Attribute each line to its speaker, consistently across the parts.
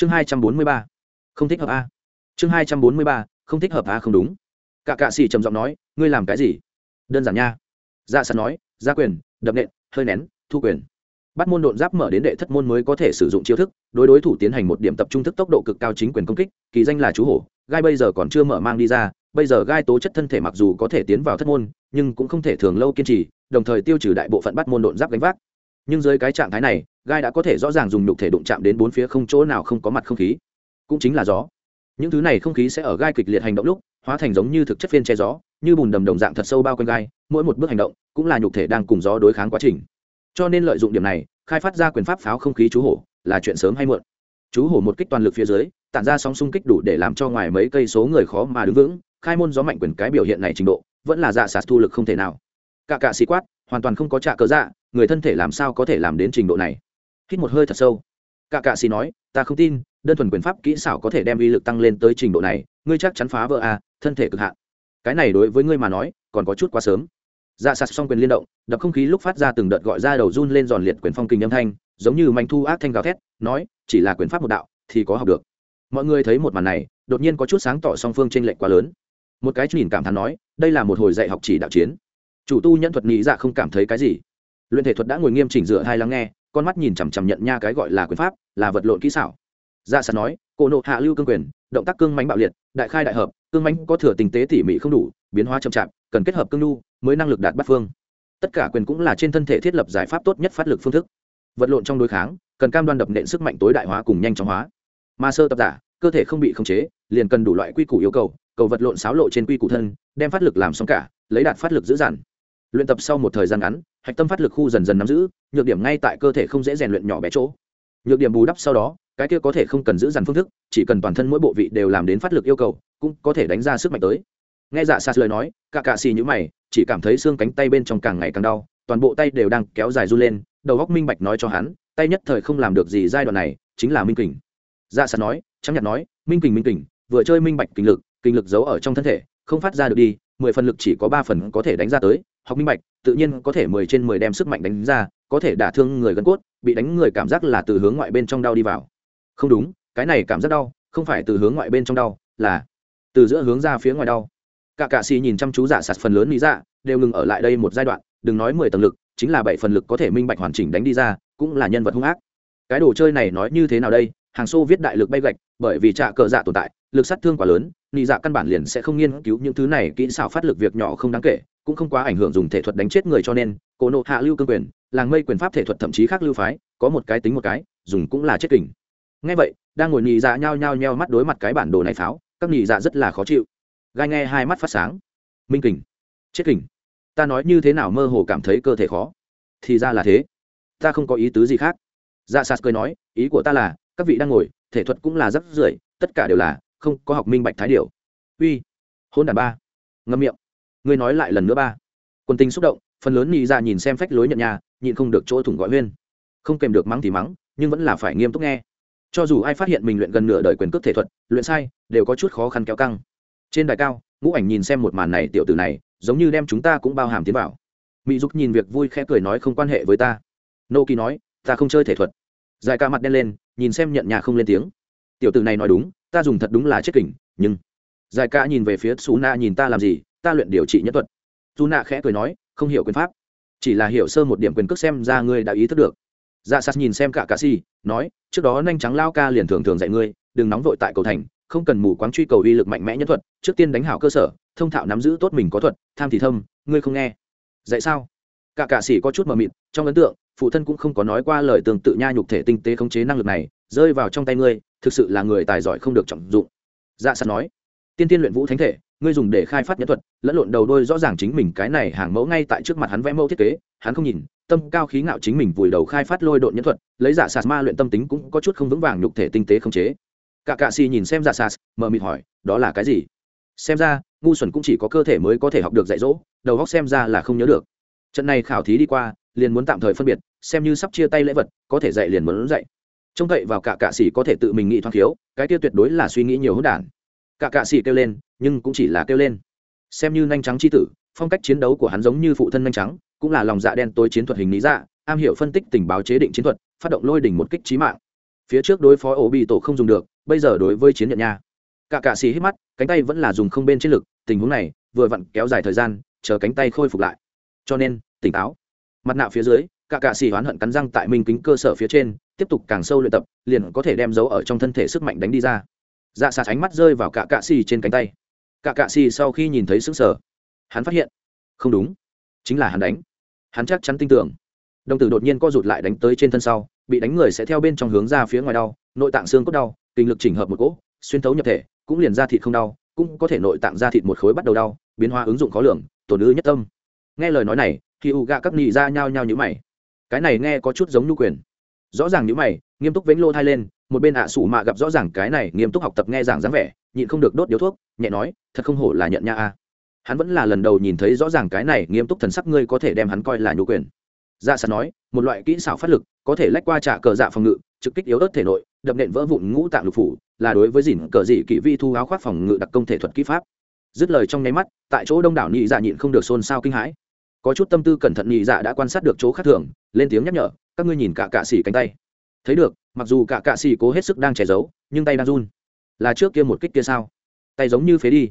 Speaker 1: chương hai trăm bốn mươi ba. Không thích hợp a. Chương hai trăm bốn mươi ba, không thích hợp a không đúng. Cả cạ xì trầm giọng nói, ngươi làm cái gì? Đơn giản nha. Dạ sàn nói, gia quyền, đập nện, hơi nén, thu quyền. Bắt môn độn giáp mở đến đệ thất môn mới có thể sử dụng chiêu thức, đối đối thủ tiến hành một điểm tập trung thức tốc độ cực cao chính quyền công kích, kỳ danh là chú hổ. Gai bây giờ còn chưa mở mang đi ra, bây giờ gai tố chất thân thể mặc dù có thể tiến vào thất môn, nhưng cũng không thể thường lâu kiên trì, đồng thời tiêu trừ đại bộ phận bắt môn độn giáp gánh vác nhưng dưới cái trạng thái này, gai đã có thể rõ ràng dùng nhục thể đụng chạm đến bốn phía không chỗ nào không có mặt không khí. Cũng chính là gió. Những thứ này không khí sẽ ở gai kịch liệt hành động lúc, hóa thành giống như thực chất phiên che gió, như bùn đầm đồng dạng thật sâu bao quanh gai, mỗi một bước hành động cũng là nhục thể đang cùng gió đối kháng quá trình. Cho nên lợi dụng điểm này, khai phát ra quyền pháp pháo không khí chú hổ, là chuyện sớm hay muộn. Chú hổ một kích toàn lực phía dưới, tản ra sóng xung kích đủ để làm cho ngoài mấy cây số người khó mà đứng vững, khai môn gió mạnh quyền cái biểu hiện này trình độ, vẫn là dạ sạt thu lực không thể nào. Cả cả xì quát hoàn toàn không có trạ cớ dạ người thân thể làm sao có thể làm đến trình độ này? Hít một hơi thật sâu. Cả cạ xì nói, ta không tin, đơn thuần quyền pháp kỹ xảo có thể đem uy lực tăng lên tới trình độ này, ngươi chắc chắn phá vỡ à thân thể cực hạn. Cái này đối với ngươi mà nói, còn có chút quá sớm. Dạ sạt xong quyền liên động, đập không khí lúc phát ra từng đợt gọi ra đầu run lên giòn liệt quyền phong kinh âm thanh, giống như manh thu ác thanh gào thét, nói, chỉ là quyền pháp một đạo, thì có học được. Mọi người thấy một màn này, đột nhiên có chút sáng tỏ song phương t r ê n lệch quá lớn. Một cái nhìn cảm thán nói, đây là một hồi dạy học chỉ đạo chiến chủ tu nhân thuật nghĩ dạ không cảm thấy cái gì. Luyện thể thuật đã ngồi nghiêm chỉnh dựa hai lắng nghe, con mắt nhìn chằm chằm nhận nha cái gọi là quyền pháp, là vật lộn kỹ xảo. Dạ sạt nói, cổ nộ hạ lưu cương quyền, động tác cương mánh bạo liệt, đại khai đại hợp, cương mánh có thừa tình tế tỉ mỉ không đủ, biến hóa chậm chạp, cần kết hợp cương nhu mới năng lực đạt bắt phương. Tất cả quyền cũng là trên thân thể thiết lập giải pháp tốt nhất phát lực phương thức. Vật lộn trong đối kháng, cần cam đoan đập nện sức mạnh tối đại hóa cùng nhanh chóng hóa. Mà sơ tập giả, cơ thể không bị khống chế, liền cần đủ loại quy củ yêu cầu cầu vật lộn xáo lộ trên quy củ thân, đem phát lực làm xong cả, lấy đạt phát lực dữ dằn luyện tập sau một thời gian ngắn, hạch tâm phát lực khu dần dần nắm giữ, nhược điểm ngay tại cơ thể không dễ rèn luyện nhỏ bé chỗ. Nhược điểm bù đắp sau đó, cái kia có thể không cần giữ dằn phương thức, chỉ cần toàn thân mỗi bộ vị đều làm đến phát lực yêu cầu, cũng có thể đánh ra sức mạnh tới. Nghe dạ xa lời nói cả cạ xì như mày, chỉ cảm thấy xương cánh tay bên trong càng ngày càng đau, toàn bộ tay đều đang kéo dài run lên, đầu góc minh bạch nói cho hắn, tay nhất thời không làm được gì giai đoạn này, chính là minh kình. Dạ xa nói trắng nhạt nói, minh kình minh kình, vừa chơi minh bạch kinh lực kinh lực giấu ở trong thân thể, không phát ra được đi, mười phần lực chỉ có ba phần có thể đánh ra tới học minh bạch, tự nhiên có thể mười trên mười đem sức mạnh đánh ra, có thể đả thương người gần cốt, bị đánh người cảm giác là từ hướng ngoại bên trong đau đi vào. Không đúng, cái này cảm giác đau, không phải từ hướng ngoại bên trong đau, là từ giữa hướng ra phía ngoài đau. Cả cạ xì nhìn chăm chú giả sạt phần lớn lý dạ đều ngừng ở lại đây một giai đoạn, đừng nói mười tầng lực, chính là bảy phần lực có thể minh bạch hoàn chỉnh đánh đi ra, cũng là nhân vật hung ác. Cái đồ chơi này nói như thế nào đây? Hàng xô viết đại lực bay gạch, bởi vì trạ cờ dạ tồn tại, lực sát thương quá lớn nị dạ căn bản liền sẽ không nghiên cứu những thứ này, kỹ xảo phát lực việc nhỏ không đáng kể cũng không quá ảnh hưởng dùng thể thuật đánh chết người cho nên, cổ nộ hạ lưu cương quyền, làng mây quyền pháp thể thuật thậm chí khác lưu phái, có một cái tính một cái, dùng cũng là chết kình. Ngay vậy, đang ngồi nhì dạ nhao nhao nheo mắt đối mặt cái bản đồ này pháo, các nhì dạ rất là khó chịu. Gai nghe hai mắt phát sáng. Minh kình, chết kình. Ta nói như thế nào mơ hồ cảm thấy cơ thể khó? Thì ra là thế. Ta không có ý tứ gì khác. Dạ sạt cười nói, ý của ta là, các vị đang ngồi, thể thuật cũng là rất rưởi tất cả đều là, không có học minh bạch thái điều uy hôn đàn ba. Ngâm miệng ngươi nói lại lần nữa ba. Quân tinh xúc động, phần lớn nhị ra nhìn xem phách lối nhận nhà, nhịn không được chỗ thủng gọi huyên. Không kèm được mắng thì mắng, nhưng vẫn là phải nghiêm túc nghe. Cho dù ai phát hiện mình luyện gần nửa đời quyền cước thể thuật, luyện sai, đều có chút khó khăn kéo căng. Trên đài cao, ngũ ảnh nhìn xem một màn này tiểu tử này, giống như đem chúng ta cũng bao hàm tiến vào. Mỹ dục nhìn việc vui khẽ cười nói không quan hệ với ta. Nô kỳ nói, ta không chơi thể thuật. Dài ca mặt đen lên, nhìn xem nhận nhà không lên tiếng. Tiểu tử này nói đúng, ta dùng thật đúng là chết kỉnh, nhưng dài ca nhìn về phía xú na nhìn ta làm gì ta luyện điều trị nhất thuật. Dù nạ khẽ cười nói, không hiểu quyền pháp. Chỉ là hiểu sơ một điểm quyền cước xem ra ngươi đã ý thức được. Dạ sas nhìn xem cả cà si nói, trước đó nhanh trắng lao ca liền thường thường dạy ngươi, đừng nóng vội tại cầu thành, không cần mù quáng truy cầu uy lực mạnh mẽ nhất thuật, trước tiên đánh hảo cơ sở, thông thạo nắm giữ tốt mình có thuật, tham thì thâm, ngươi không nghe. Dạy sao? Cả cạ sĩ có chút mờ mịt, trong ấn tượng, phụ thân cũng không có nói qua lời tương tự nha nhục thể tinh tế khống chế năng lực này, rơi vào trong tay ngươi, thực sự là người tài giỏi không được trọng dụng. Dạ sẵn nói, tiên tiên luyện vũ thánh thể ngươi dùng để khai phát nhân thuật, lẫn lộn đầu đôi rõ ràng chính mình cái này hàng mẫu ngay tại trước mặt hắn vẽ mẫu thiết kế, hắn không nhìn, tâm cao khí ngạo chính mình vùi đầu khai phát lôi độn nhân thuật, lấy giả sạt ma luyện tâm tính cũng có chút không vững vàng nhục thể tinh tế không chế. Cả cạ xì nhìn xem giả sas mờ mịt hỏi, đó là cái gì? Xem ra, ngu xuẩn cũng chỉ có cơ thể mới có thể học được dạy dỗ, đầu góc xem ra là không nhớ được. Trận này khảo thí đi qua, liền muốn tạm thời phân biệt, xem như sắp chia tay lễ vật, có thể dạy liền muốn dạy. Trông cậy vào cả cạ xỉ có thể tự mình nghĩ thoáng thiếu, cái kia tuyệt đối là suy nghĩ nhiều hỗn đản cả cạ xỉ kêu lên, nhưng cũng chỉ là kêu lên. Xem như nhanh trắng c h i tử, phong cách chiến đấu của hắn giống như phụ thân nhanh trắng, cũng là lòng dạ đen tối chiến thuật hình lý dạ am hiểu phân tích tình báo chế định chiến thuật, phát động lôi đỉnh một kích trí mạng. Phía trước đối phó ổ bị tổ không dùng được, bây giờ đối với chiến nhận nha. Cả cạ xì hít mắt, cánh tay vẫn là dùng không bên chiến lực, tình huống này vừa vặn kéo dài thời gian, chờ cánh tay khôi phục lại. Cho nên, tỉnh táo. Mặt nạ phía dưới, cả cạ xì hoán hận cắn răng tại minh kính cơ sở phía trên, tiếp tục càng sâu luyện tập, liền có thể đem dấu ở trong thân thể sức mạnh đánh đi ra dạ xà ánh mắt rơi vào cả cạ xì trên cánh tay. Cả cạ xì sau khi nhìn thấy sức sở hắn phát hiện, không đúng, chính là hắn đánh. Hắn chắc chắn tin tưởng. Đồng tử đột nhiên co rụt lại đánh tới trên thân sau, bị đánh người sẽ theo bên trong hướng ra phía ngoài đau, nội tạng xương cốt đau, kinh lực chỉnh hợp một cỗ, xuyên thấu nhập thể, cũng liền ra thịt không đau, cũng có thể nội tạng ra thịt một khối bắt đầu đau, biến hóa ứng dụng khó lường, tổn ư nhất tâm. Nghe lời nói này thì u gạ các nhị ra nhao nhao như mày. Cái này nghe có chút giống nhu quyền. Rõ ràng như mày, nghiêm túc vĩnh lô thai lên một bên ạ à sủ mạ gặp rõ ràng cái này nghiêm túc học tập nghe giảng dáng vẻ, nhịn không được đốt điếu thuốc, nhẹ nói, thật không hổ là nhận nha a. Hắn vẫn là lần đầu nhìn thấy rõ ràng cái này nghiêm túc thần sắc ngươi có thể đem hắn coi là nhu quyền. Dạ sẵn nói, một loại kỹ xảo phát lực, có thể lách qua trả cờ dạ phòng ngự, trực kích yếu ớt thể nội, đập nện vỡ vụn ngũ tạng lục phủ, là đối với dìn cờ dị kỵ vi thu áo khoác phòng ngự đặc công thể thuật kỹ pháp. Dứt lời trong nháy mắt, tại chỗ đông đảo nhị dạ nhịn không được xôn xao kinh hãi. Có chút tâm tư cẩn thận nhị dạ đã quan sát được chỗ khác thường, lên tiếng nhắc nhở, các ngươi nhìn cả cạ xỉ cánh tay thấy được, mặc dù cả cạ xì cố hết sức đang che giấu, nhưng tay đang run. Là trước kia một kích kia sao? Tay giống như phế đi.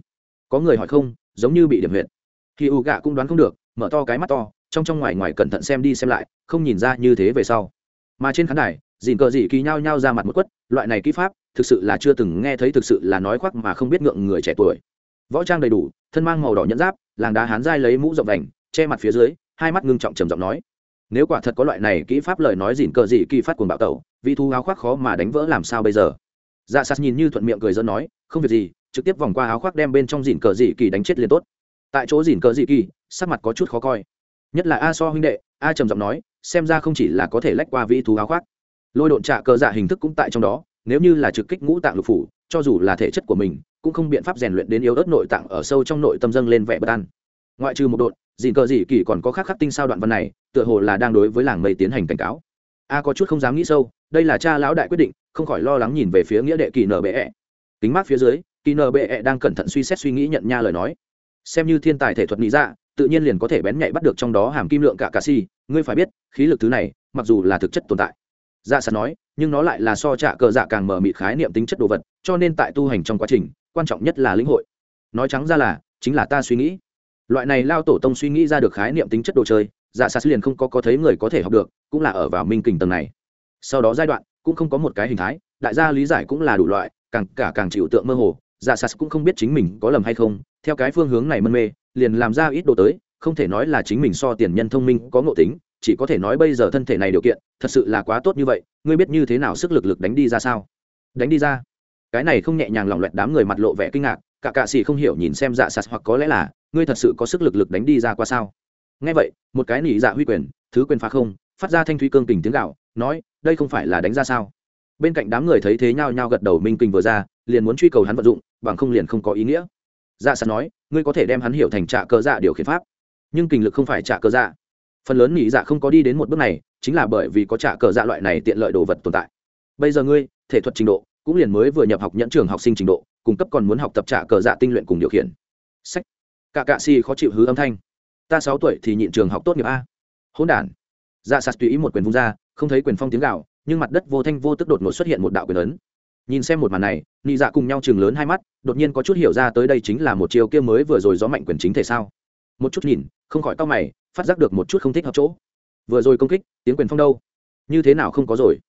Speaker 1: Có người hỏi không, giống như bị điểm huyệt. Khi u gạ cũng đoán không được, mở to cái mắt to, trong trong ngoài ngoài cẩn thận xem đi xem lại, không nhìn ra như thế về sau. Mà trên khán đài dìn cờ dị kỳ nhao nhao ra mặt một quất, loại này kỹ pháp, thực sự là chưa từng nghe thấy, thực sự là nói khoác mà không biết ngượng người trẻ tuổi. Võ trang đầy đủ, thân mang màu đỏ nhẫn giáp, làng đá hán dai lấy mũ rộng đành che mặt phía dưới, hai mắt ngưng trọng trầm giọng nói nếu quả thật có loại này kỹ pháp lời nói dìn cờ dị kỳ phát cuồng bạo tẩu, vị thu áo khoác khó mà đánh vỡ làm sao bây giờ? Dạ sạt nhìn như thuận miệng cười dân nói, không việc gì, trực tiếp vòng qua áo khoác đem bên trong dìn cờ dị kỳ đánh chết liền tốt. Tại chỗ dìn cờ dị kỳ, sắc mặt có chút khó coi. Nhất là a so huynh đệ, a trầm giọng nói, xem ra không chỉ là có thể lách qua vị thú áo khoác. Lôi độn trạ cờ dạ hình thức cũng tại trong đó, nếu như là trực kích ngũ tạng lục phủ, cho dù là thể chất của mình, cũng không biện pháp rèn luyện đến yếu ớt nội tạng ở sâu trong nội tâm dâng lên vẻ bất an. Ngoại trừ một độn dìn cờ dị kỳ còn có khác khắc tinh sao đoạn văn này, tựa hồ là đang đối với làng mây tiến hành cảnh cáo. A có chút không dám nghĩ sâu, đây là cha lão đại quyết định, không khỏi lo lắng nhìn về phía nghĩa đệ kỳ nở bệ kính mát phía dưới, kỳ nở bệ đang cẩn thận suy xét suy nghĩ nhận nha lời nói. Xem như thiên tài thể thuật nghĩ ra dạ, tự nhiên liền có thể bén nhạy bắt được trong đó hàm kim lượng cả cà si, ngươi phải biết, khí lực thứ này, mặc dù là thực chất tồn tại. Dạ sẵn nói, nhưng nó lại là so trả cờ dạ càng mở mịt khái niệm tính chất đồ vật, cho nên tại tu hành trong quá trình, quan trọng nhất là lĩnh hội. Nói trắng ra là, chính là ta suy nghĩ loại này lao tổ tông suy nghĩ ra được khái niệm tính chất đồ chơi dạ sạt liền không có có thấy người có thể học được, cũng là ở vào minh kình tầng này. Sau đó giai đoạn, cũng không có một cái hình thái, đại gia lý giải cũng là đủ loại, càng cả càng chịu tượng mơ hồ dạ sạt cũng không biết chính mình có lầm hay không, theo cái phương hướng này mân mê, liền làm ra ít đồ tới, không thể nói là chính mình so tiền nhân thông minh có ngộ tính, chỉ có thể nói bây giờ thân thể này điều kiện, thật sự là quá tốt như vậy, ngươi biết như thế nào sức lực lực đánh đi ra sao? Đánh đi ra. Cái này không nhẹ nhàng lỏng loẹt đám người mặt lộ vẻ kinh ngạc, cả cạ xì không hiểu nhìn xem dạ sạt hoặc có lẽ là ngươi thật sự có sức lực lực đánh đi ra qua sao? Nghe vậy, một cái nỉ dạ huy quyền, thứ quyền phá không, phát ra thanh thúy cương kình tiếng gạo nói, đây không phải là đánh ra sao? Bên cạnh đám người thấy thế nhao nhao gật đầu minh kình vừa ra, liền muốn truy cầu hắn vận dụng, bằng không liền không có ý nghĩa. Dạ sạt nói, ngươi có thể đem hắn hiểu thành trạ cơ dạ điều khiển pháp. Nhưng kình lực không phải trạ cơ dạ. Phần lớn nghĩ dạ không có đi đến một bước này, chính là bởi vì có trạ cơ dạ loại này tiện lợi đồ vật tồn tại. Bây giờ ngươi, thể thuật trình độ, cũng liền mới vừa nhập học nhẫn trường học sinh trình độ, cung cấp còn muốn học tập trạ cờ dạ tinh luyện cùng điều khiển. Sách cả cạ xì khó chịu hứ âm thanh. Ta sáu tuổi thì nhịn trường học tốt nghiệp a. Hỗn đản. Dạ sạt tùy ý một quyền vung ra, không thấy quyền phong tiếng gạo nhưng mặt đất vô thanh vô tức đột ngột xuất hiện một đạo quyền ấn. Nhìn xem một màn này, nị dạ cùng nhau chừng lớn hai mắt, đột nhiên có chút hiểu ra tới đây chính là một chiều kia mới vừa rồi gió mạnh quyền chính thể sao. Một chút nhìn, không khỏi tao mày, phát giác được một chút không thích hợp chỗ. Vừa rồi công kích, tiếng quyền phong đâu? Như thế nào không có rồi?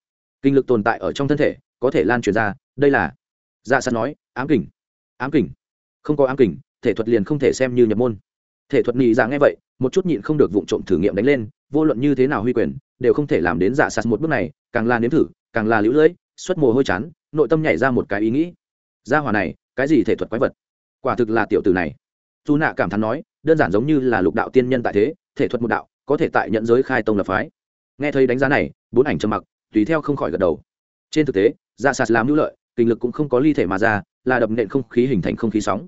Speaker 1: Kinh lực tồn tại ở trong thân thể, có thể lan truyền ra, đây là. Dạ sạt nói, ám kình. Ám kình. Không có ám kình thể thuật liền không thể xem như nhập môn. Thể thuật nhị dạ nghe vậy, một chút nhịn không được vụ trộm thử nghiệm đánh lên, vô luận như thế nào huy quyền, đều không thể làm đến dạ sạt một bước này, càng là nếm thử, càng là lũ lưỡi, xuất mồ hôi chán, nội tâm nhảy ra một cái ý nghĩ. Gia hỏa này, cái gì thể thuật quái vật? Quả thực là tiểu tử này. Dù nạ cảm thán nói, đơn giản giống như là lục đạo tiên nhân tại thế, thể thuật một đạo, có thể tại nhận giới khai tông lập phái. Nghe thấy đánh giá này, bốn ảnh trầm mặc, tùy theo không khỏi gật đầu. Trên thực tế dạ sạt làm hữu lợi, kinh lực cũng không có ly thể mà ra, là đập nện không khí hình thành không khí sóng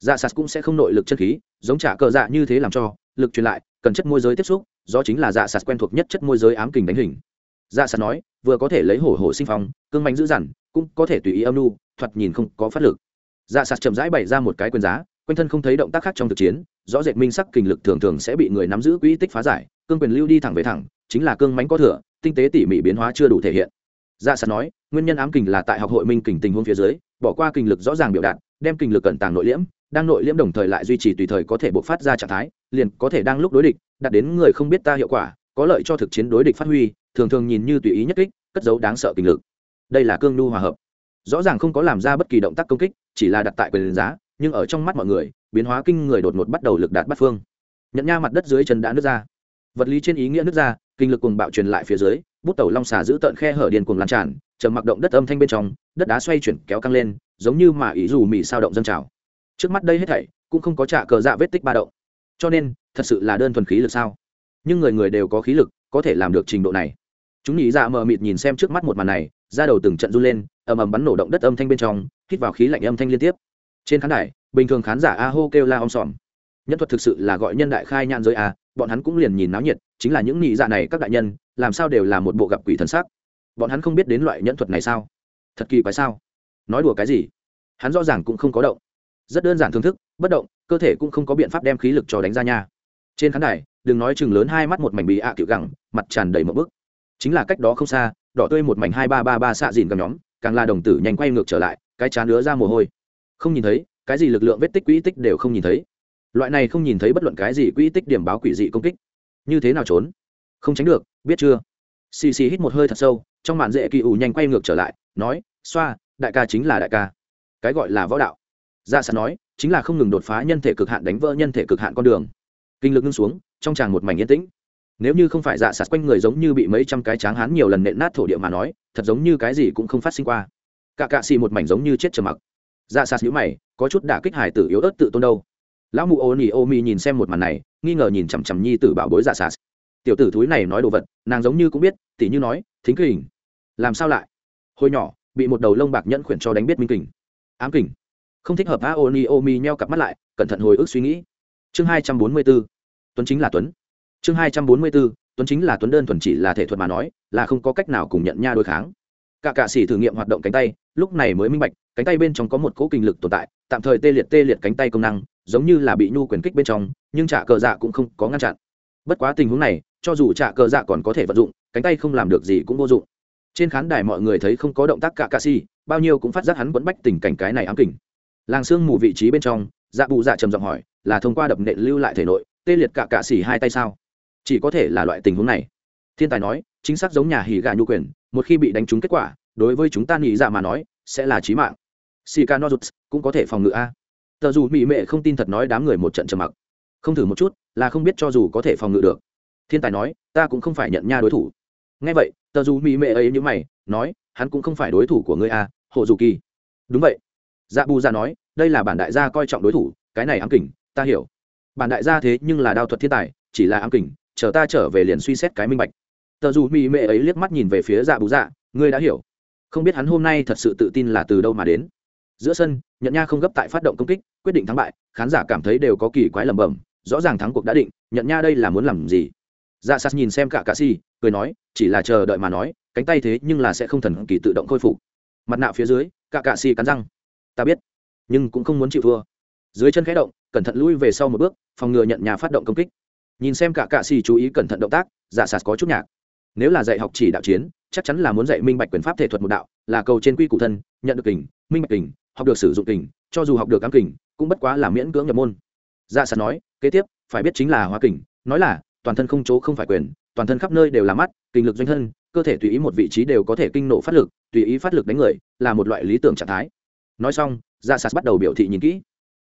Speaker 1: dạ sạt cũng sẽ không nội lực chân khí, giống trả cờ dạ như thế làm cho, lực truyền lại, cần chất môi giới tiếp xúc, do chính là dạ sạt quen thuộc nhất chất môi giới ám kình đánh hình. Dạ sạt nói, vừa có thể lấy hổ hổ sinh phong, cương mạnh dữ dằn, cũng có thể tùy ý âm nu, thoạt nhìn không có phát lực. Dạ sạt chậm rãi bày ra một cái quyền giá, quanh thân không thấy động tác khác trong thực chiến, rõ rệt minh sắc kình lực thường thường sẽ bị người nắm giữ quỹ tích phá giải, cương quyền lưu đi thẳng về thẳng, chính là cương mánh có thừa, tinh tế tỉ mỉ biến hóa chưa đủ thể hiện. Dạ sạt nói, nguyên nhân ám kình là tại học hội minh kình tình huống phía dưới, bỏ qua kình lực rõ ràng biểu đạt, đem kình lực cẩn tàng nội liễm đang nội liễm đồng thời lại duy trì tùy thời có thể bộc phát ra trạng thái, liền có thể đang lúc đối địch, đạt đến người không biết ta hiệu quả, có lợi cho thực chiến đối địch phát huy, thường thường nhìn như tùy ý nhất kích, cất dấu đáng sợ kinh lực. Đây là cương nhu hòa hợp. Rõ ràng không có làm ra bất kỳ động tác công kích, chỉ là đặt tại quyền giá, nhưng ở trong mắt mọi người, biến hóa kinh người đột ngột bắt đầu lực đạt bắt phương. Nhận nha mặt đất dưới chân đã nứt ra. Vật lý trên ý nghĩa nứt ra, kinh lực cùng bạo truyền lại phía dưới, bút tàu long xà giữ tận khe hở điền cuồng lan tràn, trầm mặc động đất âm thanh bên trong, đất đá xoay chuyển kéo căng lên, giống như mà ý dù mì sao động dâng trào trước mắt đây hết thảy cũng không có trả cờ dạ vết tích ba động. Cho nên, thật sự là đơn thuần khí lực sao? Nhưng người người đều có khí lực, có thể làm được trình độ này. Chúng nhị dạ mờ mịt nhìn xem trước mắt một màn này ra đầu từng trận run lên, ầm ầm bắn nổ động đất âm thanh bên trong, hít vào khí lạnh âm thanh liên tiếp. Trên khán đài, bình thường khán giả a hô kêu la om sòm. Nhân thuật thực sự là gọi nhân đại khai nhạn giới a, bọn hắn cũng liền nhìn náo nhiệt, chính là những nhị dạ này các đại nhân, làm sao đều là một bộ gặp quỷ thần sắc. Bọn hắn không biết đến loại nhẫn thuật này sao? Thật kỳ quái sao? Nói đùa cái gì? Hắn rõ ràng cũng không có động rất đơn giản thưởng thức, bất động, cơ thể cũng không có biện pháp đem khí lực cho đánh ra nha. Trên khán đài, đừng nói chừng lớn hai mắt một mảnh bị ạ à kiểu gẳng, mặt tràn đầy một bức. Chính là cách đó không xa, đỏ tươi một mảnh hai ba ba ba xạ dìn cầm nhóm, càng là đồng tử nhanh quay ngược trở lại, cái chán nữa ra mồ hôi. Không nhìn thấy, cái gì lực lượng vết tích quỹ tích đều không nhìn thấy. Loại này không nhìn thấy bất luận cái gì quỹ tích điểm báo quỷ dị công kích. Như thế nào trốn? Không tránh được, biết chưa? Xì xì hít một hơi thật sâu, trong màn dễ kỳ ủ nhanh quay ngược trở lại, nói, xoa, đại ca chính là đại ca. Cái gọi là võ đạo dạ sẵn nói, chính là không ngừng đột phá nhân thể cực hạn đánh vỡ nhân thể cực hạn con đường. Kinh lực ngưng xuống, trong tràng một mảnh yên tĩnh. Nếu như không phải dạ sạt quanh người giống như bị mấy trăm cái tráng hán nhiều lần nện nát thổ địa mà nói, thật giống như cái gì cũng không phát sinh qua. Cả cạ xì một mảnh giống như chết trầm mặc. Dạ sạt nhữ mày, có chút đả kích hải tử yếu ớt tự tôn đâu. Lão mụ ô nỉ ô mi nhìn xem một màn này, nghi ngờ nhìn chằm chằm nhi tử bảo bối dạ sạt tiểu tử thúi này nói đồ vật, nàng giống như cũng biết, tỉ như nói, thính kình. Làm sao lại? Hồi nhỏ, bị một đầu lông bạc nhẫn khuyển cho đánh biết minh kình. Ám kình không thích hợp a o ni o mi nheo cặp mắt lại, cẩn thận hồi ức suy nghĩ. Chương hai trăm bốn mươi b ố tuấn chính là tuấn. Chương hai trăm bốn mươi bốn, tuấn chính là tuấn đơn thuần chỉ là thể thuật mà nói, là không có cách nào cùng nhận nha đối kháng. Cả cạ sĩ thử nghiệm hoạt động cánh tay, lúc này mới minh bạch, cánh tay bên trong có một cỗ kinh lực tồn tại, tạm thời tê liệt tê liệt cánh tay công năng, giống như là bị nhu quyền kích bên trong, nhưng trả cờ dạ cũng không có ngăn chặn. Bất quá tình huống này, cho dù trả cờ dạ còn có thể vận dụng, cánh tay không làm được gì cũng vô dụng. Trên khán đài mọi người thấy không có động tác cả cạ sĩ, bao nhiêu cũng phát giác hắn quẫn bách tình cảnh cái này ám kình làng xương mù vị trí bên trong dạ bù dạ trầm giọng hỏi, là thông qua đập nện lưu lại thể nội, tê liệt cả cạ xỉ hai tay sao? Chỉ có thể là loại tình huống này. Thiên tài nói, chính xác giống nhà hỉ gà nhu quyền, một khi bị đánh trúng kết quả, đối với chúng ta nghĩ dạ mà nói, sẽ là trí mạng. Sika nozuts cũng có thể phòng ngự a. Tờ dù mỹ mệ không tin thật nói đám người một trận trầm mặc. Không thử một chút, là không biết cho dù có thể phòng ngự được. Thiên tài nói, ta cũng không phải nhận nha đối thủ. Ngay vậy, tờ dù mỹ mệ ấy như mày, nói, hắn cũng không phải đối thủ của ngươi a hộ dù kỳ. Đúng vậy dạ bù Dạ nói, đây là bản đại gia coi trọng đối thủ, cái này ám kỉnh ta hiểu. Bản đại gia thế nhưng là đao thuật thiên tài, chỉ là ám kỉnh chờ ta trở về liền suy xét cái minh bạch. Tờ dù mỹ mệ ấy liếc mắt nhìn về phía dạ bù dạ ngươi đã hiểu. Không biết hắn hôm nay thật sự tự tin là từ đâu mà đến. Giữa sân nhận nha không gấp tại phát động công kích, quyết định thắng bại, khán giả cảm thấy đều có kỳ quái lẩm bẩm, rõ ràng thắng cuộc đã định nhận nha đây là muốn làm gì? Dạ sas nhìn xem cả cà si, cười nói, chỉ là chờ đợi mà nói, cánh tay thế nhưng là sẽ không thần kỳ tự động khôi phục. Mặt nạ phía dưới cả cà si cắn răng ta biết, nhưng cũng không muốn chịu thua. Dưới chân khẽ động, cẩn thận lui về sau một bước, phòng ngừa nhận nhà phát động công kích. Nhìn xem cả cạ xì chú ý cẩn thận động tác, giả sạt có chút nhạc. Nếu là dạy học chỉ đạo chiến, chắc chắn là muốn dạy minh bạch quyền pháp thể thuật một đạo, là cầu trên quy củ thân, nhận được kình, minh bạch kình, học được sử dụng kình, cho dù học được cám kình, cũng bất quá là miễn cưỡng nhập môn. Giả sạt nói, kế tiếp, phải biết chính là hóa kình, nói là, toàn thân không chỗ không phải quyền, toàn thân khắp nơi đều là mắt kinh lực doanh thân, cơ thể tùy ý một vị trí đều có thể kinh nổ phát lực, tùy ý phát lực đánh người, là một loại lý tưởng trạng thái nói xong dạ sạt bắt đầu biểu thị nhìn kỹ.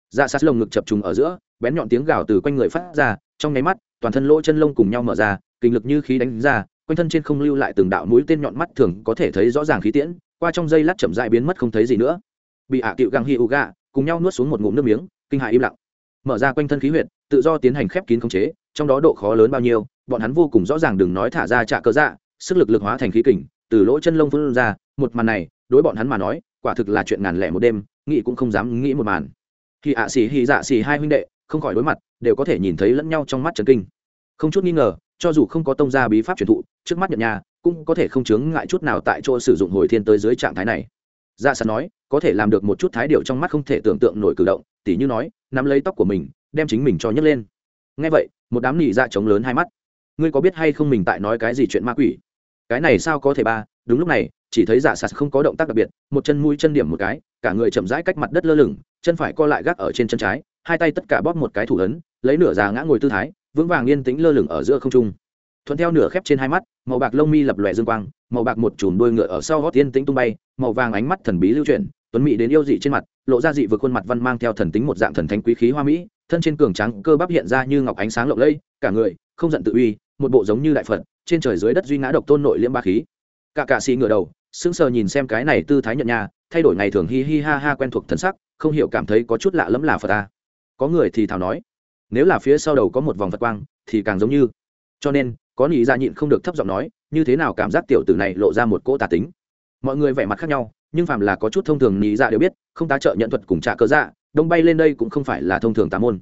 Speaker 1: Dạ sạt lồng ngực chập trùng ở giữa, bén nhọn tiếng gào từ quanh người phát ra, trong nháy mắt, toàn thân lỗ chân lông cùng nhau mở ra, kinh lực như khí đánh ra, quanh thân trên không lưu lại từng đạo mũi tên nhọn mắt thường có thể thấy rõ ràng khí tiễn, qua trong dây lát chậm dại biến mất không thấy gì nữa. Bị ạ à cựu găng hi u gà cùng nhau nuốt xuống một ngụm nước miếng, kinh hại im lặng. Mở ra quanh thân khí huyệt, tự do tiến hành khép kín khống chế, trong đó độ khó lớn bao nhiêu, bọn hắn vô cùng rõ ràng đừng nói thả ra trả cơ dạ sức lực lực hóa thành khí kình, từ lỗ chân lông phun ra, một màn này, đối bọn hắn mà nói quả thực là chuyện ngàn lẻ một đêm, nghĩ cũng không dám nghĩ một màn. Khi ạ xì hy dạ xì hai huynh đệ, không khỏi đối mặt, đều có thể nhìn thấy lẫn nhau trong mắt trần kinh. Không chút nghi ngờ, cho dù không có tông gia bí pháp truyền thụ, trước mắt nhận nhà, cũng có thể không chướng ngại chút nào tại chỗ sử dụng hồi thiên tới dưới trạng thái này. Dạ sàn nói, có thể làm được một chút thái điệu trong mắt không thể tưởng tượng nổi cử động, tỉ như nói, nắm lấy tóc của mình, đem chính mình cho nhấc lên. Ngay vậy, một đám nị dạ trống lớn hai mắt. Ngươi có biết hay không mình tại nói cái gì chuyện ma quỷ? Cái này sao có thể ba, đúng lúc này chỉ thấy dạ sạt không có động tác đặc biệt, một chân mũi chân điểm một cái, cả người chậm rãi cách mặt đất lơ lửng, chân phải co lại gác ở trên chân trái, hai tay tất cả bóp một cái thủ ấn, lấy nửa già ngã ngồi tư thái, vững vàng yên tĩnh lơ lửng ở giữa không trung. Thuận theo nửa khép trên hai mắt, màu bạc lông mi lập lòe dương quang, màu bạc một chùm đuôi ngựa ở sau gót yên tĩnh tung bay, màu vàng ánh mắt thần bí lưu chuyển, tuấn mỹ đến yêu dị trên mặt, lộ ra dị vượt khuôn mặt văn mang theo thần tính một dạng thần thánh quý khí hoa mỹ, thân trên cường trắng cơ bắp hiện ra như ngọc ánh sáng lộng lẫy, cả người không giận tự uy, một bộ giống như đại phật, trên trời dưới đất duy ngã độc tôn nội liễm ba khí cả cạ xì ngửa đầu, sững sờ nhìn xem cái này tư thái nhận nhà thay đổi ngày thường hi hi ha ha quen thuộc thân sắc, không hiểu cảm thấy có chút lạ lẫm là phật ta có người thì thào nói, nếu là phía sau đầu có một vòng phật quang, thì càng giống như. Cho nên, có nghĩ ra dạ nhịn không được thấp giọng nói, như thế nào cảm giác tiểu tử này lộ ra một cỗ tà tính. Mọi người vẻ mặt khác nhau, nhưng phàm là có chút thông thường nghĩ ra dạ đều biết, không tá trợ nhận thuật cùng trả cớ dạ đông bay lên đây cũng không phải là thông thường tà môn.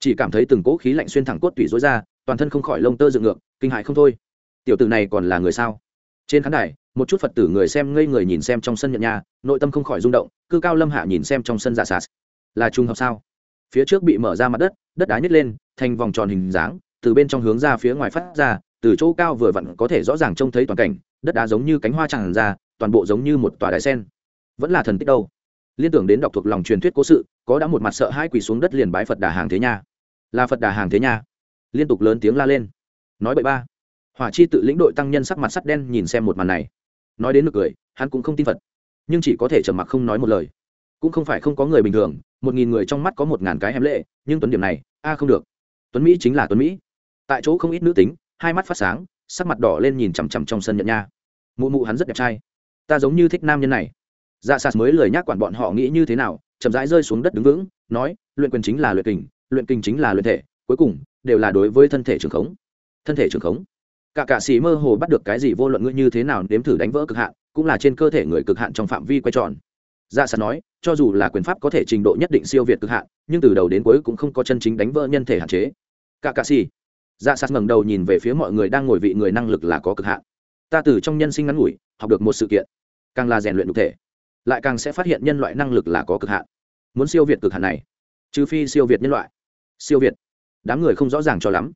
Speaker 1: Chỉ cảm thấy từng cỗ khí lạnh xuyên thẳng cốt tủy rối ra, toàn thân không khỏi lông tơ dựng ngược, kinh hại không thôi. Tiểu tử này còn là người sao? Trên khán đài, một chút phật tử người xem ngây người nhìn xem trong sân nhận nhà nội tâm không khỏi rung động, cư cao lâm hạ nhìn xem trong sân giả sạt. Là trùng hợp sao? Phía trước bị mở ra mặt đất đất đá nhét lên, thành vòng tròn hình dáng, từ bên trong hướng ra phía ngoài phát ra, từ chỗ cao vừa vặn có thể rõ ràng trông thấy toàn cảnh, đất đá giống như cánh hoa tràn ra, toàn bộ giống như một tòa đại sen. Vẫn là thần tích đâu? Liên tưởng đến đọc thuộc lòng truyền thuyết cố sự, có đã một mặt sợ hai quỳ xuống đất liền bái phật đà hàng thế nha. Là phật đà hàng thế nha. Liên tục lớn tiếng la lên. Nói bậy ba hỏa chi tự lĩnh đội tăng nhân sắc mặt sắt đen nhìn xem một màn này. Nói đến nực cười, hắn cũng không tin phật. Nhưng chỉ có thể trầm mặc không nói một lời. Cũng không phải không có người bình thường, một nghìn người trong mắt có một ngàn cái hém lệ, nhưng tuấn điểm này, a, không được. Tuấn mỹ chính là tuấn mỹ. Tại chỗ không ít nữ tính, hai mắt phát sáng, sắc mặt đỏ lên nhìn chằm chằm trong sân nhận nha. Mụ mụ hắn rất đẹp trai. Ta giống như thích nam nhân này. Dạ sạt mới lời nhắc quản bọn họ nghĩ như thế nào, chậm rãi rơi xuống đất đứng vững, nói, luyện quyền chính là luyện kình luyện kình chính là luyện thể, cuối cùng, đều là đối với thân thể trường khống. Thân thể trường khống cả cạ sĩ mơ hồ bắt được cái gì vô luận ngươi như thế nào nếm thử đánh vỡ cực hạn, cũng là trên cơ thể người cực hạn trong phạm vi quay tròn. Dạ sạt nói, cho dù là quyền pháp có thể trình độ nhất định siêu việt cực hạn, nhưng từ đầu đến cuối cũng không có chân chính đánh vỡ nhân thể hạn chế. Cả cạ sĩ. Dạ sạt ngẩng đầu nhìn về phía mọi người đang ngồi vị người năng lực là có cực hạn. Ta từ trong nhân sinh ngắn ngủi, học được một sự kiện. Càng là rèn luyện cụ thể, lại càng sẽ phát hiện nhân loại năng lực là có cực hạn. Muốn siêu việt cực hạn này, trừ phi siêu việt nhân loại. Siêu việt. Đám người không rõ ràng cho lắm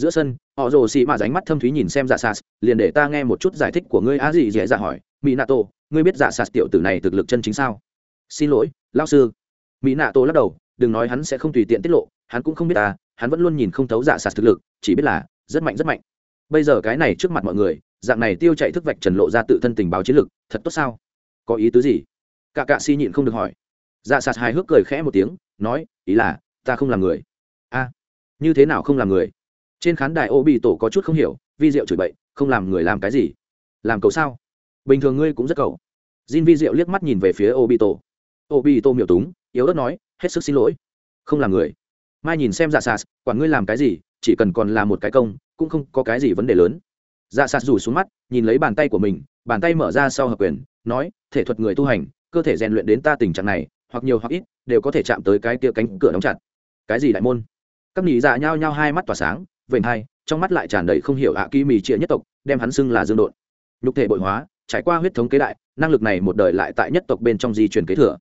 Speaker 1: giữa sân, họ rồ xì mà ránh mắt thâm thúy nhìn xem dạ sas liền để ta nghe một chút giải thích của ngươi. Á gì dễ dạ hỏi mỹ nạ tổ ngươi biết dạ sas tiểu tử này thực lực chân chính sao? Xin lỗi lao sư. Mỹ nạ tổ lắc đầu, đừng nói hắn sẽ không tùy tiện tiết lộ, hắn cũng không biết ta, hắn vẫn luôn nhìn không thấu dạ sas thực lực, chỉ biết là rất mạnh rất mạnh. Bây giờ cái này trước mặt mọi người, dạng này tiêu chạy thức vạch trần lộ ra tự thân tình báo chiến lực thật tốt sao? Có ý tứ gì? Cả cạ si nhịn không được hỏi. Dạ sạt hài hước cười khẽ một tiếng, nói, ý là, ta không làm người. A, như thế nào không làm người? Trên khán đài ô bị tổ có chút không hiểu, vi diệu chửi bậy, không làm người làm cái gì. Làm cầu sao? Bình thường ngươi cũng rất cầu jin vi diệu liếc mắt nhìn về phía ô bị tổ. Ô bị tổ miểu túng, yếu ớt nói, hết sức xin lỗi. Không làm người. Mai nhìn xem dạ sạt, quản ngươi làm cái gì, chỉ cần còn là một cái công, cũng không có cái gì vấn đề lớn. Dạ sạt rủ xuống mắt, nhìn lấy bàn tay của mình, bàn tay mở ra sau hợp quyền, nói, thể thuật người tu hành, cơ thể rèn luyện đến ta tình trạng này, hoặc nhiều hoặc ít, đều có thể chạm tới cái kia cánh cửa đóng chặt. Cái gì đại môn? Các nghỉ dạ nhao nhao hai mắt tỏa sáng vểnh hai trong mắt lại tràn đầy không hiểu ạ à kỳ mì trịa nhất tộc đem hắn xưng là dương độn. Nhục thể bội hóa trải qua huyết thống kế đại năng lực này một đời lại tại nhất tộc bên trong di truyền kế thừa.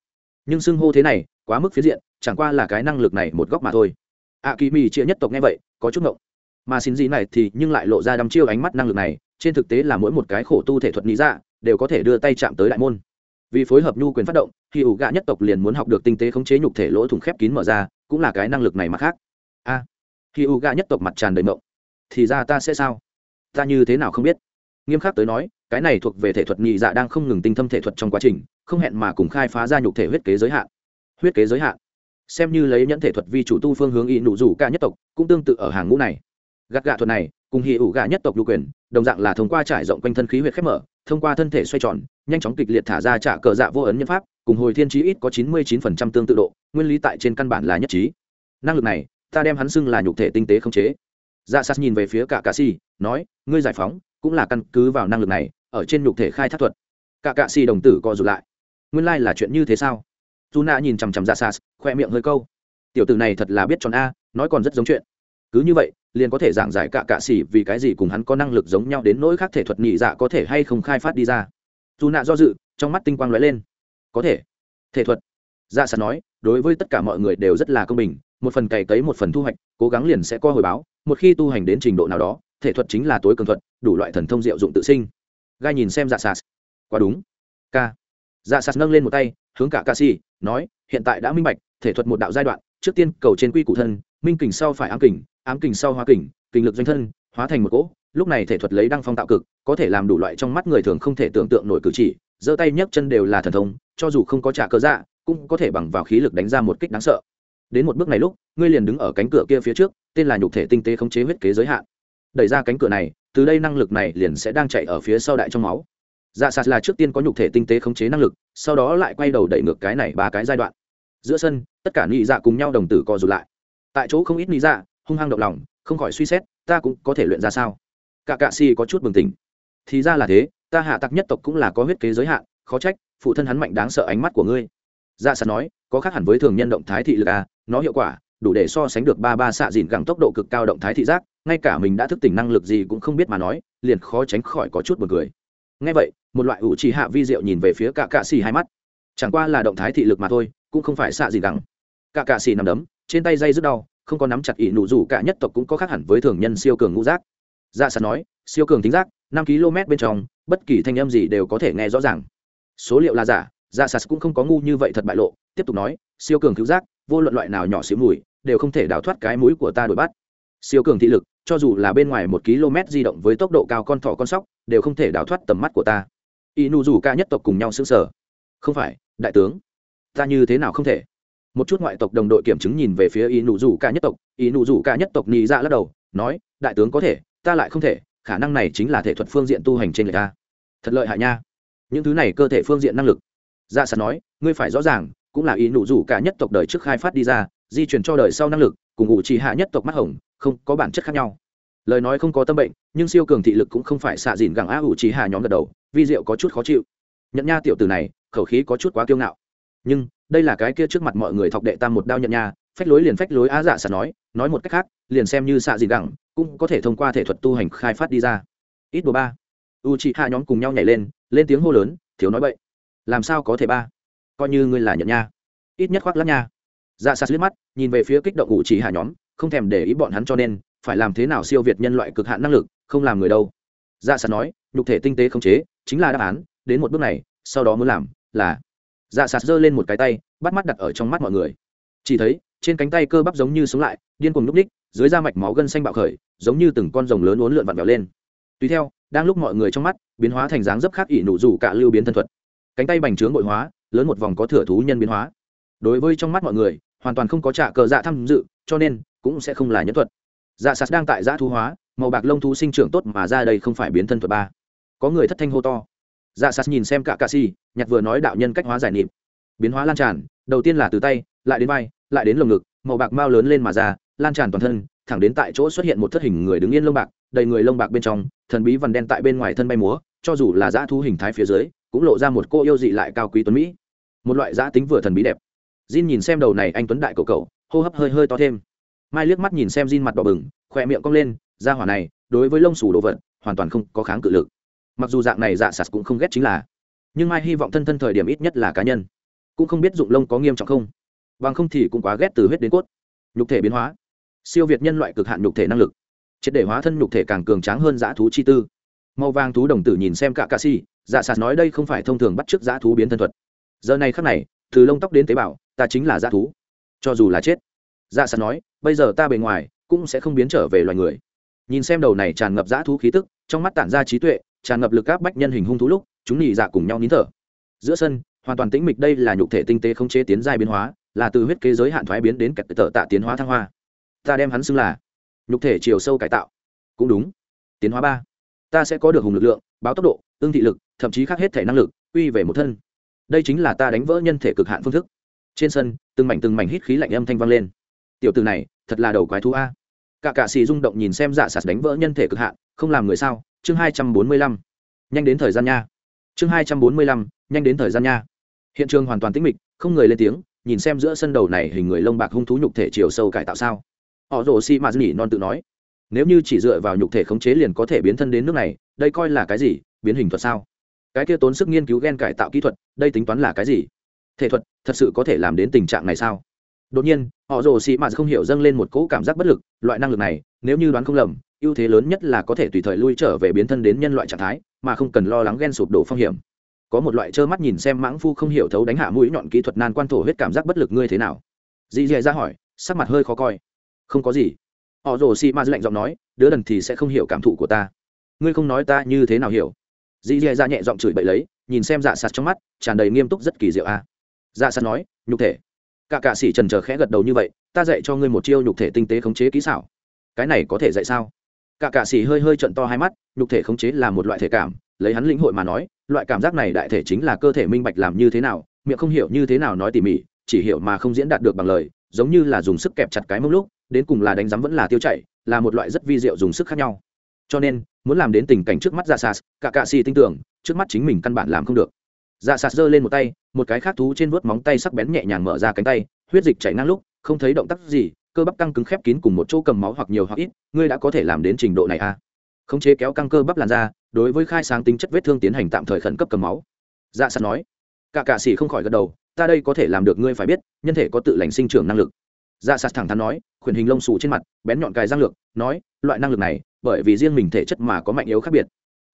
Speaker 1: Nhưng xưng hô thế này quá mức phía diện chẳng qua là cái năng lực này một góc mà thôi. Ạ à kỳ mì trịa nhất tộc nghe vậy có chút ngộng. Mà xin gì này thì nhưng lại lộ ra đăm chiêu ánh mắt năng lực này trên thực tế là mỗi một cái khổ tu thể thuật lý dạ đều có thể đưa tay chạm tới đại môn. Vì phối hợp nhu quyền phát động khi ủ gạ nhất tộc liền muốn học được tinh tế khống chế nhục thể lỗ thủng khép kín mở ra cũng là cái năng lực này mà khác. A. à, khi u gạ nhất tộc mặt tràn đầy mộng, thì ra ta sẽ sao? Ta như thế nào không biết? Nghiêm khắc tới nói, cái này thuộc về thể thuật nhị dạ đang không ngừng tinh thâm thể thuật trong quá trình, không hẹn mà cùng khai phá ra nhục thể huyết kế giới hạn. Huyết kế giới hạn. Xem như lấy nhẫn thể thuật vi chủ tu phương hướng y nụ rủ ca nhất tộc, cũng tương tự ở hàng ngũ này. Gạt gạ thuật này, cùng hì ủ gạ nhất tộc lưu quyền, đồng dạng là thông qua trải rộng quanh thân khí huyết khép mở, thông qua thân thể xoay tròn, nhanh chóng kịch liệt thả ra trả cờ dạ vô ấn nhân pháp, cùng hồi thiên trí ít có chín mươi chín phần trăm tương tự độ, nguyên lý tại trên căn bản là nhất trí. Năng lực này ta đem hắn xưng là nhục thể tinh tế không chế. Dạ sas nhìn về phía cả cạ si, nói, ngươi giải phóng, cũng là căn cứ vào năng lực này, ở trên nhục thể khai thác thuật. Cả cạ si đồng tử co rụt lại. Nguyên lai là chuyện như thế sao? Dù nạ nhìn chằm chằm dạ sas, khoe miệng hơi câu. Tiểu tử này thật là biết tròn a, nói còn rất giống chuyện. Cứ như vậy, liền có thể giảng giải cả cạ xỉ vì cái gì cùng hắn có năng lực giống nhau đến nỗi khác thể thuật nhị dạ có thể hay không khai phát đi ra. Dù nạ do dự, trong mắt tinh quang lóe lên. Có thể. Thể thuật? Dạ sẵn nói, đối với tất cả mọi người đều rất là công bình một phần cày cấy một phần thu hoạch, cố gắng liền sẽ có hồi báo, một khi tu hành đến trình độ nào đó, thể thuật chính là tối cường thuật, đủ loại thần thông diệu dụng tự sinh. Gai nhìn xem dạ sạt quá đúng. K dạ sạt nâng lên một tay, hướng cả ca si nói, hiện tại đã minh bạch, thể thuật một đạo giai đoạn, trước tiên cầu trên quy cụ thân, minh kình sau phải ám kình ám kình sau hóa kình kình lực doanh thân, hóa thành một cỗ, lúc này thể thuật lấy đăng phong tạo cực, có thể làm đủ loại trong mắt người thường không thể tưởng tượng nổi cử chỉ, giơ tay nhấc chân đều là thần thông, cho dù không có trả cơ dạ cũng có thể bằng vào khí lực đánh ra một kích đáng sợ đến một bước này lúc, ngươi liền đứng ở cánh cửa kia phía trước, tên là nhục thể tinh tế khống chế huyết kế giới hạn. Đẩy ra cánh cửa này, từ đây năng lực này liền sẽ đang chạy ở phía sau đại trong máu. Dạ sạt là trước tiên có nhục thể tinh tế khống chế năng lực, sau đó lại quay đầu đẩy ngược cái này ba cái giai đoạn. Giữa sân, tất cả nghĩ dạ cùng nhau đồng tử co rụt lại. Tại chỗ không ít nghĩ dạ hung hăng động lòng, không khỏi suy xét, ta cũng có thể luyện ra sao? Cả cạ si có chút bừng tỉnh. Thì ra là thế, ta hạ tặc nhất tộc cũng là có huyết kế giới hạn, khó trách, phụ thân hắn mạnh đáng sợ ánh mắt của ngươi. Dạ sạt nói, có khác hẳn với thường nhân động thái thị lực à nó hiệu quả, đủ để so sánh được ba ba xạ dìn gẳng tốc độ cực cao động thái thị giác, ngay cả mình đã thức tỉnh năng lực gì cũng không biết mà nói, liền khó tránh khỏi có chút buồn cười. Ngay vậy, một loại ủ trì hạ vi diệu nhìn về phía cả cạ xì hai mắt. Chẳng qua là động thái thị lực mà thôi, cũng không phải xạ dìn gẳng. Cả cạ xì nằm đấm, trên tay dây rất đau, không có nắm chặt ỷ nụ dù cả nhất tộc cũng có khác hẳn với thường nhân siêu cường ngũ giác. Dạ sạt nói, siêu cường tính giác, năm km bên trong, bất kỳ thanh âm gì đều có thể nghe rõ ràng. Số liệu là giả dạ sạt cũng không có ngu như vậy thật bại lộ, tiếp tục nói, siêu cường cứu giác vô luận loại nào nhỏ xíu mùi, đều không thể đào thoát cái mũi của ta đuổi bắt. Siêu cường thị lực, cho dù là bên ngoài một km di động với tốc độ cao con thỏ con sóc, đều không thể đào thoát tầm mắt của ta. Y nụ rủ ca nhất tộc cùng nhau xứng sở không phải, đại tướng, ta như thế nào không thể? Một chút ngoại tộc đồng đội kiểm chứng nhìn về phía y nụ rủ ca nhất tộc. Y nụ rủ ca nhất tộc nhị ra lắc đầu, nói, đại tướng có thể, ta lại không thể, khả năng này chính là thể thuật phương diện tu hành trên người ta. Thật lợi hại nha. Những thứ này cơ thể phương diện năng lực. Dạ sẵn nói, ngươi phải rõ ràng cũng là ý nụ rủ cả nhất tộc đời trước khai phát đi ra, di chuyển cho đời sau năng lực, cùng ủ trì hạ nhất tộc mắt hồng, không có bản chất khác nhau. Lời nói không có tâm bệnh, nhưng siêu cường thị lực cũng không phải xạ dìn gẳng á ủ trì hạ nhóm gật đầu, vi diệu có chút khó chịu. Nhận nha tiểu từ này, khẩu khí có chút quá kiêu ngạo. Nhưng, đây là cái kia trước mặt mọi người thọc đệ tam một đao nhận nha, phách lối liền phách lối á dạ sẵn nói nói một cách khác, liền xem như xạ dìn gẳng, cũng có thể thông qua thể thuật tu hành khai phát đi ra. Ít đồ ba. U chị hạ nhóm cùng nhau nhảy lên lên tiếng hô lớn, thiếu nói vậy làm sao có thể ba? Coi như ngươi là nhận nha. Ít nhất khoác lắc nha. Dạ sạt liếc mắt, nhìn về phía kích động ủ chỉ hạ nhóm, không thèm để ý bọn hắn cho nên, phải làm thế nào siêu việt nhân loại cực hạn năng lực, không làm người đâu. Dạ sạt nói, nhục thể tinh tế không chế, chính là đáp án, đến một bước này, sau đó muốn làm là. Dạ sạt giơ lên một cái tay, bắt mắt đặt ở trong mắt mọi người. Chỉ thấy, trên cánh tay cơ bắp giống như sống lại, điên cuồng núp ních, dưới da mạch máu gân xanh bạo khởi, giống như từng con rồng lớn uốn lượn vặn vẹo lên. Tùy theo, đang lúc mọi người trong mắt, biến hóa thành dáng dấp khác ỷ nụ rủ cả lưu biến thân thuật. Cánh tay bành trướng bội hóa lớn một vòng có thừa thú nhân biến hóa. Đối với trong mắt mọi người, hoàn toàn không có trả cờ dạ tham dự, cho nên cũng sẽ không là nhân thuật. Dạ sạt đang tại giã thú hóa, màu bạc lông thú sinh trưởng tốt mà ra đây không phải biến thân thuật ba. Có người thất thanh hô to. Dạ sạt nhìn xem cả ca si, nhặt vừa nói đạo nhân cách hóa giải niệm. Biến hóa lan tràn, đầu tiên là từ tay, lại đến vai, lại đến lồng ngực, màu bạc mau lớn lên mà ra, lan tràn toàn thân, thẳng đến tại chỗ xuất hiện một thất hình người đứng yên lông bạc, đầy người lông bạc bên trong, thần bí vằn đen tại bên ngoài thân bay múa, cho dù là dã thú hình thái phía dưới, cũng lộ ra một cô yêu dị lại cao quý tuấn mỹ một loại giã tính vừa thần bí đẹp. Jin nhìn xem đầu này anh tuấn đại cầu cầu hô hấp hơi hơi to thêm. Mai liếc mắt nhìn xem Jin mặt đỏ bừng, khỏe miệng cong lên, ra hỏa này, đối với lông sủ đồ vật, hoàn toàn không có kháng cự lực. Mặc dù dạng này dạ sạt cũng không ghét chính là, nhưng mai hy vọng thân thân thời điểm ít nhất là cá nhân. Cũng không biết dụng lông có nghiêm trọng không. Bằng không thì cũng quá ghét từ huyết đến cốt. Nhục thể biến hóa. Siêu việt nhân loại cực hạn nhục thể năng lực. Triệt để hóa thân nhục thể càng cường tráng hơn dã thú chi tư. Màu vàng thú đồng tử nhìn xem cả cà si dạ sạt nói đây không phải thông thường bắt t r ư ớ c dã thú biến thân thuật giờ này khắc này, từ lông tóc đến tế bào, ta chính là dã thú. Cho dù là chết. Dạ sạt nói, bây giờ ta bề ngoài, cũng sẽ không biến trở về loài người. Nhìn xem đầu này tràn ngập dã thú khí tức, trong mắt tản ra trí tuệ, tràn ngập lực áp bách nhân hình hung thú lúc, chúng nhị dạ cùng nhau nín thở. Giữa sân, hoàn toàn tĩnh mịch đây là nhục thể tinh tế không chế tiến giai biến hóa, là từ huyết kế giới hạn thoái biến đến kẹt tờ tạ tiến hóa thăng hoa. Ta đem hắn xưng là nhục thể chiều sâu cải tạo. Cũng đúng. Tiến hóa ba. Ta sẽ có được hùng lực lượng, báo tốc độ ương thị lực, thậm chí khác hết thể năng lực uy về một thân đây chính là ta đánh vỡ nhân thể cực hạn phương thức. Trên sân, từng mảnh từng mảnh hít khí lạnh âm thanh vang lên. Tiểu từ này, thật là đầu quái thú a. Cả cạ xì rung động nhìn xem dạ sạt đánh vỡ nhân thể cực hạn, không làm người sao? Chương hai trăm bốn mươi lăm. Nhanh đến thời gian nha. Chương hai trăm bốn mươi lăm, nhanh đến thời gian nha. Hiện trường hoàn toàn tĩnh mịch, không người lên tiếng, nhìn xem giữa sân đầu này hình người lông bạc hung thú nhục thể chiều sâu cải tạo sao. Họ rồ si ma dni non tự nói, nếu như chỉ dựa vào nhục thể khống chế liền có thể biến thân đến nước này, đây coi là cái gì? Biến hình thuật sao? Cái kia tốn sức nghiên cứu gen cải tạo kỹ thuật, đây tính toán là cái gì? Thể thuật, thật sự có thể làm đến tình trạng này sao? Đột nhiên, họ rồ xì mạt không hiểu dâng lên một cỗ cảm giác bất lực, loại năng lực này, nếu như đoán không lầm, ưu thế lớn nhất là có thể tùy thời lui trở về biến thân đến nhân loại trạng thái, mà không cần lo lắng ghen sụp đổ phong hiểm. Có một loại trơ mắt nhìn xem mãng phu không hiểu thấu đánh hạ mũi nhọn kỹ thuật nan quan thổ huyết cảm giác bất lực ngươi thế nào? Dì dì ra hỏi, sắc mặt hơi khó coi. Không có gì. Họ rồ xì ma lạnh giọng nói, đứa đần thì sẽ không hiểu cảm thụ của ta. Ngươi không nói ta như thế nào hiểu dì dì ra nhẹ giọng chửi bậy lấy, nhìn xem dạ sạt trong mắt, tràn đầy nghiêm túc rất kỳ diệu a. Dạ sạt nói, nhục thể. Cả cạ sĩ trần trờ khẽ gật đầu như vậy, ta dạy cho ngươi một chiêu nhục thể tinh tế khống chế kỹ xảo. Cái này có thể dạy sao? Cả cạ sĩ hơi hơi trận to hai mắt, nhục thể khống chế là một loại thể cảm, lấy hắn lĩnh hội mà nói, loại cảm giác này đại thể chính là cơ thể minh bạch làm như thế nào, miệng không hiểu như thế nào nói tỉ mỉ, chỉ hiểu mà không diễn đạt được bằng lời, giống như là dùng sức kẹp chặt cái mông lúc, đến cùng là đánh giám vẫn là tiêu chảy, là một loại rất vi diệu dùng sức khác nhau cho nên, muốn làm đến tình cảnh trước mắt dạ sas, cả cạ xì tin tưởng, trước mắt chính mình căn bản làm không được. Dạ sas giơ lên một tay, một cái khác thú trên vớt móng tay sắc bén nhẹ nhàng mở ra cánh tay, huyết dịch chảy ngang lúc, không thấy động tác gì, cơ bắp căng cứng khép kín cùng một chỗ cầm máu hoặc nhiều hoặc ít, ngươi đã có thể làm đến trình độ này à? Khống chế kéo căng cơ bắp làn ra đối với khai sáng tính chất vết thương tiến hành tạm thời khẩn cấp cầm máu. Dạ sắt nói, cả cạ xì không khỏi gật đầu, ta đây có thể làm được, ngươi phải biết, nhân thể có tự lành sinh trưởng năng lực. Dạ sắt thẳng thắn nói, khuyển hình lông xù trên mặt, bén nhọn cài răng lược, nói, loại năng lực này bởi vì riêng mình thể chất mà có mạnh yếu khác biệt.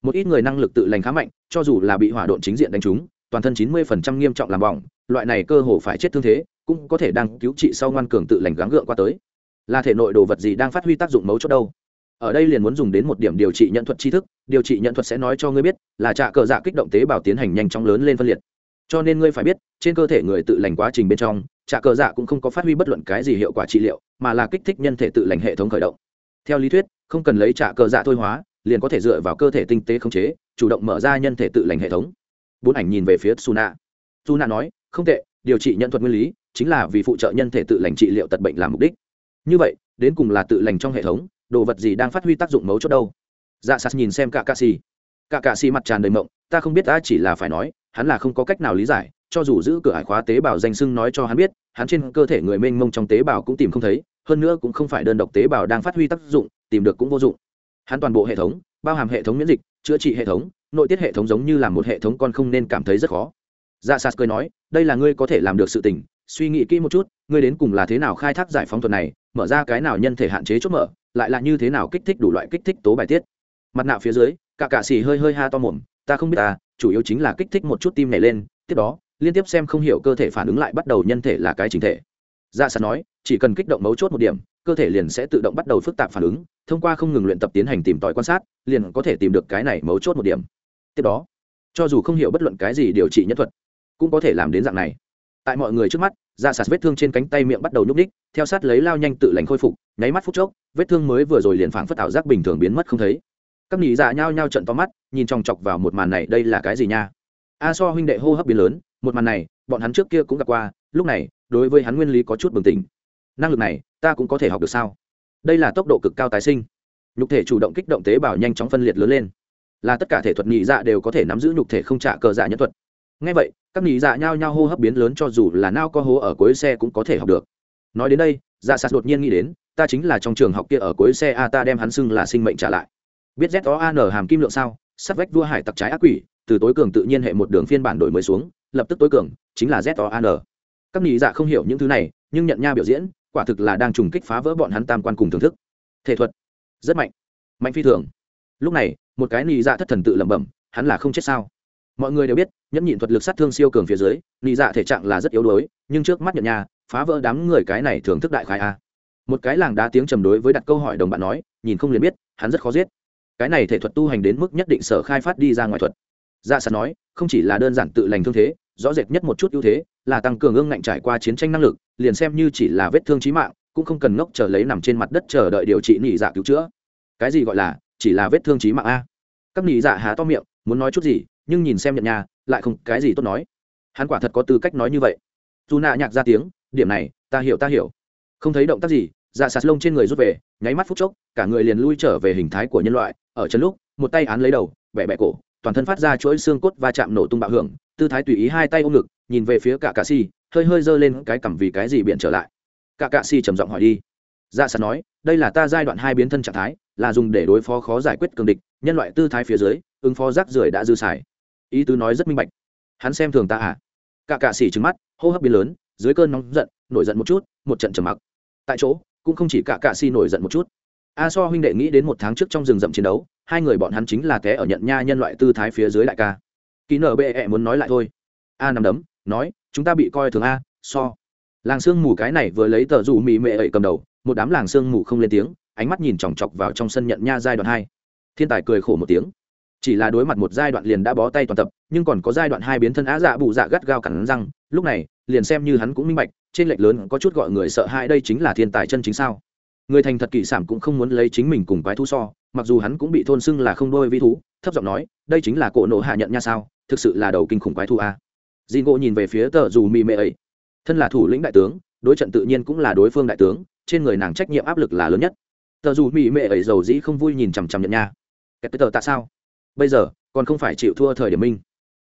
Speaker 1: Một ít người năng lực tự lành khá mạnh, cho dù là bị hỏa độn chính diện đánh trúng, toàn thân chín mươi phần trăm nghiêm trọng làm bỏng, loại này cơ hồ phải chết thương thế, cũng có thể đang cứu trị sau ngoan cường tự lành gắng gượng qua tới. Là thể nội đồ vật gì đang phát huy tác dụng mấu chốt đâu? Ở đây liền muốn dùng đến một điểm điều trị nhận thuật tri thức, điều trị nhận thuật sẽ nói cho ngươi biết, là trạ cờ dạ kích động tế bào tiến hành nhanh chóng lớn lên phân liệt. Cho nên ngươi phải biết, trên cơ thể người tự lành quá trình bên trong, trạ cờ dạ cũng không có phát huy bất luận cái gì hiệu quả trị liệu, mà là kích thích nhân thể tự lành hệ thống khởi động theo lý thuyết, không cần lấy trả cờ dạ thôi hóa, liền có thể dựa vào cơ thể tinh tế khống chế, chủ động mở ra nhân thể tự lành hệ thống. Bốn ảnh nhìn về phía suna suna nói, không tệ, điều trị nhân thuật nguyên lý chính là vì phụ trợ nhân thể tự lành trị liệu tật bệnh làm mục đích. Như vậy, đến cùng là tự lành trong hệ thống, đồ vật gì đang phát huy tác dụng mấu chốt đâu? Dạ sạt nhìn xem cả ca si cả ca si mặt tràn đầy mộng, ta không biết, ta chỉ là phải nói, hắn là không có cách nào lý giải, cho dù giữ cửa hải khóa tế bào danh sưng nói cho hắn biết hắn trên cơ thể người mênh mông trong tế bào cũng tìm không thấy, hơn nữa cũng không phải đơn độc tế bào đang phát huy tác dụng, tìm được cũng vô dụng. Hắn toàn bộ hệ thống, bao hàm hệ thống miễn dịch, chữa trị hệ thống, nội tiết hệ thống giống như là một hệ thống con không nên cảm thấy rất khó. Dạ sas cười nói, đây là ngươi có thể làm được sự tình, suy nghĩ kỹ một chút, ngươi đến cùng là thế nào khai thác giải phóng thuật này, mở ra cái nào nhân thể hạn chế chốt mở, lại là như thế nào kích thích đủ loại kích thích tố bài tiết? Mặt nạ phía dưới, cả cạ xì hơi hơi ha to mồm, ta không biết ta, chủ yếu chính là kích thích một chút tim này lên, tiếp đó liên tiếp xem không hiểu cơ thể phản ứng lại bắt đầu nhân thể là cái chính thể. Dạ sạt nói, chỉ cần kích động mấu chốt một điểm, cơ thể liền sẽ tự động bắt đầu phức tạp phản ứng, thông qua không ngừng luyện tập tiến hành tìm tòi quan sát, liền có thể tìm được cái này mấu chốt một điểm. Tiếp đó, cho dù không hiểu bất luận cái gì điều trị nhất thuật, cũng có thể làm đến dạng này. Tại mọi người trước mắt dạ sạt vết thương trên cánh tay miệng bắt đầu nhúc ních theo sát lấy lao nhanh tự lành khôi phục, nháy mắt phút chốc, vết thương mới vừa rồi liền phảng phất ảo giác bình thường biến mất không thấy. Các nhị dạ nhao nhao trận to mắt, nhìn chòng chọc vào một màn này, đây là cái gì nha? A so huynh đệ hô hấp biến lớn một màn này, bọn hắn trước kia cũng gặp qua, lúc này, đối với hắn nguyên lý có chút bừng tỉnh. Năng lực này, ta cũng có thể học được sao? Đây là tốc độ cực cao tái sinh. Nhục thể chủ động kích động tế bào nhanh chóng phân liệt lớn lên. Là tất cả thể thuật nhị dạ đều có thể nắm giữ nhục thể không trả cờ dạ nhân thuật. Ngay vậy, các nhị dạ nhao nhao hô hấp biến lớn cho dù là nao có hố ở cuối xe cũng có thể học được. Nói đến đây dạ sạt đột nhiên nghĩ đến, ta chính là trong trường học kia ở cuối xe a, ta đem hắn xưng là sinh mệnh trả lại. Biết z o an hàm kim lượng sao? Sắt vách vua hải tặc trái ác quỷ, từ tối cường tự nhiên hệ một đường phiên bản đổi mới xuống lập tức tối cường, chính là z o an các nghị dạ không hiểu những thứ này, nhưng nhận nha biểu diễn, quả thực là đang trùng kích phá vỡ bọn hắn tam quan cùng thưởng thức. Thể thuật, rất mạnh mạnh phi thường. Lúc này, một cái nghị dạ thất thần tự lẩm bẩm, hắn là không chết sao? Mọi người đều biết, nhẫn nhịn thuật lực sát thương siêu cường phía dưới nghị dạ thể trạng là rất yếu đuối, nhưng trước mắt nhận nha, phá vỡ đám người cái này thưởng thức đại khai a. Một cái làng đá tiếng trầm đối với đặt câu hỏi đồng bạn nói, nhìn không liền biết, hắn rất khó giết. Cái này thể thuật tu hành đến mức nhất định sở khai phát đi ra ngoài thuật dạ sạt nói, không chỉ là đơn giản tự lành thương thế, rõ rệt nhất một chút ưu thế là tăng cường ương ngạnh trải qua chiến tranh năng lực, liền xem như chỉ là vết thương trí mạng, cũng không cần ngốc chờ lấy nằm trên mặt đất chờ đợi điều trị nhị dạ cứu chữa. Cái gì gọi là, chỉ là vết thương trí mạng a? Các nị dạ há to miệng, muốn nói chút gì, nhưng nhìn xem nhận nhà lại không cái gì tốt nói. Hắn quả thật có tư cách nói như vậy. Dù nạ nhạc ra tiếng, điểm này, ta hiểu ta hiểu. Không thấy động tác gì dạ sạt lông trên người rút về, nháy mắt phút chốc, cả người liền lui trở về hình thái của nhân loại, ở chân lúc, một tay án lấy đầu, bẻ bẻ cổ toàn thân phát ra chuỗi xương cốt và chạm nổ tung bạo hưởng, tư thái tùy ý hai tay ôm ngực, nhìn về phía cả cạ si hơi hơi giơ lên cái cằm vì cái gì biện trở lại. Cả cạ si trầm giọng hỏi đi. Dạ sạt nói, đây là ta giai đoạn hai biến thân trạng thái, là dùng để đối phó khó giải quyết cường địch, nhân loại tư thái phía dưới, ứng phó rác rưởi đã dư xài. Ý tứ nói rất minh bạch. Hắn xem thường ta à? Cả cạ xỉ trứng mắt, hô hấp biến lớn, dưới cơn nóng giận, nổi giận một chút, một trận trầm mặc. Tại chỗ, cũng không chỉ cả cạ xỉ nổi giận một chút a so huynh đệ nghĩ đến một tháng trước trong rừng rậm chiến đấu, hai người bọn hắn chính là té ở nhận nha nhân loại tư thái phía dưới đại ca. Kỹ nở bệ ẹ muốn nói lại thôi. A nằm đấm, nói, chúng ta bị coi thường a, so. Làng sương mù cái này vừa lấy tờ rủ mì mệ ậy cầm đầu, một đám làng sương mù không lên tiếng, ánh mắt nhìn chòng chọc vào trong sân nhận nha giai đoạn hai. Thiên tài cười khổ một tiếng. Chỉ là đối mặt một giai đoạn liền đã bó tay toàn tập, nhưng còn có giai đoạn hai biến thân á dạ bụ dạ gắt gao cẳng răng, lúc này, liền xem như hắn cũng minh bạch, trên lệch lớn có chút gọi người sợ hãi đây chính là thiên tài chân chính sao người thành thật kỵ sản cũng không muốn lấy chính mình cùng quái thú so, mặc dù hắn cũng bị thôn xưng là không đôi vi thú, thấp giọng nói, đây chính là cổ nộ hạ nhận nha sao, thực sự là đầu kinh khủng quái thú a. Dì ngộ nhìn về phía tờ dù mì mệ ấy. Thân là thủ lĩnh đại tướng, đối trận tự nhiên cũng là đối phương đại tướng, trên người nàng trách nhiệm áp lực là lớn nhất. Tờ dù mì mệ ấy giàu dĩ không vui nhìn chằm chằm nhận nha. Cái tờ tại sao? Bây giờ, còn không phải chịu thua thời điểm minh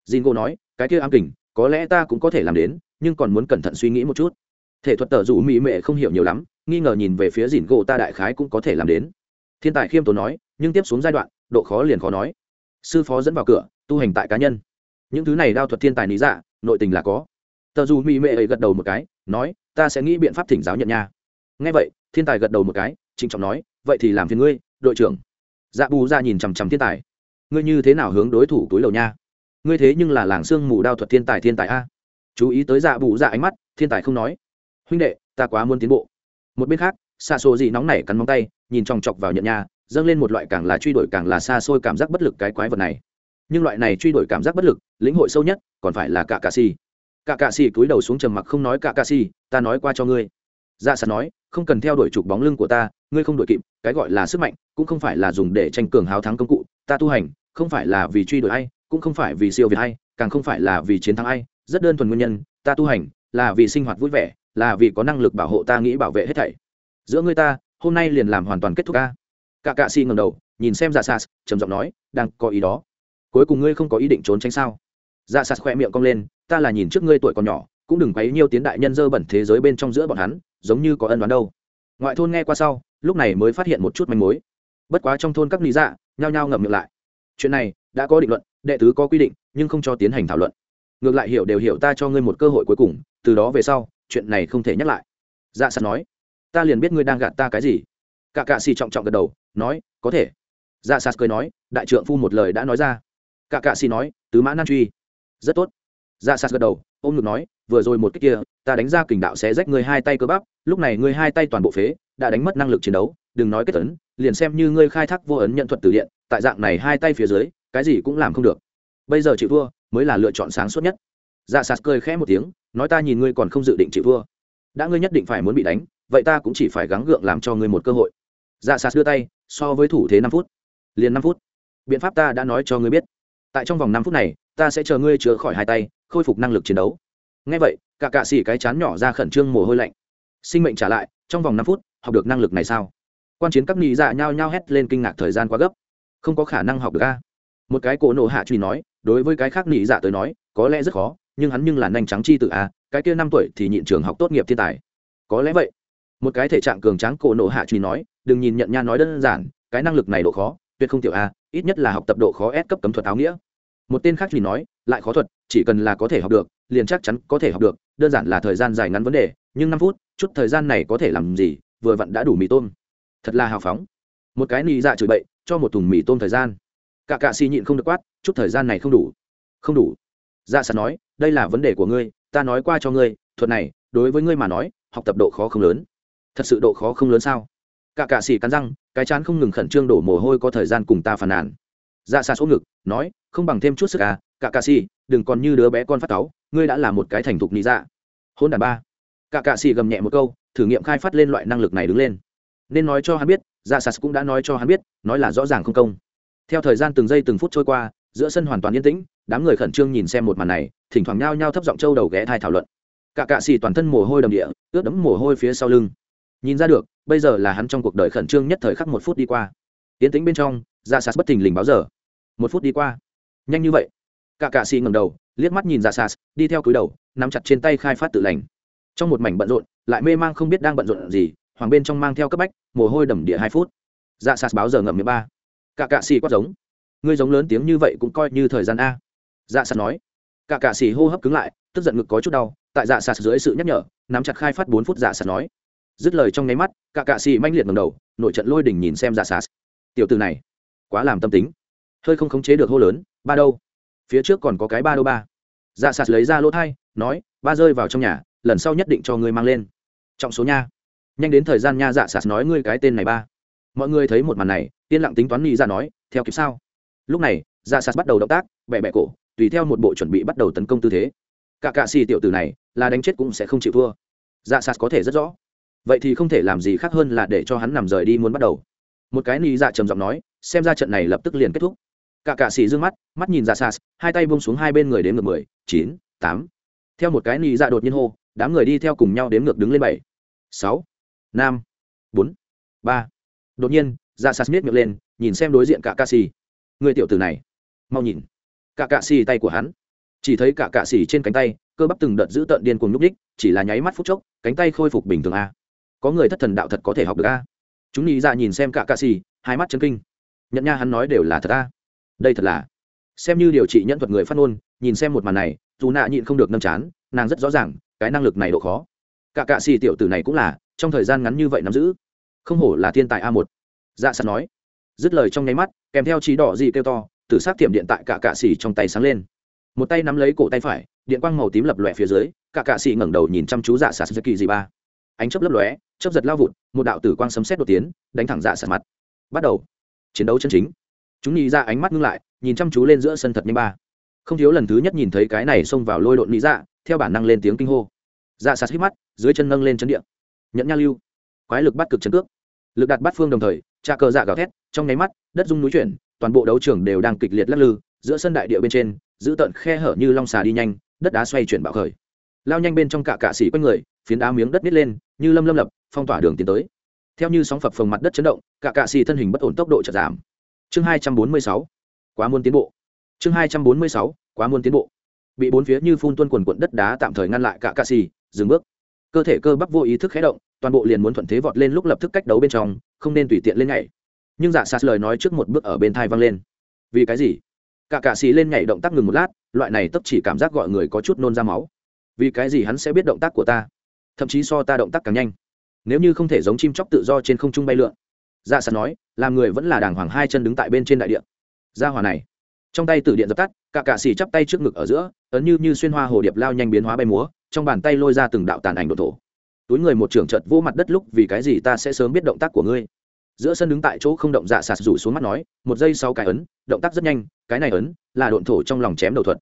Speaker 1: dì ngộ nói, cái kia ám kỉnh có lẽ ta cũng có thể làm đến, nhưng còn muốn cẩn thận suy nghĩ một chút. Thể thuật tờ dù mỹ mệ không hiểu nhiều lắm nghi ngờ nhìn về phía dìn gỗ ta đại khái cũng có thể làm đến. Thiên tài khiêm tốn nói, nhưng tiếp xuống giai đoạn, độ khó liền khó nói. Sư phó dẫn vào cửa, tu hành tại cá nhân. Những thứ này đao thuật thiên tài lý dạ nội tình là có. Tờ dù mỹ mệ ấy gật đầu một cái, nói, ta sẽ nghĩ biện pháp thỉnh giáo nhận nha. Ngay vậy, thiên tài gật đầu một cái, trịnh trọng nói, vậy thì làm phiền ngươi, đội trưởng. Dạ bù ra nhìn chằm chằm thiên tài. Ngươi như thế nào hướng đối thủ túi lầu nha? Ngươi thế nhưng là làng sương mù đao thuật thiên tài thiên tài a. Chú ý tới dạ bù ra ánh mắt, thiên tài không nói. Huynh đệ, ta quá muốn tiến bộ một bên khác xa xô dị nóng nảy cắn móng tay, nhìn chòng chọc vào nhận nha, dâng lên một loại càng là truy đuổi càng là xa xôi cảm giác bất lực cái quái vật này. Nhưng loại này truy đuổi cảm giác bất lực, lĩnh hội sâu nhất, còn phải là cả cà xì. Cả cà xì cúi đầu xuống trầm mặc không nói cả cà xì, ta nói qua cho ngươi. Dạ sạt nói, không cần theo đuổi trục bóng lưng của ta, ngươi không đuổi kịp, cái gọi là sức mạnh, cũng không phải là dùng để tranh cường háo thắng công cụ, ta tu hành, không phải là vì truy đuổi ai, cũng không phải vì siêu việt ai, càng không phải là vì chiến thắng ai, rất đơn thuần nguyên nhân, ta tu hành là vì sinh hoạt vui vẻ là vì có năng lực bảo hộ ta nghĩ bảo vệ hết thảy. Giữa ngươi ta, hôm nay liền làm hoàn toàn kết thúc ca cả cạ si ngầm đầu, nhìn xem dạ sas trầm giọng nói, đang có ý đó. Cuối cùng ngươi không có ý định trốn tránh sao? Dạ sas khỏe miệng cong lên, ta là nhìn trước ngươi tuổi còn nhỏ, cũng đừng quấy nhiêu tiến đại nhân dơ bẩn thế giới bên trong giữa bọn hắn, giống như có ân đoán đâu. Ngoại thôn nghe qua sau, lúc này mới phát hiện một chút manh mối. Bất quá trong thôn các lý dạ nhao nhao ngậm miệng lại. Chuyện này, đã có định luận, đệ tứ có quy định, nhưng không cho tiến hành thảo luận. Ngược lại hiểu đều hiểu ta cho ngươi một cơ hội cuối cùng, từ đó về sau chuyện này không thể nhắc lại. Dạ sạt nói, ta liền biết ngươi đang gạt ta cái gì. Cả cạ xì trọng trọng gật đầu, nói, có thể. Dạ sạt cười nói, đại trượng phu một lời đã nói ra. Cả cạ xì nói, tứ mã nan truy. Rất tốt. Dạ sạt gật đầu, ôm ngực nói, vừa rồi một cách kia, ta đánh ra kình đạo sẽ rách ngươi hai tay cơ bắp, lúc này ngươi hai tay toàn bộ phế, đã đánh mất năng lực chiến đấu, đừng nói kết tấn liền xem như ngươi khai thác vô ấn nhận thuật từ điện, tại dạng này hai tay phía dưới, cái gì cũng làm không được. Bây giờ chịu thua, mới là lựa chọn sáng suốt nhất dạ sạt cười khẽ một tiếng, nói ta nhìn ngươi còn không dự định chịu thua. Đã ngươi nhất định phải muốn bị đánh, vậy ta cũng chỉ phải gắng gượng làm cho ngươi một cơ hội. Dạ sạt đưa tay, so với thủ thế năm phút. Liền năm phút. Biện pháp ta đã nói cho ngươi biết. Tại trong vòng năm phút này, ta sẽ chờ ngươi chữa khỏi hai tay, khôi phục năng lực chiến đấu. Ngay vậy, cả cạ xỉ cái chán nhỏ ra khẩn trương mồ hôi lạnh. Sinh mệnh trả lại, trong vòng năm phút, học được năng lực này sao? Quan chiến các nghị dạ nhao nhao hét lên kinh ngạc thời gian quá gấp. Không có khả năng học được a. Một cái cổ nổ hạ truy nói, đối với cái khác nghị dạ tới nói, có lẽ rất khó nhưng hắn nhưng là nhanh trắng chi tự a à, cái kia năm tuổi thì nhịn trường học tốt nghiệp thiên tài. Có lẽ vậy. Một cái thể trạng cường tráng cổ nộ hạ truy nói, đừng nhìn nhận nha nói đơn giản, cái năng lực này độ khó, tuyệt không tiểu a ít nhất là học tập độ khó S cấp cấm thuật áo nghĩa. Một tên khác truy nói, lại khó thuật, chỉ cần là có thể học được, liền chắc chắn có thể học được, đơn giản là thời gian dài ngắn vấn đề, nhưng năm phút, chút thời gian này có thể làm gì, vừa vặn đã đủ mì tôm. Thật là hào phóng. Một cái nị dạ chửi bậy, cho một thùng mì tôm thời gian. Cả cạ xì nhịn không được quát, chút thời gian này không đủ. Không đủ. Dạ sẵn nói đây là vấn đề của ngươi, ta nói qua cho ngươi, thuật này, đối với ngươi mà nói, học tập độ khó không lớn. Thật sự độ khó không lớn sao? Cả cạ xì cắn răng, cái chán không ngừng khẩn trương đổ mồ hôi có thời gian cùng ta phàn nàn. Dạ ra xa số ngực, nói, không bằng thêm chút sức à cả cạ xì đừng còn như đứa bé con phát cáu, ngươi đã là một cái thành thục nị dạ. Hôn đàn ba. Cả cạ xì gầm nhẹ một câu, thử nghiệm khai phát lên loại năng lực này đứng lên. Nên nói cho hắn biết dạ ra xa cũng đã nói cho hắn biết, nói là rõ ràng không công. Theo thời gian từng giây từng phút trôi qua giữa sân hoàn toàn yên tĩnh, đám người khẩn trương nhìn xem một màn này, thỉnh thoảng nhao nhao thấp giọng châu đầu ghé thai thảo luận. Cả cạ xì toàn thân mồ hôi đầm địa, ướt đẫm mồ hôi phía sau lưng. Nhìn ra được, bây giờ là hắn trong cuộc đời khẩn trương nhất thời khắc một phút đi qua. Yên tĩnh bên trong ra sas bất thình lình báo giờ. Một phút đi qua. Nhanh như vậy. Cả cạ xì ngầm đầu, liếc mắt nhìn ra sas, đi theo cúi đầu, nắm chặt trên tay khai phát tự lành. Trong một mảnh bận rộn, lại mê mang không biết đang bận rộn gì, hoàng bên trong mang theo cấp bách, mồ hôi đầm địa hai phút. Ra sas báo giờ ngậm miệng ba. Cả cạ xì quát giống ngươi giống lớn tiếng như vậy cũng coi như thời gian a. Dạ sạt nói. Cả cạ xỉ hô hấp cứng lại, tức giận ngực có chút đau, tại dạ sạt dưới sự nhắc nhở, nắm chặt khai phát bốn phút dạ sạt nói. Dứt lời trong nháy mắt, cả cạ xỉ manh liệt ngầm đầu, nội trận lôi đỉnh nhìn xem dạ sạt. Tiểu từ này, quá làm tâm tính. Hơi không khống chế được hô lớn, ba đâu? Phía trước còn có cái ba đô ba? Dạ sạt lấy ra lỗ thai, nói, ba rơi vào trong nhà, lần sau nhất định cho ngươi mang lên. Trọng số nha. Nhanh đến thời gian nha dạ sạt nói ngươi cái tên này ba. Mọi người thấy một màn này, yên lặng tính toán nghĩ ra dạ nói, theo kịp sao? Lúc này dạ sạt bắt đầu động tác bẹ bẹ cổ, tùy theo một bộ chuẩn bị bắt đầu tấn công tư thế. Cả cạ xì tiểu tử này, là đánh chết cũng sẽ không chịu thua. Dạ sạt có thể rất rõ. Vậy thì không thể làm gì khác hơn là để cho hắn nằm rời đi muốn bắt đầu. Một cái ni dạ trầm giọng nói, xem ra trận này lập tức liền kết thúc. Cả cạ xì d ư ơ n g mắt mắt nhìn ra sạt, hai tay bông xuống hai bên người đếm ngược mười, chín, tám. Theo một cái ni dạ đột nhiên hô, đám người đi theo cùng nhau đếm ngược đứng lên bảy, sáu, năm, bốn, ba. Đột nhiên ra sạt miết miệng lên, nhìn xem đối diện cả cạ xì người tiểu tử này, mau nhìn. Cả cạ xì tay của hắn. Chỉ thấy cả cạ xì trên cánh tay, cơ bắp từng đợt giữ tợn điên cuồng núp đích chỉ là nháy mắt phút chốc, cánh tay khôi phục bình thường a. Có người thất thần đạo thật có thể học được a. Chúng nghĩ ra dạ nhìn xem cả cạ xì, hai mắt chân kinh. Nhận nha hắn nói đều là thật a. Đây thật là. Xem như điều trị nhân thuật người phát ngôn, nhìn xem một màn này, dù nạ nhịn không được nâm chán, nàng rất rõ ràng, cái năng lực này độ khó. Cả cạ xì tiểu tử này cũng là, trong thời gian ngắn như vậy nắm giữ. Không hổ là thiên tài a một. Dạ sẵn nói dứt lời trong nháy mắt, kèm theo trí đỏ dị kêu to, tử sát tiệm điện tại cả cạ xỉ trong tay sáng lên. Một tay nắm lấy cổ tay phải, điện quang màu tím lập lòe phía dưới, cả cạ xỉ ngẩng đầu nhìn chăm chú dạ sạt kỳ dị ba. Ánh chớp lấp lóe, chớp giật lao vụt, một đạo tử quang sấm xét đột tiến, đánh thẳng dạ sạt mặt. Bắt đầu. Chiến đấu chân chính. Chúng nghĩ ra dạ ánh mắt ngưng lại, nhìn chăm chú lên giữa sân thật nhanh ba. Không thiếu lần thứ nhất nhìn thấy cái này xông vào lôi độn nghĩ dạ theo bản năng lên tiếng kinh hô. Dạ sạt hít mắt, dưới chân nâng lên chân điện nhận nha lưu. Quái lực bắt cực chân cước. Lực đạt bắt phương đồng thời trà cờ dạ gào thét, trong nháy mắt, đất rung núi chuyển, toàn bộ đấu trường đều đang kịch liệt lắc lư, giữa sân đại địa bên trên, giữ tận khe hở như long xà đi nhanh, đất đá xoay chuyển bạo khởi. Lao nhanh bên trong cả cạ xỉ quanh người, phiến đá miếng đất nít lên, như lâm lâm lập, phong tỏa đường tiến tới. Theo như sóng phập phồng mặt đất chấn động, cả cạ xỉ thân hình bất ổn tốc độ chợt giảm. Chương hai trăm bốn mươi sáu, quá muôn tiến bộ. Chương hai trăm bốn mươi sáu, quá muôn tiến bộ. Bị bốn phía như phun tuân quần quận đất đá tạm thời ngăn lại cả cạ xỉ dừng bước. Cơ thể cơ bắp vô ý thức khé động toàn bộ liền muốn thuận thế vọt lên lúc lập tức cách đấu bên trong, không nên tùy tiện lên nhảy. Nhưng dạ sạt lời nói trước một bước ở bên thai văng lên. Vì cái gì? Cả cạ xì lên nhảy động tác ngừng một lát, loại này tấp chỉ cảm giác gọi người có chút nôn ra máu. Vì cái gì hắn sẽ biết động tác của ta? Thậm chí so ta động tác càng nhanh. Nếu như không thể giống chim chóc tự do trên không trung bay lượn. Dạ sạt nói, làm người vẫn là đàng hoàng hai chân đứng tại bên trên đại điện. Gia hòa này. Trong tay tử điện dập tắt, cả cạ xì chắp tay trước ngực ở giữa, ấn như như xuyên hoa hồ điệp lao nhanh biến hóa bay múa, trong bàn tay lôi ra từng đạo tàn ảnh độ thổ túi người một trưởng trợt vô mặt đất lúc vì cái gì ta sẽ sớm biết động tác của ngươi? Giữa sân đứng tại chỗ không động dạ sạt rủ xuống mắt nói, một giây sau cái ấn, động tác rất nhanh, cái này ấn là độn thổ trong lòng chém đầu thuật.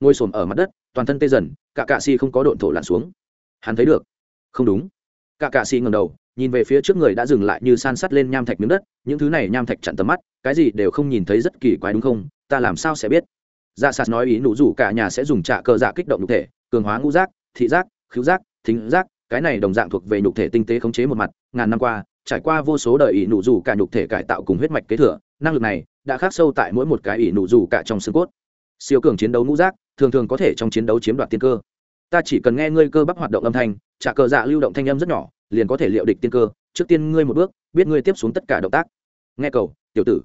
Speaker 1: Ngồi xổm ở mặt đất, toàn thân tê dần, cả cạ si không có độn thổ lặn xuống. Hắn thấy được. Không đúng. Cả cạ si ngầm đầu, nhìn về phía trước người đã dừng lại như san sắt lên nham thạch miếng đất, những thứ này nham thạch chặn tầm mắt, cái gì đều không nhìn thấy rất kỳ quái đúng không? Ta làm sao sẽ biết? Dạ sạt nói ý nụ rủ cả nhà sẽ dùng trạ cờ dạ kích động nhục thể, cường hóa ngũ giác, thị giác, khứu giác, thính giác cái này đồng dạng thuộc về nhục thể tinh tế khống chế một mặt, ngàn năm qua, trải qua vô số đời ỷ nụ dù cả nhục thể cải tạo cùng huyết mạch kế thừa, năng lực này đã khắc sâu tại mỗi một cái ỷ nụ dù cả trong xương cốt. Siêu cường chiến đấu ngũ giác, thường thường có thể trong chiến đấu chiếm đoạt tiên cơ. Ta chỉ cần nghe ngươi cơ bắp hoạt động âm thanh, trả cờ dạ lưu động thanh âm rất nhỏ, liền có thể liệu địch tiên cơ, trước tiên ngươi một bước, biết ngươi tiếp xuống tất cả động tác. Nghe cầu, tiểu tử.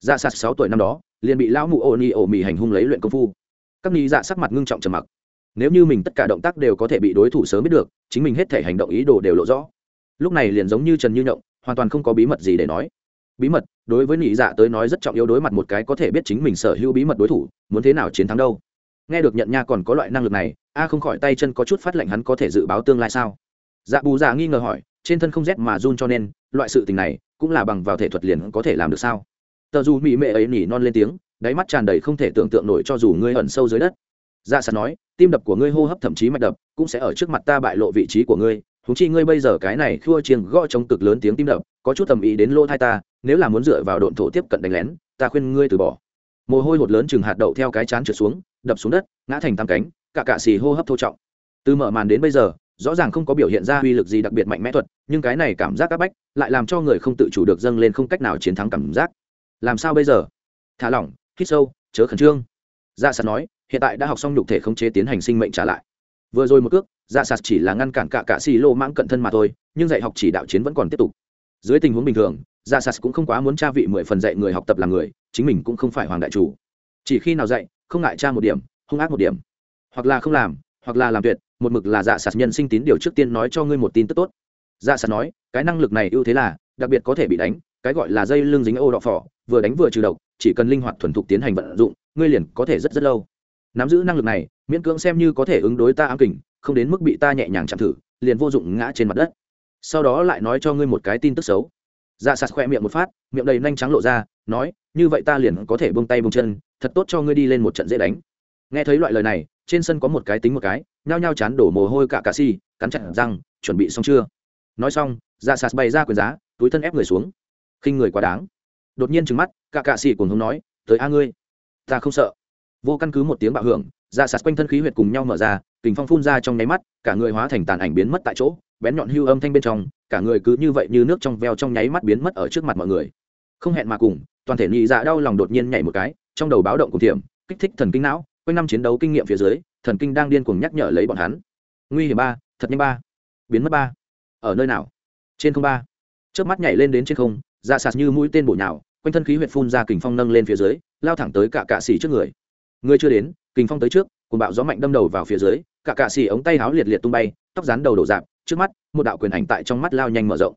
Speaker 1: Dạ sạt sáu tuổi năm đó, liền bị lão mụ ô ni ổ mì hành hung lấy luyện công phu. Các ni dạ sắc mặt ngưng trọng trầm mặc nếu như mình tất cả động tác đều có thể bị đối thủ sớm biết được, chính mình hết thể hành động ý đồ đều lộ rõ. Lúc này liền giống như trần như nhộng, hoàn toàn không có bí mật gì để nói. Bí mật, đối với nị dạ tới nói rất trọng yếu đối mặt một cái có thể biết chính mình sở hữu bí mật đối thủ, muốn thế nào chiến thắng đâu. Nghe được nhận nha còn có loại năng lực này, a không khỏi tay chân có chút phát lệnh hắn có thể dự báo tương lai sao. Dạ bù dạ nghi ngờ hỏi, trên thân không rét mà run cho nên, loại sự tình này cũng là bằng vào thể thuật liền có thể làm được sao? Tờ dù mỹ mệ ấy nỉ non lên tiếng, đáy mắt tràn đầy không thể tưởng tượng nổi cho dù ngươi ẩn sâu dưới đất. Dạ sạt nói tim đập của ngươi hô hấp thậm chí mạch đập, cũng sẽ ở trước mặt ta bại lộ vị trí của ngươi. Thúng chi ngươi bây giờ cái này khua chiêng gõ chống cực lớn tiếng tim đập, có chút tầm ý đến lỗ thai ta, nếu là muốn dựa vào độn thổ tiếp cận đánh lén, ta khuyên ngươi từ bỏ. Mồ hôi hột lớn chừng hạt đậu theo cái chán trượt xuống, đập xuống đất, ngã thành tam cánh, cả cạ xì hô hấp thô trọng. Từ mở màn đến bây giờ, rõ ràng không có biểu hiện ra uy lực gì đặc biệt mạnh mẽ thuật, nhưng cái này cảm giác áp bách, lại làm cho người không tự chủ được dâng lên không cách nào chiến thắng cảm giác. Làm sao bây giờ? Thả lỏng, hít sâu, chớ khẩn trương. Dạ sạt nói hiện tại đã học xong nhục thể khống chế tiến hành sinh mệnh trả lại. Vừa rồi một cước dạ sạt chỉ là ngăn cản cả cả xì lô mãng cận thân mà thôi, nhưng dạy học chỉ đạo chiến vẫn còn tiếp tục. Dưới tình huống bình thường dạ sạt cũng không quá muốn tra vị mười phần dạy người học tập làm người, chính mình cũng không phải hoàng đại chủ. Chỉ khi nào dạy, không ngại tra một điểm, hung ác một điểm. Hoặc là không làm, hoặc là làm tuyệt, một mực là dạ sạt nhân sinh tín điều trước tiên nói cho ngươi một tin tức tốt. Dạ sạt nói, cái năng lực này ưu thế là, đặc biệt có thể bị đánh, cái gọi là dây lưng dính ô đọ phỏ, vừa đánh vừa trừ độc, chỉ cần linh hoạt thuần thục tiến hành vận dụng, ngươi liền có thể rất rất lâu nắm giữ năng lực này, miễn cưỡng xem như có thể ứng đối ta ám kình, không đến mức bị ta nhẹ nhàng chạm thử, liền vô dụng ngã trên mặt đất. Sau đó lại nói cho ngươi một cái tin tức xấu. Dạ sạt khoe miệng một phát, miệng đầy nhanh trắng lộ ra, nói, như vậy ta liền có thể bông tay bông chân, thật tốt cho ngươi đi lên một trận dễ đánh. Nghe thấy loại lời này, trên sân có một cái tính một cái, nhao nhao chán đổ mồ hôi cả cà si cắn chặt răng, chuẩn bị xong chưa? Nói xong dạ sạt bày ra quyền giá, túi thân ép người xuống. Khinh người quá đáng. Đột nhiên trừng mắt, cả cà si cùng hống nói, tới a ngươi, ta không sợ vô căn cứ một tiếng bạo hưởng dạ sạt quanh thân khí huyệt cùng nhau mở ra kình phong phun ra trong nháy mắt cả người hóa thành tàn ảnh biến mất tại chỗ bén nhọn hưu âm thanh bên trong cả người cứ như vậy như nước trong veo trong nháy mắt biến mất ở trước mặt mọi người. Không hẹn mà cùng toàn thể nhị dạ đau lòng đột nhiên nhảy một cái trong đầu báo động cùng thiểm, kích thích thần kinh não quanh năm chiến đấu kinh nghiệm phía dưới thần kinh đang điên cuồng nhắc nhở lấy bọn hắn. Nguy hiểm ba thật nhanh ba. Biến mất ba. Ở nơi nào? Trên không ba. Trước mắt nhảy lên đến trên không ra sạt như mũi tên bổ nhào quanh thân khí huyệt phun ra kình phong nâng lên phía dưới lao thẳng tới cả cạ xỉ trước người người chưa đến, kình phong tới trước cùng bạo gió mạnh đâm đầu vào phía dưới, cả cạ xì ống tay háo liệt liệt tung bay, tóc rán đầu đổ dạp, trước mắt, một đạo quyền ảnh tại trong mắt lao nhanh mở rộng.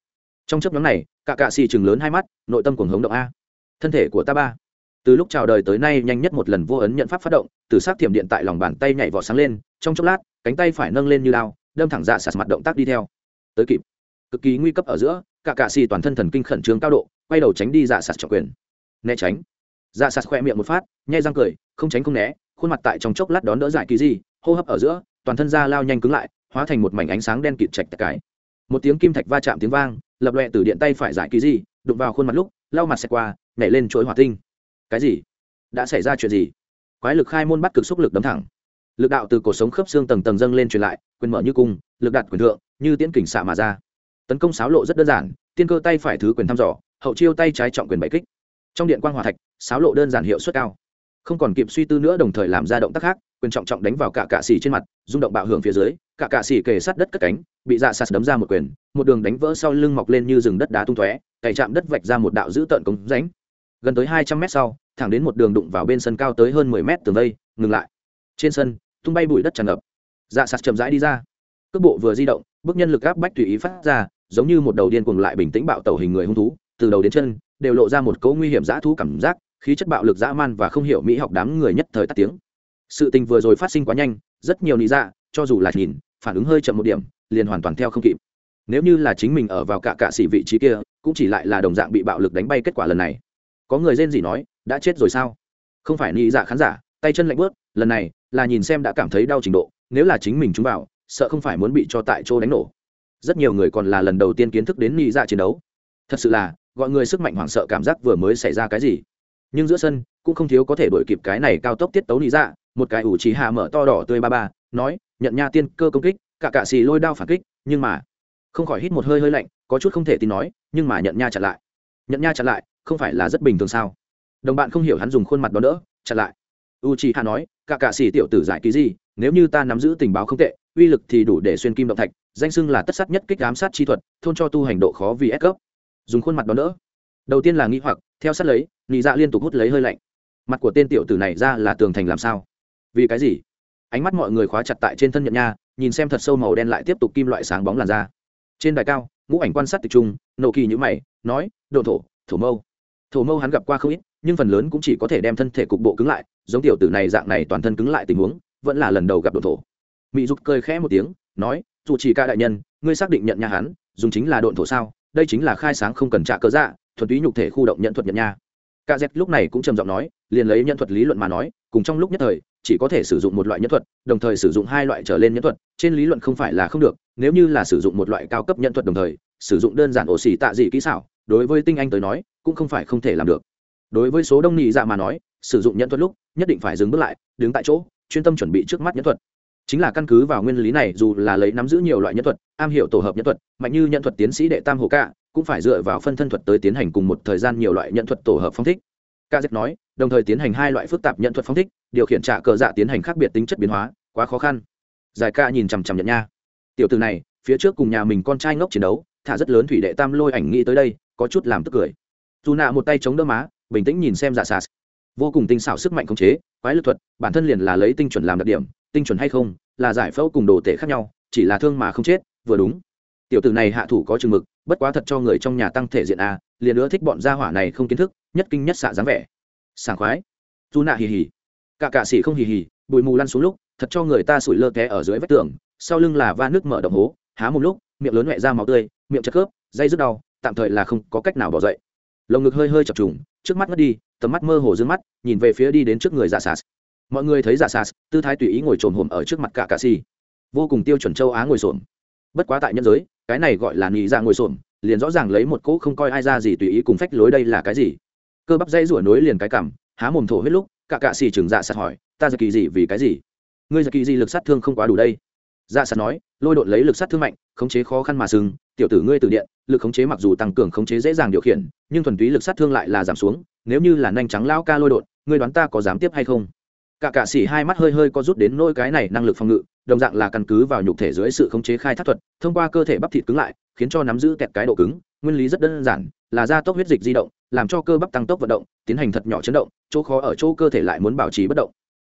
Speaker 1: Trong chấp nhóm này, cả cạ xì chừng lớn hai mắt, nội tâm cuồng hống động a. Thân thể của ta ba. Từ lúc chào đời tới nay nhanh nhất một lần vô ấn nhận pháp phát động, từ sát thiểm điện tại lòng bàn tay nhảy vọt sáng lên, trong chốc lát, cánh tay phải nâng lên như lao đâm thẳng dạ sạt mặt động tác đi theo. Tới kịp. Cực kỳ nguy cấp ở giữa, cả cạ xì toàn thân thần kinh khẩn trương cao độ, quay đầu tránh đi dạ sạt trọng quyền. Né tránh dạ sạt khoe miệng một phát, nhai răng cười, không tránh không né, khuôn mặt tại trong chốc lát đón đỡ giải kỳ gì hô hấp ở giữa, toàn thân da lao nhanh cứng lại, hóa thành một mảnh ánh sáng đen kịt chạch tạc cái. Một tiếng kim thạch va chạm tiếng vang, lập loẹ từ điện tay phải giải kỳ gì đụng vào khuôn mặt lúc, lau mặt xẹt qua, nhảy lên chuỗi hỏa tinh. Cái gì? Đã xảy ra chuyện gì? Quái lực khai môn bắt cực xúc lực đấm thẳng. Lực đạo từ cổ sống khớp xương tầng tầng dâng lên truyền lại, quyền mở như cung, lực đạt quyền thượng, như tiễn kình xạ mà ra. Tấn công sáo lộ rất đơn giản, tiên cơ tay phải thứ quyền thăm dò, hậu chiêu tay trái trọng quyền bảy kích trong điện quan hòa thạch, sáo lộ đơn giản hiệu suất cao. Không còn kịp suy tư nữa đồng thời làm ra động tác khác, quyền trọng trọng đánh vào cả cạ xỉ trên mặt, rung động bạo hưởng phía dưới, cả cạ xỉ kề sát đất cất cánh, bị dạ sạt đấm ra một quyền, một đường đánh vỡ sau lưng mọc lên như rừng đất đá tung tóe, cày chạm đất vạch ra một đạo dữ tợn cống ránh gần tới hai trăm mét sau, thẳng đến một đường đụng vào bên sân cao tới hơn mười mét tường vây, ngừng lại. Trên sân, tung bay bụi đất tràn ngập. Dạ sạt chậm rãi đi ra. Cước bộ vừa di động, bước nhân lực áp bách tùy ý phát ra, giống như một đầu điên cuồng lại bình tĩnh bạo tẩu hình người hung thú, từ đầu đến chân đều lộ ra một cấu nguy hiểm dã thú cảm giác, khí chất bạo lực dã man và không hiểu mỹ học đám người nhất thời tắt tiếng. Sự tình vừa rồi phát sinh quá nhanh, rất nhiều lý dạ cho dù là nhìn, phản ứng hơi chậm một điểm, liền hoàn toàn theo không kịp. Nếu như là chính mình ở vào cả cạ xỉ vị trí kia, cũng chỉ lại là đồng dạng bị bạo lực đánh bay kết quả lần này. Có người rên gì nói, đã chết rồi sao? Không phải lý dạ khán giả, tay chân lạnh bớt, lần này là nhìn xem đã cảm thấy đau trình độ, nếu là chính mình chúng vào, sợ không phải muốn bị cho tại chỗ đánh nổ. Rất nhiều người còn là lần đầu tiên kiến thức đến lý dạ chiến đấu. Thật sự là gọi người sức mạnh hoảng sợ cảm giác vừa mới xảy ra cái gì. Nhưng giữa sân, cũng không thiếu có thể đổi kịp cái này cao tốc tiết tấu lý dạ một cái ủ trí hạ mở to đỏ tươi ba ba, nói, nhận nha tiên cơ công kích, cả cạ xì lôi đao phản kích, nhưng mà không khỏi hít một hơi hơi lạnh, có chút không thể tin nói, nhưng mà nhận nha chặn lại. Nhận nha chặn lại, không phải là rất bình thường sao? Đồng bạn không hiểu hắn dùng khuôn mặt đó đỡ, chặn lại. U chi hạ nói, cả cạ xì tiểu tử giải ký gì, nếu như ta nắm giữ tình báo không tệ, uy lực thì đủ để xuyên kim động thạch, danh xưng là tất sát nhất kích ám sát chi thuật, thôn cho tu hành độ khó vì ép cấp dùng khuôn mặt đó đỡ đầu tiên là nghĩ hoặc, theo sát lấy nghĩ dạ liên tục hút lấy hơi lạnh. Mặt của tên tiểu tử này ra là tường thành làm sao? Vì cái gì? Ánh mắt mọi người khóa chặt tại trên thân nhận nha, nhìn xem thật sâu màu đen lại tiếp tục kim loại sáng bóng làn da trên đài cao, ngũ ảnh quan sát tịch trung, nộ kỳ nhữ mày, nói, độ thổ thổ mâu. Thổ mâu hắn gặp qua không ít, nhưng phần lớn cũng chỉ có thể đem thân thể cục bộ cứng lại, giống tiểu tử này dạng này toàn thân cứng lại tình huống, vẫn là lần đầu gặp độ thổ. Mỹ dục cười khẽ một tiếng, nói, dù chỉ ca đại nhân, ngươi xác định nhận nha hắn, dùng chính là độn thổ sao? Đây chính là khai sáng không cần trả cớ dạ thuần túy nhục thể khu động nhận thuật nhận nha. Cả z lúc này cũng trầm giọng nói, liền lấy nhân thuật lý luận mà nói, cùng trong lúc nhất thời, chỉ có thể sử dụng một loại nhân thuật, đồng thời sử dụng hai loại trở lên nhân thuật, trên lý luận không phải là không được, nếu như là sử dụng một loại cao cấp nhân thuật đồng thời, sử dụng đơn giản ổ xỉ tạ dị kỹ xảo, đối với tinh anh tới nói, cũng không phải không thể làm được. Đối với số đông nhị dạ mà nói, sử dụng nhân thuật lúc, nhất định phải dừng bước lại, đứng tại chỗ, chuyên tâm chuẩn bị trước mắt nhân thuật chính là căn cứ vào nguyên lý này, dù là lấy nắm giữ nhiều loại nhân thuật, am hiểu tổ hợp nhân thuật, mạnh như nhân thuật tiến sĩ đệ tam hồ cạ cũng phải dựa vào phân thân thuật tới tiến hành cùng một thời gian nhiều loại nhân thuật tổ hợp phong thích. Ca z nói, đồng thời tiến hành hai loại phức tạp nhận thuật phong thích, điều khiển trả cờ dạ tiến hành khác biệt tính chất biến hóa, quá khó khăn. Giải ca nhìn chằm chằm nhận nha. Tiểu từ này, phía trước cùng nhà mình con trai ngốc chiến đấu, thả rất lớn thủy đệ tam lôi ảnh nghĩ tới đây, có chút làm tức cười. Dù nạ một tay chống đỡ má, bình tĩnh nhìn xem dạ sạt vô cùng tinh xảo sức mạnh khống chế, quái lực thuật, bản thân liền là lấy tinh chuẩn làm đặc điểm tinh chuẩn hay không, là giải phẫu cùng đồ tể khác nhau, chỉ là thương mà không chết, vừa đúng. Tiểu tử này hạ thủ có chừng mực, bất quá thật cho người trong nhà tăng thể diện a, liền nữa thích bọn gia hỏa này không kiến thức, nhất kinh nhất xạ dáng vẻ. Sảng khoái. Dù nạ hì hì. Cả cạ xỉ không hì hì, bụi mù lăn xuống lúc, thật cho người ta sủi lơ té ở dưới vách tường, sau lưng là va nước mở động hố, há một lúc, miệng lớn mẹ ra máu tươi, miệng chật khớp, dây rất đau, tạm thời là không có cách nào bỏ dậy. Lồng ngực hơi hơi chập trùng, trước mắt mất đi, tầm mắt mơ hồ d mắt, nhìn về phía đi đến trước người dạ sas mọi người thấy giả sas, tư thái tùy ý ngồi trồn hồm ở trước mặt cả cà si vô cùng tiêu chuẩn châu á ngồi xổm. Bất quá tại nhân giới, cái này gọi là nhị ra dạ ngồi xổm, liền rõ ràng lấy một cỗ không coi ai ra gì tùy ý cùng phách lối đây là cái gì. Cơ bắp dây rủa nối liền cái cằm, há mồm thổ hết lúc, cả cạ xì chừng dạ sạt hỏi, ta giật kỳ gì vì cái gì? Ngươi giật kỳ gì lực sát thương không quá đủ đây? Dạ sạt nói, lôi đột lấy lực sát thương mạnh, khống chế khó khăn mà sừng, tiểu tử ngươi từ điện, lực khống chế mặc dù tăng cường khống chế dễ dàng điều khiển, nhưng thuần túy lực sát thương lại là giảm xuống, nếu như là nhanh trắng lao ca lôi đột ngươi đoán ta có dám tiếp hay không? Cả cạ xỉ hai mắt hơi hơi có rút đến nôi cái này năng lực phòng ngự, đồng dạng là căn cứ vào nhục thể dưới sự khống chế khai thác thuật, thông qua cơ thể bắp thịt cứng lại, khiến cho nắm giữ kẹt cái độ cứng, nguyên lý rất đơn giản, là gia tốc huyết dịch di động, làm cho cơ bắp tăng tốc vận động, tiến hành thật nhỏ chấn động, chỗ khó ở chỗ cơ thể lại muốn bảo trì bất động.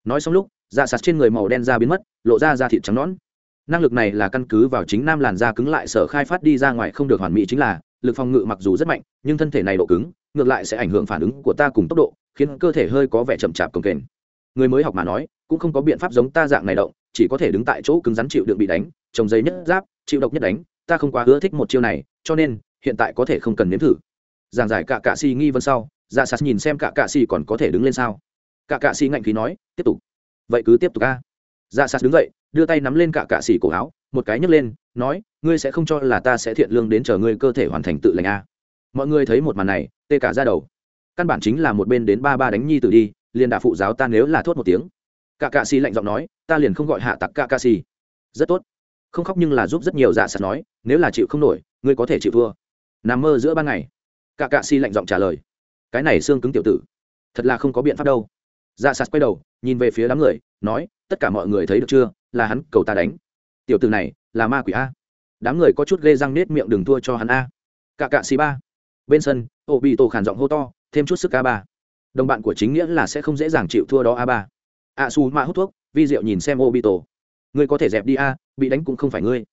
Speaker 1: Nói xong lúc da sạt trên người màu đen da biến mất, lộ ra da thịt trắng nõn. Năng lực này là căn cứ vào chính nam làn da cứng lại sở khai phát đi ra ngoài không được hoàn mỹ chính là, lực phòng ngự mặc dù rất mạnh, nhưng thân thể này độ cứng, ngược lại sẽ ảnh hưởng phản ứng của ta cùng tốc độ, khiến cơ thể hơi có vẻ chậm chạp cồng kềnh người mới học mà nói, cũng không có biện pháp giống ta dạng này động, chỉ có thể đứng tại chỗ cứng rắn chịu đựng bị đánh, trồng giấy nhất giáp, chịu độc nhất đánh, ta không quá ưa thích một chiêu này, cho nên, hiện tại có thể không cần nếm thử. Giảng giải cả cạ xì nghi vân sau ra sạt nhìn xem cả cạ xì còn có thể đứng lên sao. Cả cạ xì ngạnh khí nói, tiếp tục. Vậy cứ tiếp tục a. Ra sạt đứng dậy, đưa tay nắm lên cả cạ xì cổ áo, một cái nhấc lên, nói, ngươi sẽ không cho là ta sẽ thiện lương đến chờ ngươi cơ thể hoàn thành tự lành a. Mọi người thấy một màn này, tê cả ra đầu. Căn bản chính là một bên đến ba ba đánh nhi tử đi liền đả phụ giáo ta nếu là thốt một tiếng. Cả cạ xì lạnh giọng nói, ta liền không gọi hạ tặc cả cạ xì rất tốt. Không khóc nhưng là giúp rất nhiều dạ sạt nói, nếu là chịu không nổi, ngươi có thể chịu thua. Nằm mơ giữa ban ngày. Cả cạ xì lạnh giọng trả lời. Cái này xương cứng tiểu tử. Thật là không có biện pháp đâu. Dạ sạt quay đầu, nhìn về phía đám người, nói, tất cả mọi người thấy được chưa? Là hắn, cầu ta đánh. Tiểu tử này, là ma quỷ a. Đám người có chút ghê răng nết miệng đừng thua cho hắn a. Cả cạ xì ba. Bên sân ô bị tổ khản giọng hô to, thêm chút sức ca ba đồng bạn của chính nghĩa là sẽ không dễ dàng chịu thua đó a ba. A su ma hút thuốc vi diệu nhìn xem obito. ngươi có thể dẹp đi a bị đánh cũng không phải ngươi.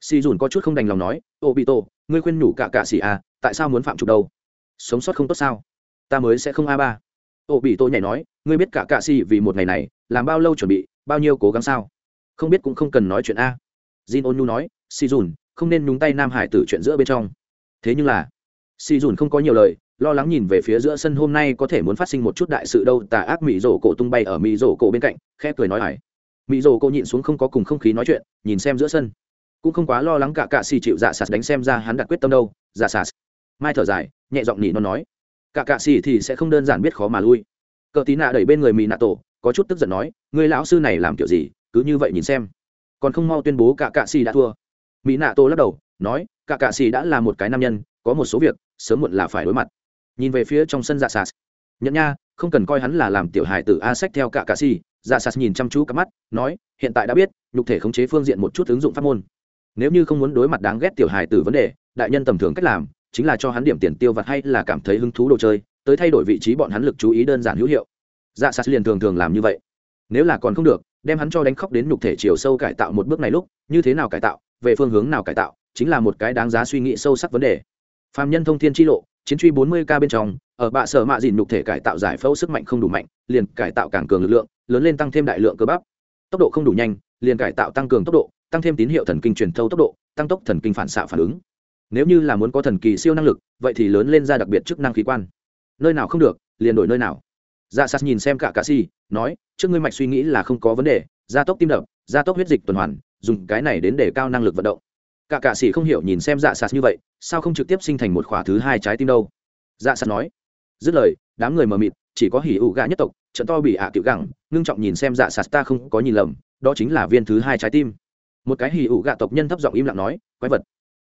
Speaker 1: Si dùn có chút không đành lòng nói obito, ngươi khuyên nhủ cả cạ xỉ a tại sao muốn phạm trục đâu? Sống sót không tốt sao? Ta mới sẽ không a ba. Ô bị nhảy nói ngươi biết cả cạ xỉ vì một ngày này làm bao lâu chuẩn bị bao nhiêu cố gắng sao? Không biết cũng không cần nói chuyện a. Jin ôn nhu nói si dùn không nên nhúng tay nam hải tử chuyện giữa bên trong. Thế nhưng là si dùn không có nhiều lời lo lắng nhìn về phía giữa sân hôm nay có thể muốn phát sinh một chút đại sự đâu, tà ác mỹ rổ cổ tung bay ở mỹ rổ cổ bên cạnh, khẽ cười nói hải mỹ rổ cổ nhịn xuống không có cùng không khí nói chuyện, nhìn xem giữa sân. Cũng không quá lo lắng cả cạ xì chịu dạ sạt đánh xem ra hắn đặt quyết tâm đâu dạ sạt. Mai thở dài, nhẹ giọng nhị nó nói. Cả cạ xì thì sẽ không đơn giản biết khó mà lui. Cờ tí nạ đẩy bên người mỹ nạ tổ, có chút tức giận nói người lão sư này làm kiểu gì, cứ như vậy nhìn xem. Còn không mau tuyên bố cả cạ xì đã thua. Mỹ nạ tổ lắc đầu, nói, cả cạ xì đã là một cái nam nhân, có một số việc, sớm muộn là phải đối mặt nhìn về phía trong sân dạ sạt. Nhận nha, không cần coi hắn là làm tiểu hài tử a sách theo cả cà si. Dạ sạt nhìn chăm chú cắp mắt, nói, hiện tại đã biết, nhục thể khống chế phương diện một chút ứng dụng pháp môn. Nếu như không muốn đối mặt đáng ghét tiểu hài tử vấn đề, đại nhân tầm thường cách làm, chính là cho hắn điểm tiền tiêu vặt hay là cảm thấy hứng thú đồ chơi, tới thay đổi vị trí bọn hắn lực chú ý đơn giản hữu hiệu. Dạ sạt liền thường thường làm như vậy. Nếu là còn không được, đem hắn cho đánh khóc đến nhục thể chiều sâu cải tạo một bước này lúc, như thế nào cải tạo, về phương hướng nào cải tạo, chính là một cái đáng giá suy nghĩ sâu sắc vấn đề. Phạm nhân thông thiên chi lộ chiến truy 40 k bên trong, ở bạ sở mạ dìn nhục thể cải tạo giải phẫu sức mạnh không đủ mạnh, liền cải tạo càng cường lực lượng, lớn lên tăng thêm đại lượng cơ bắp. Tốc độ không đủ nhanh, liền cải tạo tăng cường tốc độ, tăng thêm tín hiệu thần kinh truyền thâu tốc độ, tăng tốc thần kinh phản xạ phản ứng. Nếu như là muốn có thần kỳ siêu năng lực, vậy thì lớn lên ra đặc biệt chức năng khí quan. Nơi nào không được, liền đổi nơi nào. Dạ sas nhìn xem cả cà si, nói, trước ngươi mạch suy nghĩ là không có vấn đề, gia tốc tim đập, gia tốc huyết dịch tuần hoàn, dùng cái này đến để cao năng lực vận động cả cạ sĩ không hiểu nhìn xem dạ sạt như vậy, sao không trực tiếp sinh thành một khỏa thứ hai trái tim đâu? Dạ sạt nói. Dứt lời, đám người mờ mịt, chỉ có hỉ ủ gạ nhất tộc, trận to bị ạ à tiểu gẳng, ngưng trọng nhìn xem dạ sạt ta không có nhìn lầm, đó chính là viên thứ hai trái tim. Một cái hỉ ủ gạ tộc nhân thấp giọng im lặng nói, quái vật.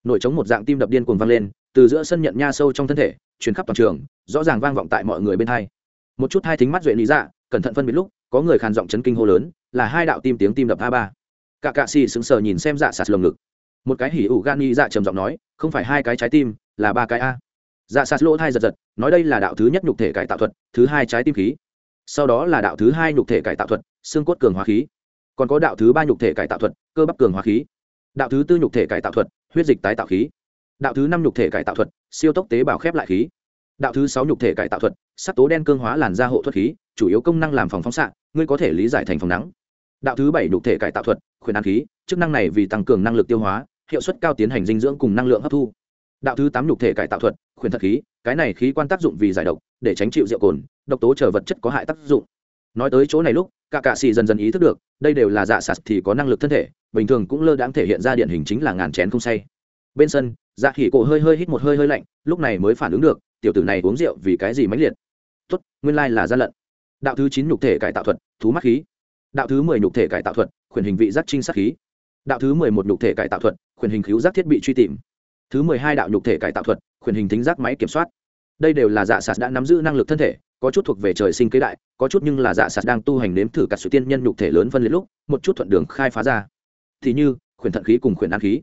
Speaker 1: Nổi trống một dạng tim đập điên cuồng vang lên, từ giữa sân nhận nha sâu trong thân thể chuyến khắp toàn trường, rõ ràng vang vọng tại mọi người bên hai. Một chút hai thính mắt duệ lý dạ cẩn thận phân biệt lúc, có người khàn giọng chấn kinh hô lớn, là hai đạo tim tiếng tim đập a ba. Cả cạ xì sững sờ nhìn xem dạ sạt lồng ngực một cái hỉ ủ gan y dạ trầm giọng nói, không phải hai cái trái tim, là ba cái a. Dạ sạt lỗ thai giật giật, nói đây là đạo thứ nhất nhục thể cải tạo thuật, thứ hai trái tim khí. Sau đó là đạo thứ hai nhục thể cải tạo thuật, xương cốt cường hóa khí. Còn có đạo thứ ba nhục thể cải tạo thuật, cơ bắp cường hóa khí. Đạo thứ tư nhục thể cải tạo thuật, huyết dịch tái tạo khí. Đạo thứ năm nhục thể cải tạo thuật, siêu tốc tế bào khép lại khí. Đạo thứ sáu nhục thể cải tạo thuật, sắc tố đen cương hóa làn da hộ thuật khí, chủ yếu công năng làm phòng phóng xạ, ngươi có thể lý giải thành phòng nắng. Đạo thứ bảy nhục thể cải tạo thuật, khuyển ăn khí, chức năng này vì tăng cường năng lực tiêu hóa hiệu suất cao tiến hành dinh dưỡng cùng năng lượng hấp thu. Đạo thứ tám nhục thể cải tạo thuật, khuyển thật khí, cái này khí quan tác dụng vì giải độc, để tránh chịu rượu cồn, độc tố chờ vật chất có hại tác dụng. Nói tới chỗ này lúc, cả cạ xì dần dần ý thức được, đây đều là dạ sạt thì có năng lực thân thể, bình thường cũng lơ đãng thể hiện ra điển hình chính là ngàn chén không say. Bên sân dạ khỉ cổ hơi hơi hít một hơi hơi lạnh, lúc này mới phản ứng được, tiểu tử này uống rượu vì cái gì mãnh liệt. Tốt, nguyên lai là gian lận. Đạo thứ chín nhục thể cải tạo thuật, thú mắt khí. Đạo thứ mười nhục thể cải tạo thuật, khuyển hình vị giác trinh sát khí đạo thứ mười một nhục thể cải tạo thuật, khuyển hình cứu giác thiết bị truy tìm. Thứ mười hai đạo nhục thể cải tạo thuật, khuyển hình thính giác máy kiểm soát. Đây đều là dạ sạt đã nắm giữ năng lực thân thể, có chút thuộc về trời sinh kế đại, có chút nhưng là dạ sạt đang tu hành nếm thử cả sự tiên nhân nhục thể lớn phân liệt lúc, một chút thuận đường khai phá ra. Thì như, khuyển thận khí cùng khuyển ăn khí.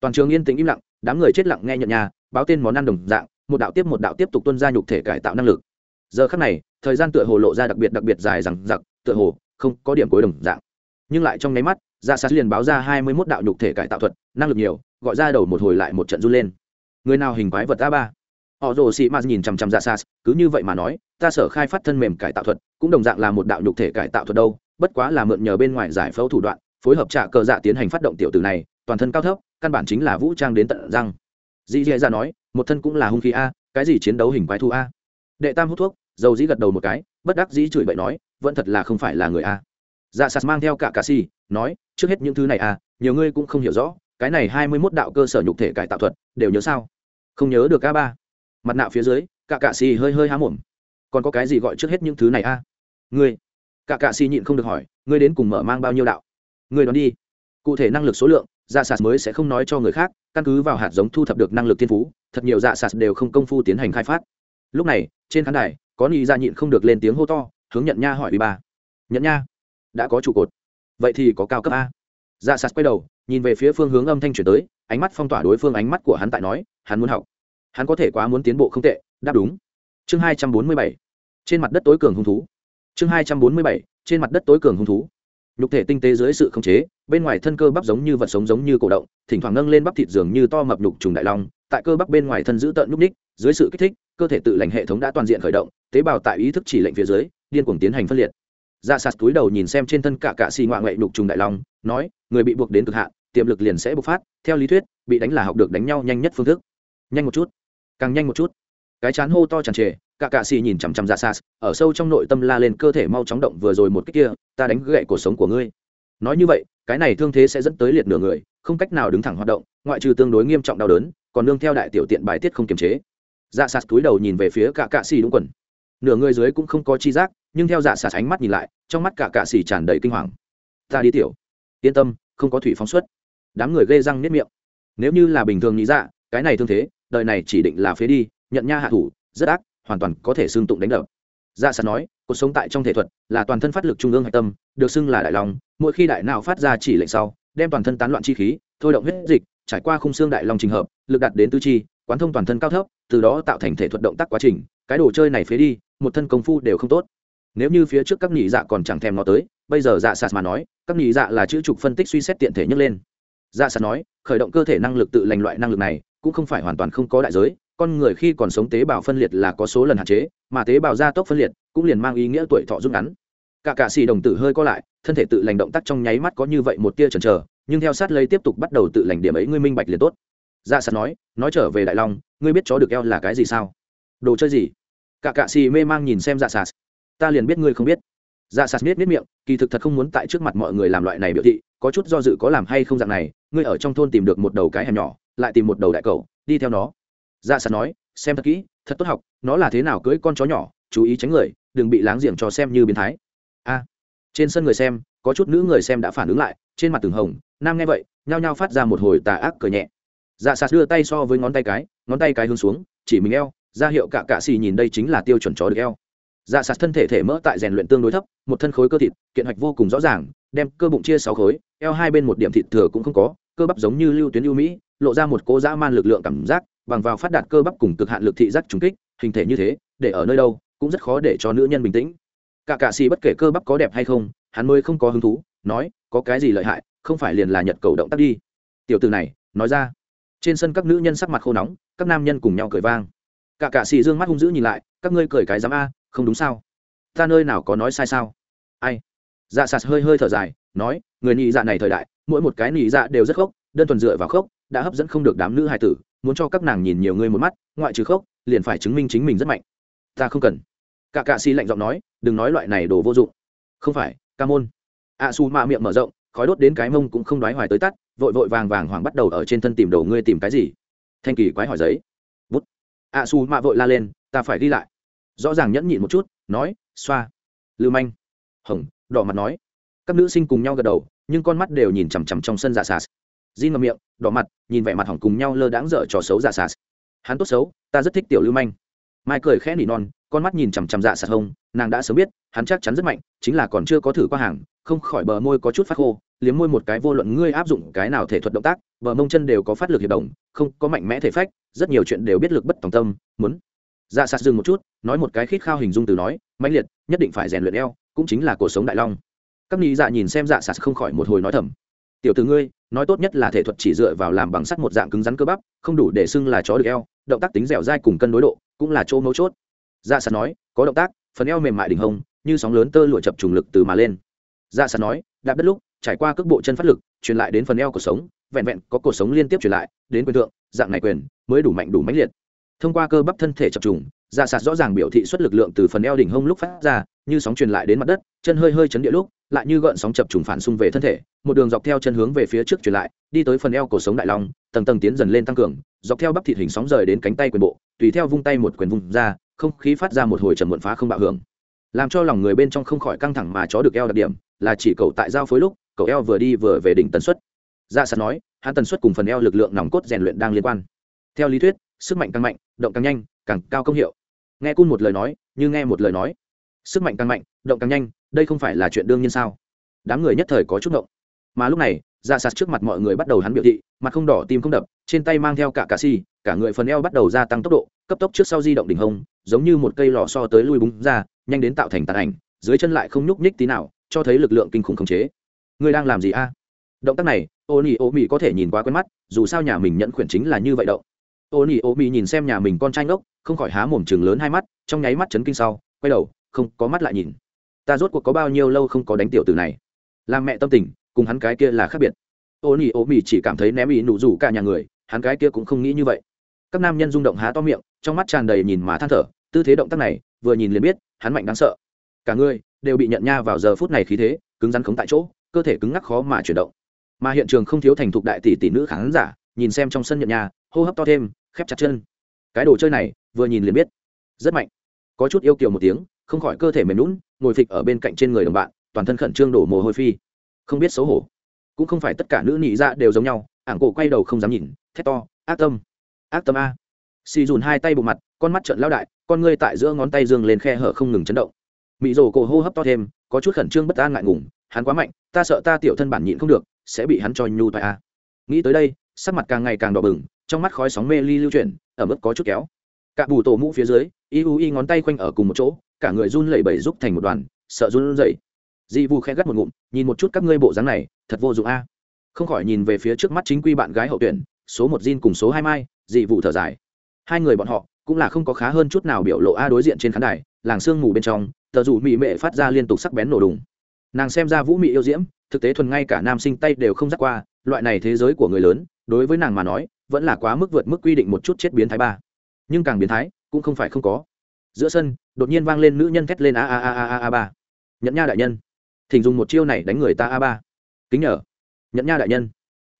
Speaker 1: Toàn trường yên tĩnh im lặng, đám người chết lặng nghe nhận nhà, báo tên món ăn đồng dạng, một đạo tiếp một đạo tiếp tục tuân ra nhục thể cải tạo năng lực. Giờ khắc này, thời gian tựa hồ lộ ra đặc biệt đặc biệt dài rằng giặc tựa hồ không có điểm cuối đồng dạng. Nhưng lại trong nháy mắt dạ sạt liền báo ra hai mươi mốt đạo nhục thể cải tạo thuật, năng lực nhiều, gọi ra đầu một hồi lại một trận run lên. Người nào hình quái vật a ba? Họ rồ sĩ mạt nhìn chằm chằm dạ sạt cứ như vậy mà nói, ta sở khai phát thân mềm cải tạo thuật, cũng đồng dạng là một đạo nhục thể cải tạo thuật đâu, bất quá là mượn nhờ bên ngoài giải phẫu thủ đoạn, phối hợp trả cờ dạ tiến hành phát động tiểu tử này, toàn thân cao thấp, căn bản chính là vũ trang đến tận răng. Dĩ dì ra nói, một thân cũng là hung khí a, cái gì chiến đấu hình quái thu a? Đệ tam hút thuốc, dầu dĩ gật đầu một cái, bất đắc dĩ chửi bậy nói, vẫn thật là không phải là người a dạ sạt mang theo cả cà si nói trước hết những thứ này à, nhiều ngươi cũng không hiểu rõ cái này hai mươi mốt đạo cơ sở nhục thể cải tạo thuật đều nhớ sao? Không nhớ được a ba. Mặt nạ phía dưới cả cà xì hơi hơi há mồm. Còn có cái gì gọi trước hết những thứ này a? Ngươi. Cả cà xì nhịn không được hỏi ngươi đến cùng mở mang bao nhiêu đạo? Ngươi đoán đi. Cụ thể năng lực số lượng dạ sạt mới sẽ không nói cho người khác căn cứ vào hạt giống thu thập được năng lực thiên phú thật nhiều dạ sạt đều không công phu tiến hành khai phát. Lúc này trên khán đài có ni ra nhịn không được lên tiếng hô to hướng nhận nha hỏi ủy ba. Nhận nha đã có trụ cột. Vậy thì có cao cấp a. Dạ sạt quay đầu, nhìn về phía phương hướng âm thanh chuyển tới, ánh mắt phong tỏa đối phương ánh mắt của hắn tại nói, hắn muốn học. Hắn có thể quá muốn tiến bộ không tệ, đáp đúng. Chương hai trăm bốn mươi bảy. Trên mặt đất tối cường hung thú. Chương hai trăm bốn mươi bảy, trên mặt đất tối cường hung thú. Nhục thể tinh tế dưới sự khống chế, bên ngoài thân cơ bắp giống như vật sống giống như cổ động, thỉnh thoảng nâng lên bắp thịt dường như to mập nhục trùng đại long, tại cơ bắp bên ngoài thân giữ tợn nhúc ních, dưới sự kích thích, cơ thể tự lành hệ thống đã toàn diện khởi động, tế bào tại ý thức chỉ lệnh phía dưới, điên cuồng tiến hành phân liệt dạ sạt túi đầu nhìn xem trên thân cả cạ xì ngoại ngoại đục trùng đại long, nói, người bị buộc đến cực hạn, tiềm lực liền sẽ bộc phát, theo lý thuyết, bị đánh là học được đánh nhau nhanh nhất phương thức. Nhanh một chút, càng nhanh một chút. Cái chán hô to tràn trề, cả cạ xì nhìn chằm chằm dạ xa ở sâu trong nội tâm la lên cơ thể mau chóng động vừa rồi một cách kia, ta đánh gậy cuộc sống của ngươi. Nói như vậy, cái này thương thế sẽ dẫn tới liệt nửa người, không cách nào đứng thẳng hoạt động, ngoại trừ tương đối nghiêm trọng đau đớn, còn nương theo đại tiểu tiện bài tiết không kiềm chế. Dạ sạt túi đầu nhìn về phía cả cạ xì đúng quần. Nửa người dưới cũng không có chi giác nhưng theo dạ xà ánh mắt nhìn lại, trong mắt cả cạ xỉ tràn đầy kinh hoàng. Ta đi tiểu. Yên tâm, không có thủy phóng xuất. Đám người ghê răng nếp miệng. Nếu như là bình thường nghĩ dạ cái này thương thế, đời này chỉ định là phế đi, nhận nha hạ thủ, rất ác, hoàn toàn có thể xương tụng đánh đập. Dạ sạt nói, cuộc sống tại trong thể thuật là toàn thân phát lực trung ương hạch tâm, được xưng là đại long, mỗi khi đại nào phát ra chỉ lệnh sau, đem toàn thân tán loạn chi khí, thôi động huyết dịch, trải qua khung xương đại long trình hợp, lực đạt đến tư chi, quán thông toàn thân cao thấp, từ đó tạo thành thể thuật động tác quá trình, cái đồ chơi này phế đi, một thân công phu đều không tốt nếu như phía trước các nhị dạ còn chẳng thèm nó tới, bây giờ dạ sạt mà nói, các nhị dạ là chữ trục phân tích suy xét tiện thể nhấc lên. Dạ sạt nói, khởi động cơ thể năng lực tự lành loại năng lực này, cũng không phải hoàn toàn không có đại giới, con người khi còn sống tế bào phân liệt là có số lần hạn chế, mà tế bào gia tốc phân liệt cũng liền mang ý nghĩa tuổi thọ rút ngắn. Cả cạ xì đồng tử hơi co lại, thân thể tự lành động tác trong nháy mắt có như vậy một tia chần chờ, nhưng theo sát lấy tiếp tục bắt đầu tự lành điểm ấy ngươi minh bạch liền tốt. Dạ sạt nói nói trở về đại long, ngươi biết chó được eo là cái gì sao? Đồ chơi gì? Cả cạ xì mê mang nhìn xem dạ sạt ta liền biết ngươi không biết. Dạ sạt biết biết miệng, kỳ thực thật không muốn tại trước mặt mọi người làm loại này biểu thị, có chút do dự có làm hay không dạng này, ngươi ở trong thôn tìm được một đầu cái hẻm nhỏ, lại tìm một đầu đại cầu, đi theo nó. Dạ sạt nói, xem thật kỹ, thật tốt học, nó là thế nào cưới con chó nhỏ, chú ý tránh người, đừng bị láng giềng cho xem như biến thái. A, trên sân người xem, có chút nữ người xem đã phản ứng lại, trên mặt từng hồng, nam nghe vậy, nhao nhao phát ra một hồi tà ác cờ nhẹ. Dạ sạt đưa tay so với ngón tay cái, ngón tay cái hướng xuống, chỉ mình eo, ra hiệu cả cạ xì nhìn đây chính là tiêu chuẩn chó được eo dạ sạt thân thể thể mỡ tại rèn luyện tương đối thấp, một thân khối cơ thịt, kiện hoạch vô cùng rõ ràng, đem cơ bụng chia sáu khối, eo hai bên một điểm thịt thừa cũng không có, cơ bắp giống như lưu tuyến ưu mỹ, lộ ra một cố dã man lực lượng cảm giác, bằng vào phát đạt cơ bắp cùng cực hạn lực thị giác trùng kích, hình thể như thế, để ở nơi đâu, cũng rất khó để cho nữ nhân bình tĩnh. Cả cạ xì bất kể cơ bắp có đẹp hay không, hắn mới không có hứng thú, nói, có cái gì lợi hại, không phải liền là nhật cầu động tác đi. Tiểu từ này, nói ra. Trên sân các nữ nhân sắc mặt khô nóng, các nam nhân cùng nhau cười vang. Cả cạ xì dương mắt hung dữ nhìn lại, các ngươi cười cái dám a không đúng sao? Ta nơi nào có nói sai sao? Ai? Dạ sạt hơi hơi thở dài, nói, người nhị dạ này thời đại, mỗi một cái nhị dạ đều rất khóc đơn thuần dựa vào khóc đã hấp dẫn không được đám nữ hài tử, muốn cho các nàng nhìn nhiều người một mắt, ngoại trừ khóc liền phải chứng minh chính mình rất mạnh. Ta không cần. Cả cạ xì lạnh giọng nói, đừng nói loại này đồ vô dụng. Không phải, ca môn. A su mạ miệng mở rộng, khói đốt đến cái mông cũng không đoái hoài tới tắt, vội vội vàng vàng hoàng bắt đầu ở trên thân tìm đồ ngươi tìm cái gì? Thanh kỳ quái hỏi giấy. Bút. A su mạ vội la lên, ta phải đi lại rõ ràng nhẫn nhịn một chút, nói, xoa. Lưu manh, hồng, đỏ mặt nói. Các nữ sinh cùng nhau gật đầu, nhưng con mắt đều nhìn chằm chằm trong sân giả sạt. Di ngậm miệng, đỏ mặt, nhìn vẻ mặt hỏng cùng nhau lơ đáng dở trò xấu giả sạt. Hắn tốt xấu, ta rất thích tiểu lưu manh. Mai cười khẽ nỉ non, con mắt nhìn chằm chằm dạ sạt hông nàng đã sớm biết, hắn chắc chắn rất mạnh, chính là còn chưa có thử qua hàng, không khỏi bờ môi có chút phát khô, liếm môi một cái vô luận ngươi áp dụng cái nào thể thuật động tác, bờ mông chân đều có phát lực hiệp đồng, không có mạnh mẽ thể phách, rất nhiều chuyện đều biết lực bất tòng tâm, muốn dạ sạt dừng một chút, nói một cái khít khao hình dung từ nói, mãnh liệt, nhất định phải rèn luyện eo, cũng chính là cuộc sống đại long. Các nghĩ dạ nhìn xem dạ sạt không khỏi một hồi nói thầm, tiểu từ ngươi, nói tốt nhất là thể thuật chỉ dựa vào làm bằng sắt một dạng cứng rắn cơ bắp, không đủ để xưng là chó được eo, động tác tính dẻo dai cùng cân đối độ, cũng là chỗ mấu chốt. Dạ sạt nói, có động tác, phần eo mềm mại đỉnh hông, như sóng lớn tơ lụa chập trùng lực từ mà lên. Dạ sạt nói, đạp đất lúc, trải qua cước bộ chân phát lực, truyền lại đến phần eo của sống, vẹn vẹn có cuộc sống liên tiếp truyền lại, đến quyền thượng, dạng này quyền mới đủ mạnh, đủ mãnh liệt thông qua cơ bắp thân thể chập trùng dạ sạt rõ ràng biểu thị xuất lực lượng từ phần eo đỉnh hông lúc phát ra, như sóng truyền lại đến mặt đất, chân hơi hơi chấn địa lúc, lại như gợn sóng chập trùng phản xung về thân thể, một đường dọc theo chân hướng về phía trước truyền lại, đi tới phần eo cổ sống đại long, tầng tầng tiến dần lên tăng cường, dọc theo bắp thịt hình sóng rời đến cánh tay quyền bộ, tùy theo vung tay một quyền vung ra, không khí phát ra một hồi trầm muộn phá không bạo hưởng. Làm cho lòng người bên trong không khỏi căng thẳng mà chó được eo đặc điểm, là chỉ cậu tại giao phối lúc, cậu eo vừa đi vừa về đỉnh tần suất. Dạ sạt nói, hắn tần suất cùng phần eo lực lượng nòng cốt rèn luyện đang liên quan. Theo lý thuyết sức mạnh càng mạnh, động càng nhanh, càng cao công hiệu. Nghe cun một lời nói, như nghe một lời nói. Sức mạnh càng mạnh, động càng nhanh, đây không phải là chuyện đương nhiên sao? Đám người nhất thời có chút động mà lúc này ra sạt trước mặt mọi người bắt đầu hắn biểu thị, mặt không đỏ tim không đập, trên tay mang theo cả cà si cả người phần eo bắt đầu gia tăng tốc độ, cấp tốc trước sau di động đỉnh hông, giống như một cây lò so tới lui búng ra, nhanh đến tạo thành tàn ảnh, dưới chân lại không nhúc nhích tí nào, cho thấy lực lượng kinh khủng khống chế. Người đang làm gì a? Động tác này ô nỉ ô mỹ có thể nhìn qua quen mắt, dù sao nhà mình nhận khuyển chính là như vậy động ô nỉ ô mỹ nhìn xem nhà mình con trai ngốc, không khỏi há mồm chừng lớn hai mắt, trong nháy mắt chấn kinh sau, quay đầu, không có mắt lại nhìn. Ta rốt cuộc có bao nhiêu lâu không có đánh tiểu từ này? Làm mẹ tâm tình, cùng hắn cái kia là khác biệt. Ô nỉ ô mỹ chỉ cảm thấy ném ý nụ rủ cả nhà người, hắn cái kia cũng không nghĩ như vậy. Các nam nhân rung động há to miệng, trong mắt tràn đầy nhìn má than thở, tư thế động tác này, vừa nhìn liền biết, hắn mạnh đáng sợ. Cả người đều bị nhận nha vào giờ phút này khí thế, cứng rắn khống tại chỗ, cơ thể cứng ngắc khó mà chuyển động. Mà hiện trường không thiếu thành thục đại tỷ tỷ nữ khán giả nhìn xem trong sân nhận nhà, hô hấp to thêm khép chặt chân. Cái đồ chơi này vừa nhìn liền biết. Rất mạnh. Có chút yêu kiều một tiếng không khỏi cơ thể mềm lún ngồi phịch ở bên cạnh trên người đồng bạn toàn thân khẩn trương đổ mồ hôi phi. Không biết xấu hổ. Cũng không phải tất cả nữ nị dạ đều giống nhau ảng cổ quay đầu không dám nhìn thét to ác tâm! Ác tâm a! Xì dùn hai tay bộ mặt con mắt trợn lao đại con ngươi tại giữa ngón tay dương lên khe hở không ngừng chấn động. Mị rổ cổ hô hấp to thêm có chút khẩn trương bất an ngại ngùng hắn quá mạnh ta sợ ta tiểu thân bản nhịn không được sẽ bị hắn cho nhu toại a. Nghĩ tới đây sắc mặt càng ngày càng đỏ bừng, trong mắt khói sóng mê ly lưu chuyển, ở mức có chút kéo. Cả bù tổ mũ phía dưới y u y ngón tay quanh ở cùng một chỗ, cả người run lẩy bẩy giúp thành một đoàn, sợ run rẩy. Dị vu khẽ gắt một ngụm, nhìn một chút các ngươi bộ dáng này, thật vô dụng a. Không khỏi nhìn về phía trước mắt chính quy bạn gái hậu tuyển, số một Jin cùng số hai mai, dị vụ thở dài. Hai người bọn họ, cũng là không có khá hơn chút nào biểu lộ a đối diện trên khán đài, làng sương mù bên trong, tờ dù mỹ mệ phát ra liên tục sắc bén nổ đùng. Nàng xem ra vũ mị yêu diễm, thực tế thuần ngay cả nam sinh tay đều không dắt qua, loại này thế giới của người lớn đối với nàng mà nói, vẫn là quá mức vượt mức quy định một chút chết biến thái ba. Nhưng càng biến thái, cũng không phải không có. Giữa sân, đột nhiên vang lên nữ nhân thét lên a a a a a ba. Nhận nha đại nhân. Thỉnh dùng một chiêu này đánh người ta a ba. Kính nhờ. Nhận nha đại nhân.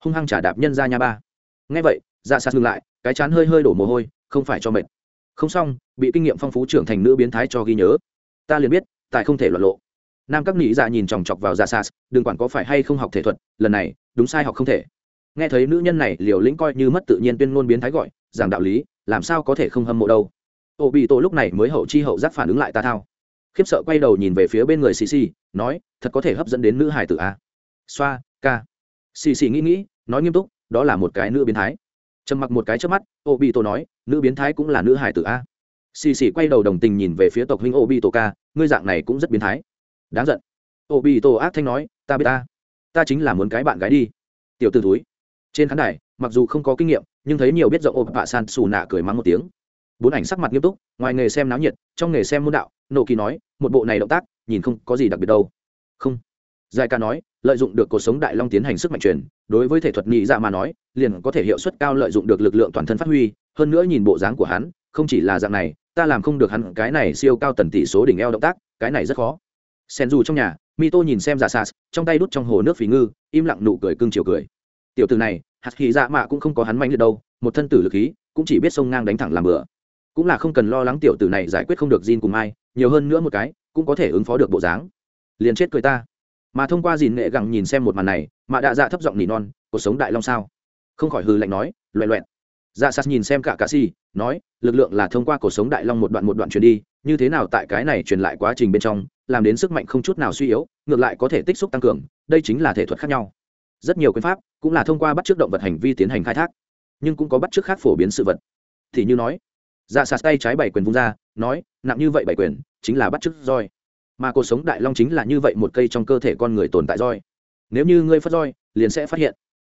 Speaker 1: Hung hăng trả đạp nhân ra nha ba. Ngay vậy dạ sạt ngừng lại, cái chán hơi hơi đổ mồ hôi, không phải cho mệt. Không xong, bị kinh nghiệm phong phú trưởng thành nữ biến thái cho ghi nhớ. Ta liền biết tại không thể loạn lộ. Nam các nghĩ dạ nhìn chòng chọc vào dạ sạt, đừng quản có phải hay không học thể thuật, lần này, đúng sai học không thể nghe thấy nữ nhân này, liều lĩnh coi như mất tự nhiên tuyên ngôn biến thái gọi, giảng đạo lý, làm sao có thể không hâm mộ đâu. Ô bị tổ lúc này mới hậu chi hậu giác phản ứng lại ta thao. Khiếp sợ quay đầu nhìn về phía bên người xì xì, nói, thật có thể hấp dẫn đến nữ hải tử a xoa, ca. Xì xì nghĩ nghĩ, nói nghiêm túc, đó là một cái nữ biến thái. Trầm mặc một cái trước mắt ô bị tổ nói, nữ biến thái cũng là nữ hải tử a xì xì quay đầu đồng tình nhìn về phía tộc huynh ô bị tổ ca, ngươi dạng này cũng rất biến thái. Đáng giận. Ô bị tổ ác thanh nói, ta biết ta ta chính là muốn cái bạn gái đi. Tiểu t ử túi trên khán đài, mặc dù không có kinh nghiệm, nhưng thấy nhiều biết rộng ô bạ san xù nạ cười mắng một tiếng. Bốn ảnh sắc mặt nghiêm túc, ngoài nghề xem náo nhiệt, trong nghề xem môn đạo, nộ kỳ nói, một bộ này động tác, nhìn không có gì đặc biệt đâu. Không. Giải ca nói, lợi dụng được cuộc sống đại long tiến hành sức mạnh truyền, đối với thể thuật nhị dạ mà nói, liền có thể hiệu suất cao lợi dụng được lực lượng toàn thân phát huy, hơn nữa nhìn bộ dáng của hắn, không chỉ là dạng này, ta làm không được hắn cái này siêu cao tần tỷ số đỉnh eo động tác, cái này rất khó. Sen dù trong nhà mi tô nhìn xem giả sas, trong tay đút trong hồ nước phí ngư, im lặng nụ cười cưng chiều cười. Tiểu từ này hạt Hỉ dạ mạ cũng không có hắn manh liệt đâu, một thân tử lực khí, cũng chỉ biết sông ngang đánh thẳng làm bừa. Cũng là không cần lo lắng tiểu tử này giải quyết không được gin cùng ai nhiều hơn nữa một cái, cũng có thể ứng phó được bộ dáng. Liền chết cười ta. Mà thông qua dìn nghệ gẳng nhìn xem một màn này mạ đạ dạ thấp giọng nỉ non, cuộc sống đại long sao? Không khỏi hư lạnh nói loẹ loẹn. Dạ Sát nhìn xem cả cà si, nói, lực lượng là thông qua cuộc sống đại long một đoạn một đoạn truyền đi, như thế nào tại cái này truyền lại quá trình bên trong, làm đến sức mạnh không chút nào suy yếu, ngược lại có thể tích xúc tăng cường, đây chính là thể thuật khác nhau rất nhiều quyền pháp cũng là thông qua bắt chước động vật hành vi tiến hành khai thác, nhưng cũng có bắt chước khác phổ biến sự vật. Thì như nói dạ sạt tay trái bảy quyền vung ra, nói, nặng như vậy bảy quyền chính là bắt chước roi, mà cuộc sống đại long chính là như vậy một cây trong cơ thể con người tồn tại roi. Nếu như ngươi phát roi, liền sẽ phát hiện.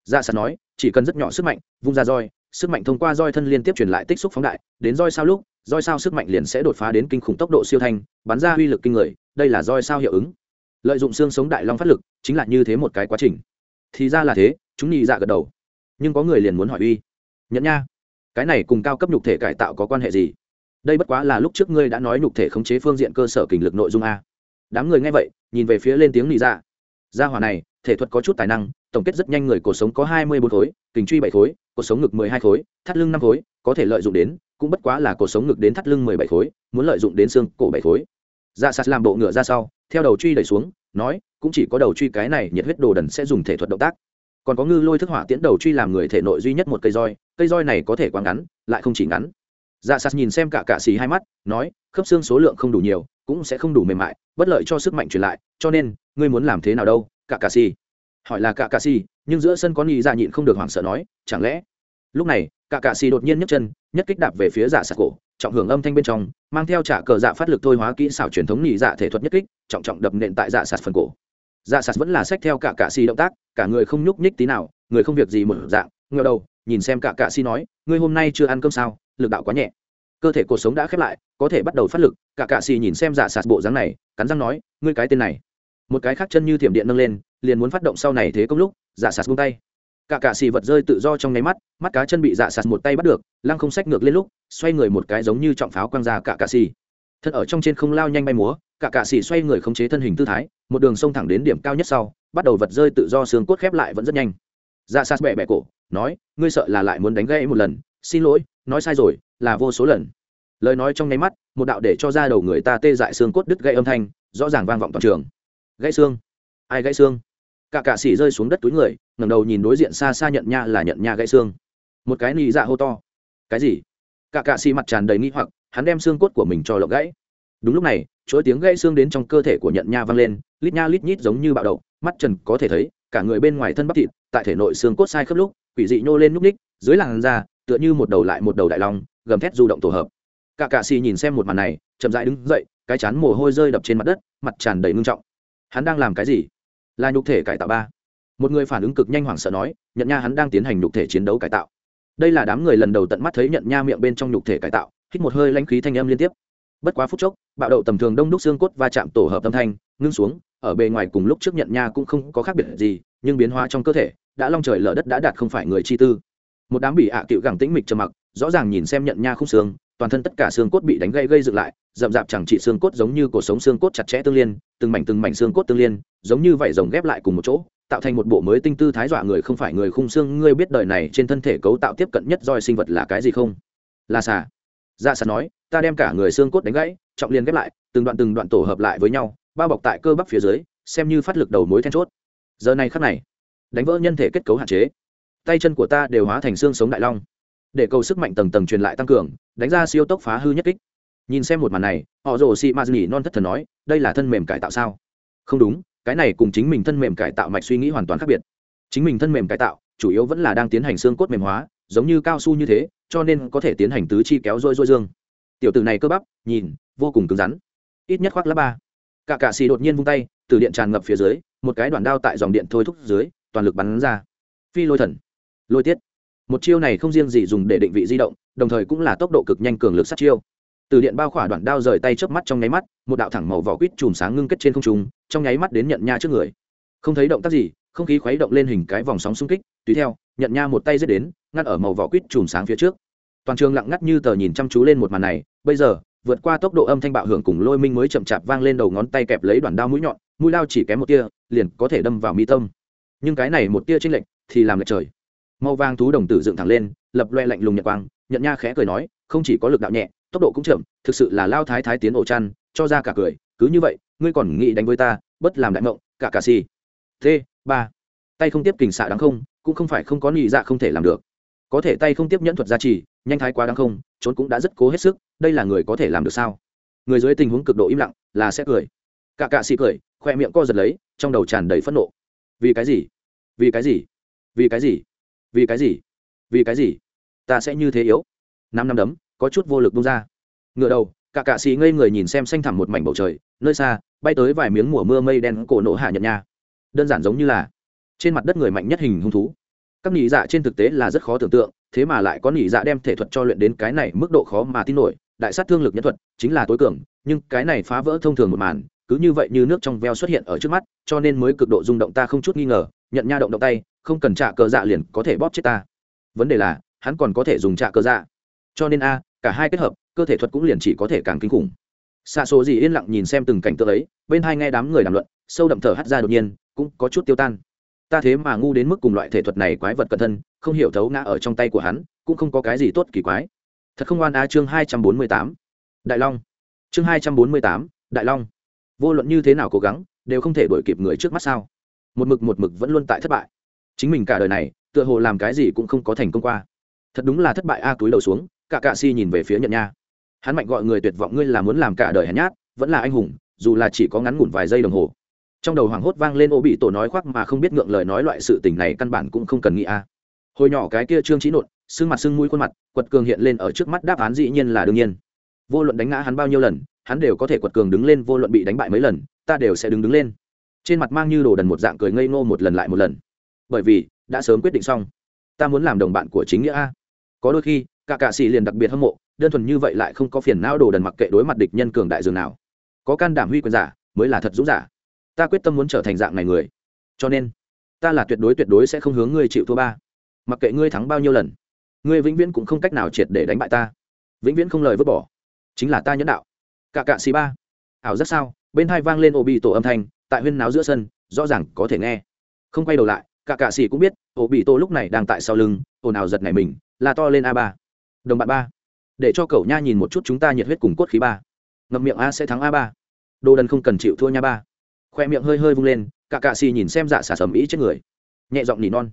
Speaker 1: Dạ sạt nói, chỉ cần rất nhỏ sức mạnh, vung ra roi, sức mạnh thông qua roi thân liên tiếp truyền lại tích xúc phóng đại, đến roi sao lúc, roi sao sức mạnh liền sẽ đột phá đến kinh khủng tốc độ siêu thanh, bắn ra uy lực kinh người, đây là roi sao hiệu ứng. Lợi dụng xương sống đại long phát lực chính là như thế một cái quá trình thì ra là thế, chúng nhị dạ gật đầu. Nhưng có người liền muốn hỏi uy. Nhẫn nha. Cái này cùng cao cấp nhục thể cải tạo có quan hệ gì? Đây bất quá là lúc trước ngươi đã nói nhục thể khống chế phương diện cơ sở kình lực nội dung a. Đám người nghe vậy, nhìn về phía lên tiếng nhị dạ. Gia hỏa này, thể thuật có chút tài năng, tổng kết rất nhanh người cuộc sống có hai mươi bốn khối, kình truy bảy khối cuộc sống ngực mười hai khối, thắt lưng năm khối, có thể lợi dụng đến, cũng bất quá là cuộc sống ngực đến thắt lưng mười bảy khối, muốn lợi dụng đến xương cổ bảy khối. Dạ sạt làm bộ ngựa ra sau, theo đầu truy đẩy xuống, nói cũng chỉ có đầu truy cái này nhiệt huyết đồ đần sẽ dùng thể thuật động tác. Còn có ngư lôi thức hỏa tiễn đầu truy làm người thể nội duy nhất một cây roi cây roi này có thể quá ngắn, lại không chỉ ngắn. Dạ sạt nhìn xem cả cạ xì hai mắt, nói, khớp xương số lượng không đủ nhiều, cũng sẽ không đủ mềm mại, bất lợi cho sức mạnh truyền lại, cho nên, ngươi muốn làm thế nào đâu, cả cạ xì. Hỏi là cả cạ xì, nhưng giữa sân có nhị dạ nhịn không được hoảng sợ nói, chẳng lẽ? Lúc này, cả cạ xì đột nhiên nhấc chân, nhất kích đạp về phía dạ sạt cổ trọng hưởng âm thanh bên trong, mang theo trả cờ dạ phát lực thôi hóa kỹ xảo truyền thống nhị dạ thể thuật nhất kích, trọng trọng đập nện tại dạ sạt phần cổ. Dạ sạt vẫn là sách theo cả cạ xì động tác, cả người không nhúc nhích tí nào, người không việc gì một dạng ngờ đầu, nhìn xem cả cạ xì nói, ngươi hôm nay chưa ăn cơm sao? Lực đạo quá nhẹ. Cơ thể cuộc sống đã khép lại, có thể bắt đầu phát lực, cả cạ xì nhìn xem dạ sạt bộ dáng này, cắn răng nói, ngươi cái tên này. Một cái khác chân như thiểm điện nâng lên, liền muốn phát động sau này thế công lúc dạ sạt buông tay cả cả xì vật rơi tự do trong nháy mắt mắt cá chân bị dạ sạt một tay bắt được, lăng không sách ngược lên lúc, xoay người một cái giống như trọng pháo quăng ra cả cả xì. Thân ở trong trên không lao nhanh bay múa, cả cả xì xoay người khống chế thân hình tư thái, một đường sông thẳng đến điểm cao nhất sau, bắt đầu vật rơi tự do xương cốt khép lại vẫn rất nhanh. Dạ sạt bẹ bẹ cổ, nói, ngươi sợ là lại muốn đánh gãy một lần, xin lỗi, nói sai rồi, là vô số lần. Lời nói trong nháy mắt, một đạo để cho ra đầu người ta tê dại xương cốt đứt gãy âm thanh, rõ ràng vang vọng toàn trường. Gãy xương? Ai gãy xương? Cả cả xì rơi xuống đất túi người ngẩng đầu nhìn đối diện xa xa nhận nha là nhận nha gãy xương. Một cái nị dạ hô to. Cái gì? Cả cạ xì mặt tràn đầy nghi hoặc, hắn đem xương cốt của mình cho lộng gãy. Đúng lúc này, chuỗi tiếng gãy xương đến trong cơ thể của nhận nha vang lên, lít nha lít nhít giống như bạo động, mắt trần có thể thấy, cả người bên ngoài thân bắp thịt, tại thể nội xương cốt sai khớp lúc, quỷ dị nhô lên núp ních, dưới làn da, tựa như một đầu lại một đầu đại long, gầm thét du động tổ hợp. Cả cạ xì nhìn xem một màn này, chậm dại đứng dậy, cái chán mồ hôi rơi đập trên mặt đất, mặt tràn đầy ngưng trọng. Hắn đang làm cái gì? Là nhục thể cải tạo ba một người phản ứng cực nhanh hoảng sợ nói, nhận nha hắn đang tiến hành nhục thể chiến đấu cải tạo. Đây là đám người lần đầu tận mắt thấy nhận nha miệng bên trong nhục thể cải tạo, hít một hơi lãnh khí thanh âm liên tiếp. Bất quá phút chốc, bạo đậu tầm thường đông đúc xương cốt và chạm tổ hợp âm thanh, ngưng xuống, ở bề ngoài cùng lúc trước nhận nha cũng không có khác biệt gì, nhưng biến hóa trong cơ thể, đã long trời lở đất đã đạt không phải người chi tư. Một đám bị ạ à cựu gẳng tĩnh mịch trầm mặc, rõ ràng nhìn xem nhận nha khung xương, toàn thân tất cả xương cốt bị đánh gây gây dựng lại, rậm rạp chẳng trị xương cốt giống như cổ sống xương cốt chặt chẽ tương liên, từng mảnh từng mảnh xương cốt tương liên, giống như vảy rồng ghép lại cùng một chỗ tạo thành một bộ mới tinh tư thái dọa người không phải người khung xương. Ngươi biết đời này trên thân thể cấu tạo tiếp cận nhất roi sinh vật là cái gì không? Là xà. Dạ xà nói, ta đem cả người xương cốt đánh gãy, trọng liên ghép lại, từng đoạn từng đoạn tổ hợp lại với nhau, bao bọc tại cơ bắp phía dưới, xem như phát lực đầu mối then chốt. Giờ này khắc này, đánh vỡ nhân thể kết cấu hạn chế. Tay chân của ta đều hóa thành xương sống đại long. Để cầu sức mạnh tầng tầng truyền lại tăng cường, đánh ra siêu tốc phá hư nhất kích. Nhìn xem một màn này, họ rồ xị ma nhỉ non thất thần nói, đây là thân mềm cải tạo sao? Không đúng cái này cùng chính mình thân mềm cải tạo mạch suy nghĩ hoàn toàn khác biệt. Chính mình thân mềm cải tạo, chủ yếu vẫn là đang tiến hành xương cốt mềm hóa, giống như cao su như thế, cho nên có thể tiến hành tứ chi kéo rôi rôi dương. Tiểu tử này cơ bắp, nhìn, vô cùng cứng rắn. Ít nhất khoác lá ba. Cả cạ xì đột nhiên vung tay, từ điện tràn ngập phía dưới, một cái đoạn đao tại dòng điện thôi thúc dưới, toàn lực bắn ra. Phi lôi thần. Lôi tiết. Một chiêu này không riêng gì dùng để định vị di động, đồng thời cũng là tốc độ cực nhanh cường lực sát chiêu từ điện bao khỏa đoạn đao rời tay chớp mắt trong nháy mắt, một đạo thẳng màu vỏ quýt chùm sáng ngưng kết trên không trung, trong nháy mắt đến nhận nha trước người. Không thấy động tác gì, không khí khuấy động lên hình cái vòng sóng xung kích, tùy theo, nhận nha một tay giết đến, ngắt ở màu vỏ quýt chùm sáng phía trước. Toàn trường lặng ngắt như tờ nhìn chăm chú lên một màn này, bây giờ, vượt qua tốc độ âm thanh bạo hưởng cùng lôi minh mới chậm chạp vang lên đầu ngón tay kẹp lấy đoạn đao mũi nhọn, mũi lao chỉ kém một tia, liền có thể đâm vào mi tâm. Nhưng cái này một tia trinh lệnh thì làm lệch trời. Màu vang thú đồng tử dựng thẳng lên, lập loe lạnh lùng nhật quang, nhận nha khẽ cười nói, không chỉ có lực đạo nhẹ tốc độ cũng chậm, thực sự là lao thái thái tiến ổ chăn, cho ra cả cười, cứ như vậy, ngươi còn nghĩ đánh với ta, bất làm đại mộng cả cả gì? t, ba. Tay không tiếp kình xạ đáng không, cũng không phải không có nhị dạ không thể làm được. Có thể tay không tiếp nhẫn thuật gia trì, nhanh thái quá đáng không, trốn cũng đã rất cố hết sức, đây là người có thể làm được sao? Người dưới tình huống cực độ im lặng, là sẽ cười. Cả cạ xì cười, khoe miệng co giật lấy, trong đầu tràn đầy phẫn nộ. Vì cái gì? Vì cái gì? Vì cái gì? Vì cái gì? Vì cái gì? Ta sẽ như thế yếu? Năm năm đấm có chút vô lực bung ra. Ngựa đầu, cả cạ xì ngây người nhìn xem xanh thẳm một mảnh bầu trời, nơi xa, bay tới vài miếng mùa mưa mây đen cổ nổ hạ nhận nha. Đơn giản giống như là trên mặt đất người mạnh nhất hình hung thú. Các nhị dạ trên thực tế là rất khó tưởng tượng, thế mà lại có nhị dạ đem thể thuật cho luyện đến cái này mức độ khó mà tin nổi. Đại sát thương lực nhân thuật chính là tối cường, nhưng cái này phá vỡ thông thường một màn, cứ như vậy như nước trong veo xuất hiện ở trước mắt, cho nên mới cực độ rung động ta không chút nghi ngờ nhận nha động động tay, không cần trả cờ dạ liền có thể bóp chết ta. Vấn đề là, hắn còn có thể dùng trả cờ dạ cho nên a, cả hai kết hợp, cơ thể thuật cũng liền chỉ có thể càng kinh khủng. Xa số gì yên lặng nhìn xem từng cảnh tượng ấy, bên hai nghe đám người đàm luận, sâu đậm thở hắt ra đột nhiên, cũng có chút tiêu tan. Ta thế mà ngu đến mức cùng loại thể thuật này quái vật cẩn thân, không hiểu thấu ngã ở trong tay của hắn, cũng không có cái gì tốt kỳ quái. Thật không oan a chương hai trăm bốn mươi tám. Đại long. Chương hai trăm bốn mươi tám, đại long. Vô luận như thế nào cố gắng, đều không thể đuổi kịp người trước mắt sao? Một mực một mực vẫn luôn tại thất bại. Chính mình cả đời này, tựa hồ làm cái gì cũng không có thành công qua. Thật đúng là thất bại a túi đầu xuống cả cạ si nhìn về phía nhận nha. Hắn mạnh gọi người tuyệt vọng ngươi là muốn làm cả đời hèn nhát, vẫn là anh hùng, dù là chỉ có ngắn ngủn vài giây đồng hồ. Trong đầu hoảng hốt vang lên ô bị tổ nói khoác mà không biết ngượng lời nói loại sự tình này căn bản cũng không cần nghĩ a. Hồi nhỏ cái kia trương trí nộn xương mặt xương mũi khuôn mặt, quật cường hiện lên ở trước mắt đáp án dĩ nhiên là đương nhiên. Vô luận đánh ngã hắn bao nhiêu lần, hắn đều có thể quật cường đứng lên, vô luận bị đánh bại mấy lần, ta đều sẽ đứng đứng lên. Trên mặt mang như đồ đần một dạng cười ngây ngô một lần lại một lần. Bởi vì, đã sớm quyết định xong. Ta muốn làm đồng bạn của chính nghĩa a. Có đôi khi cả cạ xì liền đặc biệt hâm mộ, đơn thuần như vậy lại không có phiền não đồ đần mặc kệ đối mặt địch nhân cường đại dường nào. Có can đảm huy quyền giả, mới là thật dũng giả. Ta quyết tâm muốn trở thành dạng này người. Cho nên, ta là tuyệt đối tuyệt đối sẽ không hướng ngươi chịu thua ba. Mặc kệ ngươi thắng bao nhiêu lần, ngươi vĩnh viễn cũng không cách nào triệt để đánh bại ta. Vĩnh viễn không lời vứt bỏ. Chính là ta nhẫn đạo. Cả cạ xì ba. Ảo rất sao? Bên hai vang lên ô bị tổ âm thanh, tại huyên náo giữa sân, rõ ràng có thể nghe. Không quay đầu lại, cả cạ xì cũng biết ô bị tổ lúc này đang tại sau lưng, ồn ào giật này mình là to lên a ba đồng bạn ba. Để cho cậu nha nhìn một chút chúng ta nhiệt huyết cùng cốt khí ba. Ngậm miệng a sẽ thắng a ba. Đồ đần không cần chịu thua nha ba. Khoe miệng hơi hơi vung lên, cả cạ xì nhìn xem dạ xà sầm ý chết người. Nhẹ giọng nỉ non.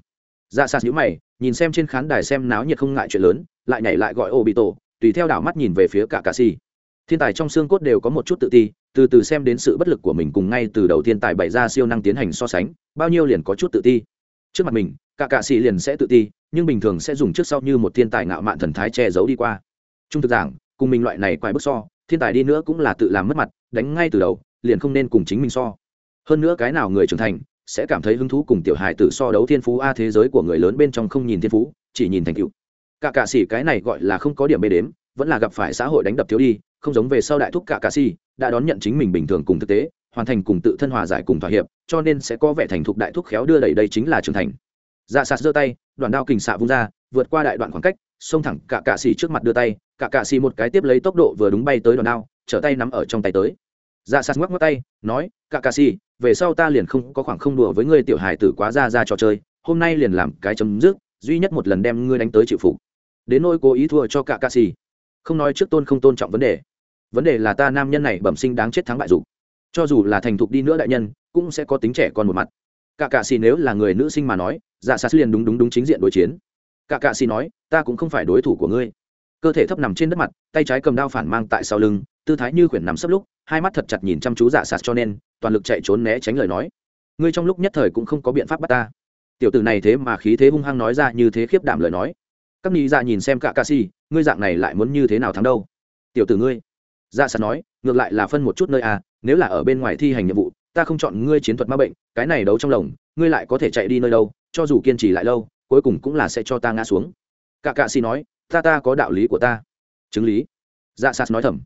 Speaker 1: Dạ xà nhữ mày, nhìn xem trên khán đài xem náo nhiệt không ngại chuyện lớn, lại nhảy lại gọi ô bị tổ tùy theo đảo mắt nhìn về phía cả cạ xì. Thiên tài trong xương cốt đều có một chút tự ti, từ từ xem đến sự bất lực của mình cùng ngay từ đầu thiên tài bày ra siêu năng tiến hành so sánh, bao nhiêu liền có chút tự ti. Trước mặt mình cả cạ sĩ liền sẽ tự ti, nhưng bình thường sẽ dùng trước sau như một thiên tài ngạo mạn thần thái che giấu đi qua. Trung thực giảng, cùng mình loại này quay bước so, thiên tài đi nữa cũng là tự làm mất mặt, đánh ngay từ đầu, liền không nên cùng chính mình so. Hơn nữa cái nào người trưởng thành, sẽ cảm thấy hứng thú cùng tiểu hài tử so đấu thiên phú a thế giới của người lớn bên trong không nhìn thiên phú, chỉ nhìn thành tựu. Cả cạ sĩ cái này gọi là không có điểm bê đếm, vẫn là gặp phải xã hội đánh đập thiếu đi, không giống về sau đại thúc cả cạ sĩ, đã đón nhận chính mình bình thường cùng thực tế, hoàn thành cùng tự thân hòa giải cùng thỏa hiệp, cho nên sẽ có vẻ thành thục đại thúc khéo đưa đẩy đây chính là trưởng thành dạ sạt giơ tay, đoạn đao kình xạ vung ra, vượt qua đại đoạn khoảng cách, xông thẳng cả cạ xì trước mặt đưa tay, cả cạ xì một cái tiếp lấy tốc độ vừa đúng bay tới đoạn đao, trở tay nắm ở trong tay tới. Dạ sạt ngoắc ngoắc tay, nói, cả cạ xì, về sau ta liền không có khoảng không đùa với ngươi tiểu hài tử quá ra ra trò chơi, hôm nay liền làm cái chấm dứt, duy nhất một lần đem ngươi đánh tới chịu phục. Đến nôi cố ý thua cho cả cạ xì. Không nói trước tôn không tôn trọng vấn đề. Vấn đề là ta nam nhân này bẩm sinh đáng chết thắng bại dục. Cho dù là thành thục đi nữa đại nhân, cũng sẽ có tính trẻ con một mặt cả cạ xì nếu là người nữ sinh mà nói dạ sát liền đúng đúng đúng chính diện đối chiến. Cả cạ xì nói, ta cũng không phải đối thủ của ngươi. Cơ thể thấp nằm trên đất mặt, tay trái cầm đao phản mang tại sau lưng, tư thái như khuyển nằm sấp lúc, hai mắt thật chặt nhìn chăm chú dạ sạt cho nên, toàn lực chạy trốn né tránh lời nói. Ngươi trong lúc nhất thời cũng không có biện pháp bắt ta. Tiểu tử này thế mà khí thế hung hăng nói ra như thế khiếp đảm lời nói. Các nghĩ dạ nhìn xem cả ca si ngươi dạng này lại muốn như thế nào thắng đâu? Tiểu tử ngươi. Dạ sạt nói, ngược lại là phân một chút nơi à nếu là ở bên ngoài thi hành nhiệm vụ ta không chọn ngươi chiến thuật ma bệnh, cái này đấu trong lồng ngươi lại có thể chạy đi nơi đâu, cho dù kiên trì lại lâu, cuối cùng cũng là sẽ cho ta ngã xuống. Cả cạ xì nói, ta ta có đạo lý của ta. Chứng lý. Dạ sạt nói thầm.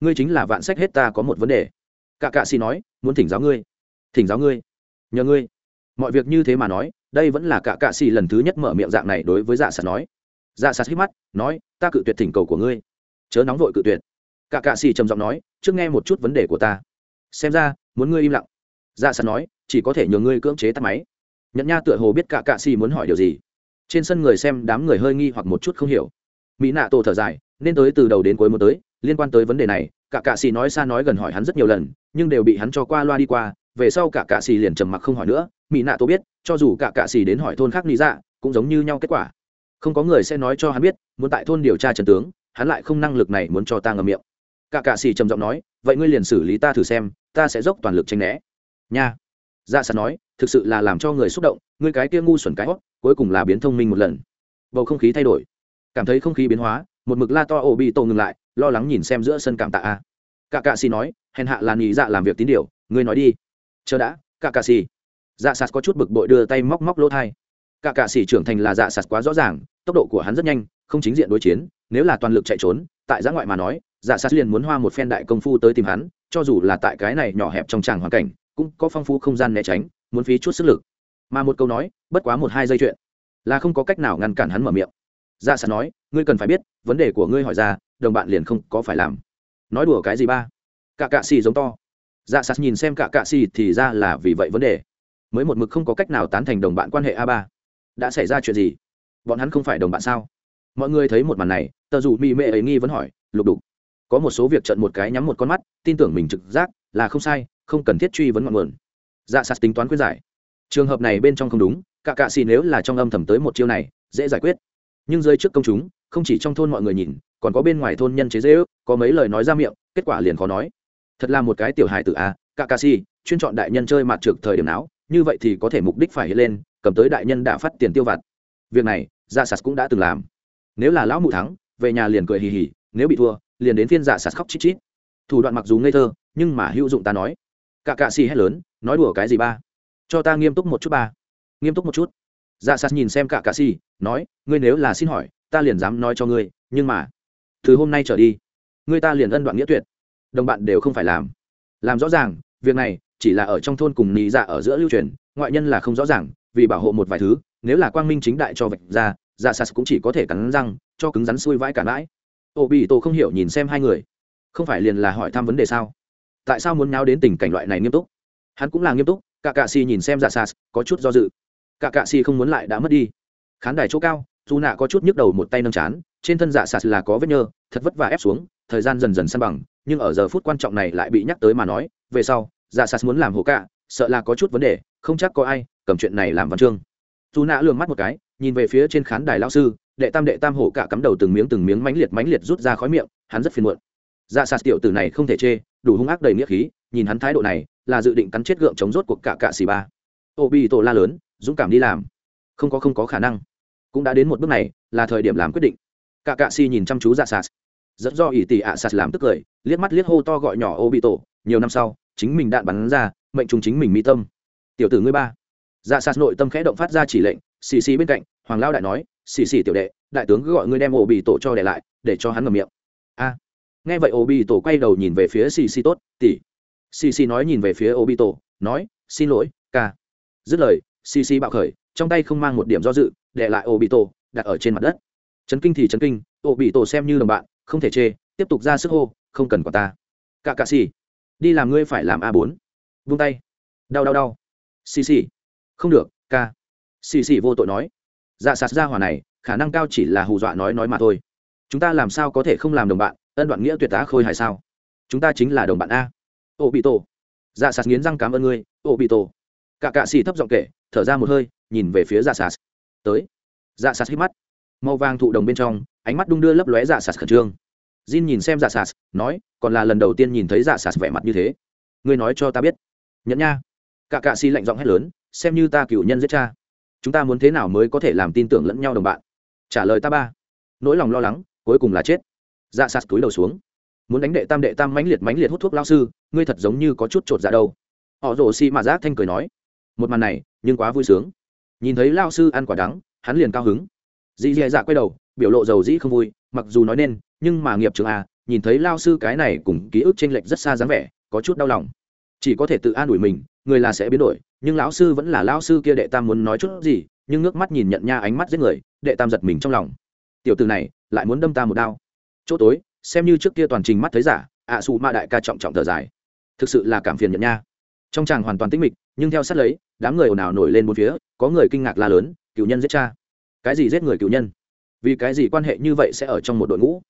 Speaker 1: Ngươi chính là vạn sách hết ta có một vấn đề. Cả cạ xì nói, muốn thỉnh giáo ngươi. Thỉnh giáo ngươi. Nhờ ngươi. Mọi việc như thế mà nói, đây vẫn là cả cạ xì lần thứ nhất mở miệng dạng này đối với dạ sạt nói. Dạ sạt hít mắt, nói, ta cự tuyệt thỉnh cầu của ngươi. Chớ nóng vội cự tuyệt. Cả cạ xì trầm giọng nói, trước nghe một chút vấn đề của ta. Xem ra, muốn ngươi im lặng dạ sạt nói, chỉ có thể nhờ ngươi cưỡng chế tắt máy. Nhận nha tựa hồ biết cả cạ xì muốn hỏi điều gì. Trên sân người xem đám người hơi nghi hoặc một chút không hiểu. Mỹ nạ tổ thở dài, nên tới từ đầu đến cuối một tới. Liên quan tới vấn đề này, cả cạ xì nói xa nói gần hỏi hắn rất nhiều lần, nhưng đều bị hắn cho qua loa đi qua. Về sau cả cạ xì liền trầm mặc không hỏi nữa. Mỹ nạ tổ biết, cho dù cả cạ xì đến hỏi thôn khác lý dạ cũng giống như nhau kết quả. Không có người sẽ nói cho hắn biết, muốn tại thôn điều tra trần tướng, hắn lại không năng lực này muốn cho ta ngầm miệng. Cả cạ xì trầm giọng nói, vậy ngươi liền xử lý ta thử xem, ta sẽ dốc toàn lực tranh né nha. Dạ sạt nói, thực sự là làm cho người xúc động, ngươi cái kia ngu xuẩn cái hót cuối cùng là biến thông minh một lần. Bầu không khí thay đổi. Cảm thấy không khí biến hóa, một mực la to ổ bị tổ ngừng lại, lo lắng nhìn xem giữa sân cảm tạ a. Cả cạ xì nói, hèn hạ là nghỉ dạ làm việc tín điều, ngươi nói đi. Chờ đã cả cạ xì. Dạ sạt có chút bực bội đưa tay móc móc lỗ thai. Cả cạ xì trưởng thành là dạ sạt quá rõ ràng, tốc độ của hắn rất nhanh, không chính diện đối chiến, nếu là toàn lực chạy trốn, tại giã ngoại mà nói dạ sạt liền muốn hoa một phen đại công phu tới tìm hắn, cho dù là tại cái này nhỏ hẹp trong tràng hoàn cảnh cũng có phong phú không gian né tránh, muốn phí chút sức lực. Mà một câu nói, bất quá một hai giây chuyện, là không có cách nào ngăn cản hắn mở miệng. Dạ sạt nói, ngươi cần phải biết, vấn đề của ngươi hỏi ra, đồng bạn liền không có phải làm. Nói đùa cái gì ba? Cả cạ xì giống to. Dạ sạt nhìn xem cả cạ xì thì ra là vì vậy vấn đề. Mới một mực không có cách nào tán thành đồng bạn quan hệ a ba. Đã xảy ra chuyện gì? Bọn hắn không phải đồng bạn sao? Mọi người thấy một màn này, tờ dù mỹ mệ ấy nghi vẫn hỏi, lục đục, có một số việc trận một cái nhắm một con mắt, tin tưởng mình trực giác, là không sai không cần thiết truy vấn ngọn nguồn. Dạ sạt tính toán quyết giải. Trường hợp này bên trong không đúng, cả cạ xì nếu là trong âm thầm tới một chiêu này, dễ giải quyết. Nhưng rơi trước công chúng, không chỉ trong thôn mọi người nhìn, còn có bên ngoài thôn nhân chế dễ ước có mấy lời nói ra miệng, kết quả liền khó nói. Thật là một cái tiểu hài tự a à, cả cạ xì, chuyên chọn đại nhân chơi mặt trực thời điểm nào, như vậy thì có thể mục đích phải hiện lên, cầm tới đại nhân đã phát tiền tiêu vặt. Việc này dạ sạt cũng đã từng làm. Nếu là lão mụ thắng, về nhà liền cười hì hì, nếu bị thua, liền đến phiên dạ sạt khóc chít chít. Thủ đoạn mặc dù ngây thơ, nhưng mà hữu dụng ta nói cả cạ xì hét lớn, nói đùa cái gì ba? Cho ta nghiêm túc một chút ba. Nghiêm túc một chút. Dạ sạt nhìn xem cả cạ xì, nói, ngươi nếu là xin hỏi, ta liền dám nói cho ngươi, nhưng mà, từ hôm nay trở đi, ngươi ta liền ân đoạn nghĩa tuyệt. Đồng bạn đều không phải làm. Làm rõ ràng, việc này chỉ là ở trong thôn cùng nị dạ ở giữa lưu truyền, ngoại nhân là không rõ ràng, vì bảo hộ một vài thứ, nếu là quang minh chính đại cho vạch ra dạ sạt cũng chỉ có thể cắn răng, cho cứng rắn xuôi vãi cả mãi. Ô bị tổ không hiểu nhìn xem hai người. Không phải liền là hỏi thăm vấn đề sao? Tại sao muốn nháo đến tình cảnh loại này nghiêm túc? Hắn cũng là nghiêm túc cả cạ xì nhìn xem dạ sas, có chút do dự. Cả cạ xì không muốn lại đã mất đi. Khán đài chỗ cao, dù nạ có chút nhức đầu một tay nâng chán, trên thân dạ sas là có vết nhơ, thật vất vả ép xuống, thời gian dần dần san bằng, nhưng ở giờ phút quan trọng này lại bị nhắc tới mà nói, về sau dạ sas muốn làm hộ cạ, sợ là có chút vấn đề, không chắc có ai cầm chuyện này làm văn chương. Dù nạ lường mắt một cái, nhìn về phía trên khán đài lao sư, đệ tam đệ tam hổ cả cắm đầu từng miếng từng miếng mánh liệt mánh liệt rút ra khói miệng, hắn rất phiền muộn. Dạ sạt tiểu tử này không thể chê đủ hung ác đầy nghĩa khí, nhìn hắn thái độ này, là dự định cắn chết gượng chống rốt cuộc cả cạ xì ba. Ô bi tổ la lớn, dũng cảm đi làm. Không có không có khả năng. Cũng đã đến một bước này, là thời điểm làm quyết định. Cả cạ xì nhìn chăm chú dạ sạt. Dẫn do ỷ tỷ ạ sạt làm tức cười, liếc mắt liếc hô to gọi nhỏ ô bị tổ nhiều năm sau, chính mình đạn bắn ra, mệnh trùng chính mình mỹ tâm. Tiểu tử ngươi ba. Dạ sạt nội tâm khẽ động phát ra chỉ lệnh, xì xì bên cạnh, hoàng lao đại nói, xì xì tiểu đệ, đại tướng cứ gọi ngươi đem ô bị tổ cho để lại, để cho hắn ngầm miệng. A nghe vậy ô bị tổ quay đầu nhìn về phía xì xì tốt, tỷ. Xì xì nói nhìn về phía ô bị tổ nói, xin lỗi, ca. Dứt lời xì xì bạo khởi, trong tay không mang một điểm do dự, để lại ô bị tổ đặt ở trên mặt đất. Chấn kinh thì chấn kinh ô bị tổ xem như đồng bạn, không thể chê, tiếp tục ra sức hô, không cần quả ta. Cả cạ xì, đi làm ngươi phải làm a bốn. Vung tay. Đau đau đau. Xì xì không được, ca. Xì xì vô tội nói. Dạ sạt ra hỏa này, khả năng cao chỉ là hù dọa nói nói mà thôi chúng ta làm sao có thể không làm đồng bạn, ân đoạn nghĩa tuyệt tá khôi hài sao? Chúng ta chính là đồng bạn a. Ô bị tổ dạ sạt nghiến răng cảm ơn ngươi ô bị tổ cả cạ xì thấp giọng kể, thở ra một hơi, nhìn về phía dạ sạt. Tới. Dạ sạt hít mắt. Màu vàng thụ đồng bên trong, ánh mắt đung đưa lấp lóe dạ sạt khẩn trương. Jin nhìn xem dạ sạt, nói, còn là lần đầu tiên nhìn thấy dạ sạt vẻ mặt như thế. Ngươi nói cho ta biết. Nhẫn nha. Cả cạ xì lạnh giọng hét lớn, xem như ta cựu nhân giết cha. Chúng ta muốn thế nào mới có thể làm tin tưởng lẫn nhau đồng bạn? Trả lời ta ba. Nỗi lòng lo lắng cuối cùng là chết. Dạ sạt túi đầu xuống. Muốn đánh đệ tam đệ tam mãnh liệt mãnh liệt hút thuốc lao sư, ngươi thật giống như có chút chột dạ đâu. Họ rồ xi mà giác thanh cười nói. Một màn này, nhưng quá vui sướng. Nhìn thấy lao sư ăn quả đắng, hắn liền cao hứng. Dì dì dạ quay đầu, biểu lộ dầu dĩ không vui, mặc dù nói nên, nhưng mà nghiệp trường à nhìn thấy lao sư cái này cùng ký ức tranh lệch rất xa dáng vẻ, có chút đau lòng. Chỉ có thể tự an ủi mình, người là sẽ biến đổi, nhưng lão sư vẫn là lão sư kia đệ tam muốn nói chút gì, nhưng nước mắt nhìn nhận nha ánh mắt giết người, đệ tam giật mình trong lòng. Tiểu từ này lại muốn đâm ta một đao. Chỗ tối, xem như trước kia toàn trình mắt thấy giả, ạ à xù mạ đại ca trọng trọng thở dài. Thực sự là cảm phiền nhận nha. Trong chàng hoàn toàn tĩnh mịch, nhưng theo sát lấy, đám người ồn ào nổi lên một phía, có người kinh ngạc la lớn, cựu nhân giết cha. Cái gì giết người cựu nhân? Vì cái gì quan hệ như vậy sẽ ở trong một đội ngũ?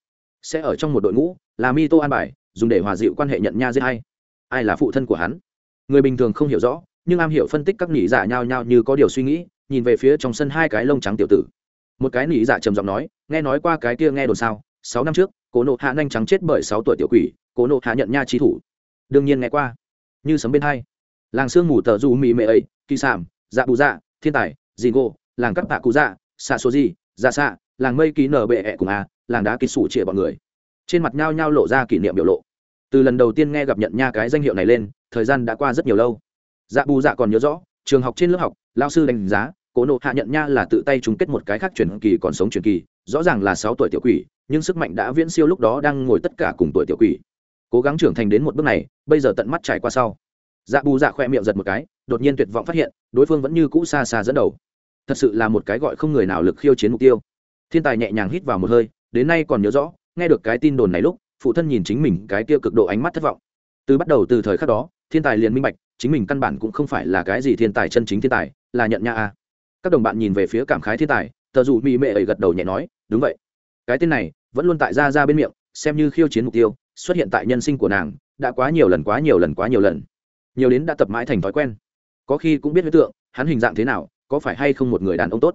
Speaker 1: Sẽ ở trong một đội ngũ, là mi tô an bài, dùng để hòa dịu quan hệ nhận nha giết hay ai là phụ thân của hắn? Người bình thường không hiểu rõ, nhưng am hiểu phân tích các nỉ giả nhao nhao như có điều suy nghĩ, nhìn về phía trong sân hai cái lông trắng tiểu tử. Một cái nỉ giả trầm giọng nói nghe nói qua cái kia nghe đồn sao, sáu năm trước, cố nộ hạ nhanh trắng chết bởi sáu tuổi tiểu quỷ, cố nộ hạ nhận nha trí thủ. Đương nhiên nghe qua. Như sấm bên hai. Làng sương mù tờ du mì mệ ấy, kỳ sảm dạ bù dạ thiên tài, dì ngô, làng cắt tạ cụ dạ xạ số gì dạ xạ, làng mây ký nở bệ ẹ cùng a, làng đá ký sủ trịa bọn người. Trên mặt nhao nhao lộ ra kỷ niệm biểu lộ. Từ lần đầu tiên nghe gặp nhận nha cái danh hiệu này lên, thời gian đã qua rất nhiều lâu. Dạ bù dạ còn nhớ rõ, trường học trên lớp học lao sư đánh giá cố nộ hạ nhận nha là tự tay chung kết một cái khác truyền kỳ còn sống truyền kỳ, rõ ràng là sáu tuổi tiểu quỷ, nhưng sức mạnh đã viễn siêu lúc đó đang ngồi tất cả cùng tuổi tiểu quỷ. Cố gắng trưởng thành đến một bước này, bây giờ tận mắt trải qua sau. Dạ bù dạ khoe miệng giật một cái, đột nhiên tuyệt vọng phát hiện, đối phương vẫn như cũ xa xa dẫn đầu. Thật sự là một cái gọi không người nào lực khiêu chiến mục tiêu. Thiên tài nhẹ nhàng hít vào một hơi, đến nay còn nhớ rõ, nghe được cái tin đồn này lúc, phụ thân nhìn chính mình cái kia cực độ ánh mắt thất vọng. Từ bắt đầu từ thời khắc đó, thiên tài liền minh bạch, chính mình căn bản cũng không phải là cái gì thiên tài chân chính thiên tài, là nhận nha a các đồng bạn nhìn về phía cảm khái thiên tài, tờ dù mỹ mệ ấy gật đầu nhẹ nói, đúng vậy. Cái tên này vẫn luôn tại ra ra bên miệng, xem như khiêu chiến mục tiêu, xuất hiện tại nhân sinh của nàng, đã quá nhiều lần, quá nhiều lần, quá nhiều lần. Nhiều đến đã tập mãi thành thói quen. Có khi cũng biết đối tượng, hắn hình dạng thế nào, có phải hay không một người đàn ông tốt.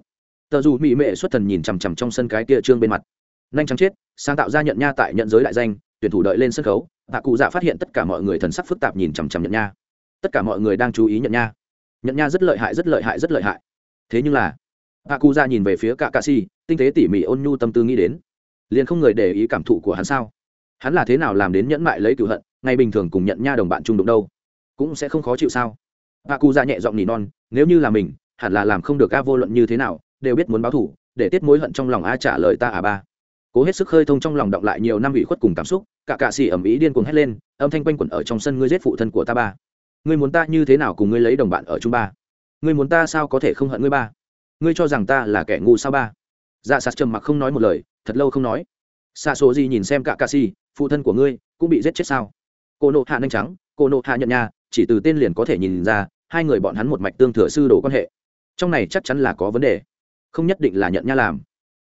Speaker 1: Tờ dù mỹ mệ xuất thần nhìn chằm chằm trong sân cái kia trương bên mặt. Nhanh chóng chết, sáng tạo ra nhận nha tại nhận giới đại danh, tuyển thủ đợi lên sân khấu. Hạ cụ dạ phát hiện tất cả mọi người thần sắc phức tạp nhìn chằm chằm nhận nha. Tất cả mọi người đang chú ý nhận nha. Nhận nha rất lợi hại, rất lợi hại, rất lợi hại thế nhưng là hạ cụ ra nhìn về phía cả cà si tinh tế tỉ mỉ ôn nhu tâm tư nghĩ đến. Liền không người để ý cảm thụ của hắn sao? Hắn là thế nào làm đến nhẫn mại lấy cựu hận ngay bình thường cùng nhận nha đồng bạn chung đụng đâu? Cũng sẽ không khó chịu sao? Hạ cụ ra nhẹ giọng nỉ non, nếu như là mình, hẳn là làm không được a vô luận như thế nào, đều biết muốn báo thủ, để tiết mối hận trong lòng a trả lời ta à ba. Cố hết sức khơi thông trong lòng động lại nhiều năm ủy khuất cùng cảm xúc cả cạ xỉ ẩm ý điên cuồng hét lên, âm thanh quanh quẩn ở trong sân ngươi giết phụ thân của ta ba. Ngươi muốn ta như thế nào cùng ngươi lấy đồng bạn ở chung ba? Ngươi muốn ta sao có thể không hận ngươi ba? Ngươi cho rằng ta là kẻ ngu sao ba? Dạ sạt trầm mặc không nói một lời, thật lâu không nói. Xa số gì nhìn xem cả cạ si phụ thân của ngươi cũng bị giết chết sao? Cô nộ hạ nhanh trắng cô nộ hạ nhận nha, chỉ từ tên liền có thể nhìn ra, hai người bọn hắn một mạch tương thừa sư đồ quan hệ. Trong này chắc chắn là có vấn đề, không nhất định là nhận nha làm.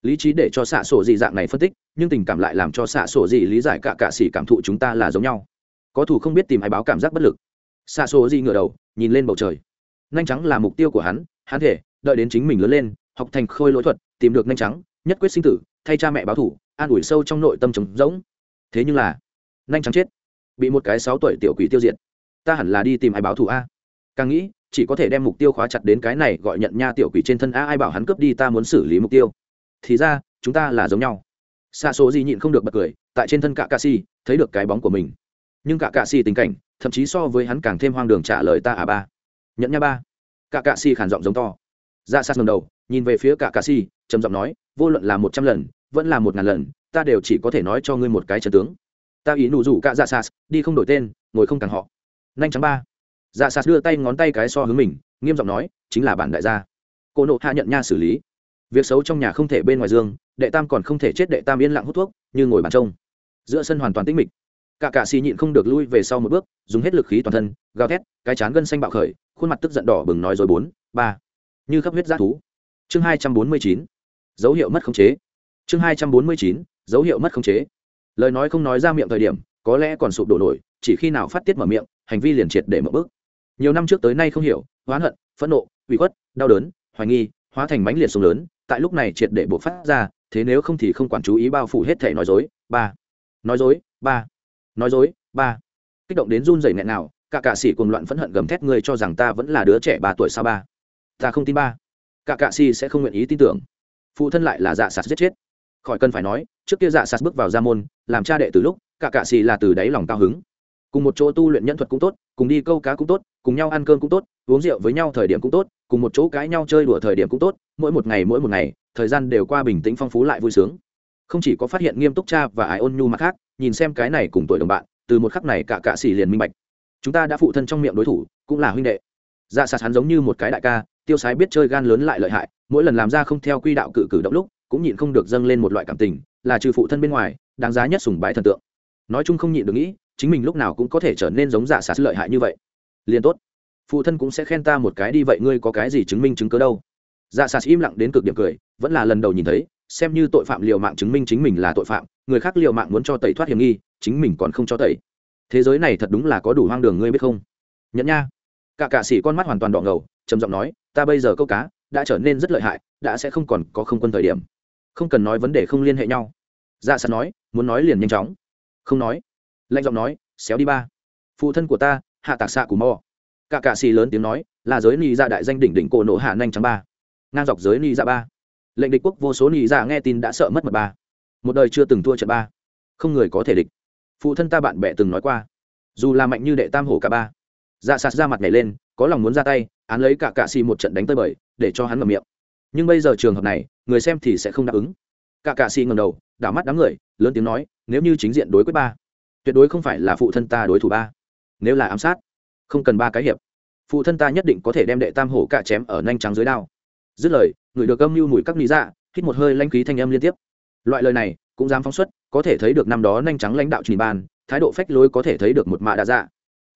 Speaker 1: Lý trí để cho xạ sổ dị dạng này phân tích, nhưng tình cảm lại làm cho xạ sổ dị lý giải cả cạ s cảm thụ chúng ta là giống nhau. Có thủ không biết tìm ai báo cảm giác bất lực. Xạ sổ dị ngửa đầu, nhìn lên bầu trời nhanh trắng là mục tiêu của hắn hắn thể, đợi đến chính mình lớn lên, học thành khôi lỗi thuật, tìm được nhanh trắng, nhất quyết sinh tử, thay cha mẹ báo thủ an ủi sâu trong nội tâm trống rỗng. Thế nhưng là, nhanh trắng chết. Bị một cái sáu tuổi tiểu quỷ tiêu diệt. Ta hẳn là đi tìm ai báo thù a? Càng nghĩ, chỉ có thể đem mục tiêu khóa chặt đến cái này gọi nhận nha tiểu quỷ trên thân a, ai bảo hắn cướp đi ta muốn xử lý mục tiêu. Thì ra, chúng ta là giống nhau. Xa số gì nhịn không được bật cười, tại trên thân cả si, thấy được cái bóng của mình. Nhưng cả si tình cảnh, thậm chí so với hắn càng thêm hoang đường trả lời ta à ba nhận nha ba. Cả cạ xì khản giọng giống to. Ra sát ngầm đầu, nhìn về phía cả cạ xì trầm giọng nói, vô luận là một trăm lần, vẫn là một ngàn lần, ta đều chỉ có thể nói cho ngươi một cái trần tướng. Ta ý nụ rủ cả ra sát, đi không đổi tên, ngồi không càng họ. Nhanh trắng ba. Ra sát đưa tay ngón tay cái so hướng mình, nghiêm giọng nói, chính là bản đại gia. Cô nộ hạ nhận nha xử lý. Việc xấu trong nhà không thể bên ngoài dương, đệ tam còn không thể chết đệ tam yên lặng hút thuốc, như ngồi bàn trông. Giữa sân hoàn toàn tĩnh mịch. Cả cạ xì nhịn không được lui về sau một bước, dùng hết lực khí toàn thân, gào thét, cái chán gân xanh bạo khởi khuôn mặt tức giận đỏ bừng nói rồi bốn, ba. Như khắp huyết g thú. Chương hai trăm bốn mươi chín. Dấu hiệu mất khống chế. Chương hai trăm bốn mươi chín. Dấu hiệu mất khống chế. Lời nói không nói ra miệng thời điểm, có lẽ còn sụp đổ nổi, chỉ khi nào phát tiết mở miệng, hành vi liền triệt để mở bước. Nhiều năm trước tới nay không hiểu oán hận, phẫn nộ, ủy khuất, đau đớn, hoài nghi, hóa thành mãnh liệt sông lớn, tại lúc này triệt để bộc phát ra, thế nếu không thì không quản chú ý bao phủ hết thể nói dối, ba. Nói dối, ba. Nói dối, ba. Kích động đến run rẩy nghẹn nào cả cạ sĩ cùng loạn phẫn hận gầm thét người cho rằng ta vẫn là đứa trẻ ba tuổi sao ba? Ta không tin ba. Cả cạ sĩ sẽ không nguyện ý tin tưởng. Phụ thân lại là dạ sạt giết chết. Khỏi cần phải nói, trước kia dạ sạt bước vào gia môn, làm cha đệ từ lúc, cả cạ sĩ là từ đáy lòng cao hứng. Cùng một chỗ tu luyện nhân thuật cũng tốt, cùng đi câu cá cũng tốt, cùng nhau ăn cơm cũng tốt, uống rượu với nhau thời điểm cũng tốt, cùng một chỗ cãi nhau chơi đùa thời điểm cũng tốt, mỗi một ngày mỗi một ngày, thời gian đều qua bình tĩnh phong phú lại vui sướng. Không chỉ có phát hiện nghiêm túc cha và ái ôn nhu mặt khác, nhìn xem cái này cùng tuổi đồng bạn, từ một khắc này cả cạ xỉ liền minh bạch chúng ta đã phụ thân trong miệng đối thủ, cũng là huynh đệ. Dạ sạt hắn giống như một cái đại ca, tiêu sái biết chơi gan lớn lại lợi hại, mỗi lần làm ra không theo quy đạo cự cử động lúc, cũng nhịn không được dâng lên một loại cảm tình, là trừ phụ thân bên ngoài, đáng giá nhất sùng bái thần tượng. Nói chung không nhịn được nghĩ, chính mình lúc nào cũng có thể trở nên giống dạ sạt lợi hại như vậy. Liền tốt. Phụ thân cũng sẽ khen ta một cái đi, vậy ngươi có cái gì chứng minh chứng cớ đâu? Dạ sạt im lặng đến cực điểm cười, vẫn là lần đầu nhìn thấy, xem như tội phạm liều mạng chứng minh chính mình là tội phạm, người khác liều mạng muốn cho tẩy thoát hiểm nghi, chính mình còn không cho tẩy thế giới này thật đúng là có đủ hoang đường, ngươi biết không? Nhẫn nha. Cả cạ sĩ con mắt hoàn toàn đỏ ngầu, trầm giọng nói, ta bây giờ câu cá đã trở nên rất lợi hại, đã sẽ không còn có không quân thời điểm. Không cần nói vấn đề không liên hệ nhau. Dạ sẵn nói, muốn nói liền nhanh chóng. Không nói. Lạnh giọng nói, xéo đi ba. Phụ thân của ta, hạ tạc xạ cù mò. Cả cạ xì lớn tiếng nói, là giới ni ra đại danh đỉnh đỉnh cổ nổ hạ nhanh trắng ba. Ngang dọc giới ni ra ba. Lệnh địch quốc vô số ni ra nghe tin đã sợ mất mật ba. Một đời chưa từng thua trận ba. Không người có thể địch phụ thân ta bạn bè từng nói qua. Dù là mạnh như đệ tam hổ cả ba. Dạ sạt ra mặt nhảy lên, có lòng muốn ra tay, án lấy cả cạ xì một trận đánh tơi bời, để cho hắn ngậm miệng. Nhưng bây giờ trường hợp này, người xem thì sẽ không đáp ứng. Cả cạ xì ngầm đầu, đảo mắt đám người, lớn tiếng nói, nếu như chính diện đối quyết ba, tuyệt đối không phải là phụ thân ta đối thủ ba. Nếu là ám sát, không cần ba cái hiệp. Phụ thân ta nhất định có thể đem đệ tam hổ cả chém ở nhanh trắng dưới đao. Dứt lời, người được âm mưu mùi các lý dạ hít một hơi lanh khí thanh âm liên tiếp. Loại lời này cũng dám phóng xuất, có thể thấy được năm đó nhanh trắng lãnh đạo trình ban, thái độ phách lối có thể thấy được một mạ đã dạ.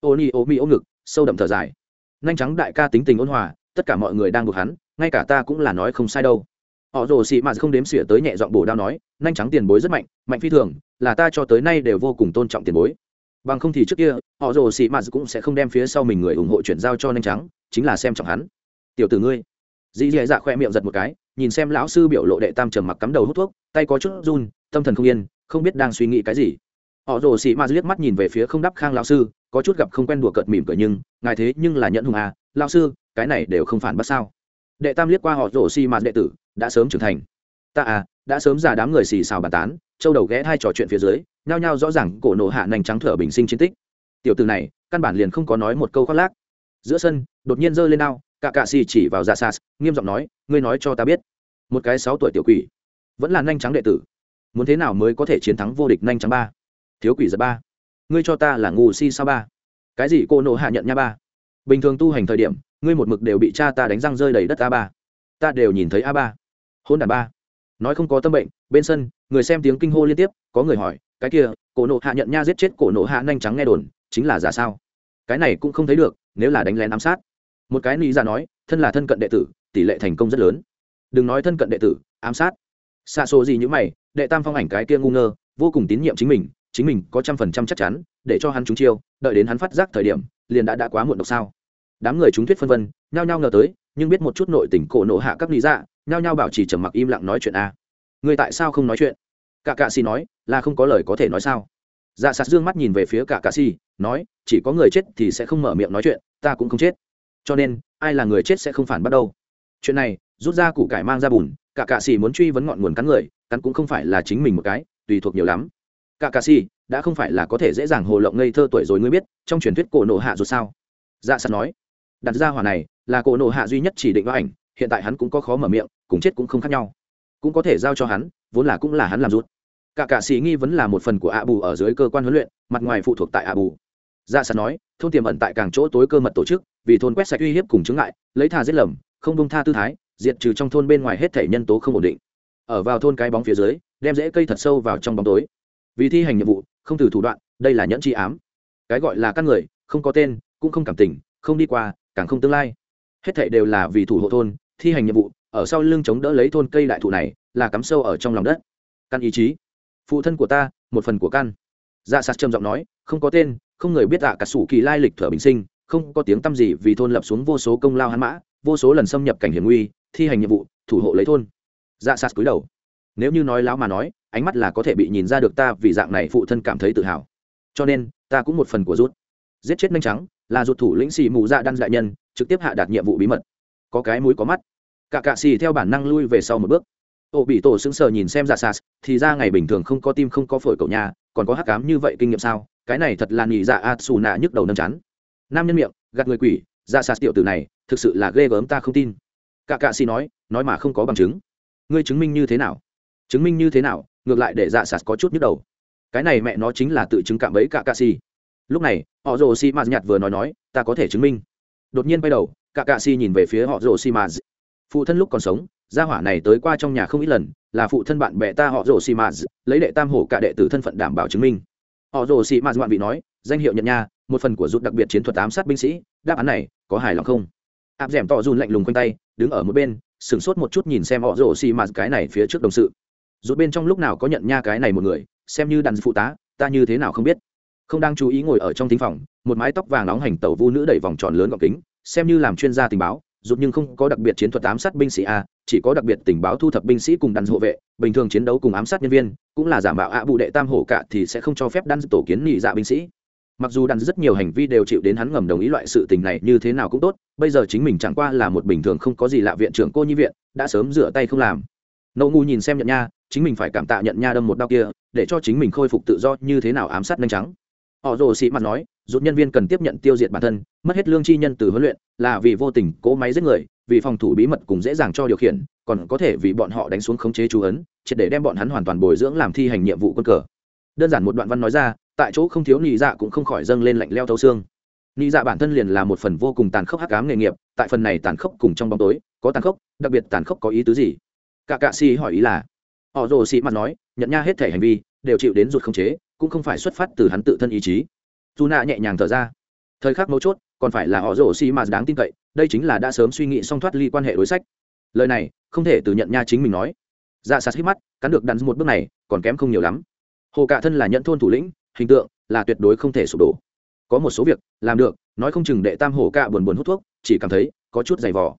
Speaker 1: Ô ni ô mi ô ngực, sâu đậm thở dài. Nhanh trắng đại ca tính tình ôn hòa, tất cả mọi người đang buộc hắn, ngay cả ta cũng là nói không sai đâu. Họ rồ xị mạt không đếm xỉa tới nhẹ dọn bổ đao nói nhanh trắng tiền bối rất mạnh mạnh phi thường, là ta cho tới nay đều vô cùng tôn trọng tiền bối. Bằng không thì trước kia, họ rồ xị mạt cũng sẽ không đem phía sau mình người ủng hộ chuyển giao cho nhanh trắng, chính là xem trọng hắn. Tiểu tử ngươi. Dì dì dạ khoe miệng giật một cái nhìn xem lão sư biểu lộ đệ tam trầm mặc cắm đầu hút thuốc, tay có chút run, tâm thần không yên, không biết đang suy nghĩ cái gì. Họ rồ xì ma liếc mắt nhìn về phía không đắp khang lão sư, có chút gặp không quen đùa cợt mỉm cười nhưng, ngài thế nhưng là nhẫn hùng à lão sư, cái này đều không phản bắt sao? Đệ tam liếc qua họ rồ xì ma đệ tử, đã sớm trưởng thành. Ta à đã sớm già đám người xì xào bàn tán, châu đầu ghé hai trò chuyện phía dưới, nhao nhao rõ ràng cổ nổ hạ nành trắng thở bình sinh chiến tích. Tiểu từ này, căn bản liền không có nói một câu khoác lác. Giữa sân, đột nhiên giơ lên đao cả cạ xì chỉ vào dạ ra sas nghiêm giọng nói, ngươi nói cho ta biết, một cái sáu tuổi tiểu quỷ vẫn là nhanh trắng đệ tử, muốn thế nào mới có thể chiến thắng vô địch nhanh trắng ba? Thiếu quỷ giật ba. Ngươi cho ta là ngu si sao ba? Cái gì cô nộ hạ nhận nha ba? Bình thường tu hành thời điểm, ngươi một mực đều bị cha ta đánh răng rơi đầy đất a ba. Ta đều nhìn thấy a ba. Hôn đàn ba. Nói không có tâm bệnh, bên sân, người xem tiếng kinh hô liên tiếp, có người hỏi, cái kia cổ nộ hạ nhận nha giết chết cổ nộ hạ nhanh trắng nghe đồn, chính là giả sao? Cái này cũng không thấy được, nếu là đánh lén ám sát một cái lý ra dạ nói, thân là thân cận đệ tử, tỷ lệ thành công rất lớn. Đừng nói thân cận đệ tử, ám sát. Xa số gì như mày, đệ tam phong ảnh cái kia ngu ngơ, vô cùng tín nhiệm chính mình chính mình có trăm phần trăm chắc chắn, để cho hắn trúng chiêu, đợi đến hắn phát giác thời điểm, liền đã đã quá muộn độc sao. Đám người chúng thuyết phân vân, nhao nhao ngờ tới, nhưng biết một chút nội tình cổ nộ hạ các lý dạ nhao nhao bảo chỉ trầm mặc im lặng nói chuyện a. Người tại sao không nói chuyện? Cả cạ xì nói, là không có lời có thể nói sao? Dạ sạt dương mắt nhìn về phía cả cạ xì, nói, chỉ có người chết thì sẽ không mở miệng nói chuyện, ta cũng không chết cho nên, ai là người chết sẽ không phản bắt đâu. Chuyện này, rút ra củ cải mang ra bùn, cả cạ xì muốn truy vấn ngọn nguồn cắn người, cắn cũng không phải là chính mình một cái, tùy thuộc nhiều lắm. Cả cạ xì, đã không phải là có thể dễ dàng hồ lộng ngây thơ tuổi rồi ngươi biết, trong truyền thuyết cổ nộ hạ rồi sao. Dạ sạt nói, đặt ra hỏa này, là cổ nộ hạ duy nhất chỉ định vào ảnh, hiện tại hắn cũng có khó mở miệng, cùng chết cũng không khác nhau. Cũng có thể giao cho hắn, vốn là cũng là hắn làm rút cả cạ sĩ nghi vấn là một phần của ạ bù ở dưới cơ quan huấn luyện, mặt ngoài phụ thuộc tại ạ bù. Dạ sạt nói, thôn tiềm ẩn tại càng chỗ tối cơ mật tổ chức vì thôn quét sạch uy hiếp cùng chứng ngại, lấy tha giết lầm, không bông tha tư thái, diệt trừ trong thôn bên ngoài hết thể nhân tố không ổn định. Ở vào thôn cái bóng phía dưới, đem rễ cây thật sâu vào trong bóng tối. Vì thi hành nhiệm vụ, không từ thủ đoạn, đây là nhẫn tri ám. Cái gọi là căn người, không có tên, cũng không cảm tình, không đi qua, càng không tương lai. Hết thể đều là vì thủ hộ thôn, thi hành nhiệm vụ, ở sau lưng chống đỡ lấy thôn cây đại thụ này, là cắm sâu ở trong lòng đất. Căn ý chí. Phụ thân của ta, một phần của căn. Dạ sạt trầm giọng nói, không có tên, không người biết tạ cả sủ kỳ lai lịch thở bình sinh không có tiếng tăm gì vì thôn lập xuống vô số công lao hắn mã, vô số lần xâm nhập cảnh hiểm nguy, thi hành nhiệm vụ, thủ hộ lấy thôn. Dạ sạt cúi đầu. Nếu như nói lão mà nói, ánh mắt là có thể bị nhìn ra được ta vì dạng này phụ thân cảm thấy tự hào. Cho nên, ta cũng một phần của rút. Giết chết nhanh trắng, là ruột thủ lĩnh xì mù dạ đan đại nhân, trực tiếp hạ đạt nhiệm vụ bí mật. Có cái mũi có mắt. Cả cạ xì theo bản năng lui về sau một bước. Ô bị tổ sững sờ nhìn xem dạ ra sas thì ra ngày bình thường không có tim không có phổi cậu nhà, còn có hắc cám như vậy kinh nghiệm sao? Cái này thật là nhị dạ a xù nạ nhức đầu nâm chán nam nhân miệng, gạt người quỷ, ra sạt tiểu tử này, thực sự là ghê gớm ta không tin. Cả cạ xì nói nói mà không có bằng chứng. Ngươi chứng minh như thế nào? Chứng minh như thế nào, ngược lại để dạ sạt có chút nhức đầu. Cái này mẹ nó chính là tự chứng cạm bẫy cả cạ xì. Lúc này, họ rồ xì mạt nhạt vừa nói nói, ta có thể chứng minh. Đột nhiên quay đầu, cả cạ xì nhìn về phía họ rồ xì mạt phụ thân lúc còn sống, gia hỏa này tới qua trong nhà không ít lần, là phụ thân bạn bè ta họ rồ xì mạt lấy đệ tam hổ cả đệ tử thân phận đảm bảo chứng minh. Họ rồ xì mạt ngoạn vị nói, danh hiệu nhận nha một phần của rút đặc biệt chiến thuật ám sát binh sĩ, đáp án này có hài lòng không? Áp d ẻ m tỏ run lạnh lùng quanh tay, đứng ở một bên, sửng sốt một chút nhìn xem họ rồ xì mạt cái này phía trước đồng sự. Rút bên trong lúc nào có nhận nha cái này một người, xem như đàn phụ tá, ta như thế nào không biết. Không đang chú ý ngồi ở trong thính phòng, một mái tóc vàng nóng hành tẩu vu nữ đẩy vòng tròn lớn gọng kính, xem như làm chuyên gia tình báo, rút nhưng không có đặc biệt chiến thuật ám sát binh sĩ a, chỉ có đặc biệt tình báo thu thập binh sĩ cùng đàn hộ vệ, bình thường chiến đấu cùng ám sát nhân viên, cũng là giả mạo ạ bụ đệ tam hổ cả thì sẽ không cho phép đan tổ kiến nhị dạ binh sĩ mặc dù đàn rất nhiều hành vi đều chịu đến hắn ngầm đồng ý loại sự tình này như thế nào cũng tốt, bây giờ chính mình chẳng qua là một bình thường không có gì lạ viện trưởng cô nhi viện, đã sớm rửa tay không làm. Nậu ngu nhìn xem nhận nha, chính mình phải cảm tạ nhận nha đâm một đau kia, để cho chính mình khôi phục tự do như thế nào ám sát nhanh trắng họ rồ sĩ mặt nói rút nhân viên cần tiếp nhận tiêu diệt bản thân, mất hết lương chi nhân từ huấn luyện, là vì vô tình cố máy giết người, vì phòng thủ bí mật cùng dễ dàng cho điều khiển, còn có thể vì bọn họ đánh xuống khống chế chú ấn, triệt để đem bọn hắn hoàn toàn bồi dưỡng làm thi hành nhiệm vụ quân cờ. Đơn giản một đoạn văn nói ra tại chỗ không thiếu nhị dạ cũng không khỏi dâng lên lạnh leo thấu xương. Nhị dạ bản thân liền là một phần vô cùng tàn khốc hắc ám nghề nghiệp, tại phần này tàn khốc cùng trong bóng tối, có tàn khốc, đặc biệt tàn khốc có ý tứ gì? Cả cạ si hỏi ý là, họ rồ sĩ mặt nói, nhận nha hết thể hành vi, đều chịu đến ruột không chế, cũng không phải xuất phát từ hắn tự thân ý chí. Dù nạ nhẹ nhàng thở ra. Thời khắc mấu chốt, còn phải là họ rồ sĩ mà đáng tin cậy, đây chính là đã sớm suy nghĩ xong thoát ly quan hệ đối sách. Lời này, không thể từ nhận nha chính mình nói. Dạ sạt hít mắt, cắn được đắn một bước này, còn kém không nhiều lắm. Hồ Cả thân là nhận thôn thủ lĩnh hình tượng là tuyệt đối không thể sụp đổ. Có một số việc làm được, nói không chừng đệ tam hổ cạ buồn buồn hút thuốc, chỉ cảm thấy có chút dày vỏ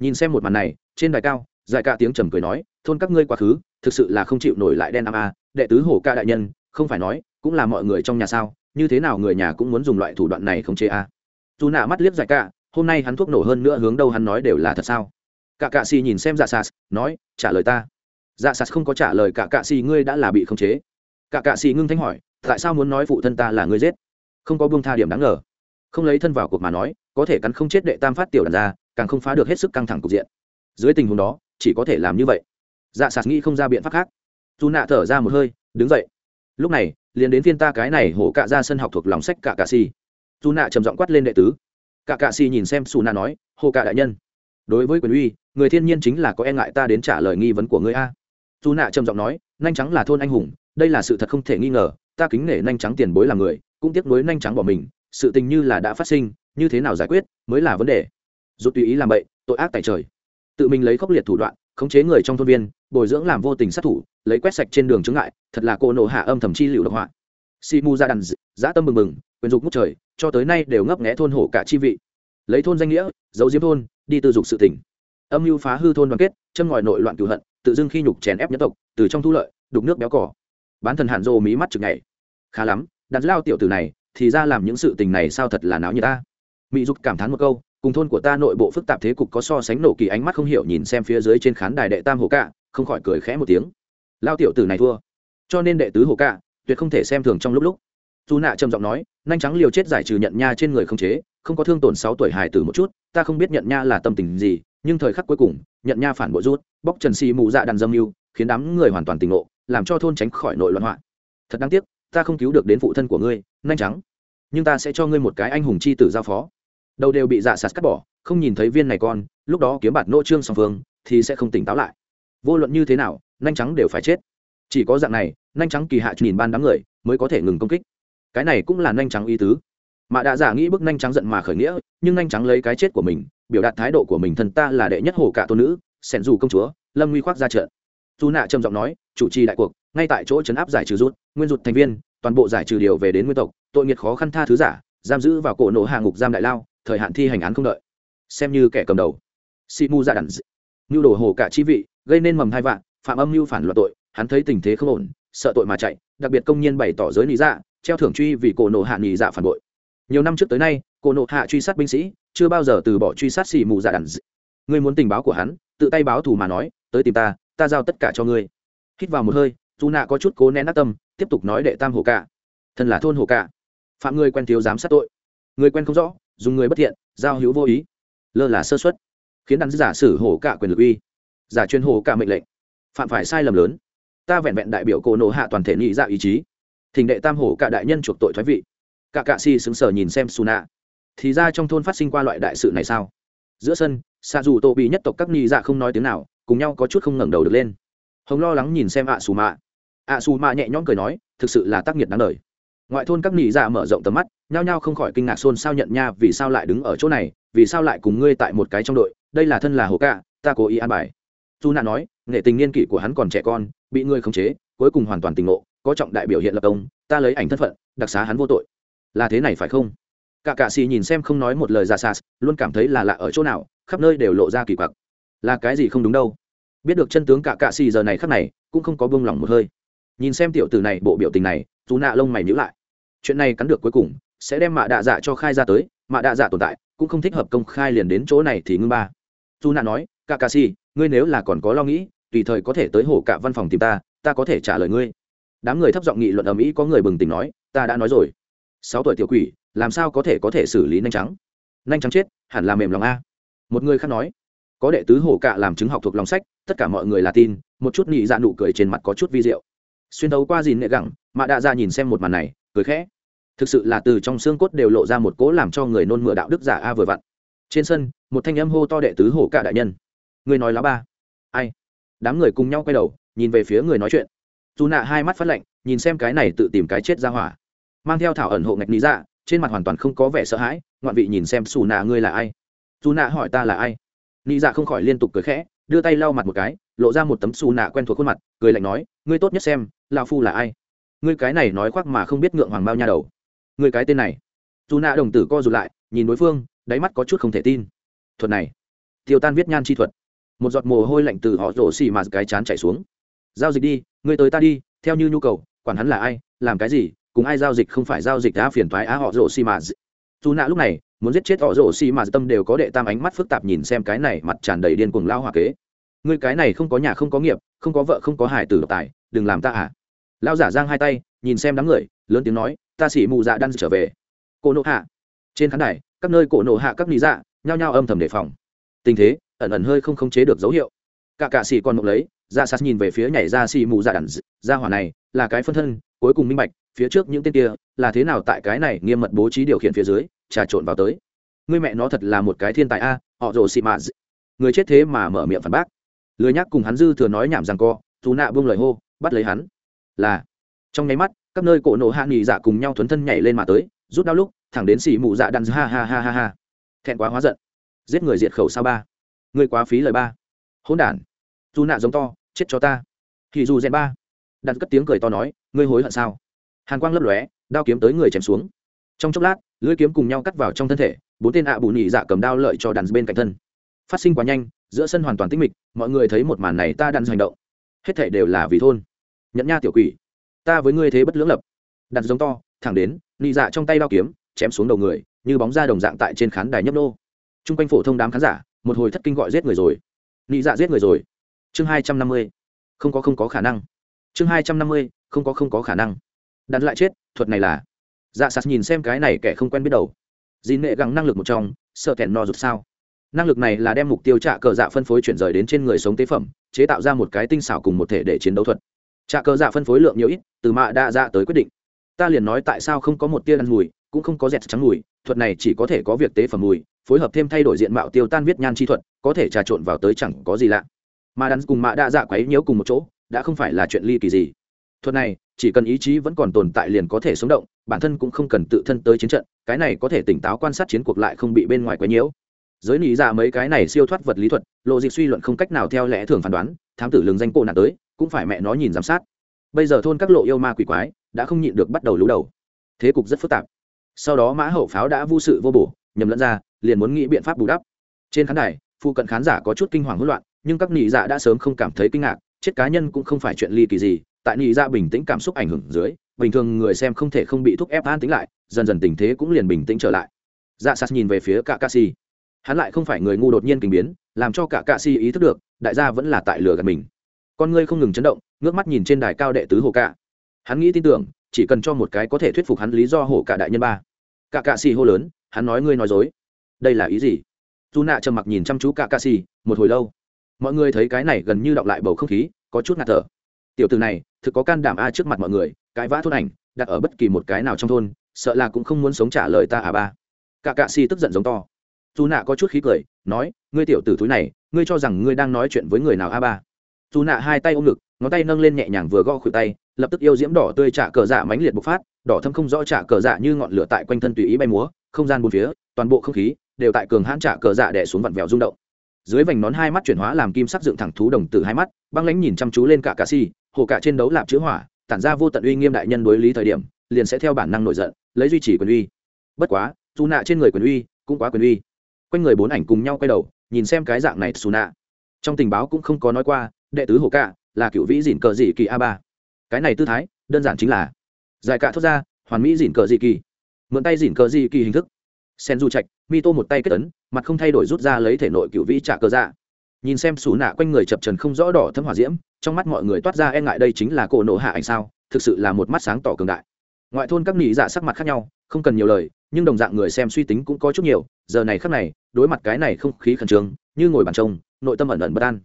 Speaker 1: nhìn xem một màn này, trên đài cao dài cạ tiếng trầm cười nói, thôn các ngươi quá khứ, thực sự là không chịu nổi lại đen am a, đệ tứ hổ ca đại nhân, không phải nói, cũng là mọi người trong nhà sao, như thế nào người nhà cũng muốn dùng loại thủ đoạn này không chế a? Dù nạ mắt liếc dài cạ, hôm nay hắn thuốc nổ hơn nữa hướng đâu hắn nói đều là thật sao? Cả cạ xì nhìn xem dạ sas nói, trả lời ta. Dạ sas không có trả lời cả cạ xì, ngươi đã là bị khống chế cả cạ xì ngưng thanh hỏi, tại sao muốn nói phụ thân ta là người giết? Không có buông tha điểm đáng ngờ. Không lấy thân vào cuộc mà nói, có thể cắn không chết đệ tam phát tiểu đàn ra càng không phá được hết sức căng thẳng cục diện. Dưới tình huống đó, chỉ có thể làm như vậy. Dạ sạt nghĩ không ra biện pháp khác. Dù nạ thở ra một hơi, đứng dậy. Lúc này, liền đến phiên ta cái này hổ cạ ra sân học thuộc lòng sách cả cạ si dù nạ trầm giọng quát lên đệ tứ. Cả cạ si nhìn xem xù nạ nói hồ cạ đại nhân, đối với quyền uy, người thiên nhiên chính là có e ngại ta đến trả lời nghi vấn của ngươi a. Dù nạ trầm giọng nói, nhanh trắng là thôn anh hùng đây là sự thật không thể nghi ngờ, ta kính nể nhanh trắng tiền bối là người, cũng tiếc nuối nhanh trắng bỏ mình, sự tình như là đã phát sinh, như thế nào giải quyết, mới là vấn đề. Dù tùy ý làm bậy, tội ác tại trời. Tự mình lấy khốc liệt thủ đoạn, khống chế người trong thôn viên, bồi dưỡng làm vô tình sát thủ, lấy quét sạch trên đường chứng ngại, thật là cô nổ hạ âm thầm chi liệu độc họa. Si mu ra đàn, dã tâm mừng mừng, quyền dục ngút trời, cho tới nay đều ngấp nghẽ thôn hổ cả chi vị. Lấy thôn danh nghĩa, giấu diếm thôn, đi tư dục sự tỉnh âm mưu phá hư thôn đoàn kết, châm ngòi nội loạn cửu hận, tự dưng khi nhục chèn ép nhất tộc, từ trong thu lợi, đục nước béo cỏ bán thần hạn rô mí mắt chực nhảy, khá lắm đặt lao tiểu tử này thì ra làm những sự tình này sao thật là náo như ta. Mỹ dục cảm thán một câu cùng thôn của ta nội bộ phức tạp thế cục có so sánh nổ kỳ ánh mắt không hiểu nhìn xem phía dưới trên khán đài đệ tam hồ cạ không khỏi cười khẽ một tiếng. Lao tiểu tử này thua. Cho nên đệ tứ hồ cạ tuyệt không thể xem thường trong lúc lúc. Dù nạ trầm giọng nói nhanh trắng liều chết giải trừ nhận nha trên người không chế không có thương tổn sáu tuổi hài tử một chút ta không biết nhận nha là tâm tình gì nhưng thời khắc cuối cùng nhận nha phản bội rút bóc trần xì mụ dạ đàn dâm mưu khiến đám người hoàn toàn tỉnh ngộ làm cho thôn tránh khỏi nội loạn hoạn thật đáng tiếc, ta không cứu được đến phụ thân của ngươi, nhanh trắng nhưng ta sẽ cho ngươi một cái anh hùng chi tử giao phó. Đầu đều bị dạ sạt cắt bỏ, không nhìn thấy viên này con, lúc đó kiếm bạt nỗ trương song phương, thì sẽ không tỉnh táo lại. Vô luận như thế nào, nhanh trắng đều phải chết. Chỉ có dạng này, nhanh trắng kỳ hạ nhìn ban đám người, mới có thể ngừng công kích. Cái này cũng là nhanh trắng ý tứ. Mà đã giả nghĩ bức nhanh trắng giận mà khởi nghĩa, nhưng nhanh trắng lấy cái chết của mình, biểu đạt thái độ của mình thân ta là đệ nhất hồ cả tôn nữ, sẻn dù công chúa, lâm nguy khoác ra trận dù nạ trầm giọng nói, chủ trì đại cuộc, ngay tại chỗ chấn áp giải trừ rút, nguyên rụt thành viên, toàn bộ giải trừ điều về đến nguyên tộc, tội nghiệt khó khăn tha thứ giả, giam giữ vào cổ nổ hạ ngục giam đại lao, thời hạn thi hành án không đợi. Xem như kẻ cầm đầu. Si mu dạ ra đẳng nhu đổ hồ cả chi vị, gây nên mầm hai vạn, phạm âm mưu phản loạn tội, hắn thấy tình thế không ổn, sợ tội mà chạy, đặc biệt công nhân bày tỏ giới lý dạ treo thưởng truy vì cổ nổ hạ nghỉ dạ phản bội. Nhiều năm trước tới nay, cổ nộ hạ truy sát binh sĩ, chưa bao giờ từ bỏ truy sát xì mù dạ đàn ngươi muốn tình báo của hắn, tự tay báo thù mà nói, tới tìm ta ta giao tất cả cho ngươi. Hít vào một hơi, dù nạ có chút cố nén nát tâm, tiếp tục nói đệ tam hồ cả. Thân là thôn hồ cả. Phạm ngươi quen thiếu giám sát tội. Người quen không rõ, dùng người bất thiện, giao hữu vô ý. Lơ là sơ xuất khiến đắn giả sử hổ cả quyền lực uy. Giả chuyên hổ cả mệnh lệnh. Phạm phải sai lầm lớn. Ta vẹn vẹn đại biểu cổ nộ hạ toàn thể nghĩ dạ ý chí. Thỉnh đệ tam hổ cả đại nhân chuộc tội thoái vị. Cả cạ si xứng sở nhìn xem su nạ. Thì ra trong thôn phát sinh qua loại đại sự này sao? Giữa sân xa dù tô bị nhất tộc các nghĩ dạ không nói tiếng nào cùng nhau có chút không ngẩng đầu được lên. Hồng lo lắng nhìn xem ạ xù mạ ạ xù mạ nhẹ nhõm cười nói, thực sự là tác nghiệt đáng đời. Ngoại thôn các nị dạ mở rộng tầm mắt, nhao nhao không khỏi kinh ngạc xôn sao nhận nha, vì sao lại đứng ở chỗ này? Vì sao lại cùng ngươi tại một cái trong đội? Đây là thân là hồ cạ ta cố ý an bài. Dù nạ nói, nghệ tình niên kỷ của hắn còn trẻ con, bị ngươi khống chế, cuối cùng hoàn toàn tình ngộ, có trọng đại biểu hiện lập công, ta lấy ảnh thân phận, đặc xá hắn vô tội. Là thế này phải không? Cả cạ xì nhìn xem không nói một lời ra xa, luôn cảm thấy là lạ ở chỗ nào, khắp nơi đều lộ ra kỳ quặc là cái gì không đúng đâu. Biết được chân tướng cả cạ xì giờ này khắc này, cũng không có buông lỏng một hơi. Nhìn xem tiểu tử này bộ biểu tình này, dù nạ lông mày nhữ lại. Chuyện này cắn được cuối cùng, sẽ đem mạ đạ dạ cho khai ra tới, mạ đạ dạ tồn tại, cũng không thích hợp công khai liền đến chỗ này thì ngưng ba. Dù nạ nói, cả cạ xì, ngươi nếu là còn có lo nghĩ, tùy thời có thể tới hổ cả văn phòng tìm ta ta có thể trả lời ngươi. Đám người thấp giọng nghị luận ở mỹ có người bừng tỉnh nói, ta đã nói rồi. Sáu tuổi tiểu quỷ, làm sao có thể có thể xử lý nhanh trắng nhanh trắng chết, hẳn là mềm lòng a. Một người khác nói có đệ tứ hổ cạ làm chứng học thuộc lòng sách, tất cả mọi người là tin, một chút nhị dạ nụ cười trên mặt có chút vi diệu. Xuyên đấu qua dìn nệ gẳng, mạ đạ ra nhìn xem một màn này, cười khẽ. Thực sự là từ trong xương cốt đều lộ ra một cố làm cho người nôn mửa đạo đức giả a vừa vặn. Trên sân, một thanh âm hô to đệ tứ hổ cạ đại nhân. Người nói lá ba. Ai? Đám người cùng nhau quay đầu, nhìn về phía người nói chuyện. Dù nạ hai mắt phát lạnh, nhìn xem cái này tự tìm cái chết ra hỏa. Mang theo thảo ẩn hộ ngạch lý dạ trên mặt hoàn toàn không có vẻ sợ hãi, ngoạn vị nhìn xem xù nạ ngươi là ai? Dù nạ hỏi ta là ai? Nị dạ không khỏi liên tục cười khẽ, đưa tay lau mặt một cái, lộ ra một tấm xù nạ quen thuộc khuôn mặt, cười lạnh nói, ngươi tốt nhất xem lao phu là ai? Ngươi cái này nói khoác mà không biết ngượng hoàng bao nha đầu. Ngươi cái tên này. Dù nạ đồng tử co rụt lại, nhìn đối phương, đáy mắt có chút không thể tin. Thuật này, tiêu tan viết nhan chi thuật. Một giọt mồ hôi lạnh từ họ rổ xì mà cái chán chảy xuống. Giao dịch đi, ngươi tới ta đi, theo như nhu cầu, quản hắn là ai, làm cái gì, cùng ai giao dịch không phải giao dịch đã phiền thoái á họ rổ xì mà. Dù nạ lúc này muốn giết chết họ rổ xì mà tâm đều có đệ tam ánh mắt phức tạp nhìn xem cái này mặt tràn đầy điên cuồng lao hòa kế. Người cái này không có nhà không có nghiệp, không có vợ không có hải tử độc tài, đừng làm ta à. Lao giả giang hai tay, nhìn xem đám người, lớn tiếng nói, ta xỉ mù dạ đan trở về. Cổ nộ hạ. Trên khán đài, các nơi cổ nộ hạ các lý dạ nhao nhao âm thầm đề phòng. Tình thế, ẩn ẩn hơi không khống chế được dấu hiệu. Cả cạ xỉ còn mộng lấy, ra sát nhìn về phía nhảy ra xỉ mù dạ đàn ra hỏa này là cái phân thân, cuối cùng minh bạch, phía trước những tên kia là thế nào tại cái này nghiêm mật bố trí điều khiển phía dưới, trà trộn vào tới. Người mẹ nó thật là một cái thiên tài a, họ rồ xị mạ người chết thế mà mở miệng phản bác. Lười nhắc cùng hắn dư thừa nói nhảm rằng co dù nạ buông lời hô, bắt lấy hắn. Là, trong nháy mắt, các nơi cổ nộ hạ nghỉ dạ cùng nhau thuấn thân nhảy lên mà tới, rút đau lúc, thẳng đến xì mụ dạ đàn ha ha ha ha ha. Thẹn quá hóa giận. Giết người diệt khẩu sao ba? Người quá phí lời ba. Hỗn đản. Dù nạ giống to, chết cho ta. Thì dù rèn ba đặt cất tiếng cười to nói, ngươi hối hận sao? Hàn quang lấp lóe, đao kiếm tới người chém xuống. Trong chốc lát, lưỡi kiếm cùng nhau cắt vào trong thân thể, bốn tên ạ bù nhị dạ cầm đao lợi cho đàn bên cạnh thân. Phát sinh quá nhanh, giữa sân hoàn toàn tĩnh mịch, mọi người thấy một màn này ta đàn hành động. Hết thể đều là vì thôn. Nhẫn nha tiểu quỷ, ta với ngươi thế bất lưỡng lập. Đặt giống to, thẳng đến nhị dạ trong tay đao kiếm, chém xuống đầu người, như bóng ra đồng dạng tại trên khán đài nhấp nô. T r u n g quanh phổ thông đám khán giả, một hồi thất kinh gọi giết người rồi. Nhị dạ giết người rồi. Chương hai trăm năm mươi, không có không có khả năng chương hai trăm năm mươi, không có không có khả năng. Đặt lại chết, thuật này là. Dạ sạt nhìn xem cái này kẻ không quen biết đầu. Dì nệ gắng năng lực một trong, sợ kẹn no rụt sao. Năng lực này là đem mục tiêu trạ cờ dạ phân phối chuyển rời đến trên người sống tế phẩm, chế tạo ra một cái tinh xảo cùng một thể để chiến đấu thuật. Trạ cờ dạ phân phối lượng nhiều ít, từ mạ đa dạ tới quyết định. Ta liền nói tại sao không có một tia ăn mùi, cũng không có dẹt trắng mùi, thuật này chỉ có thể có việc tế phẩm mùi, phối hợp thêm thay đổi diện mạo tiêu tan viết nhan chi thuật, có thể trà trộn vào tới chẳng có gì lạ. Mà đắn cùng mạ đa dạ quấy nhiễu cùng một chỗ đã không phải là chuyện ly kỳ gì. Thuật này, chỉ cần ý chí vẫn còn tồn tại liền có thể sống động, bản thân cũng không cần tự thân tới chiến trận, cái này có thể tỉnh táo quan sát chiến cuộc lại không bị bên ngoài quấy nhiễu. Giới lý ra dạ mấy cái này siêu thoát vật lý thuật, lộ dịch suy luận không cách nào theo lẽ thường phán đoán, thám tử lường danh cổ nạn tới, cũng phải mẹ nó nhìn giám sát. Bây giờ thôn các lộ yêu ma quỷ quái, đã không nhịn được bắt đầu lũ đầu. Thế cục rất phức tạp. Sau đó mã hậu pháo đã vô sự vô bổ, nhầm lẫn ra, liền muốn nghĩ biện pháp bù đắp. Trên khán đài, phụ cận khán giả có chút kinh hoàng hỗn loạn, nhưng các nị dạ đã sớm không cảm thấy kinh ngạc chết cá nhân cũng không phải chuyện ly kỳ gì, tại nị ra bình tĩnh cảm xúc ảnh hưởng dưới, bình thường người xem không thể không bị thúc ép an tính lại, dần dần tình thế cũng liền bình tĩnh trở lại. Dạ sas nhìn về phía cả ca si hắn lại không phải người ngu đột nhiên kinh biến, làm cho cả ca si ý thức được, đại gia vẫn là tại lừa gạt mình. Con ngươi không ngừng chấn động, ngước mắt nhìn trên đài cao đệ tứ hồ cạ. Hắn nghĩ tin tưởng, chỉ cần cho một cái có thể thuyết phục hắn lý do hồ cạ đại nhân ba. Cả cạ si hô lớn, hắn nói ngươi nói dối. Đây là ý gì? Dù nạ trầm mặc nhìn chăm chú cả cạ si một hồi lâu mọi người thấy cái này gần như đọng lại bầu không khí, có chút ngạt thở. Tiểu từ này, thực có can đảm a trước mặt mọi người, cái vã thôn ảnh, đặt ở bất kỳ một cái nào trong thôn, sợ là cũng không muốn sống trả lời ta à ba. Cả cạ si tức giận giống to. Dù nạ có chút khí cười, nói, ngươi tiểu tử túi này, ngươi cho rằng ngươi đang nói chuyện với người nào a ba? Dù nạ hai tay ôm ngực, ngón tay nâng lên nhẹ nhàng vừa gõ khuỷu tay, lập tức yêu diễm đỏ tươi trả cờ dạ mãnh liệt bộc phát, đỏ thâm không rõ trả cờ dạ như ngọn lửa tại quanh thân tùy ý bay múa, không gian bốn phía, toàn bộ không khí đều tại cường hãn trả cờ dạ đè xuống vặn vẹo rung động dưới vành nón hai mắt chuyển hóa làm kim sắc dựng thẳng thú đồng tử hai mắt, băng lãnh nhìn chăm chú lên cả cà si, hồ cả trên đấu lạp chữ hỏa, tản ra vô tận uy nghiêm đại nhân đối lý thời điểm, liền sẽ theo bản năng nổi giận, lấy duy trì quyền uy. Bất quá dù nạ trên người quyền uy cũng quá quyền uy. Quanh người bốn ảnh cùng nhau quay đầu, nhìn xem cái dạng này xù nạ trong tình báo cũng không có nói qua, đệ tứ hồ cạ là cựu vĩ dìn cờ dị kỳ a ba. Cái này tư thái, đơn giản chính là giải cạ thốt ra, hoàn mỹ dìn cờ dị kỳ. Mượn tay dìn cờ dị kỳ hình thức. Sen du trạch mi tô một tay kết ấn mặt không thay đổi rút ra lấy thể nội cựu vĩ trả cờ dạ. Nhìn xem xù nạ quanh người chập trần không rõ đỏ thấm hỏa diễm, trong mắt mọi người toát ra e ngại đây chính là cổ nộ hạ ảnh sao, thực sự là một mắt sáng tỏ cường đại. Ngoại thôn các nị dạ sắc mặt khác nhau, không cần nhiều lời, nhưng đồng dạng người xem suy tính cũng có chút nhiều, giờ này khắc này, đối mặt cái này không khí khẩn trương, như ngồi bàn trông, nội tâm ẩn ẩn bất an.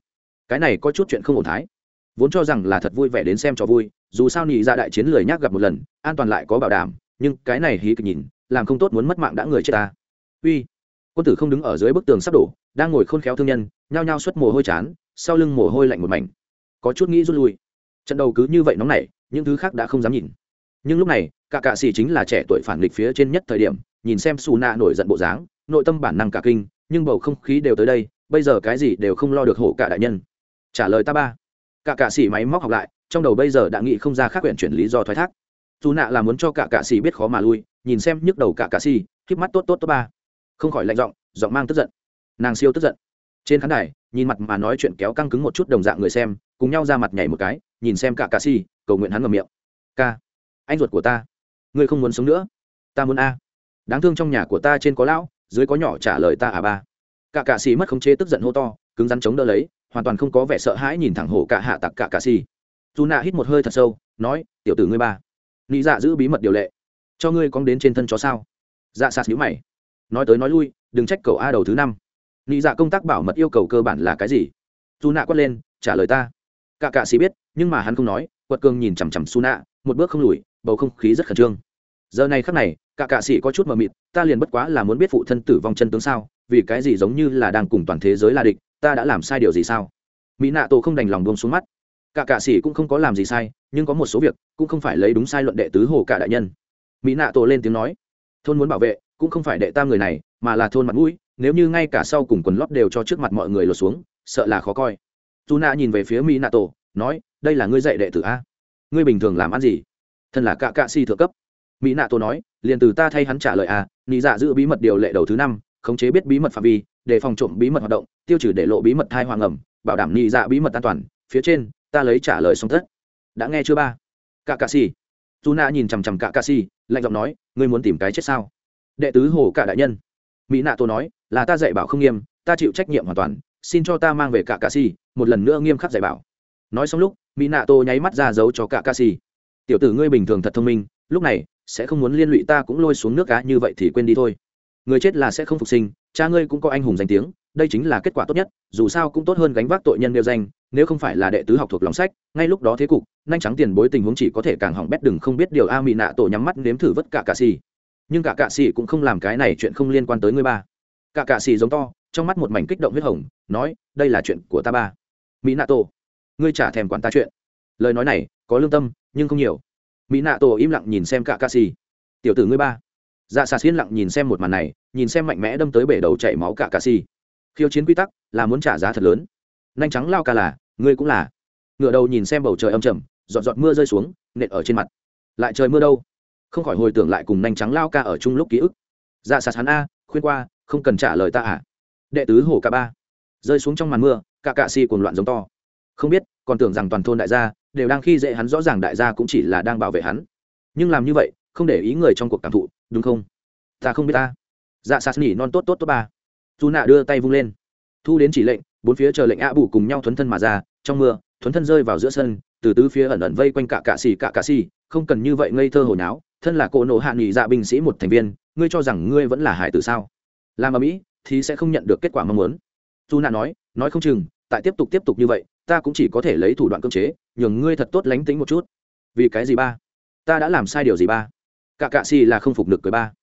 Speaker 1: Cái này có chút chuyện không ổn thái. Vốn cho rằng là thật vui vẻ đến xem cho vui, dù sao nị dạ đại chiến lười nhác gặp một lần, an toàn lại có bảo đảm, nhưng cái này hí kịch nhìn, làm không tốt muốn mất mạng đã người chết ta. Uy quân tử không đứng ở dưới bức tường sắp đổ, đang ngồi khôn khéo thương nhân, nhao nhao xuất mồ hôi chán, sau lưng mồ hôi lạnh một mảnh. Có chút nghĩ rút lui. Trận đầu cứ như vậy nóng nảy, những thứ khác đã không dám nhìn. Nhưng lúc này, cả cạ xỉ chính là trẻ tuổi phản nghịch phía trên nhất thời điểm, nhìn xem xù nạ nổi giận bộ dáng, nội tâm bản năng cả kinh, nhưng bầu không khí đều tới đây, bây giờ cái gì đều không lo được hổ cả đại nhân. Trả lời ta ba. Cả cạ xỉ máy móc học lại, trong đầu bây giờ đã nghĩ không ra khác quyển chuyển lý do thoái thác. Dù nạ là muốn cho cả cạ xỉ biết khó mà lui, nhìn xem nhức đầu cả cạ xì híp mắt tốt tốt tốt ba không khỏi lạnh giọng giọng mang tức giận. Nàng siêu tức giận. Trên khán đài, nhìn mặt mà nói chuyện kéo căng cứng một chút đồng dạng người xem, cùng nhau ra mặt nhảy một cái, nhìn xem cả ca si, cầu nguyện hắn ngầm miệng. Ca, anh ruột của ta, ngươi không muốn sống nữa. Ta muốn a. Đáng thương trong nhà của ta trên có lão, dưới có nhỏ trả lời ta à ba. Cả cạ xì mất khống chế tức giận hô to, cứng rắn chống đỡ lấy, hoàn toàn không có vẻ sợ hãi nhìn thẳng hổ cả hạ tặc cả cạ xì dù nạ hít một hơi thật sâu, nói, tiểu tử ngươi ba nghĩ dạ giữ bí mật điều lệ, cho ngươi cong đến trên thân chó sao? Dạ sạt nhíu mày nói tới nói lui, đừng trách cầu a đầu thứ năm. Nghĩ dạ công tác bảo mật yêu cầu cơ bản là cái gì? Dù nạ quát lên, trả lời ta. Cả cạ xì biết, nhưng mà hắn không nói, quật cường nhìn chằm chằm su nạ một bước không lùi, bầu không khí rất khẩn trương. Giờ này khắc này, cả cạ sĩ có chút mờ mịt, ta liền bất quá là muốn biết phụ thân tử vong chân tướng sao, vì cái gì giống như là đang cùng toàn thế giới là địch, ta đã làm sai điều gì sao? Mỹ nạ tổ không đành lòng buông xuống mắt. Cả cạ sĩ cũng không có làm gì sai, nhưng có một số việc cũng không phải lấy đúng sai luận đệ tứ hồ cả đại nhân. Mỹ nạ tổ lên tiếng nói, thôn muốn bảo vệ cũng không phải đệ tam người này, mà là thôn mặt mũi, nếu như ngay cả sau cùng quần lót đều cho trước mặt mọi người lột xuống, sợ là khó coi. Dù nạ nhìn về phía mỹ nạ tổ nói, đây là ngươi dạy đệ tử a? Ngươi bình thường làm ăn gì? Thân là cạ cạ si thượng cấp. Mỹ nạ tổ nói, liền từ ta thay hắn trả lời a, nị dạ giữ bí mật điều lệ đầu thứ năm, khống chế biết bí mật phạm vi để phòng trộm bí mật hoạt động, tiêu trừ để lộ bí mật thai hoàng ẩm, bảo đảm nị dạ bí mật an toàn, phía trên, ta lấy trả lời xong tất. Đã nghe chưa ba? Cạ cạ si dù nạ nhìn chằm chằm cạ cạ si lạnh giọng nói, ngươi muốn tìm cái chết sao? Đệ tứ hồ cả đại nhân. Mỹ nạ tổ nói, là ta dạy bảo không nghiêm, ta chịu trách nhiệm hoàn toàn, xin cho ta mang về cả cà si, một lần nữa nghiêm khắc dạy bảo. Nói xong lúc, mỹ nạ tô nháy mắt ra giấu cho cả ca si. Tiểu tử ngươi bình thường thật thông minh, lúc này, sẽ không muốn liên lụy ta cũng lôi xuống nước cá như vậy thì quên đi thôi. Người chết là sẽ không phục sinh, cha ngươi cũng có anh hùng danh tiếng, đây chính là kết quả tốt nhất, dù sao cũng tốt hơn gánh vác tội nhân nêu danh, nếu không phải là đệ tứ học thuộc lòng sách, ngay lúc đó thế cục, nhanh trắng tiền bối tình huống chỉ có thể càng hỏng bét đừng không biết điều a mỹ nạ tổ nhắm mắt nếm thử vất cả cà xì nhưng cả cạ xì cũng không làm cái này chuyện không liên quan tới ngươi ba. Cả cạ xì giống to, trong mắt một mảnh kích động huyết hồng, nói, đây là chuyện của ta ba. Mỹ nạ tổ ngươi trả thèm quản ta chuyện. Lời nói này, có lương tâm, nhưng không nhiều. Mỹ nạ tổ im lặng nhìn xem cả cạ xì. Tiểu tử ngươi ba. Dạ xà xiên lặng nhìn xem một màn này, nhìn xem mạnh mẽ đâm tới bể đầu chảy máu cả cạ xì. Khiêu chiến quy tắc là muốn trả giá thật lớn. Nhanh trắng lao ca là, ngươi cũng là. Ngựa đầu nhìn xem bầu trời âm trầm, giọt giọt mưa rơi xuống, nện ở trên mặt. Lại trời mưa đâu? Không khỏi hồi tưởng lại cùng nhanh trắng lao ca ở chung lúc ký ức. Dạ sạt hắn a, khuyên qua, không cần trả lời ta à? Đệ tứ hồ ca ba. Rơi xuống trong màn mưa, cả cạ xì cuồng loạn giống to. Không biết, còn tưởng rằng toàn thôn đại gia, đều đang khi dễ hắn, rõ ràng đại gia cũng chỉ là đang bảo vệ hắn. Nhưng làm như vậy, không để ý người trong cuộc cảm thụ, đúng không? Ta không biết ta. Dạ sạt nỉ non tốt tốt tốt ba. Dù nạ đưa tay vung lên. Thu đến chỉ lệnh, bốn phía chờ lệnh ạ bù cùng nhau thuấn thân mà ra, trong mưa, thuấn thân rơi vào giữa sân, từ tứ phía ẩn ẩn vây quanh cả cạ xì cả cạ xì không cần như vậy ngây thơ hồi náo thân là cỗ nổ hạ nghỉ dạ binh sĩ một thành viên, ngươi cho rằng ngươi vẫn là hải tử sao? Làm ở mỹ thì sẽ không nhận được kết quả mong muốn. Dù nạ nói nói không chừng, tại tiếp tục tiếp tục như vậy, ta cũng chỉ có thể lấy thủ đoạn cưỡng chế, nhường ngươi thật tốt lánh tính một chút. Vì cái gì ba? Ta đã làm sai điều gì ba? Cả cạ si là không phục lực cười ba.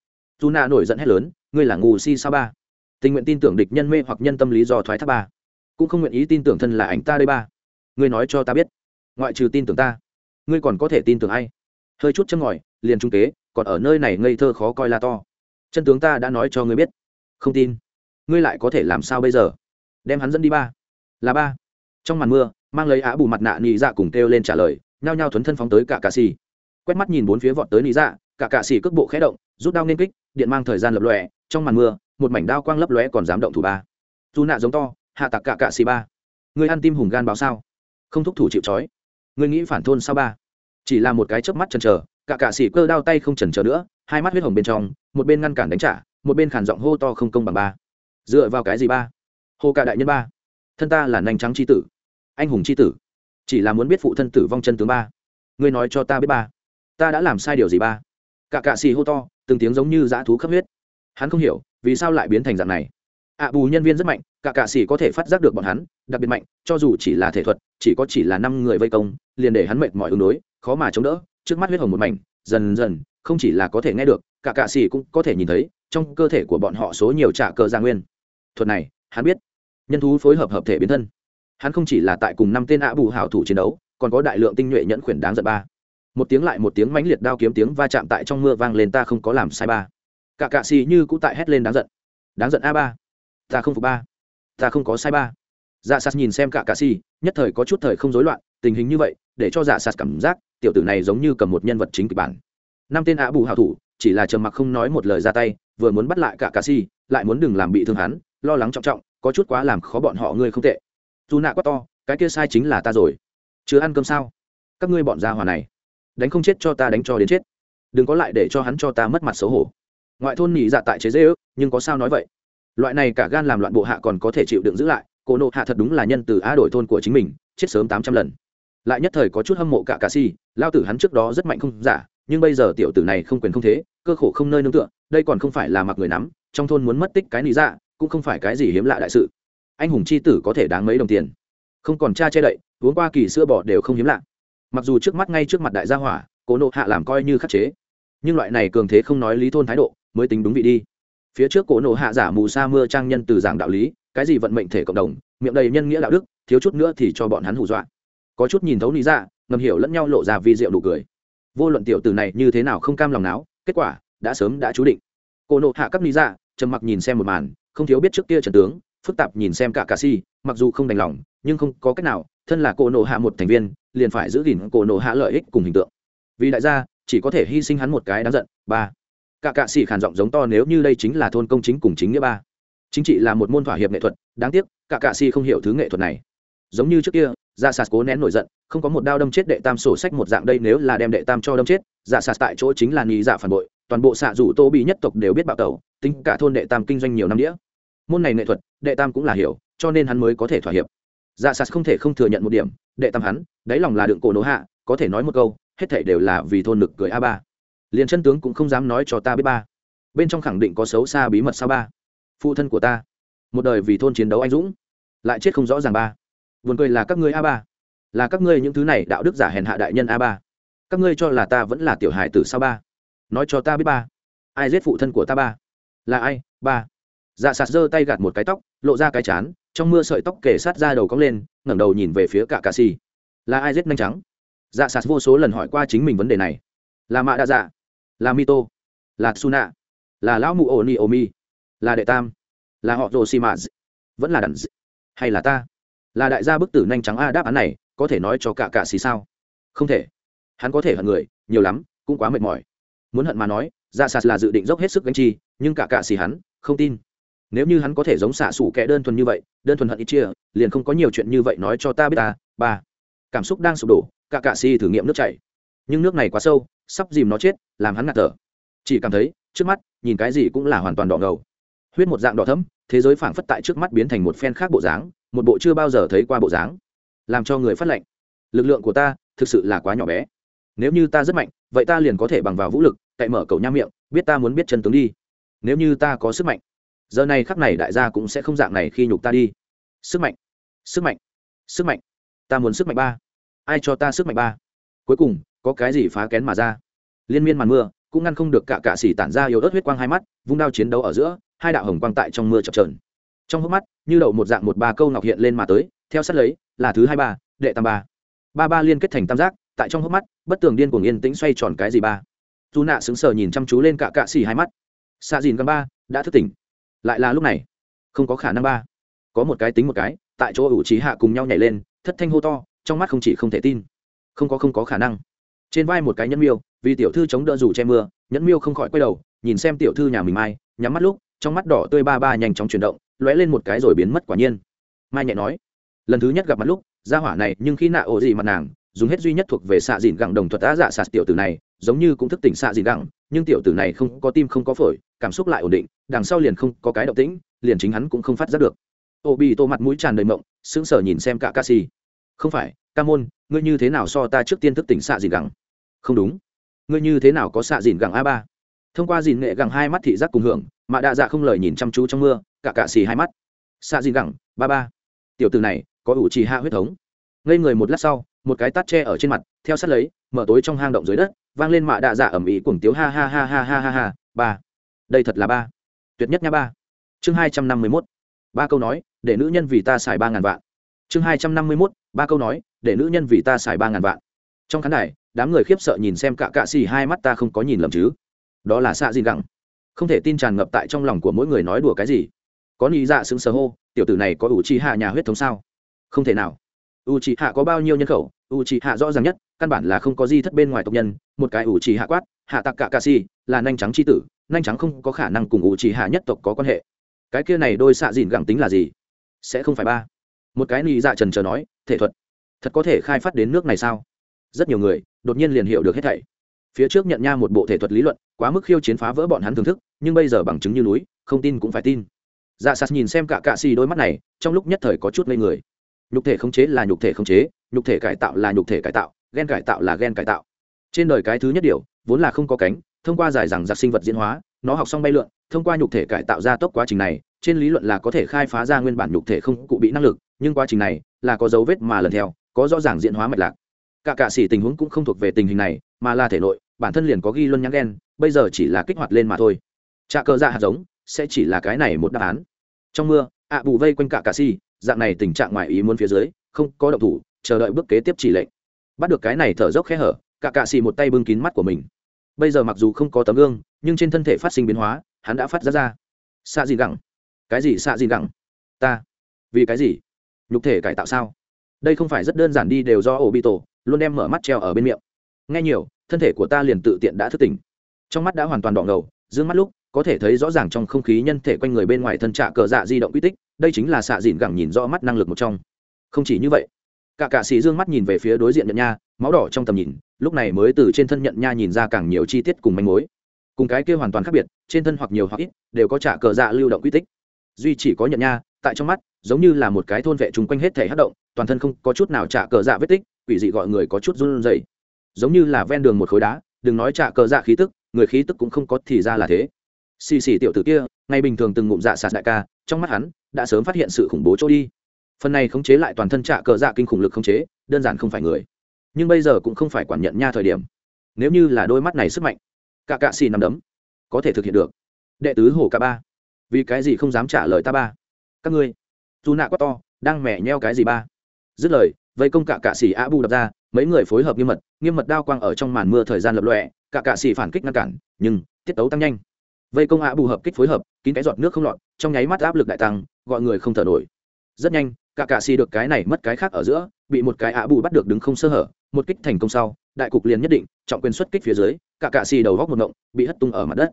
Speaker 1: Dù nạ nổi giận hét lớn, ngươi là ngu si sao ba? Tình nguyện tin tưởng địch nhân mê hoặc nhân tâm lý do thoái thác ba. Cũng không nguyện ý tin tưởng thân là ảnh ta đây ba. Ngươi nói cho ta biết. Ngoại trừ tin tưởng ta, ngươi còn có thể tin tưởng ai? Hơi chút châm ngòi liền trung kế, còn ở nơi này ngây thơ khó coi la to. Chân tướng ta đã nói cho ngươi biết. Không tin. Ngươi lại có thể làm sao bây giờ? Đem hắn dẫn đi ba. Là ba. Trong màn mưa, mang lấy á bù mặt nạ nị dạ cùng kêu lên trả lời, nhao nhao thuấn thân phóng tới cả cà xì. Quét mắt nhìn bốn phía vọt tới nị dạ cả cà xì cước bộ khẽ động, rút đao nên kích, điện mang thời gian lập lòe, trong màn mưa, một mảnh đao quang lấp lóe còn dám động thủ ba. Dù nạ giống to, hạ tặc cả cà xì ba. Người ăn tim hùng gan báo sao? Không thúc thủ chịu trói. Người nghĩ phản thôn sao ba? Chỉ là một cái chớp mắt chần chờ cả cả xì cơ đao tay không chần chờ nữa, hai mắt huyết hồng bên trong, một bên ngăn cản đánh trả, một bên khản giọng hô to không công bằng ba. Dựa vào cái gì ba? Hô cả đại nhân ba. Thân ta là nành trắng c h i tử. Anh hùng c h i tử. Chỉ là muốn biết phụ thân tử vong chân tướng ba. Ngươi nói cho ta biết ba. Ta đã làm sai điều gì ba? Cả cạ xì hô to, từng tiếng giống như dã thú khắp huyết. Hắn không hiểu, vì sao lại biến thành dạng này. Ạ bù nhân viên rất mạnh, cả cạ xì có thể phát giác được bọn hắn, đặc biệt mạnh, cho dù chỉ là thể thuật, chỉ có chỉ là năm người vây công, liền để hắn mệt mỏi ứng đối, khó mà chống đỡ trước mắt huyết hồng một mảnh, dần dần, không chỉ là có thể nghe được, cả cạ xì cũng có thể nhìn thấy, trong cơ thể của bọn họ số nhiều trả cờ gia nguyên. Thuật này, hắn biết. Nhân thú phối hợp hợp thể biến thân. Hắn không chỉ là tại cùng năm tên ạ bù hảo thủ chiến đấu, còn có đại lượng tinh nhuệ nhẫn khuyển đáng giận ba. Một tiếng lại một tiếng mãnh liệt đao kiếm tiếng va chạm tại trong mưa vang lên ta không có làm sai ba. Cả cạ xì như cũ tại hét lên đáng giận. Đáng giận a ba. Ta không phục ba. Ta không có sai ba. Dạ sạt nhìn xem cả cạ xì, nhất thời có chút thời không rối loạn, tình hình như vậy, để cho dạ sạt cảm giác tiểu tử này giống như cầm một nhân vật chính kịch bản. Năm tên ạ bù hảo thủ chỉ là trầm mặc không nói một lời ra tay vừa muốn bắt lại cả cà si, lại muốn đừng làm bị thương hắn lo lắng trọng trọng có chút quá làm khó bọn họ ngươi không tệ. Dù nạ quá to cái kia sai chính là ta rồi. Chưa ăn cơm sao? Các ngươi bọn gia hòa này đánh không chết cho ta đánh cho đến chết. Đừng có lại để cho hắn cho ta mất mặt xấu hổ. Ngoại thôn nhị dạ tại chế dễ ước nhưng có sao nói vậy? Loại này cả gan làm loạn bộ hạ còn có thể chịu đựng giữ lại cổ nộ hạ thật đúng là nhân từ a đổi thôn của chính mình chết sớm tám trăm lần lại nhất thời có chút hâm mộ cả cà si, lao tử hắn trước đó rất mạnh không giả, nhưng bây giờ tiểu tử này không quyền không thế, cơ khổ không nơi nương tựa, đây còn không phải là mặc người nắm, trong thôn muốn mất tích cái lý dạ cũng không phải cái gì hiếm lạ đại sự. Anh hùng c h i tử có thể đáng mấy đồng tiền? Không còn cha che đậy, uống qua kỳ sữa bò đều không hiếm lạ. Mặc dù trước mắt ngay trước mặt đại gia hỏa, cố nộ hạ làm coi như khắc chế, nhưng loại này cường thế không nói lý thôn thái độ, mới tính đúng vị đi. Phía trước cổ nộ hạ giả mù sa mưa trang nhân từ giảng đạo lý, cái gì vận mệnh thể cộng đồng, miệng đầy nhân nghĩa đạo đức, thiếu chút nữa thì cho bọn hắn hù dọa có chút nhìn thấu lý dạ ngầm hiểu lẫn nhau lộ ra vi diệu đủ cười. Vô luận tiểu từ này như thế nào không cam lòng não kết quả, đã sớm đã chú định. Cô nộ hạ cấp lý dạ trầm mặc nhìn xem một màn, không thiếu biết trước kia trần tướng, phức tạp nhìn xem cả cà si, mặc dù không đành lòng, nhưng không có cách nào, thân là cô nộ hạ một thành viên, liền phải giữ gìn cô nộ hạ lợi ích cùng hình tượng. Vì đại gia, chỉ có thể hy sinh hắn một cái đáng giận. Ba. Cả cạ sĩ khàn giọng giống to nếu như đây chính là thôn công chính cùng chính nghĩa ba. Chính trị là một môn thỏa hiệp nghệ thuật, đáng tiếc, cả cạ sĩ không hiểu thứ nghệ thuật này. Giống như trước kia dạ sạt cố nén nổi giận, không có một đao đâm chết đệ tam sổ sách một dạng đây nếu là đem đệ tam cho đâm chết dạ sạt tại chỗ chính là nghi dạ phản bội, toàn bộ xạ rủ tô bị nhất tộc đều biết bạo tẩu, tính cả thôn đệ tam kinh doanh nhiều năm đĩa. Môn này nghệ thuật, đệ tam cũng là hiểu, cho nên hắn mới có thể thỏa hiệp. Dạ sạt không thể không thừa nhận một điểm, đệ tam hắn, đáy lòng là đựng cổ nổ hạ, có thể nói một câu, hết thể đều là vì thôn lực cười a ba. Liền chân tướng cũng không dám nói cho ta biết ba. Bên trong khẳng định có xấu xa bí mật sao ba. Phụ thân của ta, một đời vì thôn chiến đấu anh dũng, lại chết không rõ ràng ba buồn cười là các ngươi a ba. Là các ngươi những thứ này đạo đức giả hèn hạ đại nhân a ba. Các ngươi cho là ta vẫn là tiểu hài tử sao ba? Nói cho ta biết ba. Ai giết phụ thân của ta ba? Là ai? Ba. Dạ sạt giơ tay gạt một cái tóc, lộ ra cái chán, trong mưa sợi tóc kể sát ra đầu cong lên, ngẩng đầu nhìn về phía cả cà xì là ai giết nhanh trắng? Dạ sạt vô số lần hỏi qua chính mình vấn đề này. Là mạ đa dạ. Là mito. Là suna là lão mụ ổ ni ô mi là đệ tam. Là họ rồ xi mã vẫn là đàn hay là ta? Là đại gia bức tử nhanh trắng a đáp án này, có thể nói cho cả cạ xì sao? Không thể. Hắn có thể hận người, nhiều lắm, cũng quá mệt mỏi. Muốn hận mà nói dạ ra sạt là dự định dốc hết sức gánh chi, nhưng cả cạ xì hắn, không tin. Nếu như hắn có thể giống xạ xủ kẻ đơn thuần như vậy, đơn thuần hận ít chia, liền không có nhiều chuyện như vậy nói cho ta biết ta, ba. Cảm xúc đang sụp đổ, cả cạ xì thử nghiệm nước chảy. Nhưng nước này quá sâu, sắp dìm nó chết, làm hắn ngạt thở. Chỉ cảm thấy, trước mắt, nhìn cái gì cũng là hoàn toàn đỏ ngầu. Huyết một dạng đỏ thấm thế giới phảng phất tại trước mắt biến thành một phen khác bộ dáng một bộ chưa bao giờ thấy qua bộ dáng, làm cho người phát lệnh. Lực lượng của ta thực sự là quá nhỏ bé. Nếu như ta rất mạnh, vậy ta liền có thể bằng vào vũ lực, cậy mở cầu nham miệng, biết ta muốn biết chân tướng đi. Nếu như ta có sức mạnh, giờ này khắc này đại gia cũng sẽ không dạng này khi nhục ta đi. Sức mạnh sức mạnh sức mạnh. Ta muốn sức mạnh ba. Ai cho ta sức mạnh ba? Cuối cùng, có cái gì phá kén mà ra? Liên miên màn mưa, cũng ngăn không được cả cạ xỉ tản ra yếu ớt huyết quang hai mắt, vung đao chiến đấu ở giữa, hai đạo hồng quang tại trong mưa chập trờn trong hốc mắt, như đậu một dạng một ba câu ngọc hiện lên mà tới, theo sát lấy, là thứ hai ba, đệ tam ba. Ba ba liên kết thành tam giác, tại trong hốc mắt, bất tường điên cuồng yên tĩnh xoay tròn cái gì ba. Dù nạ sững sờ nhìn chăm chú lên cả cạ xì hai mắt. Xạ dìn găng ba, đã thức tỉnh. Lại là lúc này. Không có khả năng ba. Có một cái tính một cái, tại chỗ ủ trí hạ cùng nhau nhảy lên, thất thanh hô to, trong mắt không chỉ không thể tin. Không có không có khả năng. Trên vai một cái nhẫn miêu, vì tiểu thư chống đỡ dù che mưa, nhẫn miêu không khỏi quay đầu, nhìn xem tiểu thư nhà mình mai, nhắm mắt lúc trong mắt đỏ tươi ba ba nhanh chóng chuyển động, lóe lên một cái rồi biến mất quả nhiên. Mai nhẹ nói, lần thứ nhất gặp mặt lúc ra hỏa này nhưng khi nạ ổ gì mặt nàng, dùng hết duy nhất thuộc về xạ dìn gẳng đồng thuật á dạ sạt tiểu tử này, giống như cũng thức tỉnh xạ dìn gẳng, nhưng tiểu tử này không có tim không có phổi, cảm xúc lại ổn định, đằng sau liền không có cái động tĩnh, liền chính hắn cũng không phát giác được. Ô bị tô mặt mũi tràn đầy mộng, sững sờ nhìn xem cả ca si không phải ca môn ngươi như thế nào so ta trước tiên thức tỉnh xạ dìn gẳng? Không đúng. Ngươi như thế nào có xạ dìn gẳng a ba? Thông qua dìn nghệ gẳng hai mắt thị giác cùng hưởng Mạ đạ dạ không lời nhìn chăm chú trong mưa, cả cạ xì hai mắt. Xạ dị gẳng, ba ba. Tiểu từ này, có ủ trì hạ huyết thống. Ngây người một lát sau, một cái tát tre ở trên mặt, theo sát lấy, mở tối trong hang động dưới đất, vang lên mạ đạ dạ ẩm ý cuồng tiếu ha ha ha ha ha ha ha, ba. Đây thật là ba. Tuyệt nhất nha ba. Chương hai trăm năm mươi mốt. Ba câu nói, để nữ nhân vì ta xài ba ngàn vạn. Chương hai trăm năm mươi mốt, ba câu nói, để nữ nhân vì ta xài ba ngàn vạn. Trong khán đài, đám người khiếp sợ nhìn xem cả cạ xì hai mắt ta không có nhìn lầm chứ. Đó là xạ dị gẳng không thể tin tràn ngập tại trong lòng của mỗi người nói đùa cái gì. Có nghĩ dạ xứng sờ hô, tiểu tử này có ủ trì hạ nhà huyết thống sao? Không thể nào. U trì hạ có bao nhiêu nhân khẩu? U trì hạ rõ ràng nhất, căn bản là không có di thất bên ngoài tộc nhân. Một cái ủ trì hạ quát, hạ tặc cả ca si, là nhanh trắng c h i tử, nhanh trắng không có khả năng cùng ủ trì hạ nhất tộc có quan hệ. Cái kia này đôi xạ dìn gẳng tính là gì? Sẽ không phải ba. Một cái nghĩ dạ trần chờ nói, thể thuật, thật có thể khai phát đến nước này sao? Rất nhiều người đột nhiên liền hiểu được hết thảy. Phía trước nhận nha một bộ thể thuật lý luận quá mức khiêu chiến phá vỡ bọn hắn thưởng thức, nhưng bây giờ bằng chứng như núi, không tin cũng phải tin. Dạ sạt nhìn xem cả cạ xì đôi mắt này, trong lúc nhất thời có chút ngây người. Nhục thể khống chế là nhục thể khống chế, nhục thể cải tạo là nhục thể cải tạo, gen cải tạo là gen cải tạo. Trên đời cái thứ nhất điều, vốn là không có cánh, thông qua giải rằng giặc sinh vật diễn hóa, nó học xong bay lượn, thông qua nhục thể cải tạo ra tốc quá trình này, trên lý luận là có thể khai phá ra nguyên bản nhục thể không cụ bị năng lực, nhưng quá trình này là có dấu vết mà lần theo, có rõ ràng diễn hóa mạch lạc. Cả cạ sĩ tình huống cũng không thuộc về tình hình này mà là thể nội, bản thân liền có ghi luân nhãn đen bây giờ chỉ là kích hoạt lên mà thôi. Trà cờ dạ hạt giống sẽ chỉ là cái này một đáp án. Trong mưa, ạ bù vây quanh cả cà si, dạng này tình trạng ngoài ý muốn phía dưới, không có động thủ, chờ đợi bước kế tiếp chỉ lệnh. Bắt được cái này thở dốc khẽ hở, cả cà si một tay bưng kín mắt của mình. Bây giờ mặc dù không có tấm gương, nhưng trên thân thể phát sinh biến hóa, hắn đã phát ra ra. Xạ gì gẳng. Cái gì xạ gì gẳng? Ta. Vì cái gì? Nhục thể cải tạo sao? Đây không phải rất đơn giản đi đều do ổ bị tổ luôn đem mở mắt treo ở bên miệng nghe nhiều, thân thể của ta liền tự tiện đã thức tỉnh. Trong mắt đã hoàn toàn đỏ ngầu d ư ơ n g mắt lúc, có thể thấy rõ ràng trong không khí nhân thể quanh người bên ngoài thân trạ cờ dạ di động quy tích, đây chính là xạ dìn gẳng nhìn rõ mắt năng lực một trong. Không chỉ như vậy, cả cạ sĩ dương mắt nhìn về phía đối diện nhận nha, máu đỏ trong tầm nhìn, lúc này mới từ trên thân nhận nha nhìn ra càng nhiều chi tiết cùng manh mối. Cùng cái kia hoàn toàn khác biệt, trên thân hoặc nhiều hoặc ít, đều có trả cờ dạ lưu động quy tích. Duy chỉ có nhận nha, tại trong mắt, giống như là một cái thôn vệ chung quanh hết thể hát động, toàn thân không có chút nào trả cờ dạ vết tích, quỷ dị gọi người có chút run rẩy giống như là ven đường một khối đá, đừng nói trả cờ dạ khí tức, người khí tức cũng không có thì ra là thế. Xì xì tiểu tử kia, ngay bình thường từng ngụm dạ sạt đại ca, trong mắt hắn, đã sớm phát hiện sự khủng bố chỗ đi. Phần này khống chế lại toàn thân trả cờ dạ kinh khủng lực khống chế, đơn giản không phải người. Nhưng bây giờ cũng không phải quản nhận nha thời điểm. Nếu như là đôi mắt này sức mạnh, cả cạ xì nằm đấm, có thể thực hiện được. Đệ tứ hồ cả ba. Vì cái gì không dám trả lời ta ba? Các ngươi, dù nạ quá to, đang mẹ nheo cái gì ba? Dứt lời, vây công cả cạ xì a bu đập ra mấy người phối hợp nghiêm mật nghiêm mật đao quang ở trong màn mưa thời gian lập lọe cả cạ xỉ phản kích ngăn cản, nhưng tiết tấu tăng nhanh. Vây công a bù hợp kích phối hợp, kín cái giọt nước không lọt, trong nháy mắt áp lực đại tăng, gọi người không thở nổi. Rất nhanh, cả cạ xỉ được cái này mất cái khác ở giữa, bị một cái a bù bắt được đứng không sơ hở, một kích thành công sau, đại cục liền nhất định, trọng quyền xuất kích phía dưới, cả cạ xỉ đầu góc một ngộng, bị hất tung ở mặt đất.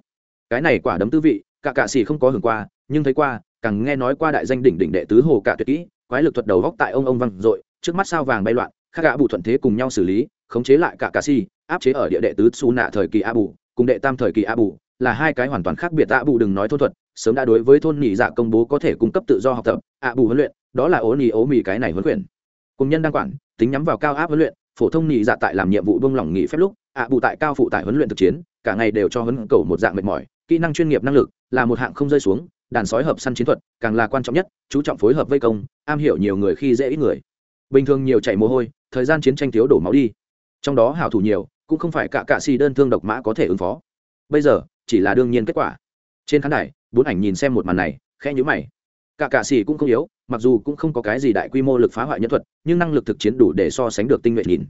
Speaker 1: Cái này quả đấm tư vị, cả cạ xỉ không có hưởng qua, nhưng thấy qua, càng nghe nói qua đại danh đỉnh đỉnh đệ tứ hồ cả tuyệt kỹ, quái lực thuật đầu góc tại ông ông văng dội, trước mắt sao vàng bay loạn khác gã bù thuận thế cùng nhau xử lý, khống chế lại cả cà si áp chế ở địa đệ tứ su nạ thời kỳ a bù, cùng đệ tam thời kỳ a bù, là hai cái hoàn toàn khác biệt a bù đừng nói thôn thuật, sớm đã đối với thôn nhị dạ công bố có thể cung cấp tự do học tập a bù huấn luyện, đó là ố nhị ố mì cái này huấn luyện. Cùng nhân đăng quản, tính nhắm vào cao áp huấn luyện, phổ thông nhị dạ tại làm nhiệm vụ bông lỏng nghỉ phép lúc a bù tại cao phụ tại huấn luyện thực chiến, cả ngày đều cho huấn cầu một dạng mệt mỏi, kỹ năng chuyên nghiệp năng lực là một hạng không rơi xuống, đàn sói hợp săn chiến thuật càng là quan trọng nhất, chú trọng phối hợp vây công, am hiểu nhiều người khi dễ ít người. Bình thường nhiều chảy mồ hôi thời gian chiến tranh thiếu đổ máu đi. Trong đó hảo thủ nhiều, cũng không phải cả cạ xì đơn thương độc mã có thể ứng phó. Bây giờ, chỉ là đương nhiên kết quả. Trên khán đài, bốn ảnh nhìn xem một màn này, khẽ nhữ mày. Cả cạ xì cũng không yếu, mặc dù cũng không có cái gì đại quy mô lực phá hoại nhân thuật, nhưng năng lực thực chiến đủ để so sánh được tinh nguyện nhìn.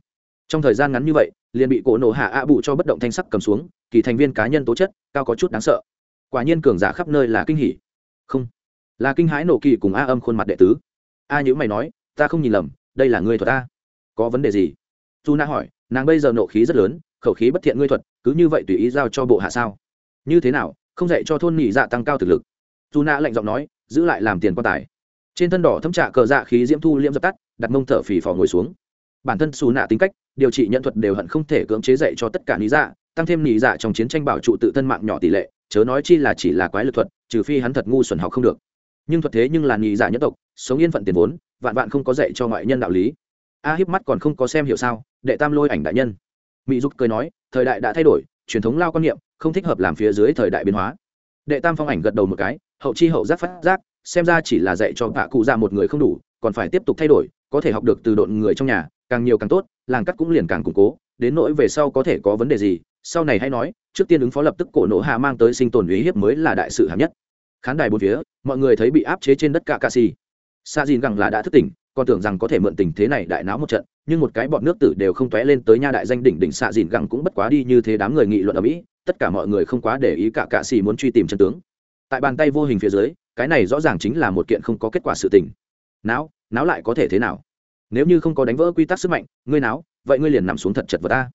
Speaker 1: Trong thời gian ngắn như vậy, liền bị cổ nổ hạ ạ bụ cho bất động thanh sắc cầm xuống, kỳ thành viên cá nhân tố chất, cao có chút đáng sợ. Quả nhiên cường giả khắp nơi là kinh hỉ. Không, là kinh hãi nổ kỳ cùng a âm khuôn mặt đệ tứ. A nhữ mày nói, ta không nhìn lầm, đây là người thuật a có vấn đề gì? Dù na hỏi, nàng bây giờ nộ khí rất lớn, khẩu khí bất thiện ngươi thuật, cứ như vậy tùy ý giao cho bộ hạ sao? Như thế nào, không dạy cho thôn nhị dạ tăng cao thực lực? Dù na lạnh giọng nói, giữ lại làm tiền quan tài. Trên thân đỏ thâm trạ cờ dạ khí diễm thu liễm dập tắt, đặt mông thở phì phò ngồi xuống. Bản thân xù nạ tính cách, điều trị nhận thuật đều hận không thể cưỡng chế dạy cho tất cả lý dạ tăng thêm lý dạ trong chiến tranh bảo trụ tự thân mạng nhỏ tỷ lệ, chớ nói chi là chỉ là quái lực thuật, trừ phi hắn thật ngu xuẩn học không được. Nhưng thuật thế nhưng là lý dạ nhất tộc, sống yên phận tiền vốn, vạn vạn không có dạy cho ngoại nhân đạo lý a hiếp mắt còn không có xem hiểu sao, đệ tam lôi ảnh đại nhân. Mỹ dục cười nói, thời đại đã thay đổi, truyền thống lao quan niệm, không thích hợp làm phía dưới thời đại biến hóa. Đệ tam phong ảnh gật đầu một cái, hậu chi hậu giác phát giác, xem ra chỉ là dạy cho tạ cụ ra một người không đủ, còn phải tiếp tục thay đổi, có thể học được từ độn người trong nhà, càng nhiều càng tốt, làng cắt cũng liền càng củng cố, đến nỗi về sau có thể có vấn đề gì, sau này hãy nói, trước tiên ứng phó lập tức cổ nổ hạ mang tới sinh tồn uy hiếp mới là đại sự hạng nhất. Khán đài bốn phía, mọi người thấy bị áp chế trên đất cả cà xì. Sa dìn gẳng là đã thức tỉnh còn tưởng rằng có thể mượn tình thế này đại náo một trận, nhưng một cái bọn nước tử đều không tóe lên tới nha đại danh đỉnh đỉnh xạ dìn gẳng cũng bất quá đi như thế đám người nghị luận ở mỹ, tất cả mọi người không quá để ý cả cạ xì muốn truy tìm chân tướng. Tại bàn tay vô hình phía dưới, cái này rõ ràng chính là một kiện không có kết quả sự tình. Não não lại có thể thế nào? Nếu như không có đánh vỡ quy tắc sức mạnh, ngươi não vậy ngươi liền nằm xuống thật chật vật ta.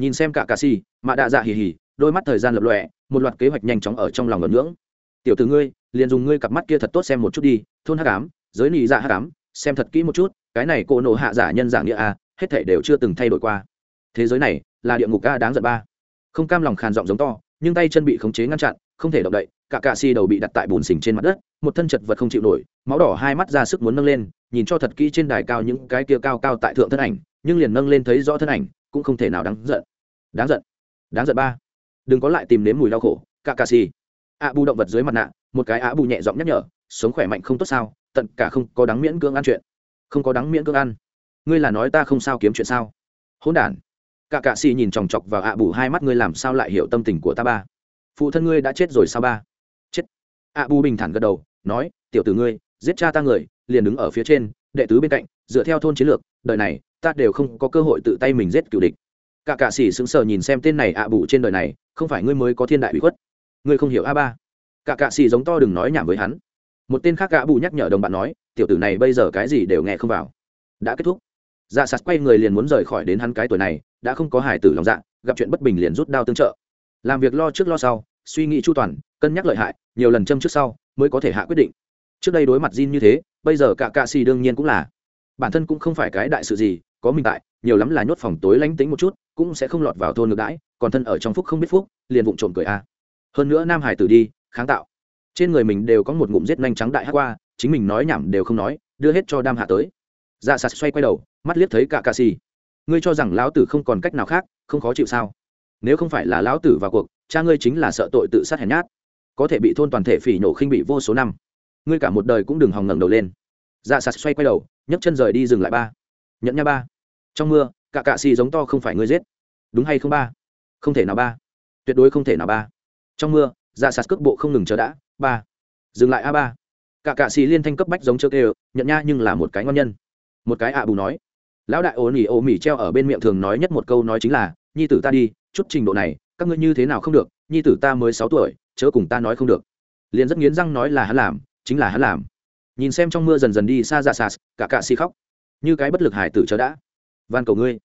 Speaker 1: Nhìn xem cả cà xì, mạ đạ dạ hì hì, đôi mắt thời gian lập lọe một loạt kế hoạch nhanh chóng ở trong lòng ngẩn ngưỡng. Tiểu từ ngươi, liền dùng ngươi cặp mắt kia thật tốt xem một chút đi, thôn hắc ám, giới nị dạ hắc ám xem thật kỹ một chút, cái này cô nộ hạ giả nhân giả nghĩa a, hết thể đều chưa từng thay đổi qua. Thế giới này là địa ngục a, đáng giận ba. Không cam lòng khàn giọng giống to, nhưng tay chân bị khống chế ngăn chặn, không thể động đậy, cả cạ si đầu bị đặt tại bùn xình trên mặt đất, một thân chật vật không chịu nổi, máu đỏ hai mắt ra sức muốn nâng lên, nhìn cho thật kỹ trên đài cao những cái kia cao cao tại thượng thân ảnh, nhưng liền nâng lên thấy rõ thân ảnh, cũng không thể nào đáng giận. Đáng giận. Đáng giận ba. Đừng có lại tìm nếm mùi đau khổ, cả cạ si. Ạ bù động vật dưới mặt nạ, một cái ạ bù nhẹ giọng nhắc nhở, sống khỏe mạnh không tốt sao? Tận cả không có đáng miễn cưỡng ăn chuyện. Không có đáng miễn cưỡng ăn. Ngươi là nói ta không sao kiếm chuyện sao? Hỗn đản. Cả cạ xì nhìn chòng chọc vào ạ bù hai mắt, ngươi làm sao lại hiểu tâm tình của ta ba? Phụ thân ngươi đã chết rồi sao ba? Chết. Ạ bù bình thản gật đầu, nói, tiểu tử ngươi, giết cha ta người, liền đứng ở phía trên, đệ tứ bên cạnh, dựa theo thôn chiến lược, đời này, ta đều không có cơ hội tự tay mình giết cựu địch. Cả cạ xì sững sờ nhìn xem tên này ạ bù trên đời này, không phải ngươi mới có thiên đại bị khuất. Ngươi không hiểu a ba. Cả cạ xì giống to đừng nói nhảm với hắn một tên khác gã bù nhắc nhở đồng bạn nói, tiểu tử này bây giờ cái gì đều nghe không vào. Đã kết thúc. Dạ sạt quay người liền muốn rời khỏi đến hắn cái tuổi này, đã không có hải tử lòng dạ gặp chuyện bất bình liền rút đao tương trợ. Làm việc lo trước lo sau, suy nghĩ chu toàn, cân nhắc lợi hại, nhiều lần châm trước sau, mới có thể hạ quyết định. Trước đây đối mặt Jin như thế, bây giờ cả cạ xì đương nhiên cũng là. Bản thân cũng không phải cái đại sự gì, có mình tại, nhiều lắm là nhốt phòng tối lánh tính một chút, cũng sẽ không lọt vào thôn ngược đãi, còn thân ở trong phúc không biết phúc, liền vụng trộm cười a. Hơn nữa nam hải tử đi, kháng tạo trên người mình đều có một ngụm giết nhanh trắng đại hát qua, chính mình nói nhảm đều không nói, đưa hết cho đam hạ tới. Dạ sạt xoay quay đầu, mắt liếc thấy cả ca xì ngươi cho rằng lão tử không còn cách nào khác, không khó chịu sao? Nếu không phải là lão tử vào cuộc, cha ngươi chính là sợ tội tự sát hèn nhát. Có thể bị thôn toàn thể phỉ nổ khinh bị vô số năm. Ngươi cả một đời cũng đừng hòng ngẩng đầu lên. Dạ sạt xoay quay đầu, nhấc chân rời đi dừng lại ba. Nhận nha ba. Trong mưa, cả cạ xì giống to không phải ngươi giết. Đúng hay không ba? Không thể nào ba. Tuyệt đối không thể nào ba. Trong mưa dạ sạt cước bộ không ngừng chờ đã ba. Dừng lại a ba. Cả cạ xì liên thanh cấp bách giống chơ kêu, nhận nha nhưng là một cái ngon nhân. Một cái ạ bù nói. Lão đại ố nỉ ô mỉ treo ở bên miệng thường nói nhất một câu nói chính là, nhi tử ta đi, chút trình độ này, các ngươi như thế nào không được, nhi tử ta mới sáu tuổi, chớ cùng ta nói không được. Liền rất nghiến răng nói là hắn làm, chính là hắn làm. Nhìn xem trong mưa dần dần đi xa dạ ra xa cả cạ xì khóc. Như cái bất lực hải tử chớ đã. Van cầu ngươi,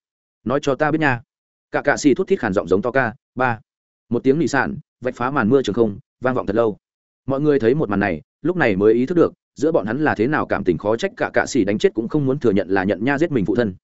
Speaker 1: nói cho ta biết nha. Cả cạ xì thút thít khản giọng giống to ca, ba. Một tiếng nỉ sản vạch phá màn mưa trường không, vang vọng thật lâu mọi người thấy một màn này, lúc này mới ý thức được, giữa bọn hắn là thế nào cảm tình khó trách cả cạ xì đánh chết cũng không muốn thừa nhận là nhận nha giết mình phụ thân.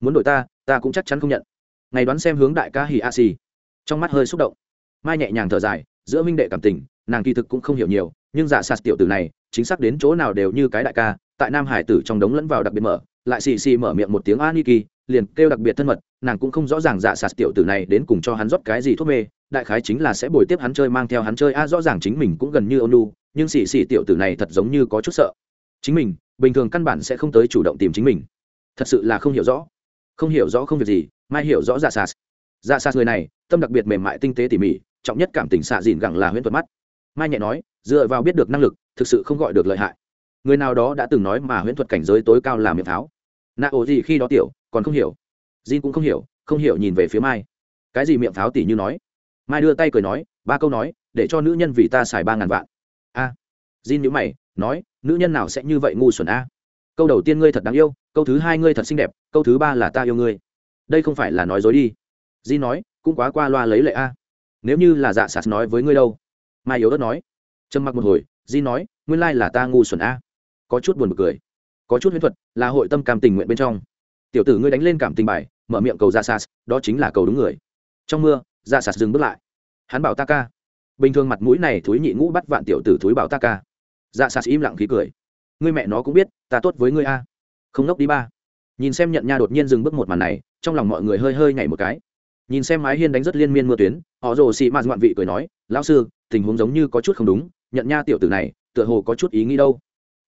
Speaker 1: Muốn đổi ta ta cũng chắc chắn không nhận. Ngày đoán xem hướng đại ca hì a xì trong mắt hơi xúc động. Mai nhẹ nhàng thở dài, giữa minh đệ cảm tình, nàng kỳ thực cũng không hiểu nhiều, nhưng giả sạt tiểu tử này, chính xác đến chỗ nào đều như cái đại ca, tại nam hải tử trong đống lẫn vào đặc biệt mở, lại xì xì mở miệng một tiếng aniki liền kêu đặc biệt thân mật, nàng cũng không rõ ràng dạ sạt tiểu tử này đến cùng cho hắn rót cái gì thuốc mê, đại khái chính là sẽ bồi tiếp hắn chơi mang theo hắn chơi, a, rõ ràng chính mình cũng gần như ônu, nhưng xì xì tiểu tử này thật giống như có chút sợ. Chính mình, bình thường căn bản sẽ không tới chủ động tìm chính mình. Thật sự là không hiểu rõ. Không hiểu rõ không việc gì, mai hiểu rõ dạ sạt. Dạ sạt người này, tâm đặc biệt mềm mại tinh tế tỉ mỉ, trọng nhất cảm tình xạ dìn gẳng là huyễn thuật mắt. Mai nhẹ nói, dựa vào biết được năng lực, thực sự không gọi được lợi hại. Người nào đó đã từng nói mà huyễn thuật cảnh giới tối cao là miệng pháo nạ ổ gì khi đó tiểu, còn không hiểu. Jin cũng không hiểu không hiểu nhìn về phía mai. Cái gì miệng pháo tỉ như nói? Mai đưa tay cười nói, ba câu nói, để cho nữ nhân vì ta xài ba ngàn vạn. A. À. jin nhữ mày, nói, nữ nhân nào sẽ như vậy ngu xuẩn a? Câu đầu tiên ngươi thật đáng yêu, câu thứ hai ngươi thật xinh đẹp, câu thứ ba là ta yêu ngươi. Đây không phải là nói dối đi. Jin nói, cũng quá qua loa lấy lệ a. Nếu như là dạ sạt nói với ngươi đâu? Mai yếu đất nói. Trầm mặc một hồi, jin nói, nguyên lai là ta ngu xuẩn a. Có chút buồn bực cười có chút huyễn thuật, là hội tâm cảm tình nguyện bên trong. Tiểu tử ngươi đánh lên cảm tình bài, mở miệng cầu ra sas, đó chính là cầu đúng người. Trong mưa, ra sas dừng bước lại. Hắn bảo ta ca bình thường mặt mũi này thúi nhị ngũ bắt vạn tiểu tử thúi bảo ta ca ra sas im lặng khí cười. Ngươi mẹ nó cũng biết, ta tốt với ngươi a. Không nốc đi ba. Nhìn xem nhận nha đột nhiên dừng bước một màn này, trong lòng mọi người hơi hơi nhảy một cái. Nhìn xem mái hiên đánh rất liên miên mưa tuyến, họ rồ xị mạt ngoạn vị cười nói, lão sư, tình huống giống như có chút không đúng, nhận nha tiểu tử này, tựa hồ có chút ý nghĩ đâu.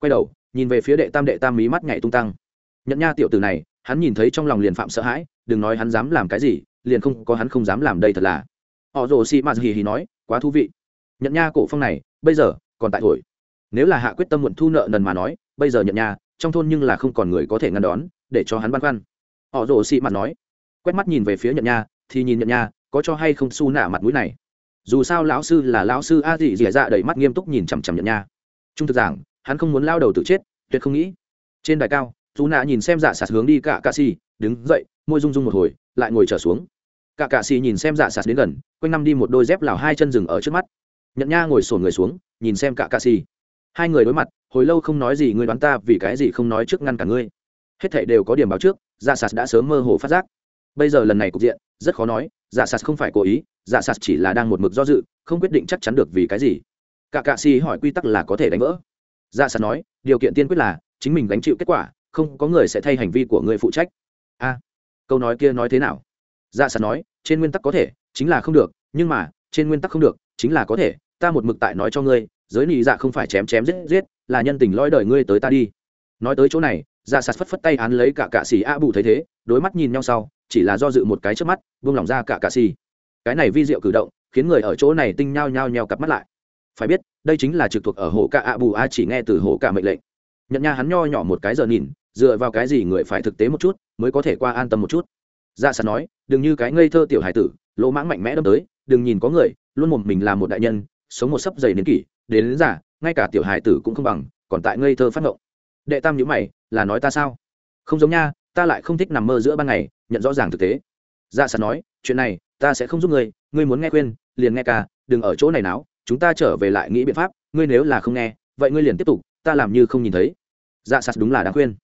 Speaker 1: Quay đầu nhìn về phía đệ tam đệ tam mí mắt nhảy tung tăng. Nhận nha tiểu tử này, hắn nhìn thấy trong lòng liền phạm sợ hãi, đừng nói hắn dám làm cái gì, liền không có hắn không dám làm đây thật là. Họ rồ xị mạt hì hì nói, quá thú vị. Nhận nha cổ phong này, bây giờ, còn tại thổi. Nếu là hạ quyết tâm muộn thu nợ nần mà nói, bây giờ nhận nha, trong thôn nhưng là không còn người có thể ngăn đón, để cho hắn băn khoăn. Họ rồ xị mặt nói, quét mắt nhìn về phía nhận nha, thì nhìn nhận nha, có cho hay không su nả mặt mũi này. Dù sao lão sư là lão sư a dị dỉa dạ đầy mắt nghiêm túc nhìn chằm chằm nhận nha. Trung thực giảng hắn không muốn lao đầu tự chết, tuyệt không nghĩ. Trên đài cao dù nạ nhìn xem dạ sạt hướng đi cả cà xì đứng dậy, môi rung rung một hồi, lại ngồi trở xuống. Cả cà xì nhìn xem dạ sạt đến gần, quanh năm đi một đôi dép lào hai chân rừng ở trước mắt. Nhận nha ngồi sổn người xuống, nhìn xem cả cà xì hai người đối mặt, hồi lâu không nói gì, ngươi đoán ta vì cái gì không nói trước ngăn cả ngươi? Hết thảy đều có điểm báo trước dạ sạt đã sớm mơ hồ phát giác. Bây giờ lần này cục diện, rất khó nói dạ sạt không phải cố ý dạ sạt chỉ là đang một mực do dự, không quyết định chắc chắn được vì cái gì. Cả cạ xì hỏi quy tắc là có thể đánh vỡ dạ sạt nói, điều kiện tiên quyết là, chính mình gánh chịu kết quả, không có người sẽ thay hành vi của người phụ trách. A, câu nói kia nói thế nào? Dạ sạt nói, trên nguyên tắc có thể, chính là không được, nhưng mà, trên nguyên tắc không được, chính là có thể, ta một mực tại nói cho ngươi, giới nị dạ không phải chém chém giết giết, là nhân tình lõi đời ngươi tới ta đi. Nói tới chỗ này dạ sạt phất phất tay án lấy cả cạ xì a bù thấy thế, đối mắt nhìn nhau sau, chỉ là do dự một cái trước mắt, buông lỏng ra cả cạ xì. Cái này vi diệu cử động, khiến người ở chỗ này tinh nhao nhao nheo cặp mắt lại phải biết đây chính là trực thuộc ở hồ ca ạ bù a chỉ nghe từ hồ ca mệnh lệnh. Nhận nha hắn nho nhỏ một cái giờ nhìn dựa vào cái gì người phải thực tế một chút mới có thể qua an tâm một chút. Dạ sàn nói đừng như cái ngây thơ tiểu hải tử lỗ mãng mạnh mẽ đâm tới đừng nhìn có người luôn một mình là một đại nhân sống một sấp dày đến kỷ đến, đến giả ngay cả tiểu hải tử cũng không bằng còn tại ngây thơ phát ngộng. Đệ tam nhữ mày là nói ta sao? Không giống nha ta lại không thích nằm mơ giữa ban ngày nhận rõ ràng thực tế. Dạ sàn nói chuyện này ta sẽ không giúp ngươi ngươi muốn nghe khuyên liền nghe ca đừng ở chỗ này náo chúng ta trở về lại nghĩ biện pháp, ngươi nếu là không nghe, vậy ngươi liền tiếp tục, ta làm như không nhìn thấy. Dạ sạt đúng là đáng khuyên.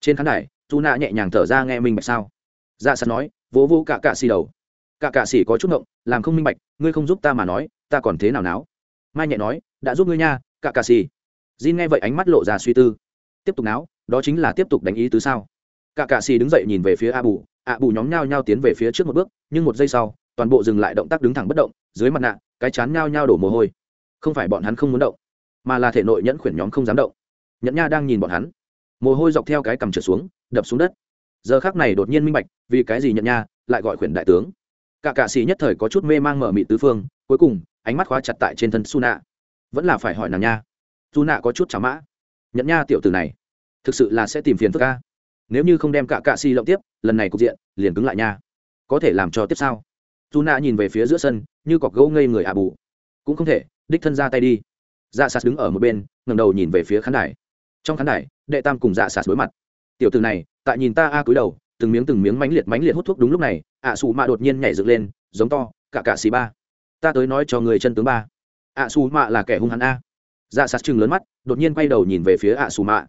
Speaker 1: Trên khán đài dù nạ nhẹ nhàng thở ra nghe minh bạch sao? Dạ sạt nói, vỗ vỗ cả cạ xì đầu. Cả cạ xì có chút ngộng, làm không minh bạch, ngươi không giúp ta mà nói, ta còn thế nào náo? Mai nhẹ nói, đã giúp ngươi nha, cả cạ xì. Jin nghe vậy ánh mắt lộ ra suy tư. Tiếp tục náo, đó chính là tiếp tục đánh ý tứ sao? Cả cạ xì đứng dậy nhìn về phía a bù. A bù nhóm nhao nhao tiến về phía trước một bước, nhưng một giây sau, toàn bộ dừng lại động tác đứng thẳng bất động, dưới mặt nạ cái chán nhao nhao đổ mồ hôi. Không phải bọn hắn không muốn động, mà là thể nội nhẫn khuyển nhóm không dám động. Nhẫn nha đang nhìn bọn hắn. Mồ hôi dọc theo cái cằm trượt xuống, đập xuống đất. Giờ khác này đột nhiên minh bạch, vì cái gì nhẫn nha lại gọi khuyển đại tướng. Cả cạ sĩ nhất thời có chút mê mang mở mị tứ phương, cuối cùng, ánh mắt khóa chặt tại trên thân su nạ vẫn là phải hỏi nàng nha. Su nạ có chút chả mã. Nhẫn nha tiểu từ này, thực sự là sẽ tìm phiền phức ca nếu như không đem cả cạ sĩ lộng tiếp, lần này cục diện liền cứng lại nha. Có thể làm cho tiếp sao? Dù nạ nhìn về phía giữa sân, như cọc gỗ ngây người ạ bù. Cũng không thể, đích thân ra tay đi. Dạ sạt đứng ở một bên ngầm đầu nhìn về phía khán đài. Trong khán đài, đệ tam cùng dạ sạt đối mặt. Tiểu từ này, tại nhìn ta a cúi đầu, từng miếng từng miếng mánh liệt mánh liệt hút thuốc đúng lúc này, ạ xù mạ đột nhiên nhảy dựng lên, giống to, cả cả xì ba. Ta tới nói cho người chân tướng ba. Ạ xù mạ là kẻ hung hắn a. Dạ sạt chừng lớn mắt, đột nhiên quay đầu nhìn về phía ạ xù mạ.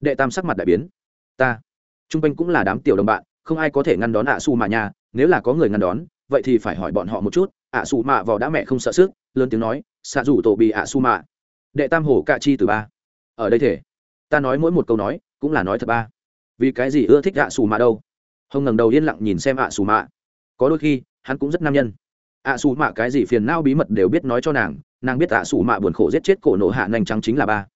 Speaker 1: Đệ tam sắc mặt đại biến. Ta. T r u n g quanh cũng là đám tiểu đồng bạn, không ai có thể ngăn đón ạ xù mạ nhà, nếu là có người ngăn đón vậy thì phải hỏi bọn họ một chút, ạ xù mạ vào đã mẹ không sợ sức, lớn tiếng nói, xạ rủ tổ bị ạ xù mạ. Đệ tam hổ cạ chi từ ba. Ở đây thể. Ta nói mỗi một câu nói, cũng là nói thật ba. Vì cái gì ưa thích ạ xù mạ đâu? Hồng ngẩng đầu yên lặng nhìn xem ạ xù mạ. Có đôi khi, hắn cũng rất nam nhân. Ạ xù mạ cái gì phiền não bí mật đều biết nói cho nàng nàng biết ạ xù mạ buồn khổ giết chết cổ nộ hạ nành trắng chính là ba.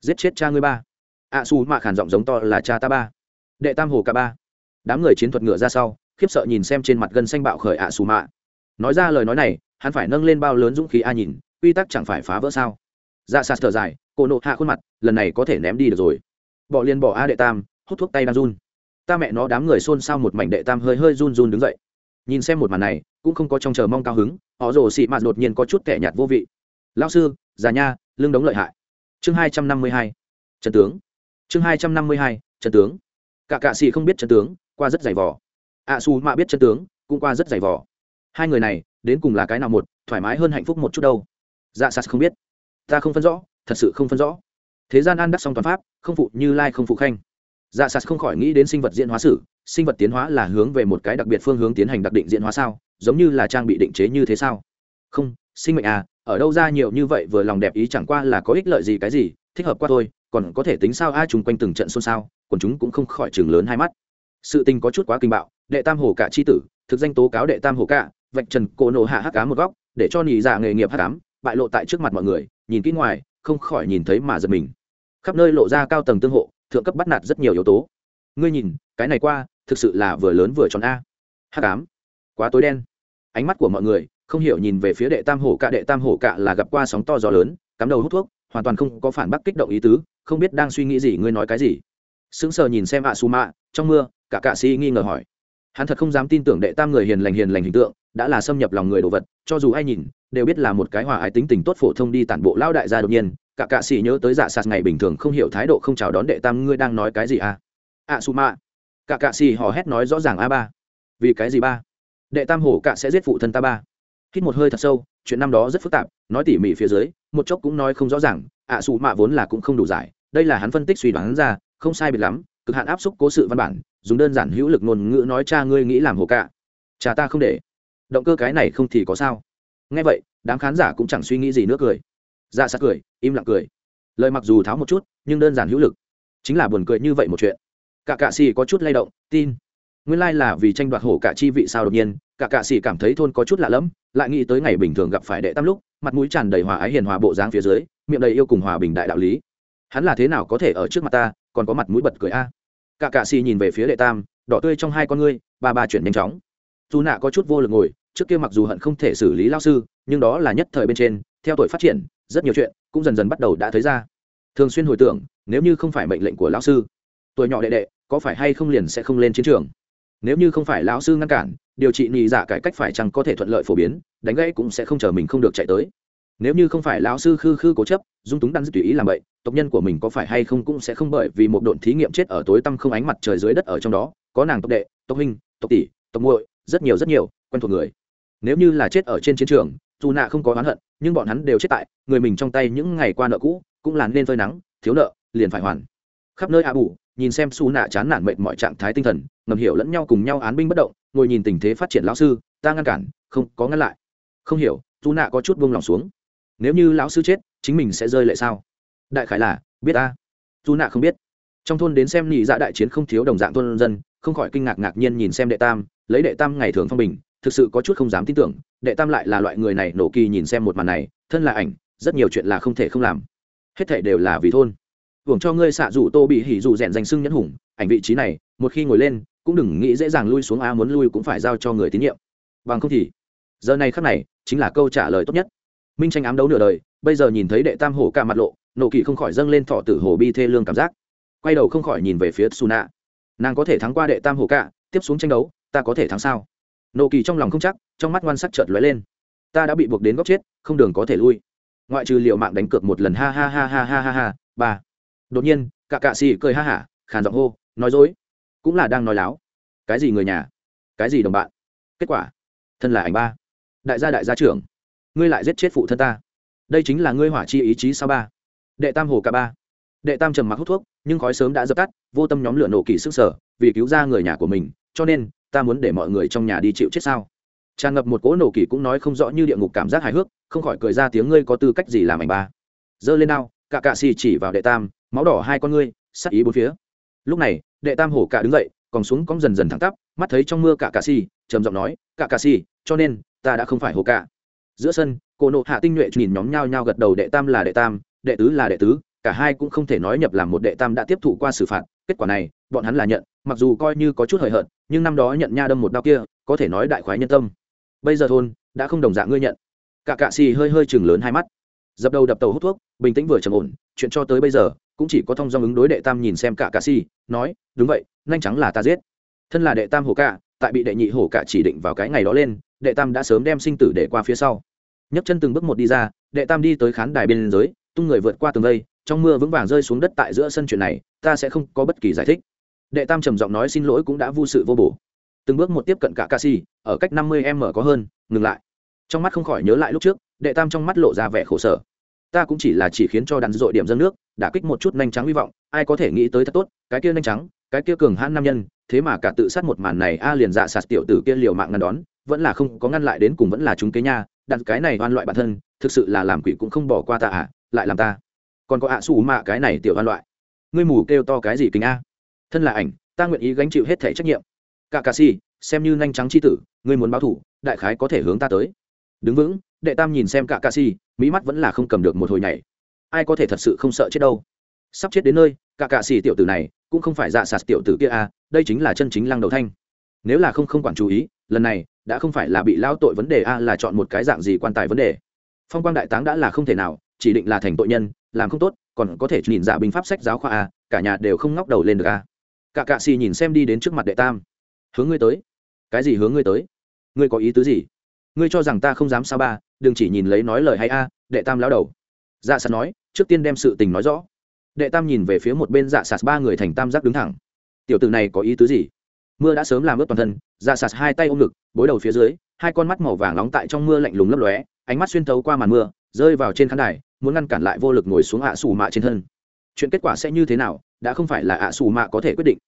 Speaker 1: Giết chết cha ngươi ba. Ạ xù mạ khản giọng giống to là cha ta ba. Đệ tam hồ cả ba. Đám người chiến thuật ngựa ra sau khiếp sợ nhìn xem trên mặt gân xanh bạo khởi ạ xù mạ. Nói ra lời nói này, hắn phải nâng lên bao lớn dũng khí a nhìn, quy tắc chẳng phải phá vỡ sao? Dạ sạt thở dài cổ nộ hạ khuôn mặt, lần này có thể ném đi được rồi. Bỏ liền bỏ a đệ tam, hút thuốc tay đang run. Ta mẹ nó đám người xôn xao một mảnh đệ tam hơi hơi run run đứng dậy. Nhìn xem một màn này, cũng không có trong chờ mong cao hứng, họ rồ xị mạt đột nhiên có chút tẻ nhạt vô vị. Lao sư, già nha lương đống lợi hại. Chương hai trăm năm mươi hai trần tướng. Chương hai trăm năm mươi hai trần tướng. Cả cạ xị không biết trần tướng, qua rất dày vỏ ạ xù mạ biết chân tướng, cũng qua rất dày vỏ hai người này, đến cùng là cái nào một, thoải mái hơn hạnh phúc một chút đâu. Dạ sas không biết. Ta không phân rõ, thật sự không phân rõ. Thế gian an đắc song toàn pháp, không phụ như lai, không phụ khanh. Dạ sas không khỏi nghĩ đến sinh vật diễn hóa sử, sinh vật tiến hóa là hướng về một cái đặc biệt phương hướng tiến hành đặc định diễn hóa sao, giống như là trang bị định chế như thế sao? Không, sinh mệnh à ở đâu ra nhiều như vậy vừa lòng đẹp ý chẳng qua là có ích lợi gì cái gì, thích hợp qua thôi, còn có thể tính sao ai chung quanh từng trận xôn xao còn chúng cũng không khỏi chừng lớn hai mắt sự tình có chút quá kinh bạo, đệ tam hồ cả c h i tử, thực danh tố cáo đệ tam hồ cả, vạch trần cổ nổ hạ hắc cá một góc, để cho nhị dạ nghề nghiệp hắc cám bại lộ tại trước mặt mọi người, nhìn kỹ ngoài, không khỏi nhìn thấy mà giật mình. Khắp nơi lộ ra cao tầng tương hộ, thượng cấp bắt nạt rất nhiều yếu tố. Ngươi nhìn, cái này qua, thực sự là vừa lớn vừa tròn a. Hắc ám. Quá tối đen. Ánh mắt của mọi người, không hiểu nhìn về phía đệ tam hổ cạ đệ tam hổ cạ là gặp qua sóng to gió lớn, cắm đầu hút thuốc, hoàn toàn không có phản bác kích động ý tứ, không biết đang suy nghĩ gì, ngươi nói cái gì. Sững sờ nhìn xem ạ su mạ trong mưa cả cạ sĩ nghi ngờ hỏi. Hắn thật không dám tin tưởng đệ tam người hiền lành hiền lành hình tượng, đã là xâm nhập lòng người đồ vật, cho dù ai nhìn, đều biết là một cái hòa ái tính tình tốt phổ thông đi tản bộ lao đại gia đột nhiên, cả cạ sĩ nhớ tới dạ sạt ngày bình thường không hiểu thái độ không chào đón đệ tam ngươi đang nói cái gì à? Ạ su mạ cả cạ sĩ hò hét nói rõ ràng a ba. Vì cái gì ba? Đệ tam hổ cạ sẽ giết phụ thân ta ba. Hít một hơi thật sâu, chuyện năm đó rất phức tạp, nói tỉ mỉ phía dưới, một chốc cũng nói không rõ ràng, ạ, su mạ vốn là cũng không đủ giải, đây là hắn phân tích suy đoán ra, không sai biệt lắm, cực hạn áp xúc cố sự văn bản dùng đơn giản hữu lực ngôn ngữ nói, cha ngươi nghĩ làm hồ cạ, cha ta không để. Động cơ cái này không thì có sao. Nghe vậy, đám khán giả cũng chẳng suy nghĩ gì nữa cười. Dạ sát cười, im lặng cười. Lời mặc dù tháo một chút, nhưng đơn giản hữu lực. Chính là buồn cười như vậy một chuyện. Cả cạ xì có chút lay động, tin. Nguyên lai là vì tranh đoạt hổ cả chi vị sao đột nhiên, cả cạ xì cảm thấy thôn có chút lạ lẫm, lại nghĩ tới ngày bình thường gặp phải đệ tam lúc, mặt mũi tràn đầy hòa ái hiền hòa bộ dáng phía dưới, miệng đầy yêu cùng hòa bình đại đạo lý. Hắn là thế nào có thể ở trước mặt ta, còn có mặt mũi bật cười a? Cả cạ xì nhìn về phía đệ tam, đỏ tươi trong hai con ngươi, ba ba chuyển nhanh chóng. Dù nạ có chút vô lực ngồi, trước kia mặc dù hận không thể xử lý lao sư, nhưng đó là nhất thời bên trên, theo tuổi phát triển, rất nhiều chuyện cũng dần dần bắt đầu đã thấy ra. Thường xuyên hồi tưởng, nếu như không phải mệnh lệnh của lão sư, tuổi nhỏ đệ đệ, có phải hay không liền sẽ không lên chiến trường? Nếu như không phải lão sư ngăn cản, điều trị nhị dạ cải cách phải chăng có thể thuận lợi phổ biến, đánh gãy cũng sẽ không chờ mình không được chạy tới nếu như không phải lão sư khư khư cố chấp, dung túng đan dứt tùy ý làm vậy, tộc nhân của mình có phải hay không cũng sẽ không bởi vì một độn thí nghiệm chết ở tối tăm không ánh mặt trời dưới đất ở trong đó. Có nàng tộc đệ, tộc huynh, tộc tỷ, tộc muội, rất nhiều rất nhiều, quen thuộc người. Nếu như là chết ở trên chiến trường, dù nạ không có oán hận, nhưng bọn hắn đều chết tại người mình trong tay những ngày qua nợ cũ, cũng là nên phơi nắng, thiếu nợ, liền phải hoàn. Khắp nơi a bù, nhìn xem su nạ chán nản mệnh mọi trạng thái tinh thần, ngầm hiểu lẫn nhau cùng nhau án binh bất động, ngồi nhìn tình thế phát triển lão sư, ta ngăn cản, không có ngăn lại. Không hiểu, su nạ có chút buông lòng xuống nếu như lão sư chết, chính mình sẽ rơi lệ sao? Đại khái là, biết ta. Dù nạ không biết. Trong thôn đến xem nhị dạ đại chiến không thiếu đồng dạng thôn dân, không khỏi kinh ngạc ngạc nhiên nhìn xem đệ tam, lấy đệ tam ngày thường phong bình, thực sự có chút không dám tin tưởng, đệ tam lại là loại người này nổ kỳ nhìn xem một màn này, thân là ảnh, rất nhiều chuyện là không thể không làm. Hết thể đều là vì thôn. Hưởng cho ngươi xạ rủ tô bị hỉ dù rèn danh sưng nhẫn hùng, ảnh vị trí này, một khi ngồi lên, cũng đừng nghĩ dễ dàng lui xuống a, muốn lui cũng phải giao cho người tín nhiệm. Bằng không thì, giờ này khắc này, chính là câu trả lời tốt nhất minh tranh ám đấu nửa đời, bây giờ nhìn thấy đệ tam hổ ca mặt lộ nộ kỳ không khỏi dâng lên thọ tử hồ bi thê lương cảm giác. Quay đầu không khỏi nhìn về phía suna nàng có thể thắng qua đệ tam hổ ca tiếp xuống tranh đấu, ta có thể thắng sao? Nộ kỳ trong lòng không chắc, trong mắt ngoan sắc chợt lóe lên. Ta đã bị buộc đến góc chết, không đường có thể lui. Ngoại trừ liệu mạng đánh cược một lần, ha ha ha ha ha ha ha, ba. Đột nhiên, cả cạ xì cười ha hả, khàn giọng hô, nói dối. Cũng là đang nói láo. Cái gì người nhà? Cái gì đồng bạn? Kết quả? Thân là ảnh ba. Đại gia đại gia trưởng ngươi lại giết chết phụ thân ta. Đây chính là ngươi hỏa chi ý chí sao ba? Đệ tam hồ cả ba. Đệ tam trầm mặc hút thuốc, nhưng khói sớm đã dập tắt, vô tâm nhóm lửa nổ kỳ sức sở, vì cứu ra người nhà của mình, cho nên, ta muốn để mọi người trong nhà đi chịu chết sao? Tràn ngập một cỗ nổ kỳ cũng nói không rõ như địa ngục cảm giác hài hước, không khỏi cười ra tiếng ngươi có tư cách gì làm ảnh ba. Giơ lên nào cả cạ xì chỉ vào đệ tam, máu đỏ hai con ngươi, sắc ý bốn phía. Lúc này, đệ tam hổ cả đứng dậy, còn xuống cong dần dần thẳng tắp, mắt thấy trong mưa cả cạ xì, trầm giọng nói, cả cạ xì, cho nên, ta đã không phải hồ cả giữa sân, cô nộ hạ tinh nhuệ nhìn nhóm nhau nhau gật đầu đệ tam là đệ tam, đệ tứ là đệ tứ, cả hai cũng không thể nói nhập làm một đệ tam đã tiếp thụ qua xử phạt, kết quả này, bọn hắn là nhận, mặc dù coi như có chút hời hợt, nhưng năm đó nhận nha đâm một đau kia, có thể nói đại khoái nhân tâm. Bây giờ thôn, đã không đồng dạng ngươi nhận. Cả cạ xì hơi hơi chừng lớn hai mắt. Dập đầu đập tàu hút thuốc, bình tĩnh vừa trầm ổn, chuyện cho tới bây giờ, cũng chỉ có thông dong ứng đối đệ tam nhìn xem cả cạ xì, nói, đúng vậy, nhanh trắng là ta giết. Thân là đệ tam hổ cả tại bị đệ nhị hổ cả chỉ định vào cái ngày đó lên, đệ tam đã sớm đem sinh tử để qua phía sau nhấc chân từng bước một đi ra, đệ tam đi tới khán đài bên dưới tung người vượt qua tường vây, trong mưa vững vàng rơi xuống đất tại giữa sân chuyện này, ta sẽ không có bất kỳ giải thích. Đệ tam trầm giọng nói xin lỗi cũng đã vô sự vô bổ. Từng bước một tiếp cận cả ca si, ở cách năm mươi m có hơn, ngừng lại. Trong mắt không khỏi nhớ lại lúc trước, đệ tam trong mắt lộ ra vẻ khổ sở. Ta cũng chỉ là chỉ khiến cho đàn dội điểm dân nước đã kích một chút nhanh trắng hy vọng, ai có thể nghĩ tới thật tốt, cái kia nhanh trắng, cái kia cường hãn nam nhân, thế mà cả tự sát một màn này, a liền dạ sạt tiểu tử kia liều mạng ngăn đón, vẫn là không có ngăn lại đến cùng vẫn là chúng kế nha đặt cái này oan loại bản thân, thực sự là làm quỷ cũng không bỏ qua ta à lại làm ta. Còn có ạ à xù mạ cái này tiểu oan loại. Ngươi mù kêu to cái gì kính a? Thân là ảnh, ta nguyện ý gánh chịu hết thể trách nhiệm. Cả cà si, xem như nhanh trắng c h i tử, ngươi muốn báo thủ, đại khái có thể hướng ta tới. Đứng vững, đệ tam nhìn xem cả cà si mỹ mắt vẫn là không cầm được một hồi nhảy. Ai có thể thật sự không sợ chết đâu. Sắp chết đến nơi, cả cà si tiểu tử này, cũng không phải dạ sạt tiểu tử kia a đây chính là chân chính lăng đầu thanh. Nếu là không không quản chú ý, lần này đã không phải là bị lao tội vấn đề, a, là chọn một cái dạng gì quan tài vấn đề. Phong quang đại táng đã là không thể nào, chỉ định là thành tội nhân, làm không tốt, còn có thể nhìn giả binh pháp sách giáo khoa, a, cả nhà đều không ngóc đầu lên được, a. Cả cạ xì nhìn xem đi đến trước mặt đệ tam. Hướng ngươi tới. Cái gì hướng ngươi tới? Ngươi có ý tứ gì? Ngươi cho rằng ta không dám sao ba, đừng chỉ nhìn lấy nói lời hay, a, đệ tam lao đầu. Dạ sạt nói, trước tiên đem sự tình nói rõ. Đệ tam nhìn về phía một bên dạ sạt, ba người thành tam giác đứng thẳng. Tiểu tử này có ý tứ gì? Mưa đã sớm làm ướt toàn thân ra sạt hai tay ôm ngực, bối đầu phía dưới, hai con mắt màu vàng nóng tại trong mưa lạnh lùng lấp lóe, ánh mắt xuyên thấu qua màn mưa, rơi vào trên khán đài, muốn ngăn cản lại vô lực ngồi xuống ạ xù mạ trên thân. Chuyện kết quả sẽ như thế nào, đã không phải là ạ xù mạ có thể quyết định.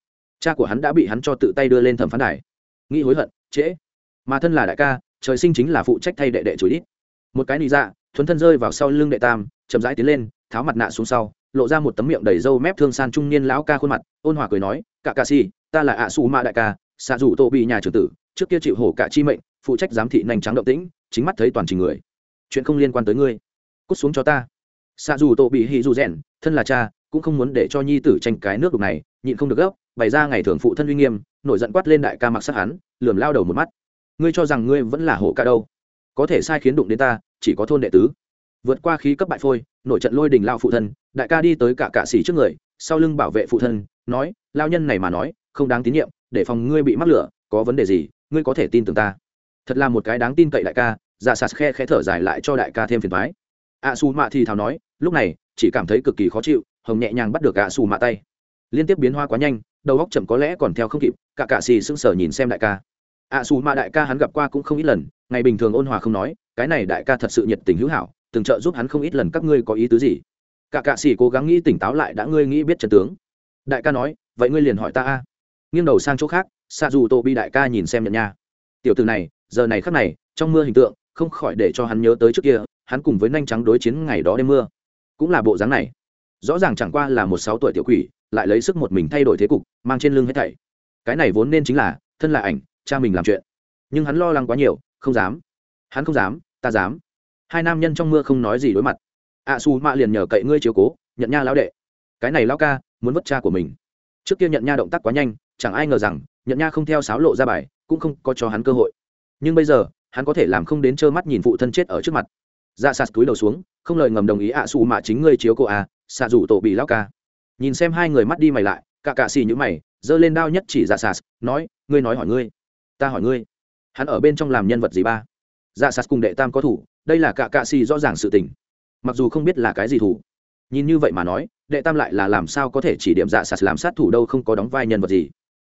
Speaker 1: Cha của hắn đã bị hắn cho tự tay đưa lên thẩm phán đài. Nghĩ hối hận, trễ. Mà thân là đại ca, trời sinh chính là phụ trách thay đệ đệ chửi ít một cái nị dạ thuấn thân rơi vào sau lưng đệ tam, chậm rãi tiến lên, tháo mặt nạ xuống sau, lộ ra một tấm miệng đầy râu mép thương san trung niên lão ca khuôn mặt, ôn hòa cười nói cả ca si ta là ạ xù mạ đại ca, xạ rủ tô bị nhà trưởng tử, trước kia chịu hổ cả chi mệnh, phụ trách giám thị nành trắng động tĩnh, chính mắt thấy toàn trình người. Chuyện không liên quan tới ngươi. Cút xuống cho ta. Xạ dù Tô bị hì dù rèn, thân là cha, cũng không muốn để cho nhi tử tranh cái nước đục này, nhịn không được gấp, bày ra ngày thường phụ thân uy nghiêm, nổi giận quát lên đại ca mặc sắc hắn, lườm lao đầu một mắt. Ngươi cho rằng ngươi vẫn là hổ cả đâu? Có thể sai khiến đụng đến ta, chỉ có thôn đệ tứ. Vượt qua khí cấp bại phôi, nổi trận lôi đình lao phụ thân, đại ca đi tới cả cạ xỉ trước người, sau lưng bảo vệ phụ thân, nói, lao nhân này mà nói không đáng tín nhiệm, để phòng ngươi bị mắc lửa, có vấn đề gì, ngươi có thể tin tưởng ta. Thật là một cái đáng tin cậy đại ca Dạ sạt khe khẽ thở dài lại cho đại ca thêm phiền thoái ạ xù mạ thì thào nói, lúc này, chỉ cảm thấy cực kỳ khó chịu, hồng nhẹ nhàng bắt được ạ xù mạ tay. Liên tiếp biến hoa quá nhanh, đầu góc chậm có lẽ còn theo không kịp, cả cạ xì sững sờ nhìn xem đại ca. Ạ xù mạ đại ca hắn gặp qua cũng không ít lần, ngày bình thường ôn hòa không nói, cái này đại ca thật sự nhiệt tình hữu hảo, từng trợ giúp hắn không ít lần các ngươi có ý tứ gì. Cả cạ xì cố gắng nghĩ tỉnh táo lại đã ngươi nghĩ biết trần tướng. Đại ca nói, vậy ngươi liền hỏi ta a nghiêng đầu sang chỗ khác xa dù tô bi đại ca nhìn xem nhận nha. Tiểu từ này giờ này khắc này trong mưa hình tượng không khỏi để cho hắn nhớ tới trước kia hắn cùng với nhanh trắng đối chiến ngày đó đêm mưa. Cũng là bộ dáng này. Rõ ràng chẳng qua là một sáu tuổi tiểu quỷ lại lấy sức một mình thay đổi thế cục mang trên lưng hết thảy. Cái này vốn nên chính là thân là ảnh cha mình làm chuyện. Nhưng hắn lo lắng quá nhiều không dám. Hắn không dám ta dám. Hai nam nhân trong mưa không nói gì đối mặt. Ạ à, su mạ liền nhờ cậy ngươi chiếu cố nhận nha lão đệ. Cái này lão ca muốn vất cha của mình. Trước kia nhận nha động tác quá nhanh chẳng ai ngờ rằng nhận nha không theo sáo lộ ra bài, cũng không có cho hắn cơ hội. Nhưng bây giờ, hắn có thể làm không đến trơ mắt nhìn phụ thân chết ở trước mặt. Dạ sạt cúi đầu xuống, không lời ngầm đồng ý ạ à xù mạ chính ngươi chiếu cô à xạ rủ tổ bị lao ca. Nhìn xem hai người mắt đi mày lại, cả cạ xì nhữ mày, giơ lên đao nhất chỉ dạ sạt, nói, ngươi nói hỏi ngươi. Ta hỏi ngươi. Hắn ở bên trong làm nhân vật gì ba? Dạ sạt cùng đệ tam có thủ, đây là cả cạ xì rõ ràng sự tình. Mặc dù không biết là cái gì thủ. Nhìn như vậy mà nói, đệ tam lại là làm sao có thể chỉ điểm dạ sạt làm sát thủ đâu, không có đóng vai nhân vật gì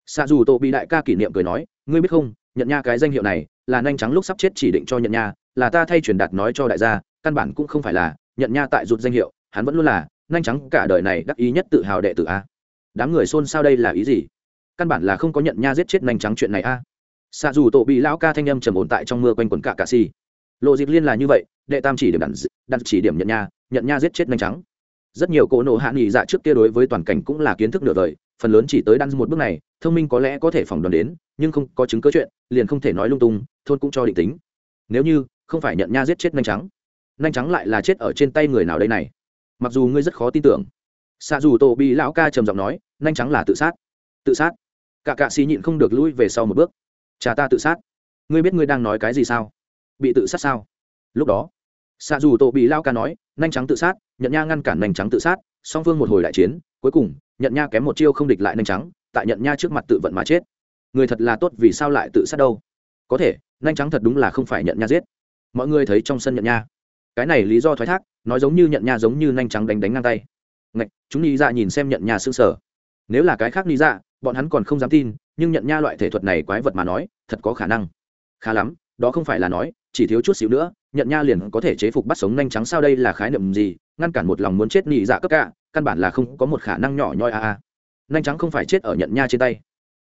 Speaker 1: xạ dù tổ bị đại ca kỷ niệm cười nói, ngươi biết không, nhận nha cái danh hiệu này, là nhanh trắng lúc sắp chết chỉ định cho nhận nha, là ta thay truyền đạt nói cho đại gia, căn bản cũng không phải là nhận nha tại rụt danh hiệu, hắn vẫn luôn là nhanh trắng cả đời này đắc ý nhất tự hào đệ tử a. Đám người xôn xao đây là ý gì? Căn bản là không có nhận nha giết chết nhanh trắng chuyện này a. Xạ dù tổ bị lão ca thanh âm trầm ổn tại trong mưa quanh quần cả cà si. Lộ dịp liên là như vậy, đệ tam chỉ điểm đặt đặt chỉ điểm nhận nha nhận nha giết chết nhanh trắng rất nhiều cỗ nộ hạ nghỉ dạ trước kia đối với toàn cảnh cũng là kiến thức nửa đời phần lớn chỉ tới đan một bước này, thông minh có lẽ có thể phỏng đoán đến, nhưng không có chứng cớ chuyện, liền không thể nói lung tung, thôn cũng cho định tính. Nếu như không phải nhận nha giết chết nhanh trắng nhanh trắng lại là chết ở trên tay người nào đây này? Mặc dù ngươi rất khó tin tưởng. Xạ dù tổ bị lão ca trầm giọng nói, nhanh trắng là tự sát. Tự sát? Cả cạ xì nhịn không được lui về sau một bước. Cha ta tự sát. Ngươi biết ngươi đang nói cái gì sao? Bị tự sát sao? Lúc đó xạ dù tổ bị lao ca nói, nhanh trắng tự sát, nhận nha ngăn cản nhanh trắng tự sát, song phương một hồi đại chiến, cuối cùng nhận nha kém một chiêu không địch lại nhanh trắng tại nhận nha trước mặt tự vận mà chết. Người thật là tốt vì sao lại tự sát đâu? Có thể nhanh trắng thật đúng là không phải nhận nha giết. Mọi người thấy trong sân nhận nha. Cái này lý do thoái thác nói giống như nhận nha giống như nhanh trắng đánh đánh ngang tay. Ngạch chúng nghĩ dạ nhìn xem nhận nha sững sở nếu là cái khác nghĩ dạ, bọn hắn còn không dám tin nhưng nhận nha loại thể thuật này quái vật mà nói thật có khả năng. Khá lắm đó không phải là nói chỉ thiếu chút xíu nữa nhận nha liền có thể chế phục bắt sống nhanh trắng sao đây là khái niệm gì ngăn cản một lòng muốn chết nhị dạ cấp cả căn bản là không có một khả năng nhỏ nhoi a a. Nhanh trắng không phải chết ở nhận nha trên tay.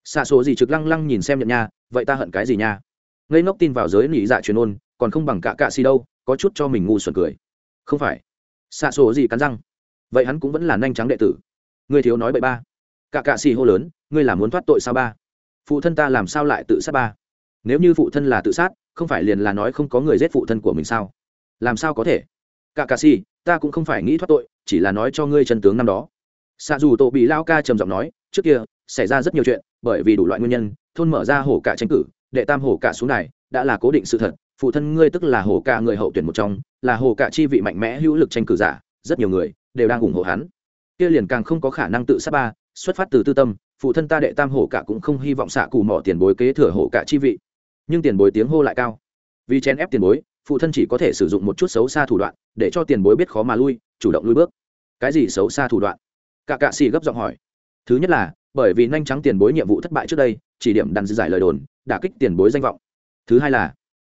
Speaker 1: Xa số gì trực lăng lăng nhìn xem nhận nha, vậy ta hận cái gì nha? Ngây ngốc tin vào giới nghĩ dạ truyền ôn, còn không bằng cả cạ si đâu, có chút cho mình ngu xuẩn cười. Không phải. Xa số gì cắn răng. Vậy hắn cũng vẫn là nhanh trắng đệ tử. Người thiếu nói bậy ba. Cả cạ si hô lớn, ngươi là muốn thoát tội sao ba? Phụ thân ta làm sao lại tự sát ba? Nếu như phụ thân là tự sát, không phải liền là nói không có người giết phụ thân của mình sao? Làm sao có thể? Cả cà si ta cũng không phải nghĩ thoát tội chỉ là nói cho ngươi chân tướng năm đó. Xạ dù tổ bị lao ca trầm giọng nói, trước kia, xảy ra rất nhiều chuyện, bởi vì đủ loại nguyên nhân, thôn mở ra hổ cả tranh cử, đệ tam hổ cả xuống này đã là cố định sự thật, phụ thân ngươi tức là hổ cả người hậu tuyển một trong, là hổ cả chi vị mạnh mẽ hữu lực tranh cử giả, rất nhiều người đều đang ủng hộ hắn. Kia liền càng không có khả năng tự sát ba, xuất phát từ tư tâm, phụ thân ta đệ tam hổ cả cũng không hy vọng xạ cù mỏ tiền bối kế thừa hổ cả chi vị. Nhưng tiền bối tiếng hô lại cao. Vì chèn ép tiền bối, phụ thân chỉ có thể sử dụng một chút xấu xa thủ đoạn, để cho tiền bối biết khó mà lui, chủ động lui bước cái gì xấu xa thủ đoạn? Cả cạ xì gấp giọng hỏi. Thứ nhất là, bởi vì nhanh trắng tiền bối nhiệm vụ thất bại trước đây, chỉ điểm đàn giải lời đồn, đả kích tiền bối danh vọng. Thứ hai là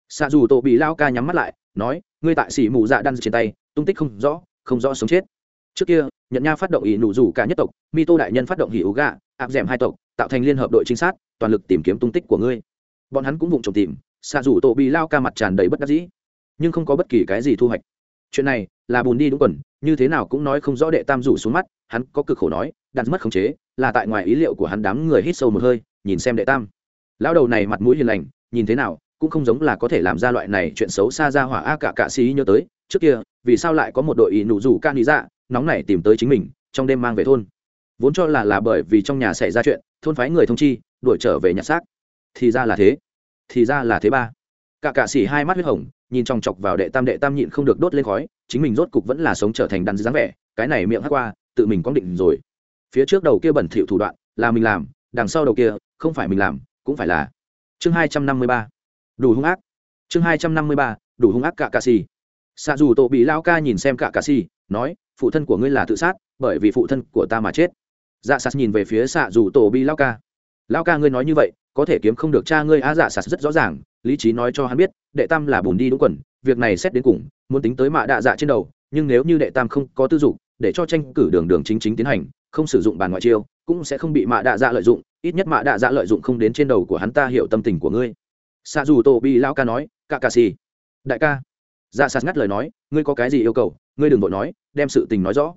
Speaker 1: xạ dù tổ bị lao ca nhắm mắt lại, nói, ngươi tại xỉ mù dạ đan trên tay, tung tích không rõ không rõ sống chết. Trước kia nhận nha phát động ỷ nụ rủ cả nhất tộc, mi tô đại nhân phát động hỉ ú gạ áp d hai tộc, tạo thành liên hợp đội trinh sát, toàn lực tìm kiếm tung tích của ngươi. Bọn hắn cũng vụng trộm tìm xạ dù tổ bị lao ca mặt tràn đầy bất đắc dĩ, nhưng không có bất kỳ cái gì thu hoạch chuyện này là bùn đi đúng quần, như thế nào cũng nói không rõ đệ tam rủ xuống mắt, hắn có cực khổ nói, đặt mất khống chế, là tại ngoài ý liệu của hắn đám người hít sâu một hơi, nhìn xem đệ tam. Lão đầu này mặt mũi hiền lành, nhìn thế nào, cũng không giống là có thể làm ra loại này chuyện xấu xa ra hỏa a cả cạ sĩ nhớ tới, trước kia, vì sao lại có một đội ý nụ rủ ca lý dạ nóng này tìm tới chính mình, trong đêm mang về thôn. Vốn cho là là bởi vì trong nhà xảy ra chuyện, thôn phái người thông chi, đuổi trở về nhặt xác. Thì ra là thế. Thì ra là thế ba. Cả cạ sĩ hai mắt huyết hồng nhìn chòng chọc vào đệ tam đệ tam nhịn không được đốt lên khói, chính mình rốt cục vẫn là sống trở thành đàn dáng vẻ, cái này miệng hắc qua, tự mình có định rồi. Phía trước đầu kia bẩn thỉu thủ đoạn là mình làm, đằng sau đầu kia không phải mình làm, cũng phải là. Chương hai trăm năm mươi ba. Đủ hung ác. Chương hai trăm năm mươi ba, đủ hung ác cả cạ xì xạ dù tổ bị lao ca nhìn xem cả cạ xì nói, phụ thân của ngươi là tự sát, bởi vì phụ thân của ta mà chết. Dạ sạt nhìn về phía xạ dù tổ bị lao ca. Lao ca ngươi nói như vậy, có thể kiếm không được cha ngươi, á dạ sạt rất rõ ràng lý trí nói cho hắn biết, đệ tam là bùn đi đúng quần, việc này xét đến cùng, muốn tính tới mạ đạ dạ trên đầu, nhưng nếu như đệ tam không có tư dục để cho tranh cử đường đường chính chính tiến hành, không sử dụng bàn ngoại chiêu, cũng sẽ không bị mạ đạ dạ lợi dụng, ít nhất mạ đạ dạ lợi dụng không đến trên đầu của hắn ta hiểu tâm tình của ngươi. Xa dù tô bi lao ca nói ca ca xì. Đại ca. Dạ sạt ngắt lời nói, ngươi có cái gì yêu cầu, ngươi đừng vội nói, đem sự tình nói rõ.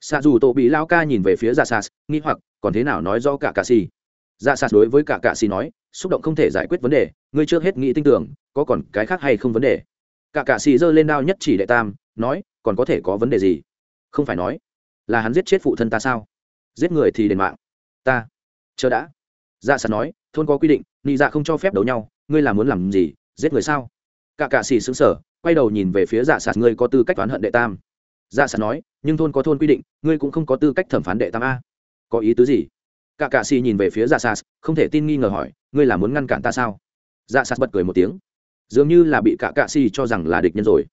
Speaker 1: Xa dù tô bị lao ca nhìn về phía dạ sạt, nghi hoặc, còn thế nào nói rõ cả ca xì? Dạ sạt đối với cả cạ xì nói xúc động không thể giải quyết vấn đề, ngươi trước hết nghĩ tin tưởng, có còn cái khác hay không vấn đề? Cả cạ xì giơ lên đao nhất chỉ đệ tam, nói, còn có thể có vấn đề gì? Không phải nói, là hắn giết chết phụ thân ta sao? Giết người thì đền mạng. Ta. Chờ đã. Dạ sạt nói, thôn có quy định, nị dạ không cho phép đấu nhau, ngươi là muốn làm gì, giết người sao? Cả cạ xì xứng sở quay đầu nhìn về phía dạ sạt, ngươi có tư cách oán hận đệ tam. Dạ sạt nói, nhưng thôn có thôn quy định, ngươi cũng không có tư cách thẩm phán đệ tam a. Có ý tứ gì? Cả cạ xì nhìn về phía dạ sạt, không thể tin nghi ngờ hỏi ngươi là muốn ngăn cản ta sao? Dạ sạt bật cười một tiếng. Dường như là bị cả cạ xì cho rằng là địch nhân rồi.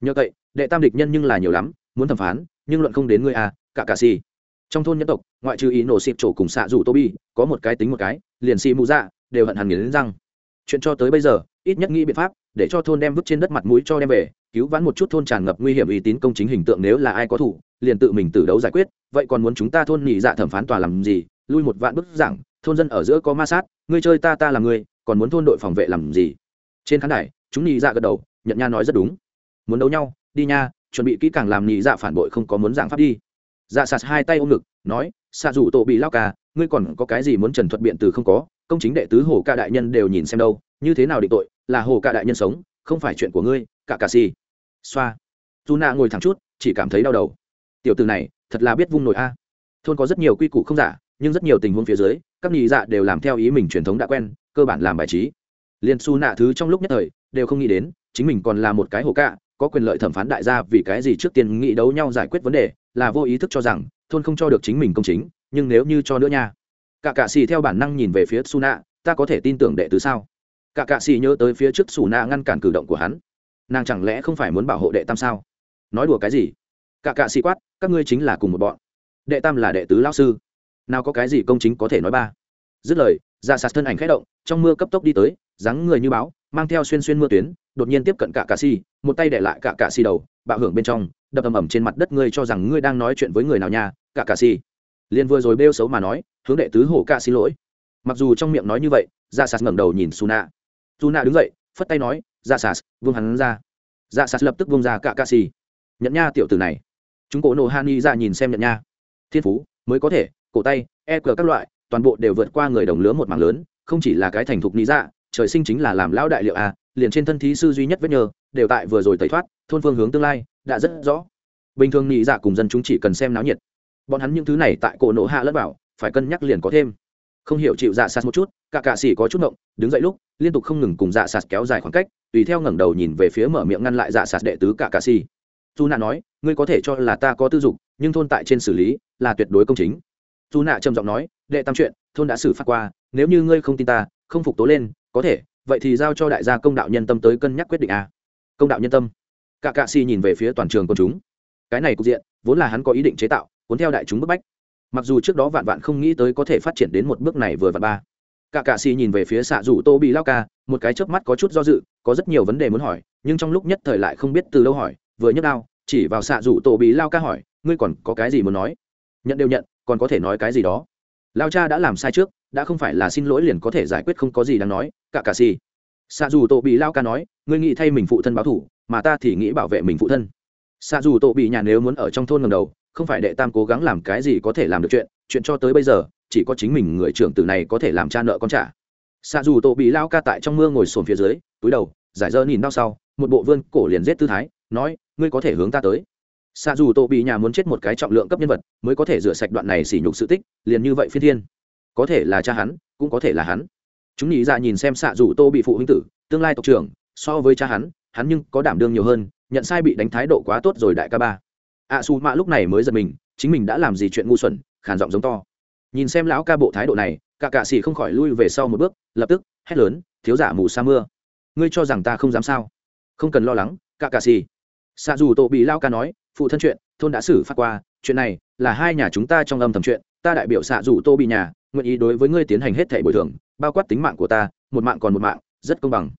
Speaker 1: Nhờ vậy, đệ tam địch nhân nhưng là nhiều lắm, muốn thẩm phán, nhưng luận không đến ngươi à cả cạ xì. Trong thôn nhân tộc, ngoại trừ ý nổ xịp trổ cùng xạ rủ tô bi có một cái tính một cái, liền xì mù dạ đều hận hẳn nghiến răng. Chuyện cho tới bây giờ, ít nhất nghĩ biện pháp, để cho thôn đem vứt trên đất mặt mũi cho đem về, cứu vãn một chút thôn tràn ngập nguy hiểm uy tín công chính hình tượng nếu là ai có thủ, liền tự mình tử đấu giải quyết. Vậy còn muốn chúng ta thôn nhị dạ thẩm phán tòa làm gì? Lui một vạn bức giảng, thôn dân ở giữa có ma sát ngươi chơi ta ta là ngươi, còn muốn thôn đội phòng vệ làm gì? Trên khán đài, chúng nhị dạ gật đầu, nhận nha nói rất đúng. Muốn đấu nhau, đi nha, chuẩn bị kỹ càng làm nhị dạ phản bội không có muốn giảng pháp đi. Dạ sạt hai tay ôm ngực, nói xạ dù tổ bị lao ca ngươi còn có cái gì muốn trần thuật biện từ không có? Công chính đệ tứ hồ ca đại nhân đều nhìn xem đâu, như thế nào định tội, là hồ ca đại nhân sống, không phải chuyện của ngươi, cả cà si xoa. Dù nạ ngồi thẳng chút, chỉ cảm thấy đau đầu. Tiểu từ này, thật là biết vung nổi a. Thôn có rất nhiều quy củ không giả, nhưng rất nhiều tình huống phía dưới các nhị dạ đều làm theo ý mình truyền thống đã quen, cơ bản làm bài trí. Liên su nạ thứ trong lúc nhất thời, đều không nghĩ đến, chính mình còn là một cái hồ cạ, có quyền lợi thẩm phán đại gia vì cái gì trước tiên nghĩ đấu nhau giải quyết vấn đề, là vô ý thức cho rằng, thôn không cho được chính mình công chính, nhưng nếu như cho nữa nha. Cả cạ xì theo bản năng nhìn về phía su nạ, ta có thể tin tưởng đệ tứ sao? Cả cạ xì nhớ tới phía trước su nạ ngăn cản cử động của hắn. Nàng chẳng lẽ không phải muốn bảo hộ đệ tam sao? Nói đùa cái gì? Cả cạ xì quát, các ngươi chính là cùng một bọn. Đệ tam là đệ tứ lao sư nào có cái gì công chính có thể nói ba. Dứt lời ra sạt thân ảnh khẽ động, trong mưa cấp tốc đi tới, dáng người như báo, mang theo xuyên xuyên mưa tuyến, đột nhiên tiếp cận cả cà si một tay để lại cả cà si đầu, bạo hưởng bên trong, đập ầm ầm trên mặt đất, ngươi cho rằng ngươi đang nói chuyện với người nào nha, cả cà si liền vừa rồi bêu xấu mà nói, hướng đệ tứ hổ ca xin lỗi. Mặc dù trong miệng nói như vậy ra sạt ngẩng đầu nhìn Suna. nạ nạ đứng dậy, phất tay nói ra sạt vương hắn ra. Ra sạt lập tức vương ra cả cạ xì nhận nha, tiểu tử này. Chúng cổ nổ hani ra nhìn xem nhận nha. Thiên phú, mới có thể cổ tay e cờ các loại, toàn bộ đều vượt qua người đồng lứa một mảng lớn, không chỉ là cái thành thục lý dạ trời sinh chính là làm lão đại liệu a, liền trên thân thí sư duy nhất vết nhờ đều tại vừa rồi tẩy thoát, thôn phương hướng tương lai, đã rất rõ. Bình thường nghĩ dạ cùng dân chúng chỉ cần xem náo nhiệt. Bọn hắn những thứ này tại cổ nổ hạ lẫn bảo, phải cân nhắc liền có thêm. Không hiểu chịu dạ sạt một chút, cả cạ xỉ có chút ngộng, đứng dậy lúc, liên tục không ngừng cùng dạ sạt kéo dài khoảng cách, tùy theo ngẩng đầu nhìn về phía mở miệng ngăn lại dạ sạt đệ tứ cả cạ xỉ dù nạ nói, ngươi có thể cho là ta có tư dục, nhưng thôn tại trên xử lý là tuyệt đối công chính dù nạ trầm giọng nói, đệ tam chuyện, thôn đã xử phạt qua, nếu như ngươi không tin ta, không phục tố lên, có thể, vậy thì giao cho đại gia công đạo nhân tâm tới cân nhắc quyết định a. Công đạo nhân tâm. Cả cạ Si nhìn về phía toàn trường công chúng. Cái này cục diện, vốn là hắn có ý định chế tạo, cuốn theo đại chúng bức bách. Mặc dù trước đó vạn vạn không nghĩ tới có thể phát triển đến một bước này vừa vặn ba. Cả cạ Si nhìn về phía xạ rủ tô bị lao ca, một cái chớp mắt có chút do dự, có rất nhiều vấn đề muốn hỏi, nhưng trong lúc nhất thời lại không biết từ đâu hỏi, vừa nhấc đao, chỉ vào xạ rủ tô bị lao ca hỏi, ngươi còn có cái gì muốn nói? Nhận đều nhận còn có thể nói cái gì đó. Lao cha đã làm sai trước, đã không phải là xin lỗi liền có thể giải quyết không có gì đáng nói, cả cả xì xạ dù tổ bị lao ca nói, ngươi nghĩ thay mình phụ thân báo thủ, mà ta thì nghĩ bảo vệ mình phụ thân. Xạ dù tổ bị nhà nếu muốn ở trong thôn ngầm đầu, không phải đệ tam cố gắng làm cái gì có thể làm được chuyện chuyện cho tới bây giờ, chỉ có chính mình người trưởng tử này có thể làm cha nợ con trả. Xạ dù tổ bị lao ca tại trong mưa ngồi sồn phía dưới, túi đầu, giải dơ nhìn đau sau, một bộ vươn cổ liền rết tư thái, nói, ngươi có thể hướng ta tới xạ dù tô bị nhà muốn chết một cái trọng lượng cấp nhân vật, mới có thể rửa sạch đoạn này xỉ nhục sự tích, liền như vậy phi thiên. Có thể là cha hắn, cũng có thể là hắn. Chúng nghĩ ra dạ nhìn xem xạ dù tô bị phụ huynh tử, tương lai tộc trưởng, so với cha hắn hắn nhưng có đảm đương nhiều hơn, nhận sai bị đánh thái độ quá tốt rồi đại ca ba. A su mạ lúc này mới giật mình, chính mình đã làm gì chuyện ngu xuẩn khản giọng giống to. Nhìn xem lão ca bộ thái độ này, cả cạ xỉ không khỏi lui về sau một bước, lập tức, hét lớn, thiếu giả mù sa mưa. Ngươi cho rằng ta không dám sao? Không cần lo lắng, cả cạ xỉ xạ dù tổ bị lao ca nói, phụ thân chuyện, thôn đã xử phạt qua, chuyện này là hai nhà chúng ta trong âm thầm chuyện, ta đại biểu xạ dù tô bị nhà, nguyện ý đối với ngươi tiến hành hết thẻ bồi thường, bao quát tính mạng của ta, một mạng còn một mạng, rất công bằng.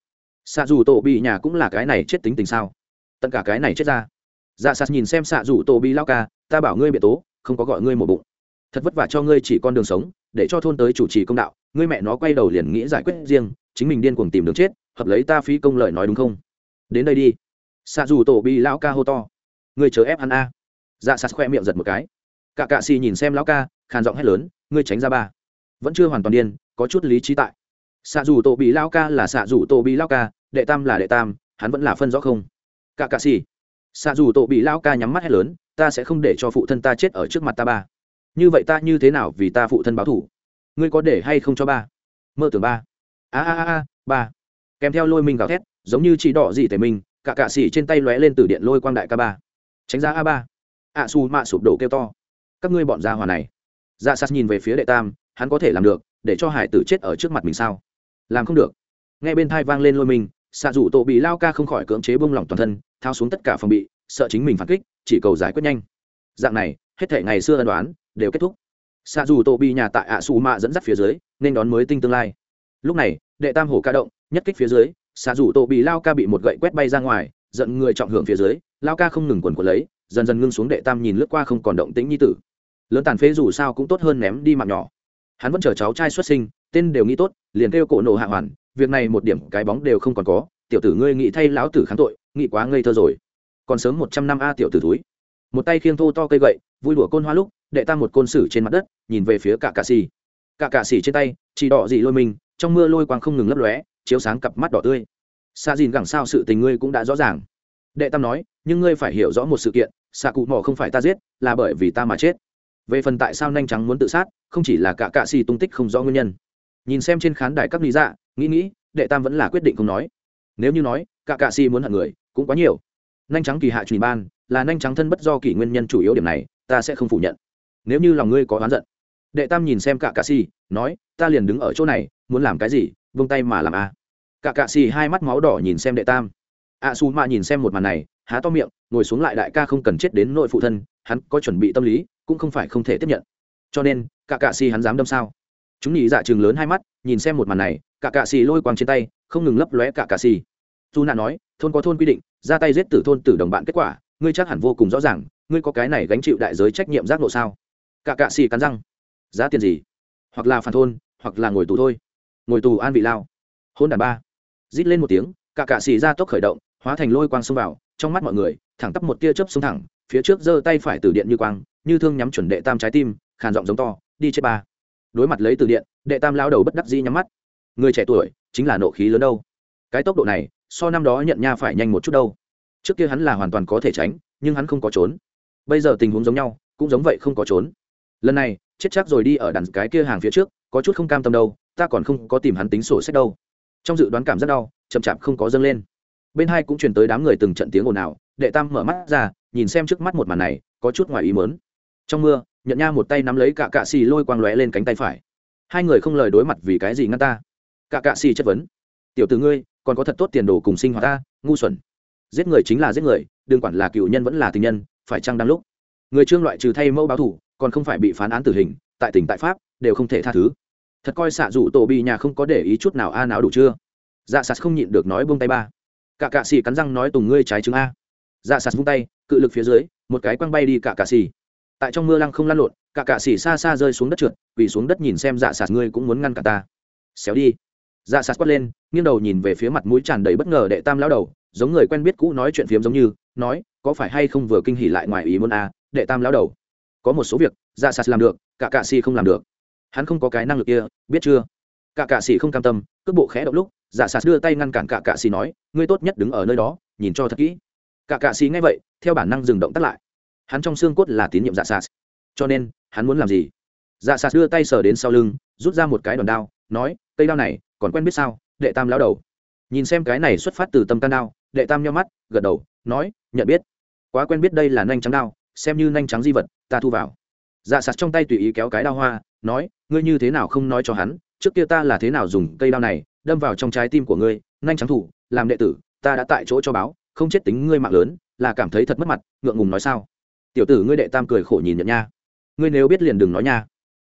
Speaker 1: Xạ dù tổ bị nhà cũng là cái này chết tính tình sao? Tất cả cái này chết ra. Dạ sạt nhìn xem xạ dù Tô bị lao ca, ta bảo ngươi biện tố, không có gọi ngươi một bụng. Thật vất vả cho ngươi chỉ con đường sống, để cho thôn tới chủ trì công đạo, ngươi mẹ nó quay đầu liền nghĩ giải quyết riêng, chính mình điên cuồng tìm đường chết, hợp lấy ta phí công lợi nói đúng không? Đến đây đi xạ dù tổ bị lão ca hô to. Người chờ ép ăn a. Dạ sạt khoe miệng giật một cái. Cả cạ xì nhìn xem lão ca, khàn giọng hét lớn, ngươi tránh ra ba. Vẫn chưa hoàn toàn điên, có chút lý trí tại. Xạ dù tổ bị lão ca là xạ dù tổ bị lão ca, đệ tam là đệ tam, hắn vẫn là phân rõ không. Cả cạ xì. Xạ dù tổ bị lão ca nhắm mắt hét lớn, ta sẽ không để cho phụ thân ta chết ở trước mặt ta ba. Như vậy ta như thế nào vì ta phụ thân báo thủ ngươi có để hay không cho ba? Mơ tưởng ba. A a a ba. Kèm theo lôi mình gào thét, giống như chỉ đỏ gì tề mình cả cạ xỉ trên tay lóe lên từ điện lôi quang đại ca ba. Tránh ra a ba. Ạ su mạ sụp đổ kêu to. Các ngươi bọn gia hòa này. Dạ sas nhìn về phía đệ tam, hắn có thể làm được, để cho hải tử chết ở trước mặt mình sao? Làm không được. Nghe bên thai vang lên lôi mình xạ rủ tổ bị lao ca không khỏi cưỡng chế bông lỏng toàn thân, thao xuống tất cả phòng bị, sợ chính mình phản kích, chỉ cầu giải quyết nhanh. Dạng này, hết thể ngày xưa ân đoán, đều kết thúc. Xạ dù tổ bị nhà tại ạ su mạ dẫn dắt phía dưới, nên đón mới tinh tương lai. Lúc này, đệ tam hổ ca động, nhất kích phía dưới xạ rủ tổ bị lao ca bị một gậy quét bay ra ngoài, giận người trọng hưởng phía dưới, lao ca không ngừng quần quần lấy, dần dần ngưng xuống đệ tam nhìn lướt qua không còn động tĩnh như tử. Lớn tàn phế dù sao cũng tốt hơn ném đi mạng nhỏ. Hắn vẫn chờ cháu trai xuất sinh, tên đều nghĩ tốt, liền kêu cổ nổ hạ hoàn, việc này một điểm cái bóng đều không còn có, tiểu tử ngươi nghĩ thay lão tử kháng tội, nghĩ quá ngây thơ rồi. Còn sớm một trăm năm a tiểu tử túi một tay khiêng thô to cây gậy, vui đùa côn hoa lúc, đệ tam một côn sử trên mặt đất, nhìn về phía cả cà xì. Cả cạ xì trên tay, chỉ đỏ gì lôi mình, trong mưa lôi quang không ngừng lấp lóe chiếu sáng cặp mắt đỏ tươi. Xa dìn gẳng sao sự tình ngươi cũng đã rõ ràng. Đệ tam nói, nhưng ngươi phải hiểu rõ một sự kiện xạ cụ mỏ không phải ta giết, là bởi vì ta mà chết. Về phần tại sao nhanh trắng muốn tự sát, không chỉ là cả cạ xì tung tích không rõ nguyên nhân. Nhìn xem trên khán đài các lý dạ nghĩ nghĩ, đệ tam vẫn là quyết định không nói. Nếu như nói, cả cạ xì muốn hận người, cũng quá nhiều. Nhanh trắng kỳ hạ trùy ban, là nhanh trắng thân bất do kỷ nguyên nhân chủ yếu điểm này, ta sẽ không phủ nhận. Nếu như lòng ngươi có oán giận. Đệ tam nhìn xem cả cạ xì, nói, ta liền đứng ở chỗ này, muốn làm cái gì vung tay mà làm a. À. cả cạ xì hai mắt máu đỏ nhìn xem đệ tam. A su mạ nhìn xem một màn này, há to miệng, ngồi xuống lại đại ca không cần chết đến nội phụ thân, hắn có chuẩn bị tâm lý, cũng không phải không thể tiếp nhận. Cho nên, cả cạ xì hắn dám đâm sao? Chúng nhị dạ chừng lớn hai mắt, nhìn xem một màn này, cả cạ xì lôi quang trên tay, không ngừng lấp lóe cả cạ xì. Dù nạ nói, thôn có thôn quy định, ra tay giết tử thôn tử đồng bạn kết quả, ngươi chắc hẳn vô cùng rõ ràng, ngươi có cái này gánh chịu đại giới trách nhiệm giác nộ sao? Cả cạ xì cắn răng, giá tiền gì? Hoặc là phản thôn, hoặc là ngồi tù thôi ngồi tù an vị lao. Hôn đàn ba. Rít lên một tiếng, cả cạ xì ra tốc khởi động, hóa thành lôi quang xông vào, trong mắt mọi người, thẳng tắp một tia chớp xuống thẳng, phía trước giơ tay phải từ điện như quang, như thương nhắm chuẩn đệ tam trái tim, khàn giọng giống to, đi chết ba. Đối mặt lấy từ điện, đệ tam lao đầu bất đắc dĩ nhắm mắt. Người trẻ tuổi, chính là nộ khí lớn đâu. Cái tốc độ này, so năm đó nhận nha phải nhanh một chút đâu. Trước kia hắn là hoàn toàn có thể tránh, nhưng hắn không có trốn. Bây giờ tình huống giống nhau, cũng giống vậy không có trốn. Lần này, chết chắc rồi đi ở đàn cái kia hàng phía trước, có chút không cam tâm đâu ta còn không có tìm hắn tính sổ sách đâu. Trong dự đoán cảm rất đau, chậm chạp không có dâng lên. Bên hai cũng truyền tới đám người từng trận tiếng ồn ào, đệ tam mở mắt ra, nhìn xem trước mắt một màn này, có chút ngoài ý mớn trong mưa nhận nha một tay nắm lấy cả cạ xì lôi quang lóe lên cánh tay phải. Hai người không lời đối mặt vì cái gì ngăn ta? Cả cạ xì chất vấn. Tiểu từ ngươi, còn có thật tốt tiền đồ cùng sinh hoạt ta, ngu xuẩn. Giết người chính là giết người, đừng quản là cựu nhân vẫn là tình nhân, phải chăng đang lúc? Người trương loại trừ thay mẫu báo thủ, còn không phải bị phán án tử hình, tại tỉnh tại pháp, đều không thể tha thứ thật coi xạ dụ tổ bị nhà không có để ý chút nào a, não đủ chưa? Dạ sạt không nhịn được nói buông tay ba. Cả cạ xì cắn răng nói tùng ngươi trái trứng a. Dạ sạt vung tay, cự lực phía dưới, một cái quăng bay đi cả cạ xì. Tại trong mưa lăng không lăn lộn, cả cạ xì xa xa rơi xuống đất trượt vì xuống đất nhìn xem dạ sạt ngươi cũng muốn ngăn cả ta. Xéo đi. Dạ sạt quát lên, nghiêng đầu nhìn về phía mặt mũi tràn đầy bất ngờ đệ tam lão đầu, giống người quen biết cũ nói chuyện phiếm giống như, nói, có phải hay không vừa kinh hỉ lại ngoài ý muốn a, đệ tam lão đầu? Có một số việc dạ sạt làm được, cả cạ xì không làm được hắn không có cái năng lực kia, biết chưa? Cả cạ xỉ không cam tâm, cước bộ khẽ động lúc dạ sạt đưa tay ngăn cản cả cạ xỉ nói, ngươi tốt nhất đứng ở nơi đó, nhìn cho thật kỹ. Cả cạ xỉ nghe vậy, theo bản năng dừng động tắt lại. Hắn trong xương cốt là tín nhiệm dạ sạt. Cho nên, hắn muốn làm gì? Dạ sạt đưa tay sờ đến sau lưng, rút ra một cái đòn đao, nói, cây đao này, còn quen biết sao? Đệ tam lao đầu. Nhìn xem cái này xuất phát từ tâm can đao, đệ tam nhau mắt, gật đầu, nói, nhận biết. Quá quen biết đây là nanh trắng đao, xem như nanh trắng di vật, ta thu vào. Dạ sạt trong tay tùy ý kéo cái đao hoa nói, ngươi như thế nào không nói cho hắn, trước kia ta là thế nào dùng cây đao này, đâm vào trong trái tim của ngươi, nhanh trắng thủ, làm đệ tử, ta đã tại chỗ cho báo, không chết tính ngươi mạng lớn, là cảm thấy thật mất mặt, ngượng ngùng nói sao? Tiểu tử ngươi đệ tam cười khổ nhìn nhận nha. Ngươi nếu biết liền đừng nói nha.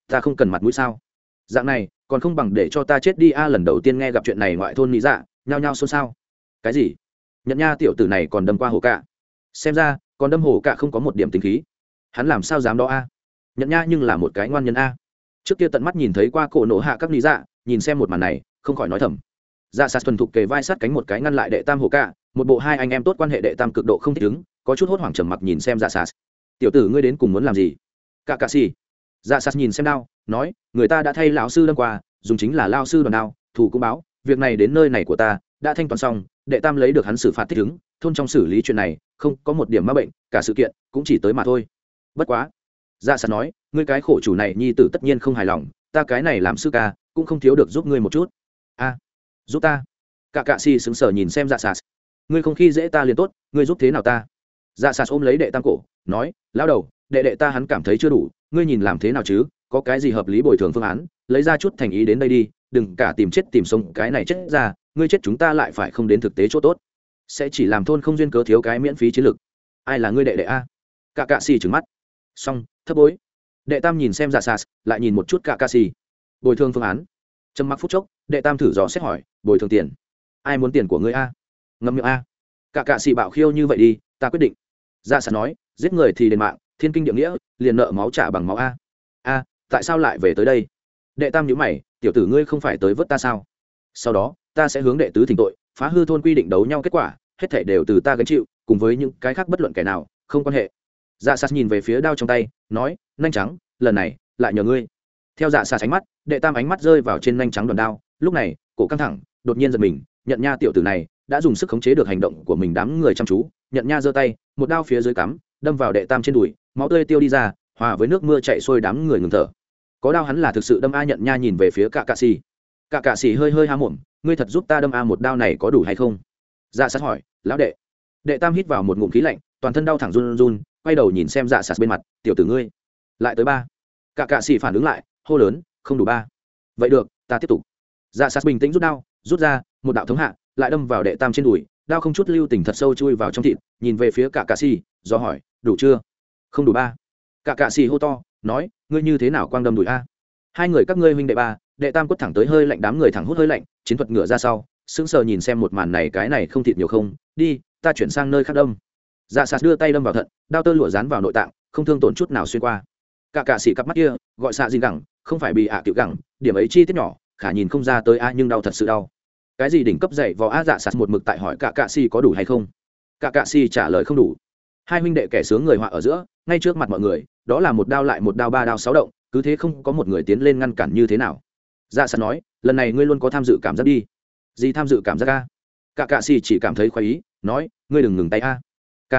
Speaker 1: Ta không cần mặt mũi sao? Dạng này, còn không bằng để cho ta chết đi a, lần đầu tiên nghe gặp chuyện này ngoại thôn mỹ dạ nhao nhao xôn xao. Cái gì? Nhận nha, tiểu tử này còn đâm qua hồ cạ. Xem ra, còn đâm hồ cạ không có một điểm tính khí. Hắn làm sao dám đó a? Nhận nha, nhưng là một cái ngoan nhân a trước kia tận mắt nhìn thấy qua cổ nổ hạ các lý dạ nhìn xem một màn này, không khỏi nói thầm. Dạ sạt thuần thục kề vai sát cánh một cái ngăn lại đệ tam hồ ca, một bộ hai anh em tốt quan hệ đệ tam cực độ không thích ứng, có chút hốt hoảng trầm mặc nhìn xem dạ sạt tiểu tử ngươi đến cùng muốn làm gì? Cả cà xì. Dạ sạt nhìn xem đao, nói, người ta đã thay lão sư đâm qua, dùng chính là lao sư đoàn đao thủ cũng báo, việc này đến nơi này của ta, đã thanh toán xong, đệ tam lấy được hắn xử phạt thích ứng, thôn trong xử lý chuyện này, không có một điểm ma bệnh, cả sự kiện cũng chỉ tới mà thôi. Bất quá dạ sạt nói, ngươi cái khổ chủ này, nhi tử tất nhiên không hài lòng, ta cái này làm sư ca, cũng không thiếu được giúp ngươi một chút. A, giúp ta? Cả cạ si xứng sở nhìn xem dạ sạt ngươi không khi dễ ta liền tốt, ngươi giúp thế nào ta? Dạ sạt ôm lấy đệ tam cổ, nói lao đầu, đệ đệ ta hắn cảm thấy chưa đủ, ngươi nhìn làm thế nào chứ, có cái gì hợp lý bồi thường phương án, lấy ra chút thành ý đến đây đi, đừng cả tìm chết tìm sống, cái này chết ra, ngươi chết chúng ta lại phải không đến thực tế chỗ tốt. Sẽ chỉ làm thôn không duyên cớ thiếu cái miễn phí chiến lược. Ai là ngươi đệ đệ a? Cả cạ xì trừng mắt. Xong thấp bối. Đệ tam nhìn xem dạ giả sas lại nhìn một chút cả cạ xì. Bồi thường phương án. Trầm mặc phút chốc, đệ tam thử dò xét hỏi, bồi thường tiền? Ai muốn tiền của ngươi a? Ngâm miệng a. Cả cạ xì bạo khiêu như vậy đi, ta quyết định. Dạ sạt nói, giết người thì đền mạng, thiên kinh địa nghĩa, liền nợ máu trả bằng máu a. A, tại sao lại về tới đây? Đệ tam nhữ mày, tiểu tử ngươi không phải tới vớt ta sao? Sau đó, ta sẽ hướng đệ tứ thỉnh tội, phá hư thôn quy định đấu nhau kết quả, hết thể đều từ ta gánh chịu, cùng với những cái khác bất luận kẻ nào, không quan hệ dạ sạt nhìn về phía đao trong tay, nói, nhanh trắng, lần này lại nhờ ngươi. Theo dạ sạt ánh mắt, đệ tam ánh mắt rơi vào trên nhanh trắng đòn đao, lúc này, cổ căng thẳng, đột nhiên giật mình, nhận nha tiểu tử này đã dùng sức khống chế được hành động của mình đám người chăm chú, nhận nha giơ tay, một đao phía dưới cắm, đâm vào đệ tam trên đùi, máu tươi tiêu đi ra, hòa với nước mưa chạy xuôi đám người ngừng thở. Có đao hắn là thực sự đâm a nhận nha nhìn về phía cạ cạ xì cạ cạ xì hơi hơi ha muộm ngươi thật giúp ta đâm a một đao này có đủ hay không? Dạ sát hỏi, lão đệ. Đệ tam hít vào một ngụm khí lạnh, toàn thân đau thẳng run run quay đầu nhìn xem dạ sạt bên mặt, tiểu tử ngươi, lại tới ba. Cả cạ xì phản ứng lại, hô lớn, không đủ ba. Vậy được, ta tiếp tục. Dạ sạt bình tĩnh rút đao, rút ra, một đạo thống hạ, lại đâm vào đệ tam trên đùi, đao không chút lưu tình thật sâu chui vào trong thịt, nhìn về phía cả cạ xì do hỏi, đủ chưa? Không đủ ba. Cả cạ xì hô to, nói, ngươi như thế nào quang đâm đùi a? Hai người các ngươi huynh đệ ba, đệ tam quất thẳng tới hơi lạnh, đám người thẳng hút hơi lạnh, chiến thuật ngựa ra sau, sững sờ nhìn xem một màn này, cái này không thịt nhiều không, đi, ta chuyển sang nơi khác đâm dạ sạt đưa tay đâm vào thận, đao tơ lụa dán vào nội tạng, không thương tổn chút nào xuyên qua. Cả cạ xỉ cặp mắt kia, gọi xạ dinh gẳng, không phải bị ạ à tiểu gẳng, điểm ấy chi tiết nhỏ, khả nhìn không ra tới a nhưng đau thật sự đau. Cái gì đỉnh cấp dậy vò a dạ sạt một mực tại hỏi cả cạ xỉ có đủ hay không? Cả cạ xỉ trả lời không đủ. Hai huynh đệ kẻ sướng người họa ở giữa, ngay trước mặt mọi người, đó là một đao lại một đao ba đao sáu động, cứ thế không có một người tiến lên ngăn cản như thế nào. Dạ sạt nói, lần này ngươi luôn có tham dự cảm giác đi. Gì tham dự cảm giác a? Cả cạ xỉ chỉ cảm thấy khoái ý, nói, ngươi đừng ngừng tay a k.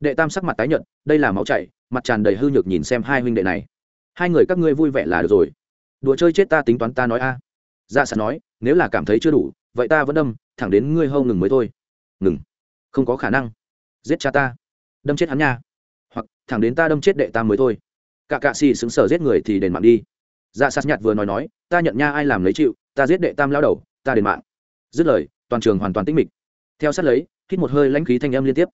Speaker 1: Đệ tam sắc mặt tái nhợt, đây là máu chảy, mặt tràn đầy hư nhược nhìn xem hai huynh đệ này. Hai người các ngươi vui vẻ là được rồi. Đùa chơi chết ta tính toán ta nói a. À. dạ sẵn nói, nếu là cảm thấy chưa đủ, vậy ta vẫn đâm, thẳng đến ngươi hâu ngừng mới thôi. Ngừng. Không có khả năng. Giết cha ta. Đâm chết hắn nha. Hoặc, thẳng đến ta đâm chết đệ tam mới thôi. Cả cạ xì xứng sở giết người thì đền mạng đi. Dạ Sát nhạt vừa nói nói, ta nhận nha ai làm lấy chịu, ta giết đệ tam lao đầu, ta đền mạng. Dứt lời, toàn trường hoàn toàn tĩnh mịch. Theo sát lấy, hít một hơi lãnh khí thanh âm liên tiếp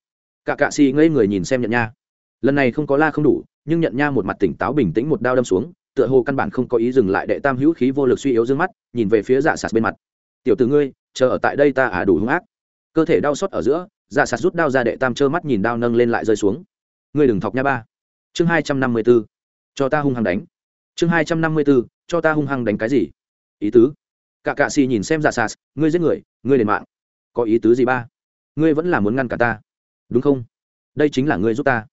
Speaker 1: cả cạ xì ngây người nhìn xem nhận nha. Lần này không có la không đủ, nhưng nhận nha một mặt tỉnh táo bình tĩnh một đao đâm xuống, tựa hồ căn bản không có ý dừng lại đệ tam hữu khí vô lực suy yếu dương mắt, nhìn về phía dạ sạt bên mặt. Tiểu từ ngươi, chờ ở tại đây ta à đủ hung ác. Cơ thể đau xót ở giữa dạ sạt rút đao ra đệ tam trơ mắt nhìn đao nâng lên lại rơi xuống. Ngươi đừng thọc nha ba. Chương hai trăm năm mươi b ố cho ta hung hăng đánh. Chương hai trăm năm mươi b ố cho ta hung hăng đánh cái gì? Ý tứ. Cả cạ xì nhìn xem dạ sạt, ngươi giết người, ngươi đền mạng. Có ý tứ gì ba? Ngươi vẫn là muốn ngăn cả ta đúng không? Đây chính là ngươi giúp ta.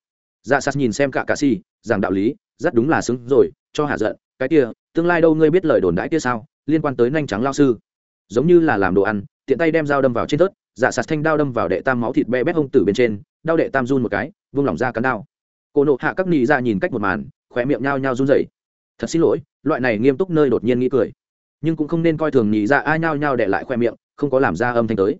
Speaker 1: Dạ sạt nhìn xem cả cà si rằng đạo lý, rất đúng là xứng rồi, cho hạ giận. Cái kia, tương lai đâu ngươi biết lời đồn đãi kia sao? Liên quan tới nhanh trắng lao sư. Giống như là làm đồ ăn, tiện tay đem dao đâm vào trên tớt dạ sạt thanh đao đâm vào đệ tam máu thịt be bét hông tử bên trên, đau đệ tam run một cái, vung lỏng ra cắn đao. Cô nộ hạ các nị ra nhìn cách một màn khỏe miệng nhao nhao run rẩy. Thật xin lỗi, loại này nghiêm túc nơi đột nhiên nghĩ cười. Nhưng cũng không nên coi thường nhị ra dạ ai nhao nhao đệ lại khoe miệng, không có làm ra âm thanh tới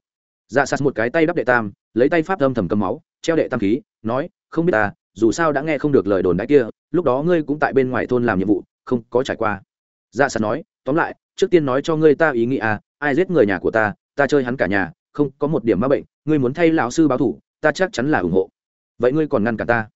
Speaker 1: dạ sạt một cái tay đắp đệ tam, lấy tay pháp âm thầm cầm máu, treo đệ tam khí, nói, không biết ta, dù sao đã nghe không được lời đồn đại kia, lúc đó ngươi cũng tại bên ngoài thôn làm nhiệm vụ, không có trải qua. Dạ sạt nói, tóm lại, trước tiên nói cho ngươi ta ý nghĩ à ai giết người nhà của ta ta chơi hắn cả nhà, không có một điểm ma bệnh, ngươi muốn thay lão sư báo thủ, ta chắc chắn là ủng hộ. Vậy ngươi còn ngăn cả ta?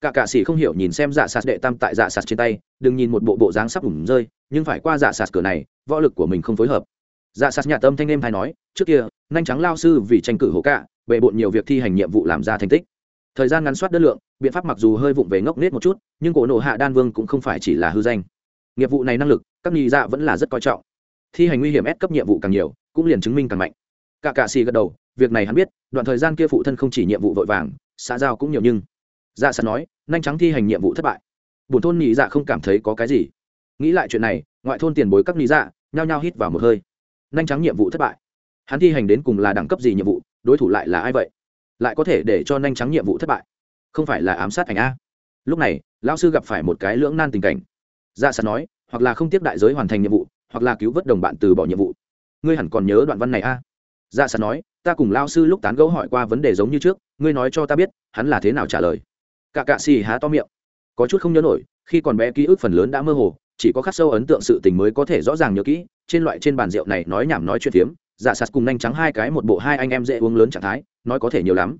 Speaker 1: Cả cạ sĩ không hiểu nhìn xem dạ sạt đệ tam tại dạ sạt trên tay, đừng nhìn một bộ bộ dáng sắp ủng rơi, nhưng phải qua dạ sạt cửa này, võ lực của mình không phối hợp. Dạ sạt nhà tâm thanh em hay nói, trước kia nhanh trắng lao sư vì tranh cử hồ cạ, bề bộn nhiều việc thi hành nhiệm vụ làm ra thành tích. Thời gian ngắn soát đất lượng, biện pháp mặc dù hơi vụng về ngốc nết một chút, nhưng cổ nộ hạ đan vương cũng không phải chỉ là hư danh. Nghiệp vụ này năng lực, các nghị dạ vẫn là rất coi trọng. Thi hành nguy hiểm ép cấp nhiệm vụ càng nhiều, cũng liền chứng minh càng mạnh. Cả cạ xì gật đầu, việc này hắn biết, đoạn thời gian kia phụ thân không chỉ nhiệm vụ vội vàng, xã giao cũng nhiều nhưng. Dạ sẵn nói, nhanh trắng thi hành nhiệm vụ thất bại. Bổn thôn nhị dạ không cảm thấy có cái gì. Nghĩ lại chuyện này, ngoại thôn tiền bối các nhị dạ nhao nhao hít vào một hơi. Nhanh trắng nhiệm vụ thất bại hắn thi hành đến cùng là đẳng cấp gì nhiệm vụ, đối thủ lại là ai vậy? Lại có thể để cho nhanh trắng nhiệm vụ thất bại? Không phải là ám sát ảnh a. Lúc này, lão sư gặp phải một cái lưỡng nan tình cảnh. Dạ sẵn nói, hoặc là không tiếp đại giới hoàn thành nhiệm vụ, hoặc là cứu vớt đồng bạn từ bỏ nhiệm vụ. Ngươi hẳn còn nhớ đoạn văn này a. Dạ sẵn nói, ta cùng lao sư lúc tán gẫu hỏi qua vấn đề giống như trước, ngươi nói cho ta biết, hắn là thế nào trả lời. Cả cạ xì há to miệng. Có chút không nhớ nổi, khi còn bé ký ức phần lớn đã mơ hồ, chỉ có khắc sâu ấn tượng sự tình mới có thể rõ ràng nhớ kỹ, trên loại trên bàn rượu này nói nhảm nói chuyện phiếm dạ sạt cùng nhanh trắng hai cái một bộ hai anh em dễ uống lớn trạng thái, nói có thể nhiều lắm.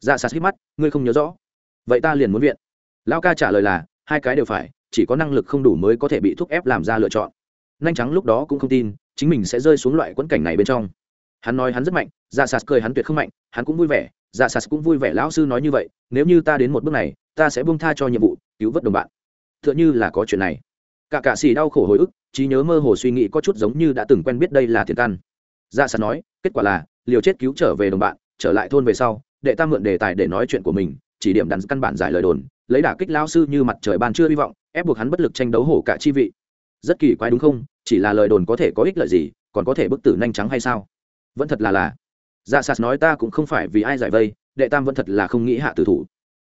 Speaker 1: Dạ sạt hít mắt, ngươi không nhớ rõ. Vậy ta liền muốn viện. Lao ca trả lời là, hai cái đều phải, chỉ có năng lực không đủ mới có thể bị thúc ép làm ra lựa chọn. Nhanh trắng lúc đó cũng không tin, chính mình sẽ rơi xuống loại quẫn cảnh này bên trong. Hắn nói hắn rất mạnh dạ sạt cười hắn tuyệt không mạnh, hắn cũng vui vẻ. Dạ sạt cũng vui vẻ lão sư nói như vậy, nếu như ta đến một bước này, ta sẽ buông tha cho nhiệm vụ, cứu vớt đồng bạn. T h ư ợ n h ư là có chuyện này. Cả cạ xì đau khổ hồi ức, trí nhớ mơ hồ suy nghĩ có chút giống như đã từng quen biết đây là thiệt căn dạ sạt nói, kết quả là, liều chết cứu trở về đồng bạn, trở lại thôn về sau, đệ Tam mượn đề tài để nói chuyện của mình, chỉ điểm đắn căn bản giải lời đồn, lấy đả kích lao sư như mặt trời ban chưa hy vọng, ép buộc hắn bất lực tranh đấu hổ cả chi vị. Rất kỳ quái đúng không? Chỉ là lời đồn có thể có ích lợi gì, còn có thể bức tử nhanh trắng hay sao? Vẫn thật là là. Dạ sạt nói ta cũng không phải vì ai giải vây, đệ tam vẫn thật là không nghĩ hạ tử thủ.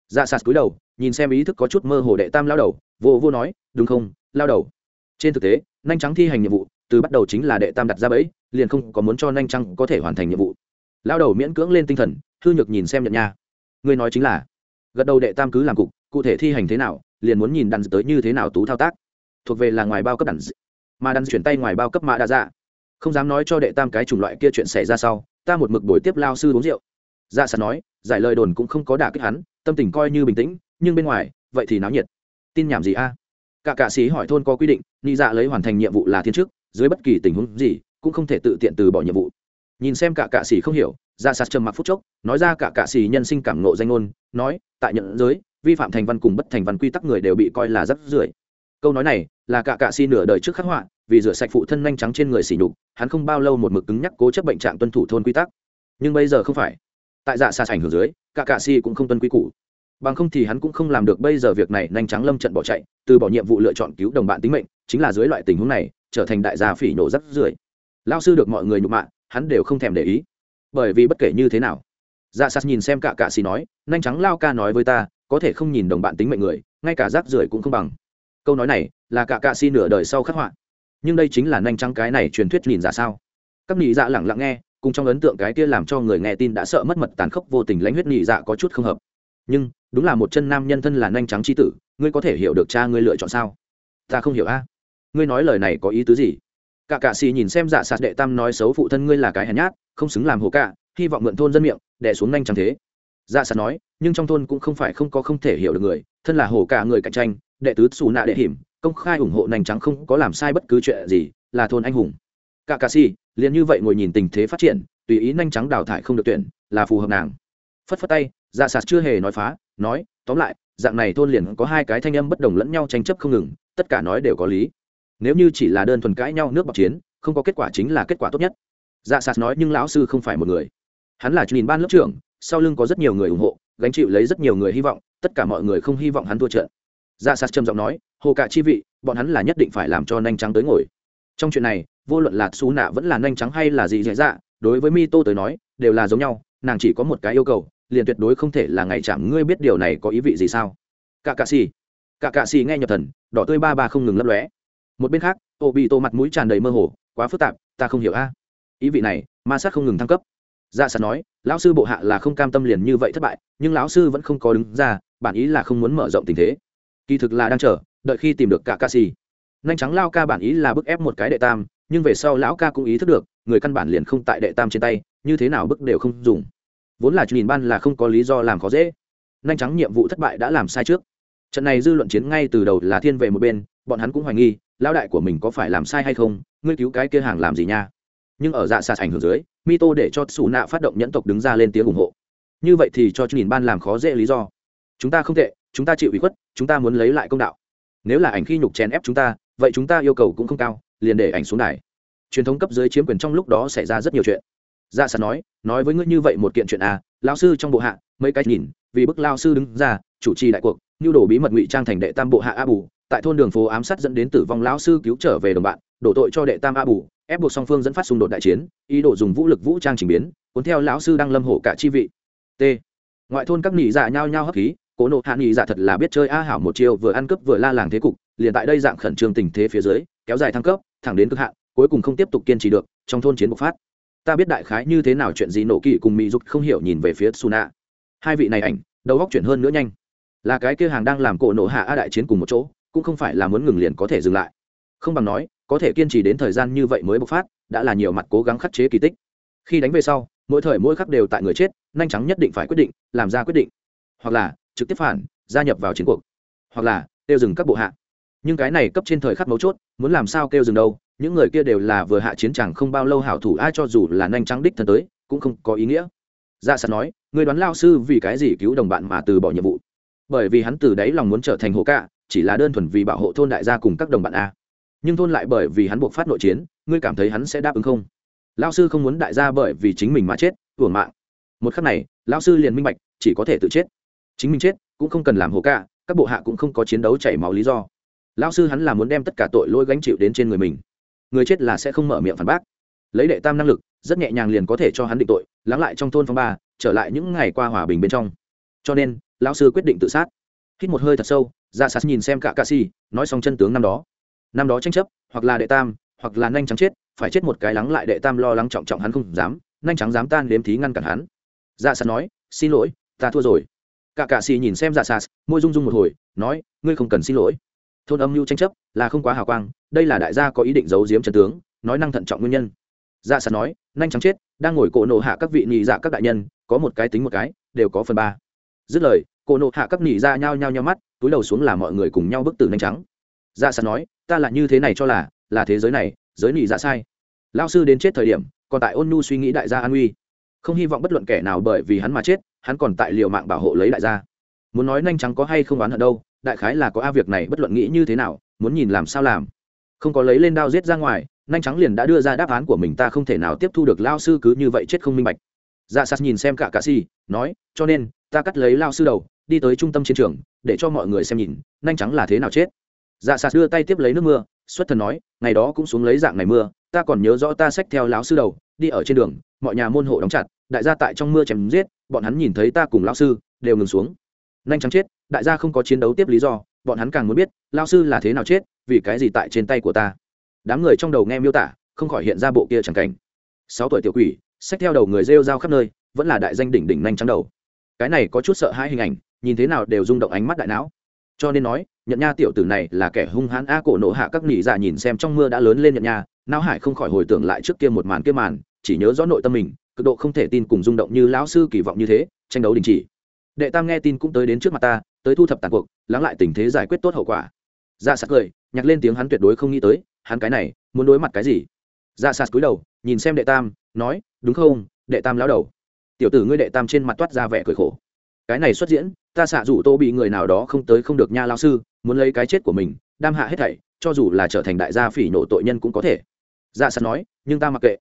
Speaker 1: Dạ sạt cúi đầu, nhìn xem ý thức có chút mơ hồ đệ tam lao đầu, vô vô nói, đúng không, lao đầu? Trên thực tế, nhanh trắng thi hành nhiệm vụ từ bắt đầu chính là đệ tam đặt ra bẫy, liền không có muốn cho nhanh chăng có thể hoàn thành nhiệm vụ. Lao đầu miễn cưỡng lên tinh thần, hư nhược nhìn xem nhận nha. Ngươi nói chính là, gật đầu đệ tam cứ làm cục, cụ thể thi hành thế nào, liền muốn nhìn đàn tới như thế nào tú thao tác. Thuộc về là ngoài bao cấp đàn mà đàn chuyển tay ngoài bao cấp mã đa ra không dám nói cho đệ tam cái chủng loại kia chuyện xảy ra sau, ta một mực buổi tiếp lao sư uống rượu. Dạ sàn nói, giải lời đồn cũng không có đả kích hắn, tâm tình coi như bình tĩnh, nhưng bên ngoài, vậy thì náo nhiệt. Tin nhảm gì a? Cả cạ sĩ hỏi thôn có quy định ni dạ lấy hoàn thành nhiệm vụ là thiên chức dưới bất kỳ tình huống gì, cũng không thể tự tiện từ bỏ nhiệm vụ. Nhìn xem cả cạ sĩ không hiểu ra sạt trầm mặc phút chốc, nói ra cả cạ sĩ nhân sinh cảm nộ danh ngôn, nói, tại nhận giới, vi phạm thành văn cùng bất thành văn quy tắc người đều bị coi là rắc rưởi. Câu nói này là cả cạ sĩ nửa đời trước khắc họa, vì rửa sạch phụ thân nhanh trắng trên người xỉ nhục, hắn không bao lâu một mực cứng nhắc cố chấp bệnh trạng tuân thủ thôn quy tắc. Nhưng bây giờ không phải. Tại dạ sạt ảnh hưởng dưới, cả cạ sĩ cũng không tuân quy củ. Bằng không thì hắn cũng không làm được bây giờ việc này nhanh trắng lâm trận bỏ chạy, từ bỏ nhiệm vụ lựa chọn cứu đồng bạn tính mệnh, chính là dưới loại tình huống này trở thành đại gia phỉ nổ rắc rưởi. Lao sư được mọi người nhục mạ, hắn đều không thèm để ý. Bởi vì bất kể như thế nào dạ sát nhìn xem cả cạ xì nói, nhanh trắng lao ca nói với ta, có thể không nhìn đồng bạn tính mệnh người, ngay cả rác rưởi cũng không bằng. Câu nói này là cả cạ xì nửa đời sau khắc họa. Nhưng đây chính là nhanh trắng cái này truyền thuyết nhìn giả sao? Các nhị dạ lẳng lặng nghe, cùng trong ấn tượng cái kia làm cho người nghe tin đã sợ mất mật tàn khốc vô tình lãnh huyết nhị dạ có chút không hợp. Nhưng, đúng là một chân nam nhân thân là nhanh trắng chi tử, ngươi có thể hiểu được cha ngươi lựa chọn sao? Ta không hiểu a ngươi nói lời này có ý tứ gì? Cả cạ xì nhìn xem dạ sạt đệ tam nói xấu phụ thân ngươi là cái hèn nhát, không xứng làm hồ cạ, hy vọng mượn thôn dân miệng đẻ xuống nhanh chẳng thế. Dạ sạt nói, nhưng trong thôn cũng không phải không có không thể hiểu được người, thân là hồ cạ người cạnh tranh, đệ tứ xù nạ đệ hiểm, công khai ủng hộ nhanh trắng không có làm sai bất cứ chuyện gì, là thôn anh hùng. Cả cạ xì, liền như vậy ngồi nhìn tình thế phát triển, tùy ý nhanh trắng đào thải không được tuyển, là phù hợp nàng. Phất phất tay dạ sạt chưa hề nói phá, nói, tóm lại, dạng này thôn liền có hai cái thanh âm bất đồng lẫn nhau tranh chấp không ngừng, tất cả nói đều có lý nếu như chỉ là đơn thuần cãi nhau nước bọc chiến, không có kết quả chính là kết quả tốt nhất. Dạ sạt nói nhưng lão sư không phải một người. Hắn là nhìn ban lớp trưởng, sau lưng có rất nhiều người ủng hộ, gánh chịu lấy rất nhiều người hy vọng, tất cả mọi người không hy vọng hắn thua trận. Dạ sạt trầm giọng nói, hồ cả chi vị, bọn hắn là nhất định phải làm cho nhanh trắng tới ngồi. Trong chuyện này, vô luận là xú nạ vẫn là nhanh trắng hay là gì dễ dạ đối với mi tô tới nói, đều là giống nhau, nàng chỉ có một cái yêu cầu, liền tuyệt đối không thể là ngày chạm ngươi biết điều này có ý vị gì sao? Cả cạ xì. Cả cạ xì nghe nhập thần, đỏ tươi ba ba không ngừng lấp lóe một bên khác ô bị tô mặt mũi tràn đầy mơ hồ, quá phức tạp, ta không hiểu a. Ý vị này, ma sát không ngừng thăng cấp. Dạ sạt nói, lão sư bộ hạ là không cam tâm liền như vậy thất bại, nhưng lão sư vẫn không có đứng ra, bản ý là không muốn mở rộng tình thế. Kỳ thực là đang chờ, đợi khi tìm được cả ca xì nhanh trắng lao ca bản ý là bức ép một cái đệ tam, nhưng về sau lão ca cũng ý thức được, người căn bản liền không tại đệ tam trên tay, như thế nào bức đều không dùng. Vốn là nhìn ban là không có lý do làm khó dễ. Nhanh trắng nhiệm vụ thất bại đã làm sai trước. Trận này dư luận chiến ngay từ đầu là thiên về một bên, bọn hắn cũng hoài nghi lao đại của mình có phải làm sai hay không? Ngươi cứu cái kia hàng làm gì nha? Nhưng ở dạ sạt ảnh hưởng dưới, mito để cho xù nạ phát động nhẫn tộc đứng ra lên tiếng ủng hộ. Như vậy thì cho nhìn ban làm khó dễ lý do. Chúng ta không tệ, chúng ta chịu ủy khuất, chúng ta muốn lấy lại công đạo. Nếu là ảnh khi nhục chèn ép chúng ta, vậy chúng ta yêu cầu cũng không cao, liền để ảnh xuống đài. Truyền thống cấp dưới chiếm quyền trong lúc đó xảy ra rất nhiều chuyện. Dạ sạt nói nói với ngươi như vậy một kiện chuyện à lao sư trong bộ hạ, mấy cái nhìn, vì bức lao sư đứng ra, chủ trì đại cuộc, nhu đồ bí mật ngụy trang thành đệ tam bộ hạ a bù tại thôn đường phố ám sát dẫn đến tử vong lão sư cứu trở về đồng bạn, đổ tội cho đệ tam a bù, ép buộc song phương dẫn phát xung đột đại chiến, ý đồ dùng vũ lực vũ trang trình biến, cuốn theo lão sư đang lâm hổ cả chi vị. T. Ngoại thôn các nghỉ dạ nhao nhao hấp khí, cố nộ hạ nghỉ dạ thật là biết chơi a hảo một chiêu vừa ăn cướp vừa la làng thế cục, liền tại đây dạng khẩn trương tình thế phía dưới, kéo dài thăng cấp, thẳng đến cực hạn, cuối cùng không tiếp tục kiên trì được, trong thôn chiến bộc phát. Ta biết đại khái như thế nào chuyện gì nổ kỳ cùng mỹ dục không hiểu nhìn về phía suna. Hai vị này ảnh, đầu góc chuyển hơn nữa nhanh. Là cái kia hàng đang làm cổ nổ hạ a đại chiến cùng một chỗ cũng không phải là muốn ngừng liền có thể dừng lại. Không bằng nói, có thể kiên trì đến thời gian như vậy mới bộc phát, đã là nhiều mặt cố gắng khắc chế kỳ tích. Khi đánh về sau, mỗi thời mỗi khắc đều tại người chết, nhanh trắng nhất định phải quyết định, làm ra quyết định. Hoặc là, trực tiếp phản, gia nhập vào chiến cuộc. Hoặc là tiêu dừng các bộ hạ. Nhưng cái này cấp trên thời khắc mấu chốt, muốn làm sao kêu dừng đâu, những người kia đều là vừa hạ chiến chẳng không bao lâu hảo thủ, ai cho dù là nhanh trắng đích thân tới, cũng không có ý nghĩa. Dạ sạt nói, người đoán lao sư vì cái gì cứu đồng bạn mà từ bỏ nhiệm vụ? Bởi vì hắn từ đáy lòng muốn trở thành hồ cạ chỉ là đơn thuần vì bảo hộ thôn đại gia cùng các đồng bạn a. Nhưng thôn lại bởi vì hắn buộc phát nội chiến, ngươi cảm thấy hắn sẽ đáp ứng không? Lao sư không muốn đại gia bởi vì chính mình mà chết hưởng mạng. Một khắc này lao sư liền minh bạch, chỉ có thể tự chết. Chính mình chết, cũng không cần làm hồ cạ các bộ hạ cũng không có chiến đấu chảy máu lý do. Lão sư hắn là muốn đem tất cả tội lỗi gánh chịu đến trên người mình. Người chết là sẽ không mở miệng phản bác. Lấy đệ tam năng lực, rất nhẹ nhàng liền có thể cho hắn định tội, lắng lại trong thôn phong ba, trở lại những ngày qua hòa bình bên trong. Cho nên, lão sư quyết định tự sát. Hít một hơi thật sâu Dạ ra sát nhìn xem cả ca si, nói xong chân tướng năm đó. Năm đó tranh chấp, hoặc là đệ tam, hoặc là nhanh trắng chết, phải chết một cái lắng lại đệ tam lo lắng trọng trọng hắn không dám, nhanh trắng dám tan đếm thí ngăn cản hắn. Dạ sạt nói, xin lỗi, ta thua rồi. Cả cạ xì nhìn xem dạ sạt môi rung rung một hồi, nói, ngươi không cần xin lỗi. Thôn âm mưu tranh chấp là không quá hào quang, đây là đại gia có ý định giấu giếm trần tướng, nói năng thận trọng nguyên nhân. Dạ sạt nói, nhanh trắng chết, đang ngồi cổ nộ hạ các vị nhị dạ các đại nhân, có một cái tính một cái, đều có phần ba. Dứt lời, cổ nộ hạ các nhị dạ nhao nhao nhao mắt túi đầu xuống là mọi người cùng nhau bức tử nhanh trắng. Dạ sạt nói, ta là như thế này cho là là thế giới này, giới nị dạ sai. Lao sư đến chết thời điểm, còn tại ôn nhu suy nghĩ đại gia an uy. Không hy vọng bất luận kẻ nào bởi vì hắn mà chết, hắn còn tại liều mạng bảo hộ lấy đại gia. Muốn nói nhanh trắng có hay không oán hận đâu, đại khái là có a việc này bất luận nghĩ như thế nào, muốn nhìn làm sao làm. Không có lấy lên đao giết ra ngoài, nhanh trắng liền đã đưa ra đáp án của mình, ta không thể nào tiếp thu được lao sư cứ như vậy chết không minh bạch. Dạ sạt nhìn xem cả cà si nói, cho nên, ta cắt lấy lao sư đầu đi tới trung tâm chiến trường, để cho mọi người xem nhìn, nhanh trắng là thế nào chết. Dạ sạt đưa tay tiếp lấy nước mưa, xuất thần nói, ngày đó cũng xuống lấy dạng ngày mưa, ta còn nhớ rõ ta xách theo lão sư đầu, đi ở trên đường, mọi nhà môn hộ đóng chặt, đại gia tại trong mưa chém giết, bọn hắn nhìn thấy ta cùng lão sư, đều ngừng xuống. Nhanh trắng chết, đại gia không có chiến đấu tiếp lý do, bọn hắn càng muốn biết, lão sư là thế nào chết, vì cái gì tại trên tay của ta. Đám người trong đầu nghe miêu tả, không khỏi hiện ra bộ kia chẳng cảnh. Sáu tuổi tiểu quỷ, xách theo đầu người rêu rao khắp nơi, vẫn là đại danh đỉnh đỉnh nhanh trắng đầu. Cái này có chút sợ hãi hình ảnh nhìn thế nào đều rung động ánh mắt đại não. Cho nên nói nhận nha tiểu tử này là kẻ hung hãn a cổ nộ hạ các nỉ dạ nhìn xem trong mưa đã lớn lên nhận nha, não hải không khỏi hồi tưởng lại trước kia một màn kia màn, chỉ nhớ rõ nội tâm mình, cực độ không thể tin cùng rung động như lão sư kỳ vọng như thế, tranh đấu đình chỉ. Đệ tam nghe tin cũng tới đến trước mặt ta, tới thu thập tàn cuộc, lắng lại tình thế giải quyết tốt hậu quả. Ra dạ sạt cười nhặt lên tiếng hắn tuyệt đối không nghĩ tới, hắn cái này, muốn đối mặt cái gì? Ra dạ sạt cúi đầu, nhìn xem đệ tam, nói, đúng không, đệ tam lão đầu? Tiểu tử ngươi đệ tam trên mặt toát ra vẻ cười khổ. Cái này xuất diễn ta xạ rủ tô bị người nào đó không tới không được nha lao sư, muốn lấy cái chết của mình, đam hạ hết thảy, cho dù là trở thành đại gia phỉ nổ tội nhân cũng có thể. Dạ sạt nói, nhưng ta mặc kệ.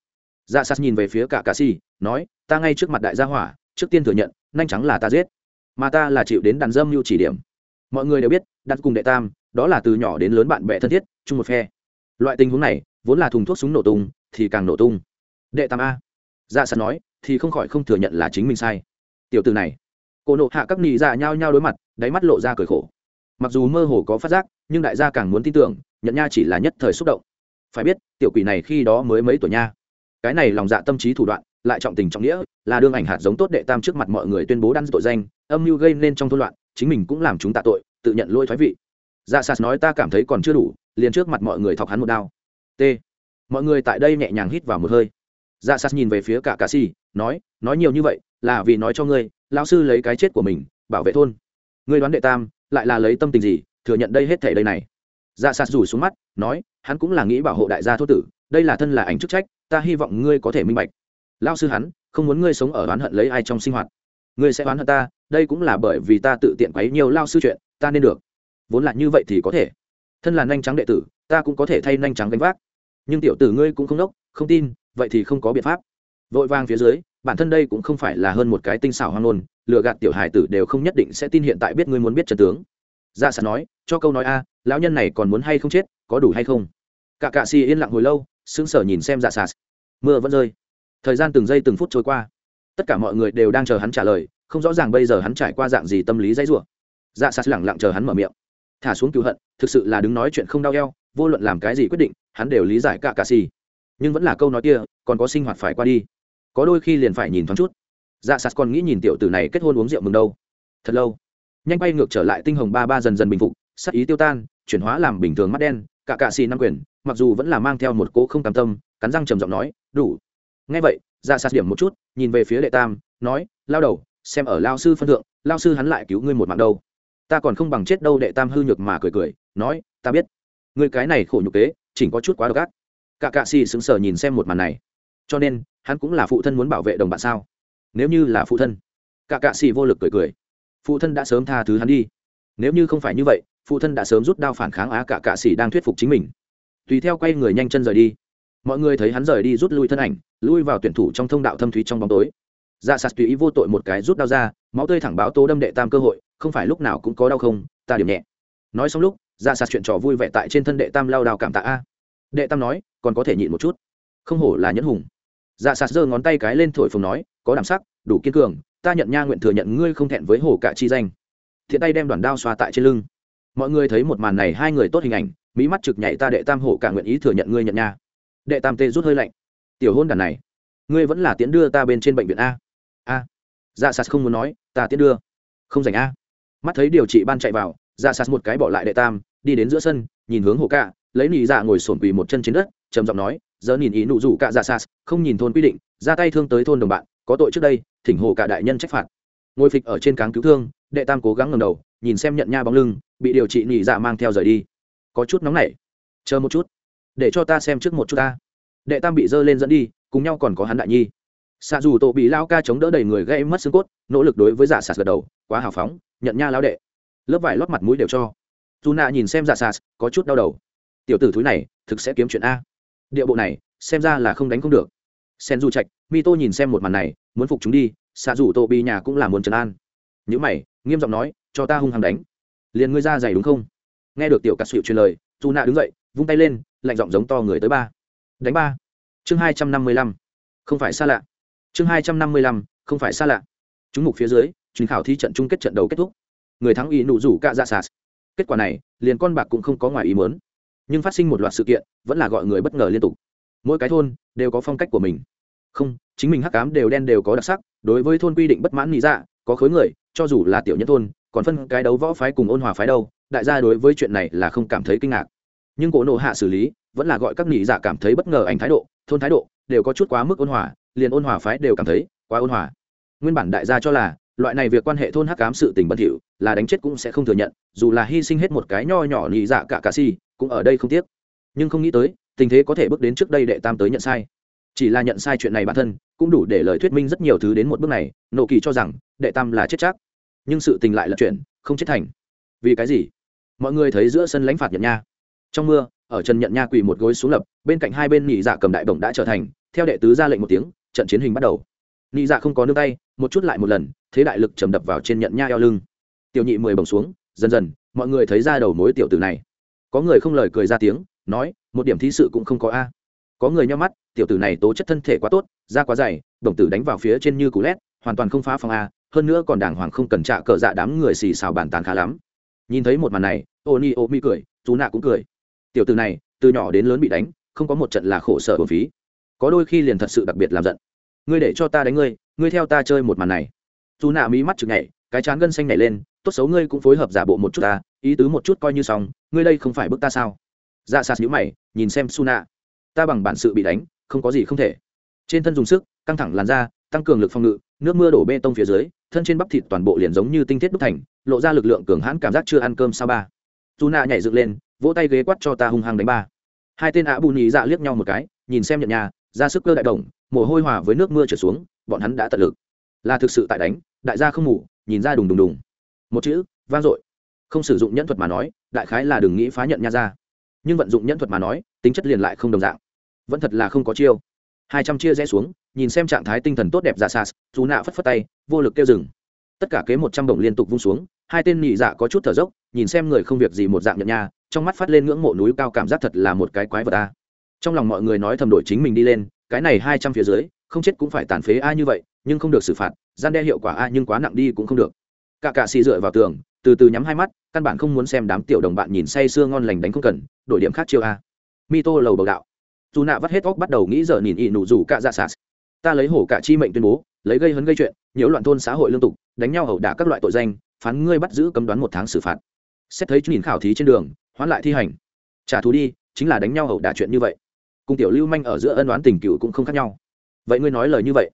Speaker 1: Dạ sạt nhìn về phía cả cà si nói, ta ngay trước mặt đại gia hỏa, trước tiên thừa nhận, nhanh trắng là ta giết. Mà ta là chịu đến đàn dâm lưu chỉ điểm. Mọi người đều biết, đặt cùng đệ tam, đó là từ nhỏ đến lớn bạn bè thân thiết, chung một phe. Loại tình huống này, vốn là thùng thuốc súng nổ tung, thì càng nổ tung. Đệ tam a. Dạ sạt nói, thì không khỏi không thừa nhận là chính mình sai. Tiểu từ này cô nộ hạ các nị dạ nhao nhao đối mặt, đáy mắt lộ ra cười khổ. Mặc dù mơ hồ có phát giác, nhưng đại gia càng muốn tin tưởng, nhận nha chỉ là nhất thời xúc động. Phải biết, tiểu quỷ này khi đó mới mấy tuổi nha. Cái này lòng dạ tâm trí thủ đoạn, lại trọng tình trọng nghĩa, là đương ảnh hạt giống tốt đệ tam trước mặt mọi người tuyên bố đăng tội danh, âm mưu gây nên trong thôn loạn, chính mình cũng làm chúng tạ tội, tự nhận lỗi thoái vị. Dạ sạt nói ta cảm thấy còn chưa đủ, liền trước mặt mọi người thọc hắn một đao. T. Mọi người tại đây nhẹ nhàng hít vào một hơi. Dạ sạt nhìn về phía cả cà si nói nói nhiều như vậy, là vì nói cho ngươi lão sư lấy cái chết của mình, bảo vệ thôn. Ngươi đoán đệ tam, lại là lấy tâm tình gì, thừa nhận đây hết thể đây này? Dạ sạt rủ xuống mắt, nói, hắn cũng là nghĩ bảo hộ đại gia thô tử, đây là thân là ảnh chức trách, ta hy vọng ngươi có thể minh bạch. Lao sư hắn, không muốn ngươi sống ở oán hận lấy ai trong sinh hoạt. Ngươi sẽ oán hận ta, đây cũng là bởi vì ta tự tiện quấy nhiều lao sư chuyện, ta nên được. Vốn là như vậy thì có thể. Thân là nhanh trắng đệ tử, ta cũng có thể thay nhanh trắng gánh vác. Nhưng tiểu tử ngươi cũng không đốc, không tin, vậy thì không có biện pháp vội vàng phía dưới, bản thân đây cũng không phải là hơn một cái tinh xảo hoang ngôn, lừa gạt tiểu hải tử đều không nhất định sẽ tin hiện tại biết ngươi muốn biết trần tướng. Dạ sẵn nói, cho câu nói a, lão nhân này còn muốn hay không chết, có đủ hay không? Cả cạ xì yên lặng hồi lâu, sững sờ nhìn xem dạ sạt. Mưa vẫn rơi. Thời gian từng giây từng phút trôi qua. Tất cả mọi người đều đang chờ hắn trả lời, không rõ ràng bây giờ hắn trải qua dạng gì tâm lý dãy rủa. Dạ sạt lẳng lặng chờ hắn mở miệng. Thả xuống cứu hận, thực sự là đứng nói chuyện không đau eo, vô luận làm cái gì quyết định, hắn đều lý giải cả cạ xì. Nhưng vẫn là câu nói kia, còn có sinh hoạt phải qua đi có đôi khi liền phải nhìn thoáng chút. Dạ sạt còn nghĩ nhìn tiểu tử này kết hôn uống rượu mừng đâu. Thật lâu, nhanh bay ngược trở lại tinh hồng ba ba dần dần bình phục, sắc ý tiêu tan, chuyển hóa làm bình thường mắt đen, cả cạ xì năm quyền, mặc dù vẫn là mang theo một cỗ không cam tâm, cắn răng trầm giọng nói, đủ. Ngay vậy Dạ sạt điểm một chút, nhìn về phía đệ tam, nói, lao đầu, xem ở lao sư phân thượng, lao sư hắn lại cứu ngươi một mạng đâu. Ta còn không bằng chết đâu. Đệ tam hư nhược mà cười cười, nói, ta biết. Ngươi cái này khổ nhục kế, chỉnh có chút quá độc ác. Cả cạ xì sững sờ nhìn xem một màn này. Cho nên hắn cũng là phụ thân muốn bảo vệ đồng bạn sao? Nếu như là phụ thân, cả cạ xì vô lực cười cười. Phụ thân đã sớm tha thứ hắn đi. Nếu như không phải như vậy, phụ thân đã sớm rút đao phản kháng á cả cạ xì đang thuyết phục chính mình. Tùy theo quay người nhanh chân rời đi. Mọi người thấy hắn rời đi rút lui thân ảnh, lui vào tuyển thủ trong thông đạo thâm thúy trong bóng tối. Dạ sạt tùy ý vô tội một cái rút đao ra, máu tươi thẳng báo tố đâm đệ tam cơ hội, không phải lúc nào cũng có đau không, ta điểm nhẹ. Nói xong lúc dạ sạt chuyện trò vui vẻ tại trên thân đệ tam lao đào cảm tạ a. Đệ tam nói, còn có thể nhịn một chút. Không hổ là nhẫn hùng dạ sạt giơ ngón tay cái lên thổi phồng nói, có đảm sắc, đủ kiên cường, ta nhận nha nguyện thừa nhận ngươi không thẹn với hồ cả chi danh. Thiện tay đem đoàn đao xoa tại trên lưng. Mọi người thấy một màn này, hai người tốt hình ảnh, mỹ mắt trực nhảy ta đệ tam hổ cả nguyện ý thừa nhận ngươi nhận nha. Đệ tam tê rút hơi lạnh. Tiểu hôn đàn này, ngươi vẫn là tiến đưa ta bên trên bệnh viện a. A. Dạ sạt không muốn nói, ta tiến đưa. Không dành a. Mắt thấy điều trị ban chạy vào dạ sạt một cái bỏ lại đệ tam, đi đến giữa sân, nhìn hướng hồ cạ, lấy nị dạ ngồi sổn quỳ một chân trên đất, trầm giọng nói giờ nhìn ý nụ rủ cả dạ sạt, không nhìn thôn quy định, ra tay thương tới thôn đồng bạn, có tội trước đây, thỉnh hồ cả đại nhân trách phạt. Ngồi phịch ở trên cáng cứu thương, đệ tam cố gắng ngầm đầu, nhìn xem nhận nha bóng lưng, bị điều trị nhị dạ mang theo rời đi. Có chút nóng nảy. Chờ một chút. Để cho ta xem trước một chút ta. Đệ tam bị dơ lên dẫn đi, cùng nhau còn có hắn đại nhi. Xạ dù tổ bị lao ca chống đỡ đầy người gây mất xương cốt, nỗ lực đối với giả sạt gật đầu, quá hào phóng, nhận nha lao đệ. Lớp vải lót mặt mũi đều cho. Dù nạ nhìn xem giả sạt, có chút đau đầu. Tiểu tử thúi này, thực sẽ kiếm chuyện a địa bộ này, xem ra là không đánh không được. Sen du trạch mi tô nhìn xem một màn này, muốn phục chúng đi xạ rủ tô bị nhà cũng là muốn trấn an. Nhữ mày, nghiêm giọng nói, cho ta hung hăng đánh. Liền ngươi ra giày đúng không? Nghe được tiểu cà xịu truyền lời dù nạ đứng dậy, vung tay lên, lạnh giọng giống to người tới ba. Đánh ba. Chương hai trăm năm mươi lăm. Không phải xa lạ. Chương hai trăm năm mươi lăm, không phải xa lạ. Chúng mục phía dưới, chuyến khảo thi trận chung kết trận đầu kết thúc. Người thắng ý nụ rủ cạ dạ sạt. Kết quả này, liền con bạc cũng không có ngoài ý mớn nhưng phát sinh một loạt sự kiện vẫn là gọi người bất ngờ liên tục. Mỗi cái thôn đều có phong cách của mình. Không, chính mình hắc cám đều đen đều có đặc sắc, đối với thôn quy định bất mãn nghĩ dạ có khối người, cho dù là tiểu nhân thôn, còn phân cái đấu võ phái cùng ôn hòa phái đâu, đại gia đối với chuyện này là không cảm thấy kinh ngạc. Nhưng cổ nộ hạ xử lý vẫn là gọi các nghĩ dạ cảm thấy bất ngờ ảnh thái độ, thôn thái độ đều có chút quá mức ôn hòa, liền ôn hòa phái đều cảm thấy quá ôn hòa. Nguyên bản đại gia cho là, loại này việc quan hệ thôn hắc cám sự tình bất thỉu là đánh chết cũng sẽ không thừa nhận, dù là hy sinh hết một cái nho nhỏ nhị dạ cả cà si cũng ở đây không tiếc. Nhưng không nghĩ tới, tình thế có thể bước đến trước đây đệ tam tới nhận sai. Chỉ là nhận sai chuyện này bản thân, cũng đủ để lời thuyết minh rất nhiều thứ đến một bước này, nộ kỳ cho rằng, đệ tam là chết chắc. Nhưng sự tình lại là chuyện, không chết thành. Vì cái gì? Mọi người thấy giữa sân lãnh phạt nhận nha. Trong mưa, ở trần nhận nha quỳ một gối xuống lập, bên cạnh hai bên nhị dạ cầm đại bổng đã trở thành, theo đệ tứ ra lệnh một tiếng, trận chiến hình bắt đầu. Nhị dạ không có nương tay, một chút lại một lần, thế đại lực trầm đập vào trên nhận nha eo lưng. Tiểu nhị mười bổng xuống, dần dần, mọi người thấy ra đầu mối tiểu tử này có người không lời cười ra tiếng, nói, một điểm thí sự cũng không có a. Có người nhắm mắt, tiểu tử này tố chất thân thể quá tốt, da quá dày, đồng tử đánh vào phía trên như cú lét, hoàn toàn không phá phòng a, hơn nữa còn đàng hoàng không cần trạ cờ dạ đám người xì xào bàn tán khá lắm. Nhìn thấy một màn này ô ni ô mi cười chú nạ cũng cười. Tiểu tử này, từ nhỏ đến lớn bị đánh, không có một trận là khổ sở bổn phí. Có đôi khi liền thật sự đặc biệt làm giận. Ngươi để cho ta đánh ngươi ngươi theo ta chơi một màn này. Dù nạ mí mắt chực nhảy, cái chán gân xanh nhảy lên, tốt xấu ngươi cũng phối hợp giả bộ một chút ta ý tứ một chút coi như xong, ngươi đây không phải bức ta sao? Dạ sạt nhữ mày, nhìn xem su ta bằng bản sự bị đánh, không có gì không thể. Trên thân dùng sức, căng thẳng làn da, tăng cường lực phòng ngự, nước mưa đổ bê tông phía dưới, thân trên bắp thịt toàn bộ liền giống như tinh thiết đúc thành, lộ ra lực lượng cường hãn cảm giác chưa ăn cơm sao ba. Suna nhảy dựng lên, vỗ tay ghế quát cho ta hung hăng đánh ba. Hai tên ạ bù nhì dạ liếc nhau một cái, nhìn xem nhận nhà, ra sức cơ đại đồng mồ hôi hòa với nước mưa trở xuống, bọn hắn đã tận lực. Là thực sự tại đánh, đại gia không ngủ, nhìn ra đùng đùng đùng. Một chữ, vang dội không sử dụng nhẫn thuật mà nói, đại khái là đừng nghĩ phá nhận nha ra. Nhưng vận dụng nhẫn thuật mà nói, tính chất liền lại không đồng dạng. Vẫn thật là không có chiêu. Hai trăm chia rẽ xuống, nhìn xem trạng thái tinh thần tốt đẹp giả sas dù nạ phất phất tay, vô lực kêu dừng. Tất cả kế một trăm đồng liên tục vung xuống, hai tên nhị dạ có chút thở dốc, nhìn xem người không việc gì một dạng nhận nha, trong mắt phát lên ngưỡng mộ núi cao cảm giác thật là một cái quái vật ta trong lòng mọi người nói thầm đổi chính mình đi lên, cái này hai trăm phía dưới, không chết cũng phải tàn phế ai như vậy, nhưng không được xử phạt, gian đe hiệu quả a nhưng quá nặng đi cũng không được. Cả cạ xì dựa vào tường từ từ nhắm hai mắt, căn bản không muốn xem đám tiểu đồng bạn nhìn say sưa ngon lành đánh không cần, đổi điểm khác chiêu a. Mi tô lầu bầu đạo. Dù nạ vắt hết óc bắt đầu nghĩ giờ nhìn ị nụ rủ cạ dạ sạt. Ta lấy hổ cả chi mệnh tuyên bố, lấy gây hấn gây chuyện, nhiễu loạn thôn xã hội lương tục, đánh nhau ẩu đả các loại tội danh, phán ngươi bắt giữ cấm đoán một tháng xử phạt. Xét thấy nhìn khảo thí trên đường, hoãn lại thi hành. Trả thù đi, chính là đánh nhau ẩu đả chuyện như vậy. Cùng tiểu lưu manh ở giữa ân đoán tình cựu cũng không khác nhau. Vậy ngươi nói lời như vậy.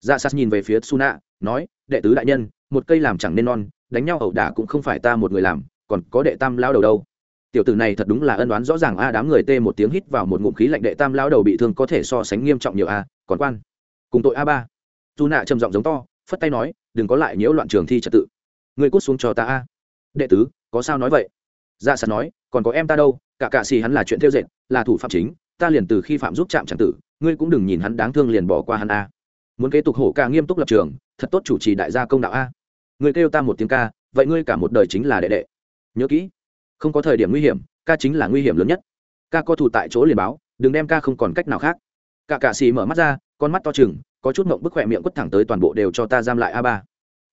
Speaker 1: Dạ sát nhìn về phía suna nói, đệ tứ đại nhân, một cây làm chẳng nên non đánh nhau ẩu đả cũng không phải ta một người làm, còn có đệ tam lao đầu đâu. Tiểu tử này thật đúng là ân đoán rõ ràng a, đám người tê một tiếng hít vào một ngụm khí lạnh đệ tam lao đầu bị thương có thể so sánh nghiêm trọng nhiều a, còn quan. Cùng tội a ba. Dù nạ trầm giọng giống to, phất tay nói, đừng có lại nhiễu loạn trường thi trật tự. Ngươi cút xuống cho ta a. Đệ tứ, có sao nói vậy? Dạ sạt nói, còn có em ta đâu, cả cạ xì hắn là chuyện theo dệt, là thủ phạm chính, ta liền từ khi phạm giúp chạm tràng tử, ngươi cũng đừng nhìn hắn đáng thương liền bỏ qua hắn a. Muốn kế tục hổ ca nghiêm túc lập trường, thật tốt chủ trì đại gia công đạo a ngươi kêu ta một tiếng ca, vậy ngươi cả một đời chính là đệ đệ. Nhớ kỹ, không có thời điểm nguy hiểm, ca chính là nguy hiểm lớn nhất. Ca co thủ tại chỗ liền báo, đừng đem ca không còn cách nào khác. Cả cạ xì mở mắt ra, con mắt to chừng có chút mộng bức khỏe miệng quất thẳng tới toàn bộ đều cho ta giam lại a ba.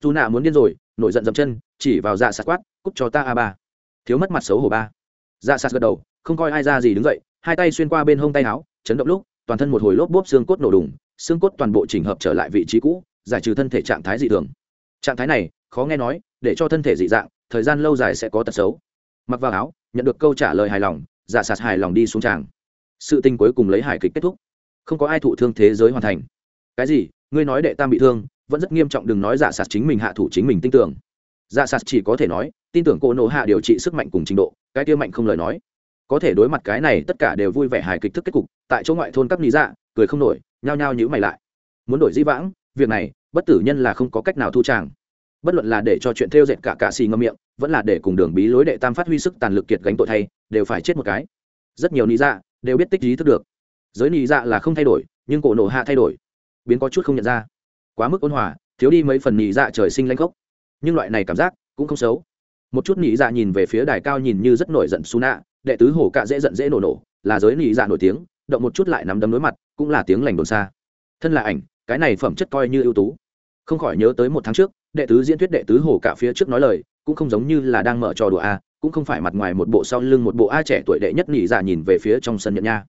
Speaker 1: Dù nạ muốn điên rồi, nổi giận dậm chân, chỉ vào dạ sạt quát cúc cho ta a ba. Thiếu mất mặt xấu hổ ba. Dạ sạt gật đầu, không coi ai ra gì đứng dậy, hai tay xuyên qua bên hông tay áo, chấn động lúc, toàn thân một hồi lốp bốp xương cốt nổ đùng, xương cốt toàn bộ chỉnh hợp trở lại vị trí cũ, giải trừ thân thể trạng thái dị thường. Trạng thái này khó nghe nói, để cho thân thể dị dạng, thời gian lâu dài sẽ có tật xấu. Mặc vào áo, nhận được câu trả lời hài lòng, giả sạt hài lòng đi xuống tràng. Sự tình cuối cùng lấy hài kịch kết thúc. Không có ai thụ thương thế giới hoàn thành. Cái gì? Ngươi nói đệ tam bị thương, vẫn rất nghiêm trọng, đừng nói giả sạt chính mình hạ thủ chính mình tin tưởng. Giả sạt chỉ có thể nói, tin tưởng cô nộ hạ điều trị sức mạnh cùng trình độ, cái kia mạnh không lời nói. Có thể đối mặt cái này, tất cả đều vui vẻ hài kịch thức kết cục, tại chỗ ngoại thôn các lý dạ cười không nổi, nhao nhao nhữ mày lại. Muốn đổi di vãng, việc này, bất tử nhân là không có cách nào thu tràng bất luận là để cho chuyện theo dệt cả cả xì ngâm miệng, vẫn là để cùng đường bí lối đệ tam phát huy sức tàn lực kiệt gánh tội thay, đều phải chết một cái. Rất nhiều lý dạ đều biết tích trí thức được. Giới lý dạ là không thay đổi, nhưng cổ nổ hạ thay đổi. Biến có chút không nhận ra. Quá mức ôn hòa, thiếu đi mấy phần nhị dạ trời sinh lãnh khốc nhưng loại này cảm giác cũng không xấu. Một chút nhị dạ nhìn về phía đài cao nhìn như rất nổi giận su nạ đệ tứ hổ cạ dễ giận dễ nổ nổ, là giới nhị dạ nổi tiếng, động một chút lại nắm đấm đối mặt, cũng là tiếng lành đồn xa. Thân là ảnh, cái này phẩm chất coi như ưu tú. Không khỏi nhớ tới một tháng trước đệ tứ diễn thuyết đệ tứ hồ cả phía trước nói lời, cũng không giống như là đang mở trò đùa a, cũng không phải mặt ngoài một bộ sau lưng một bộ a trẻ tuổi đệ nhất nhị giả nhìn về phía trong sân nhận nha.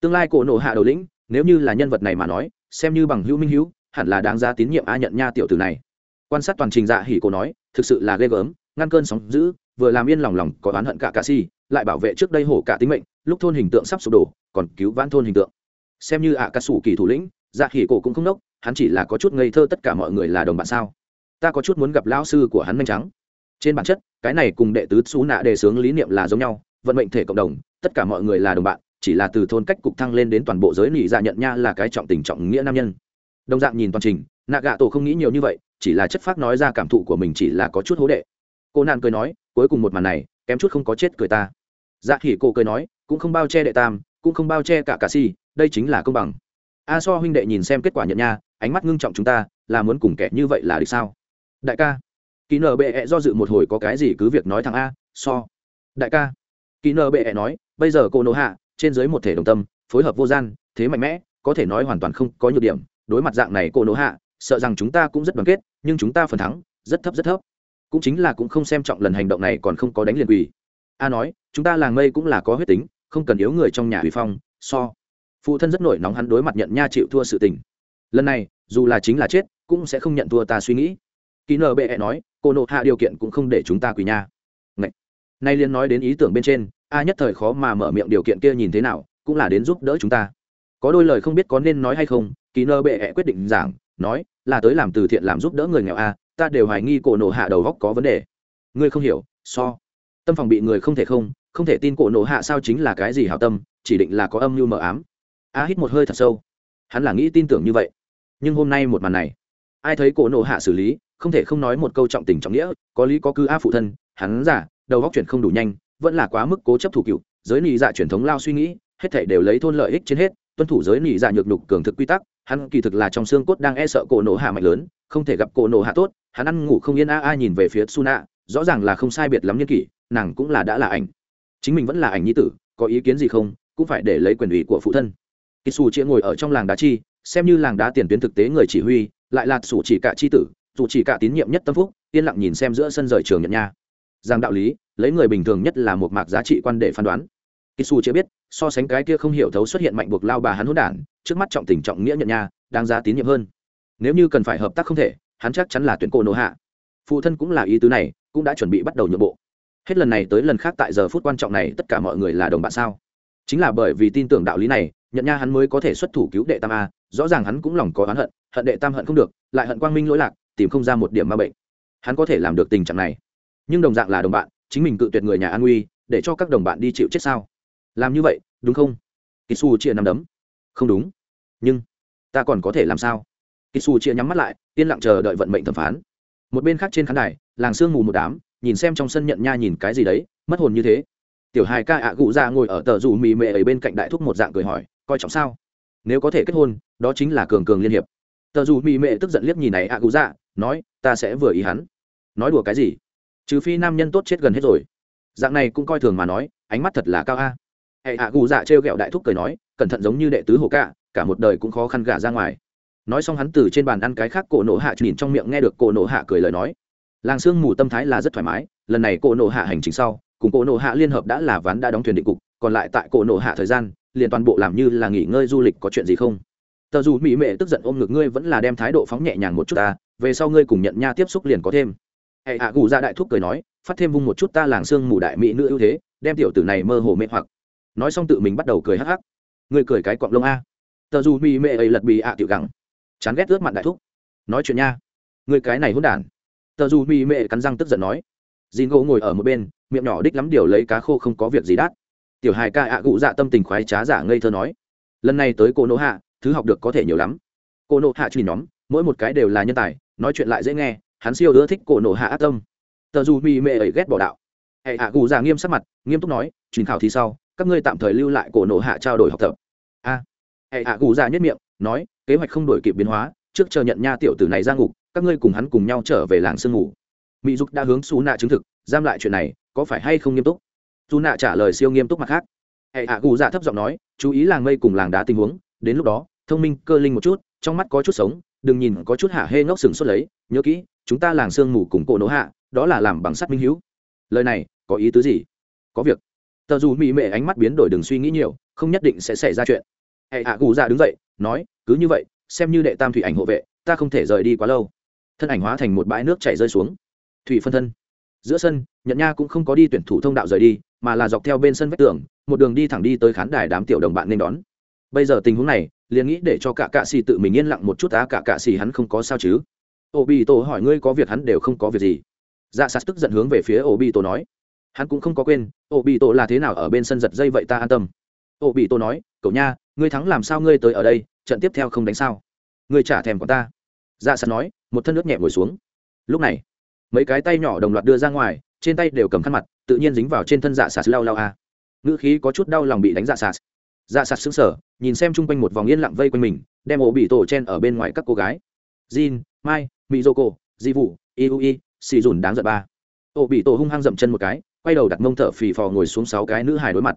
Speaker 1: Tương lai cổ nổ hạ đầu lĩnh, nếu như là nhân vật này mà nói, xem như bằng hữu minh hữu, hẳn là đáng giá tín nhiệm a nhận nha tiểu tử này. Quan sát toàn trình dạ hỉ cổ nói, thực sự là ghê gớm, ngăn cơn sóng giữ vừa làm yên lòng lòng, có oán hận cả cà si, lại bảo vệ trước đây hổ cả tính mệnh, lúc thôn hình tượng sắp sụp đổ, còn cứu vãn thôn hình tượng. Xem như ạ ca sủ kỳ thủ lĩnh dạ hỉ cổ cũng không nốc, hắn chỉ là có chút ngây thơ tất cả mọi người là đồng bạn sao ta có chút muốn gặp lão sư của hắn nhanh trắng. Trên bản chất, cái này cùng đệ tứ xú nạ đề xướng lý niệm là giống nhau, vận mệnh thể cộng đồng, tất cả mọi người là đồng bạn, chỉ là từ thôn cách cục thăng lên đến toàn bộ giới nị dạ nhận nha là cái trọng tình trọng nghĩa nam nhân. Đồng dạng nhìn toàn trình, nạ gạ tổ không nghĩ nhiều như vậy, chỉ là chất phác nói ra cảm thụ của mình chỉ là có chút hố đệ. Cô nạn cười nói, cuối cùng một màn này, kém chút không có chết cười ta. Dạ khỉ cô cười nói, cũng không bao che đệ tam, cũng không bao che cả cả si, đây chính là công bằng. A so huynh đệ nhìn xem kết quả nhận nha, ánh mắt ngưng trọng chúng ta, là muốn cùng kẻ như vậy là được sao? Đại ca. Kỹ nở bệ -E do dự một hồi có cái gì cứ việc nói thằng a, so. Đại ca. Kỹ nở bệ -E nói, bây giờ cô nô hạ, trên dưới một thể đồng tâm, phối hợp vô gian, thế mạnh mẽ, có thể nói hoàn toàn không có nhược điểm. Đối mặt dạng này cô nô hạ, sợ rằng chúng ta cũng rất đoàn kết, nhưng chúng ta phần thắng, rất thấp rất thấp. Cũng chính là cũng không xem trọng lần hành động này còn không có đánh liền quỳ. A nói, chúng ta làng mây cũng là có huyết tính, không cần yếu người trong nhà uy phong, so. Phụ thân rất nổi nóng hắn đối mặt nhận nha chịu thua sự tình. Lần này, dù là chính là chết, cũng sẽ không nhận thua ta suy nghĩ kỳ nờ bệ nói, cô nộ hạ điều kiện cũng không để chúng ta quỳ nha. Ngậy. nay liên nói đến ý tưởng bên trên, a nhất thời khó mà mở miệng điều kiện kia nhìn thế nào, cũng là đến giúp đỡ chúng ta. Có đôi lời không biết có nên nói hay không kỳ nơ bệ quyết định giảng, nói, là tới làm từ thiện làm giúp đỡ người nghèo a, ta đều hoài nghi cổ nộ hạ đầu góc có vấn đề. Ngươi không hiểu, so. Tâm phòng bị người không thể không không thể tin cổ nộ hạ sao chính là cái gì hảo tâm, chỉ định là có âm mưu mờ ám. A hít một hơi thật sâu. Hắn là nghĩ tin tưởng như vậy. Nhưng hôm nay một màn này, ai thấy cổ nộ hạ xử lý không thể không nói một câu trọng tình trọng nghĩa, có lý có cứ a phụ thân, hắn giả, đầu góc chuyển không đủ nhanh, vẫn là quá mức cố chấp thủ cựu, giới nị dạ truyền thống lao suy nghĩ, hết thể đều lấy thôn lợi ích trên hết, tuân thủ giới nị dạ nhược nhục cường thực quy tắc, hắn kỳ thực là trong xương cốt đang e sợ cổ nổ hạ mạnh lớn, không thể gặp cổ nổ hạ tốt, hắn ăn ngủ không yên a a nhìn về phía suna, rõ ràng là không sai biệt lắm nhân kỷ, nàng cũng là đã là ảnh. Chính mình vẫn là ảnh nhi tử, có ý kiến gì không, cũng phải để lấy quyền ủy của phụ thân. Kỳ xù chĩa ngồi ở trong làng đá chi, xem như làng đá tiền tuyến thực tế người chỉ huy, lại là sủ chỉ cả chi tử dù chỉ cả tín nhiệm nhất tâm phúc, yên lặng nhìn xem giữa sân rời trường nhận nha. Rằng đạo lý, lấy người bình thường nhất là một mạc giá trị quan để phán đoán. Kisu chưa biết, so sánh cái kia không hiểu thấu xuất hiện mạnh buộc lao bà hắn hỗn đản, trước mắt trọng tình trọng nghĩa nhận nha đang giá tín nhiệm hơn. Nếu như cần phải hợp tác không thể, hắn chắc chắn là tuyển cô nô hạ. Phụ thân cũng là ý tứ này, cũng đã chuẩn bị bắt đầu nhượng bộ. Hết lần này tới lần khác tại giờ phút quan trọng này, tất cả mọi người là đồng bạn sao? Chính là bởi vì tin tưởng đạo lý này, nhận nha hắn mới có thể xuất thủ cứu đệ tam a, rõ ràng hắn cũng lòng có oán hận hận đệ tam hận không được, lại hận quang minh lỗi lạc tìm không ra một điểm ma bệnh. Hắn có thể làm được tình trạng này. Nhưng đồng dạng là đồng bạn, chính mình cự tuyệt người nhà an nguy, để cho các đồng bạn đi chịu chết sao? Làm như vậy, đúng không? Kisu chia nắm đấm. Không đúng. Nhưng, ta còn có thể làm sao? Kisu chia nhắm mắt lại, yên lặng chờ đợi vận mệnh thẩm phán. Một bên khác trên khán đài, làng sương mù một đám, nhìn xem trong sân nhận nha nhìn cái gì đấy, mất hồn như thế. Tiểu hài ca ạ cụ ra ngồi ở tờ rủ mì mệ ấy bên cạnh đại thúc một dạng cười hỏi, coi trọng sao? Nếu có thể kết hôn, đó chính là cường cường liên hiệp tờ dù mỹ mệ tức giận liếc nhìn này ạ cụ dạ, nói ta sẽ vừa ý hắn. Nói đùa cái gì? Trừ phi nam nhân tốt chết gần hết rồi. Dạng này cũng coi thường mà nói ánh mắt thật là cao a. Hệ ạ cụ dạ trêu ghẹo đại thúc cười nói cẩn thận giống như đệ tứ hồ cả cả một đời cũng khó khăn gả ra ngoài. Nói xong hắn từ trên bàn ăn cái khác cổ nộ hạ nhìn trong miệng nghe được cổ nộ hạ cười lời nói. Làng sương mù tâm thái là rất thoải mái lần này cổ nộ hạ hành trình sau cùng cổ nộ hạ liên hợp đã là ván đã đóng thuyền định cục còn lại tại cổ nộ hạ thời gian liền toàn bộ làm như là nghỉ ngơi du lịch có chuyện gì không? Tờ dù mỹ mệ tức giận ôm ngực ngươi vẫn là đem thái độ phóng nhẹ nhàng một chút ta, về sau ngươi cùng nhận nha tiếp xúc liền có thêm. Hệ hạ gù ra đại thúc cười nói, phát thêm vung một chút ta làng xương mù đại mỹ nữ ưu thế, đem tiểu tử này mơ hồ mê hoặc. Nói xong tự mình bắt đầu cười hắc hắc. Ngươi cười cái cọng lông a. Tờ dù mỹ mệ ấy lật bì ạ tiểu gắng chán ghét ướt mặt đại thúc. Nói chuyện nha. Ngươi cái này hôn đản. Tờ dù mỹ mệ cắn răng tức giận nói. Dì ngô ngồi ở một bên, miệng nhỏ đích lắm điều lấy cá khô không có việc gì đắt tiểu hài ca ạ gụ dạ tâm tình khoái trá giả ngây thơ nói. Lần này tới cô nỗ hạ thứ học được có thể nhiều lắm. Cô nộ hạ chỉ nhóm, mỗi một cái đều là nhân tài, nói chuyện lại dễ nghe, hắn siêu ưa thích cổ nộ hạ ác tâm. Tờ dù mì mệ ấy ghét bỏ đạo. Hệ hạ gù già nghiêm sắc mặt, nghiêm túc nói truyền khảo thì sau, các ngươi tạm thời lưu lại cổ nộ hạ trao đổi học tập. A. Hệ hạ gù già nhất miệng, nói, kế hoạch không đổi kịp biến hóa, trước chờ nhận nha tiểu tử này ra ngục, các ngươi cùng hắn cùng nhau trở về làng sương ngủ. Mỹ dục đã hướng xú nạ chứng thực, giam lại chuyện này, có phải hay không nghiêm túc? Dù nạ trả lời siêu nghiêm túc mặt khác. Hệ hạ gù dạ thấp giọng nói, chú ý làng mây cùng làng đá tình huống, đến lúc đó thông minh, cơ linh một chút, trong mắt có chút sống, đừng nhìn có chút hạ hê ngốc sừng xuất lấy, nhớ kỹ, chúng ta làng sương mù cùng cổ nỗ hạ, đó là làm bằng sắt minh hữu lời này, có ý tứ gì? Có việc. Tờ dù mỹ mệ ánh mắt biến đổi đừng suy nghĩ nhiều, không nhất định sẽ xảy ra chuyện. Hệ hạ gù ra đứng dậy, nói, cứ như vậy, xem như đệ tam thủy ảnh hộ vệ, ta không thể rời đi quá lâu. Thân ảnh hóa thành một bãi nước chảy rơi xuống. Thủy phân thân. Giữa sân nhận nha cũng không có đi tuyển thủ thông đạo rời đi, mà là dọc theo bên sân vách tường, một đường đi thẳng đi tới khán đài đám tiểu đồng bạn nên đón. Bây giờ tình huống này liền nghĩ để cho cả cạ xì tự mình yên lặng một chút, á, cả cạ xì hắn không có sao chứ? Ô bị tổ hỏi ngươi có việc hắn đều không có việc gì. Dạ sạt tức giận hướng về phía ô bị tổ nói. Hắn cũng không có quên ô bị tổ là thế nào ở bên sân giật dây vậy ta an tâm. Ô bị tổ nói, cậu nha, ngươi thắng làm sao ngươi tới ở đây, trận tiếp theo không đánh sao? Ngươi trả thèm của ta. Dạ sạt nói, một thân nước nhẹ ngồi xuống. Lúc này, mấy cái tay nhỏ đồng loạt đưa ra ngoài, trên tay đều cầm khăn mặt, tự nhiên dính vào trên thân dạ sạt lau lau a. Ngữ khí có chút đau lòng bị đánh dạ sạt dạ sạt xứng sở nhìn xem chung quanh một vòng yên lặng vây quanh mình, đem ổ bị tổ chen ở bên ngoài các cô gái. Jin, mai mỹ dô cô di vụ iui xì dùn đáng giận ba. Ổ bị tổ hung hăng dậm chân một cái, quay đầu đặt mông thở phì phò ngồi xuống sáu cái nữ hài đối mặt.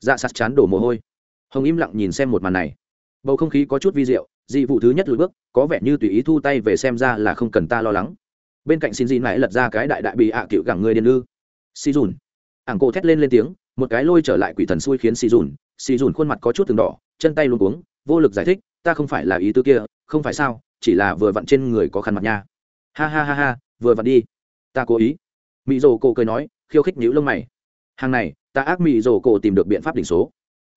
Speaker 1: Dạ sạt chán đổ mồ hôi. Hồng im lặng nhìn xem một màn này. Bầu không khí có chút vi diệu dị vụ thứ nhất lùi bước, có vẻ như tùy ý thu tay về xem ra là không cần ta lo lắng. Bên cạnh xin dị mãi lật ra cái đại đại bị ạ à cựu gẳng người điền ư. Xì dùn ảng cổ thét lên lên tiếng, một cái lôi trở lại quỷ thần xui khiến xì dùn xì dùn khuôn mặt có chút từng đỏ chân tay luôn cuống vô lực giải thích ta không phải là ý tư kia không phải sao chỉ là vừa vặn trên người có khăn mặt nha ha ha ha ha vừa vặn đi ta cố ý mỹ rồ cổ cười nói khiêu khích nhữ lông mày hàng này ta ác mỹ rồ cổ tìm được biện pháp đỉnh số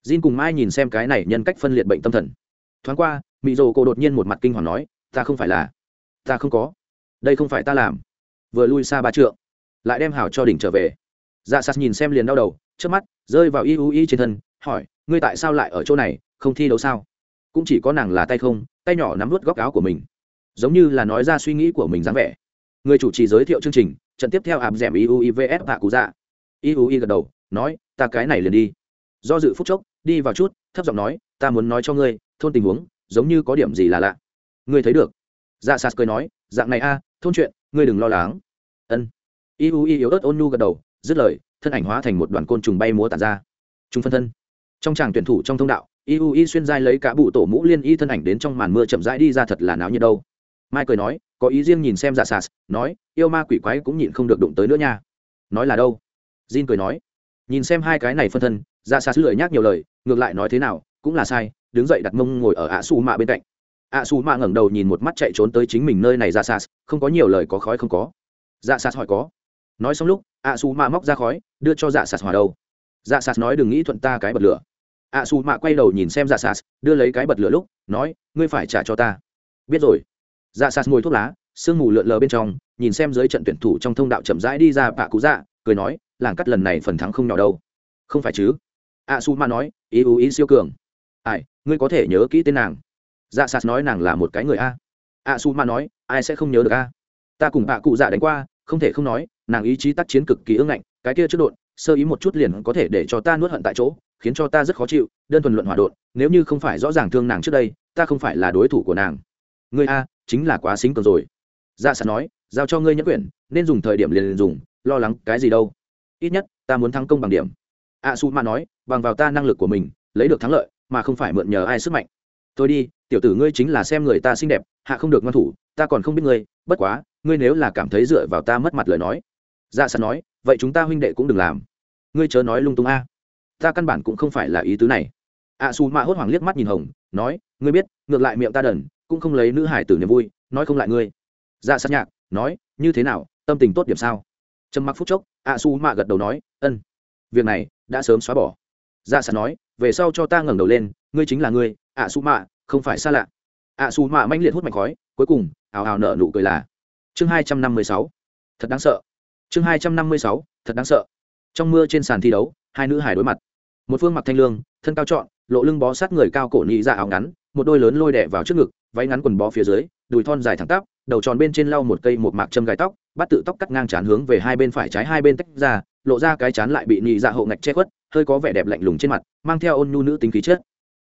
Speaker 1: Jin cùng Mai nhìn xem cái này nhân cách phân liệt bệnh tâm thần. Thoáng qua, Mị rồ cô đột nhiên một mặt kinh hoàng nói, "Ta không phải là, ta không có, đây không phải ta làm." Vừa lui xa ba trượng, lại đem hảo cho đỉnh trở về. Dạ sát nhìn xem liền đau đầu, trước mắt rơi vào Iui trên thân, hỏi, "Ngươi tại sao lại ở chỗ này, không thi đấu sao?" Cũng chỉ có nàng là tay không, tay nhỏ nắm nuốt góc áo của mình, giống như là nói ra suy nghĩ của mình dáng vẻ. Người chủ trì giới thiệu chương trình, trận tiếp theo áp dẻm Iui vs hạ Cú Dạ. Iui gật đầu, nói, "Ta cái này liền đi." Do dự phút chốc, đi vào chút thấp giọng nói ta muốn nói cho ngươi thôn tình huống giống như có điểm gì là lạ ngươi thấy được dạ sạt cười nói dạng này a thôn chuyện ngươi đừng lo lắng ân y u y yếu ớt ôn nhu gật đầu dứt lời thân ảnh hóa thành một đoàn côn trùng bay múa tàn ra. Trung phân thân. Trong tràng tuyển thủ trong thông đạo y u y xuyên giai lấy cả bụ tổ mũ liên y thân ảnh đến trong màn mưa chậm rãi đi ra thật là náo nhiệt đâu. Mai cười nói, có ý riêng nhìn xem dạ sạt, nói, yêu ma quỷ quái cũng nhịn không được đụng tới nữa nha. Nói là đâu? Jin cười nói, nhìn xem hai cái này phân thân dạ xa lười lời nhắc nhiều lời, ngược lại nói thế nào, cũng là sai, đứng dậy đặt mông ngồi ở ạ su mạ bên cạnh. Ạ su mạ ngẩng đầu nhìn một mắt chạy trốn tới chính mình nơi này dạ xa không có nhiều lời có khói không có. Dạ xa hỏi có nói xong lúc ạ su mạ móc ra khói đưa cho dạ sạt hòa đầu. Dạ sạt nói đừng nghĩ thuận ta cái bật lửa. Ạ su mạ quay đầu nhìn xem dạ sạt, đưa lấy cái bật lửa lúc nói ngươi phải trả cho ta. Biết rồi. Dạ sạt ngồi thuốc lá sương mù lượn lờ bên trong nhìn xem dưới trận tuyển thủ trong thông đạo chậm rãi đi ra bạ cú dạ cười nói làng cắt lần này phần thắng không nhỏ đâu. Không phải chứ? Ạ su ma nói ý ú ý siêu cường. Ai ngươi có thể nhớ kỹ tên nàng. Dạ sạt nói nàng là một cái người a. Ạ su ma nói ai sẽ không nhớ được a? Ta cùng bạ cụ dạ đánh qua không thể không nói nàng ý chí tác chiến cực kỳ ưng ngạnh cái kia trước đột sơ ý một chút liền có thể để cho ta nuốt hận tại chỗ khiến cho ta rất khó chịu đơn thuần luận hòa đột nếu như không phải rõ ràng thương nàng trước đây ta không phải là đối thủ của nàng. Ngươi a chính là quá xính cường rồi. Dạ sẵn nói giao cho ngươi nhẫn quyển nên dùng thời điểm liền, liền dùng lo lắng cái gì đâu. Ít nhất ta muốn thắng công bằng điểm. A su ma nói bằng vào ta năng lực của mình lấy được thắng lợi mà không phải mượn nhờ ai sức mạnh. Thôi đi tiểu tử ngươi chính là xem người ta xinh đẹp hạ không được ngoan thủ ta còn không biết ngươi bất quá ngươi nếu là cảm thấy dựa vào ta mất mặt lời nói. Dạ sẵn nói, vậy chúng ta huynh đệ cũng đừng làm. Ngươi chớ nói lung tung a. Ta căn bản cũng không phải là ý tứ này. A su mạ hốt hoảng liếc mắt nhìn hồng, nói, ngươi biết, ngược lại miệng ta đần, cũng không lấy nữ hải tử niềm vui, nói không lại ngươi. Dạ sẵn nhạc, nói, như thế nào, tâm tình tốt điểm sao? Trầm mặc phút chốc, a su mạ gật đầu nói, ân, việc này đã sớm xóa bỏ. Dạ sẵn nói, về sau cho ta ngẩng đầu lên, ngươi chính là ngươi, a su mạ không phải xa lạ. A su mạ manh liệt hút mạnh khói, cuối cùng, ào ào nở nụ cười là chương hai trăm năm mươi sáu. Thật đáng sợ. Chương hai trăm năm mươi sáu, thật đáng sợ. Trong mưa trên sàn thi đấu, hai nữ hải đối mặt. Một phương mặc thanh lương, thân cao trọn, lộ lưng bó sát người cao cổ nhị ra dạ áo ngắn, một đôi lớn lôi đẻ vào trước ngực, váy ngắn quần bó phía dưới, đùi thon dài thẳng tắp, đầu tròn bên trên lau một cây một mạc châm gai tóc, bắt tự tóc cắt ngang chán hướng về hai bên phải trái hai bên tách ra, lộ ra cái chán lại bị nhị dạ hậu ngạch che khuất, hơi có vẻ đẹp lạnh lùng trên mặt, mang theo ôn nhu nữ tính khí chất.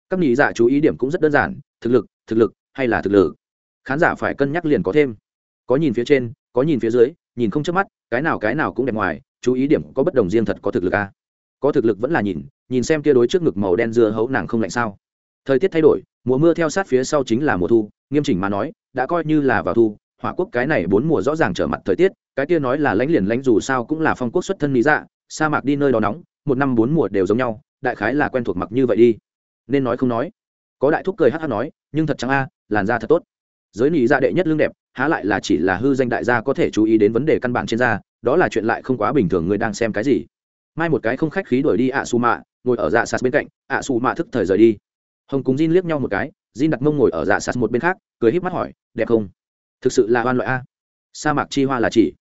Speaker 1: Các nhị dạ chú ý điểm cũng rất đơn giản, thực lực thực lực, hay là thực lực. Khán giả phải cân nhắc liền có thêm có nhìn phía trên, có nhìn phía dưới, nhìn không chớp mắt, cái nào cái nào cũng đẹp ngoài, chú ý điểm có bất đồng riêng thật có thực lực a à? có thực lực vẫn là nhìn nhìn xem kia đối trước ngực màu đen dưa hấu nàng không lạnh sao. Thời tiết thay đổi, mùa mưa theo sát phía sau chính là mùa thu, nghiêm chỉnh mà nói, đã coi như là vào thu, hỏa quốc cái này bốn mùa rõ ràng trở mặt thời tiết, cái kia nói là lánh liền lánh dù sao cũng là phong quốc xuất thân lý dạ sa mạc đi nơi đó nóng, một năm bốn mùa đều giống nhau, đại khái là quen thuộc mặc như vậy đi. Nên nói không nói. Có đại thúc cười hát hát nói, nhưng thật chẳng a, làn da thật tốt giới nị dạ đệ nhất lương đẹp, há lại là chỉ là hư danh đại gia có thể chú ý đến vấn đề căn bản trên da, đó là chuyện lại không quá bình thường, người đang xem cái gì? Mai một cái không khách khí đuổi đi ạ su mạ ngồi ở dạ sạt bên cạnh ạ su mạ thức thời rời đi. Hồng cùng Jin liếc nhau một cái, Jin đặt mông ngồi ở dạ sạt một bên khác, cười híp mắt hỏi, đẹp không? Thực sự là hoan loại a? Sa mạc chi hoa là chỉ.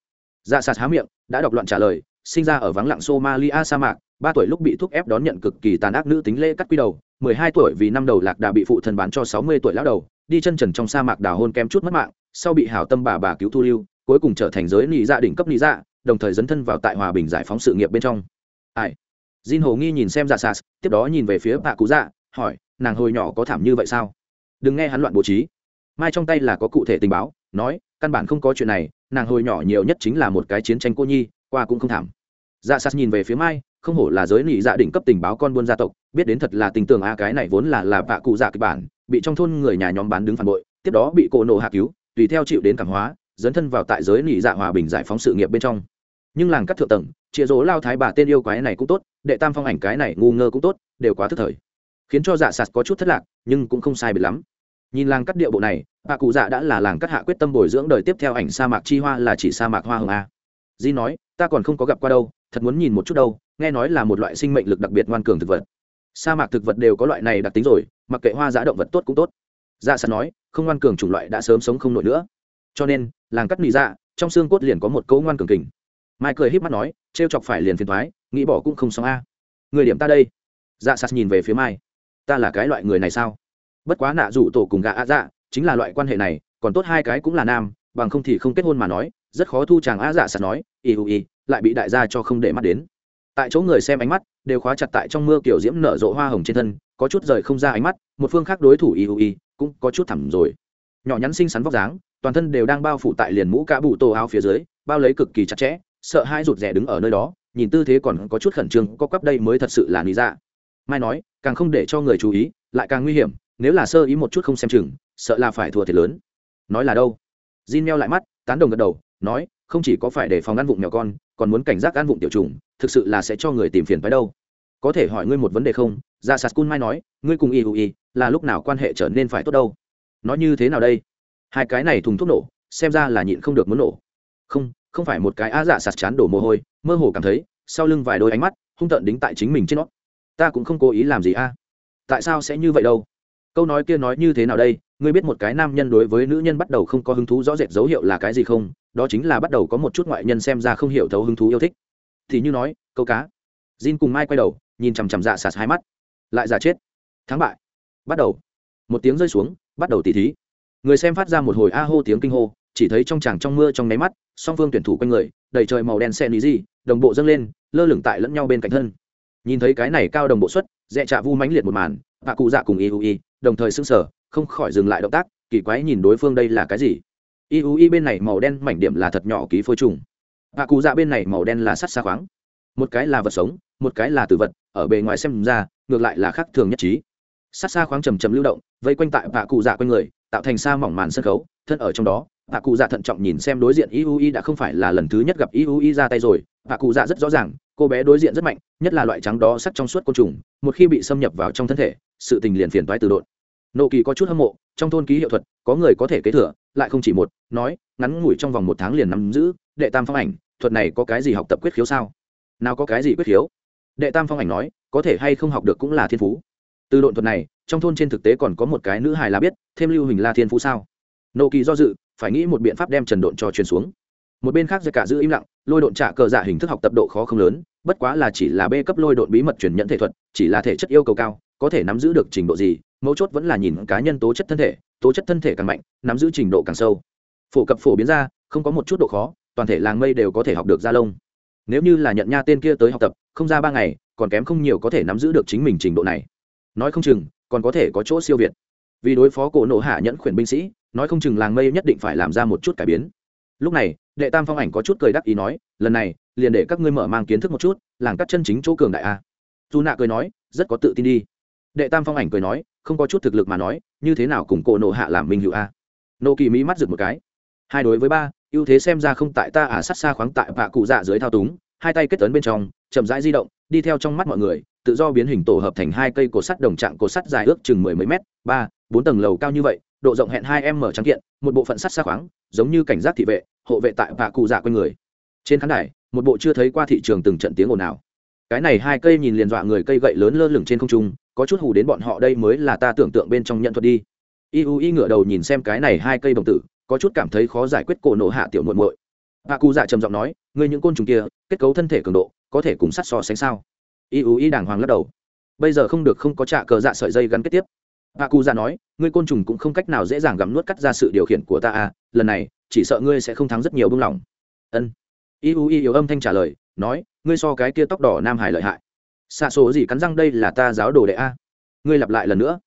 Speaker 1: Dạ sạt há miệng, đã đọc loạn trả lời, sinh ra ở vắng lặng somalia sa mạc, ba tuổi lúc bị thúc ép đón nhận cực kỳ tàn ác nữ tính lễ cắt quy đầu, mười hai tuổi vì năm đầu lạc đà bị phụ thần bán cho sáu mươi tuổi lão đầu đi chân trần trong sa mạc đào hôn kém chút mất mạng, sau bị hảo tâm bà bà cứu thu lưu, cuối cùng trở thành giới nị dạ đỉnh cấp nị dạ đồng thời dấn thân vào tại hòa bình giải phóng sự nghiệp bên trong. Ai? Jin hồ nghi nhìn xem dạ sas tiếp đó nhìn về phía bà cụ dạ hỏi, nàng hồi nhỏ có thảm như vậy sao? Đừng nghe hắn loạn bố trí. Mai trong tay là có cụ thể tình báo, nói, căn bản không có chuyện này, nàng hồi nhỏ nhiều nhất chính là một cái chiến tranh cô nhi, qua cũng không thảm. Dạ sas nhìn về phía mai, không hổ là giới nị dạ đỉnh cấp tình báo con buôn gia tộc, biết đến thật là tình tưởng a, cái này vốn là là bà cụ dạ kịch bản bị trong thôn người nhà nhóm bán đứng phản bội, tiếp đó bị cổ nộ hạ cứu, tùy theo chịu đến cảm hóa, dấn thân vào tại giới nỉ dạ hòa bình giải phóng sự nghiệp bên trong. Nhưng làng cắt thượng tầng, chịa rỗ lao thái bà tên yêu quái này cũng tốt, đệ tam phong ảnh cái này ngu ngơ cũng tốt, đều quá thức thời. Khiến cho dạ sạt có chút thất lạc, nhưng cũng không sai biệt lắm. Nhìn làng cắt điệu bộ này, bà cụ dạ đã là làng cắt hạ quyết tâm bồi dưỡng đời tiếp theo ảnh sa mạc chi hoa là chỉ sa mạc hoa hồng a. Di nói, ta còn không có gặp qua đâu, thật muốn nhìn một chút đâu, nghe nói là một loại sinh mệnh lực đặc biệt ngoan cường thực vật. Sa mạc thực vật đều có loại này đặc tính rồi mặc kệ hoa giá động vật tốt cũng tốt. Dạ sạt nói, không ngoan cường chủng loại đã sớm sống không nổi nữa. Cho nên, làng cắt mì dạ trong xương cốt liền có một cấu ngoan cường kình. Mai cười híp mắt nói t chọc phải liền phiền thoái, nghĩ bỏ cũng không xong a. Người điểm ta đây. Dạ sạt nhìn về phía mai ta là cái loại người này sao? Bất quá nạ rủ tổ cùng gạ a dạ chính là loại quan hệ này, còn tốt hai cái cũng là nam, bằng không thì không kết hôn mà nói, rất khó thu chàng a dạ sạt nói, ì ù ì, lại bị đại gia cho không để mắt đến. Tại chỗ người xem ánh mắt đều khóa chặt tại trong mưa kiểu diễm nở rộ hoa hồng trên thân, có chút rời không ra ánh mắt, một phương khác đối thủ y y cũng có chút thẳm rồi. Nhỏ nhắn xinh xắn vóc dáng, toàn thân đều đang bao phủ tại liền mũ cá bụ tô áo phía dưới, bao lấy cực kỳ chặt chẽ, sợ hai rụt rè đứng ở nơi đó, nhìn tư thế còn có chút khẩn trương có quắp đây mới thật sự là lý dạ. Mai nói, càng không để cho người chú ý, lại càng nguy hiểm, nếu là sơ ý một chút không xem chừng, sợ là phải thua thiệt lớn. Nói là đâu? Jin meo lại mắt, tán đồng gật đầu, nói không chỉ có phải để phòng ăn vụng nhỏ con, còn muốn cảnh giác ăn vụng tiểu trùng, thực sự là sẽ cho người tìm phiền phái đâu. Có thể hỏi ngươi một vấn đề không? Dạ sạt cun mai nói, ngươi cùng y hữu y là lúc nào quan hệ trở nên phải tốt đâu? Nói như thế nào đây? Hai cái này thùng thuốc nổ, xem ra là nhịn không được muốn nổ. Không không phải một cái á dạ sạt chán đổ mồ hôi, mơ hồ cảm thấy, sau lưng vài đôi ánh mắt, hung tợn đính tại chính mình trên nó. Ta cũng không cố ý làm gì a. Tại sao sẽ như vậy đâu? Câu nói kia nói như thế nào đây? Ngươi biết một cái nam nhân đối với nữ nhân bắt đầu không có hứng thú rõ rệt dấu hiệu là cái gì không? Đó chính là bắt đầu có một chút ngoại nhân xem ra không hiểu thấu hứng thú yêu thích thì như nói câu cá Jin cùng Mai quay đầu, nhìn chằm chằm dạ sạt hai mắt. Lại giả chết. Thắng bại. Bắt đầu. Một tiếng rơi xuống, bắt đầu tỉ thí. Người xem phát ra một hồi a hô tiếng kinh hô, chỉ thấy trong tràng trong mưa trong nháy mắt, song phương tuyển thủ quanh người, đầy trời màu đen xe lý gì, đồng bộ dâng lên, lơ lửng tại lẫn nhau bên cạnh thân. Nhìn thấy cái này cao đồng bộ xuất, dẹ trạ vu mãnh liệt một màn, và cụ dạ cùng Iui, đồng thời sững sờ, không khỏi dừng lại động tác, kỳ quái nhìn đối phương đây là cái gì. Iui bên này màu đen mảnh điểm là thật nhỏ ký phôi trùng. Bà cụ dạ bên này màu đen là sắt xa khoáng. Một cái là vật sống, một cái là tử vật, ở bề ngoài xem ra, ngược lại là khác thường nhất trí. Sát xa khoáng trầm trầm lưu động, vây quanh tại bạ cụ dạ quanh người, tạo thành xa mỏng màn sân khấu, thân ở trong đó. Bạ cụ dạ thận trọng nhìn xem đối diện iui đã không phải là lần thứ nhất gặp iui ra tay rồi. Bạ cụ dạ rất rõ ràng, cô bé đối diện rất mạnh, nhất là loại trắng đó sắc trong suốt côn trùng, một khi bị xâm nhập vào trong thân thể, sự tình liền phiền toái từ độn nộ kỳ có chút hâm mộ, trong thôn ký hiệu thuật, có người có thể kế thừa, lại không chỉ một, nói, ngắn ngủi trong vòng một tháng liền nắm giữ, đệ tam phong ảnh, thuật này có cái gì học tập quyết khiếu sao? Nào có cái gì quyết khiếu? Đệ tam phong ảnh nói, có thể hay không học được cũng là thiên phú. Từ độn thuật này, trong thôn trên thực tế còn có một cái nữ hài là biết, thêm lưu hình la thiên phú sao? Nộ kỳ do dự, phải nghĩ một biện pháp đem trần độn cho truyền xuống. Một bên khác giật cả giữ im lặng, lôi độn trả cờ giả hình thức học tập độ khó không lớn, bất quá là chỉ là b cấp lôi độn bí mật truyền nhận thể thuật, chỉ là thể chất yêu cầu cao, có thể nắm giữ được trình độ gì mấu chốt vẫn là nhìn cá nhân tố chất thân thể, tố chất thân thể càng mạnh, nắm giữ trình độ càng sâu. Phổ cập phổ biến ra, không có một chút độ khó, toàn thể làng mây đều có thể học được gia lông. Nếu như là nhận nha tên kia tới học tập, không ra ba ngày, còn kém không nhiều có thể nắm giữ được chính mình trình độ này. Nói không chừng, còn có thể có chỗ siêu việt. Vì đối phó cổ nộ hạ nhẫn khuyển binh sĩ, nói không chừng làng mây nhất định phải làm ra một chút cải biến. Lúc này, đệ tam phong ảnh có chút cười đắc ý nói, lần này, liền để các ngươi mở mang kiến thức một chút, làng cắt chân chính chỗ cường đại a. Dù nạ cười nói, rất có tự tin đi đệ tam phong ảnh cười nói, không có chút thực lực mà nói, như thế nào cùng cổ nộ hạ làm minh hữu a? Nộ kỳ mỹ mắt rực một cái. Hai đối với ba, ưu thế xem ra không tại ta ả à sát xa khoáng tại vạ cụ dạ dưới thao túng, hai tay kết tấn bên trong, chậm rãi di động, đi theo trong mắt mọi người, tự do biến hình tổ hợp thành hai cây cột sắt đồng trạng cột sắt dài ước chừng mười mấy mét, ba, bốn tầng lầu cao như vậy, độ rộng hẹn hai m trắng kiện, một bộ phận sắt xa khoáng, giống như cảnh giác thị vệ, hộ vệ tại vạ cụ dạ quanh người. Trên khán đài, một bộ chưa thấy qua thị trường từng trận tiếng ồn ào cái này hai cây nhìn liền dọa người cây gậy lớn lơ lửng trên không trung, có chút hù đến bọn họ đây mới là ta tưởng tượng bên trong nhận thuật đi. Y u y ngửa đầu nhìn xem cái này hai cây đồng tử, có chút cảm thấy khó giải quyết cổ nổ hạ tiểu muội muội. Bà cụ dạ trầm giọng nói, ngươi những côn trùng kia, kết cấu thân thể cường độ, có thể cùng sắt so sánh sao? Y u y đàng hoàng lắc đầu. Bây giờ không được, không có trạ cờ dạ sợi dây gắn kết tiếp. Bà cụ dạ nói, ngươi côn trùng cũng không cách nào dễ dàng gặm nuốt cắt ra sự điều khiển của ta à lần này, chỉ sợ ngươi sẽ không thắng rất nhiều bưng lỏng. Ân. Y u y yếu âm thanh trả lời nói, ngươi so cái kia tóc đỏ nam hải lợi hại. Xạ số gì cắn răng đây là ta giáo đồ đệ a. Ngươi lặp lại lần nữa.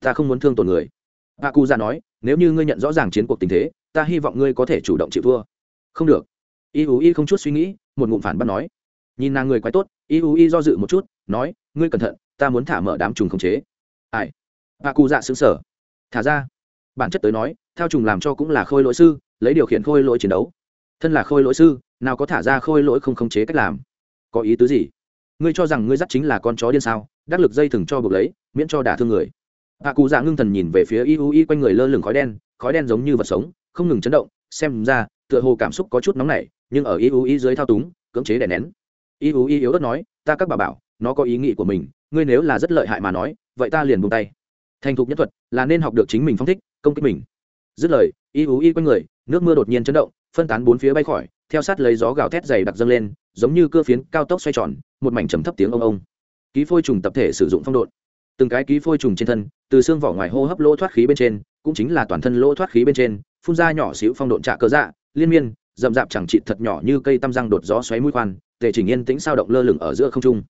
Speaker 1: Ta không muốn thương tổn người. A cu ra nói, nếu như ngươi nhận rõ ràng chiến cuộc tình thế, ta hy vọng ngươi có thể chủ động chịu thua. Không được. Y u y không chút suy nghĩ, một ngụm phản bác nói. Nhìn nàng người quái tốt y u y do dự một chút, nói, ngươi cẩn thận, ta muốn thả mở đám trùng khống chế. Ai? A cu dạ xứng sở thả ra. Bản chất tới nói theo trùng làm cho cũng là khôi lỗi sư, lấy điều khiển khôi lỗi chiến đấu. Thân là khôi lỗi sư nào có thả ra khôi lỗi không khống chế cách làm. Có ý tứ gì? Ngươi cho rằng ngươi dắt chính là con chó điên sao? Đắc lực dây thừng cho buộc lấy, miễn cho đả thương người. Hạ cụ dạ ngưng thần nhìn về phía y u y quanh người lơ lửng khói đen khói đen giống như vật sống, không ngừng chấn động, xem ra, tựa hồ cảm xúc có chút nóng nảy, nhưng ở y u y dưới thao túng, cưỡng chế đè nén. Y u y yếu ớt nói, ta các bà bảo, nó có ý nghĩ của mình, ngươi nếu là rất lợi hại mà nói, vậy ta liền buông tay. Thành thục nhất thuật, là nên học được chính mình phong thích, công kích mình. Dứt lời, y u y quanh người, nước mưa đột nhiên chấn động phân tán bốn phía bay khỏi, theo sát lấy gió gào thét dày đặc dâng lên, giống như cưa phiến cao tốc xoay tròn, một mảnh trầm thấp tiếng ông ông. Ký phôi trùng tập thể sử dụng phong độn. Từng cái ký phôi trùng trên thân, từ xương vỏ ngoài hô hấp lỗ thoát khí bên trên, cũng chính là toàn thân lỗ thoát khí bên trên, phun ra nhỏ xíu phong độn trạ cơ dạ liên miên, rậm rạp chẳng trị thật nhỏ như cây tăm răng đột gió xoáy mũi khoan, tề chỉnh yên tĩnh sao động lơ lửng ở giữa không trung.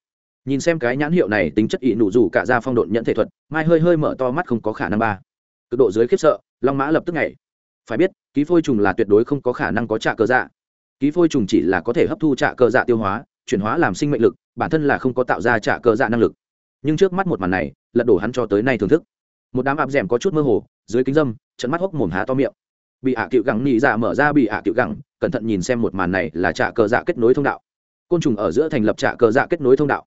Speaker 1: Nhìn xem cái nhãn hiệu này tính chất ỵ nụ rủ cả ra phong độn nhận thể thuật, mai hơi hơi mở to mắt không có khả năng ba. Cực độ dưới khiếp sợ, long mã lập tức nhảy. Phải biết ký phôi trùng là tuyệt đối không có khả năng có trạ cơ dạ. Ký phôi trùng chỉ là có thể hấp thu trạ cơ dạ tiêu hóa, chuyển hóa làm sinh mệnh lực, bản thân là không có tạo ra trạ cơ dạ năng lực. Nhưng trước mắt một màn này, lật đổ hắn cho tới nay thưởng thức. Một đám áp d có chút mơ hồ, dưới kính dâm, trận mắt hốc mồm há to miệng. Bị ạ à cựu gẳng nhị dạ mở ra bị ạ à cựu gẳng, cẩn thận nhìn xem một màn này là trạ cơ dạ kết nối thông đạo. Côn trùng ở giữa thành lập trạ cơ dạ kết nối thông đạo.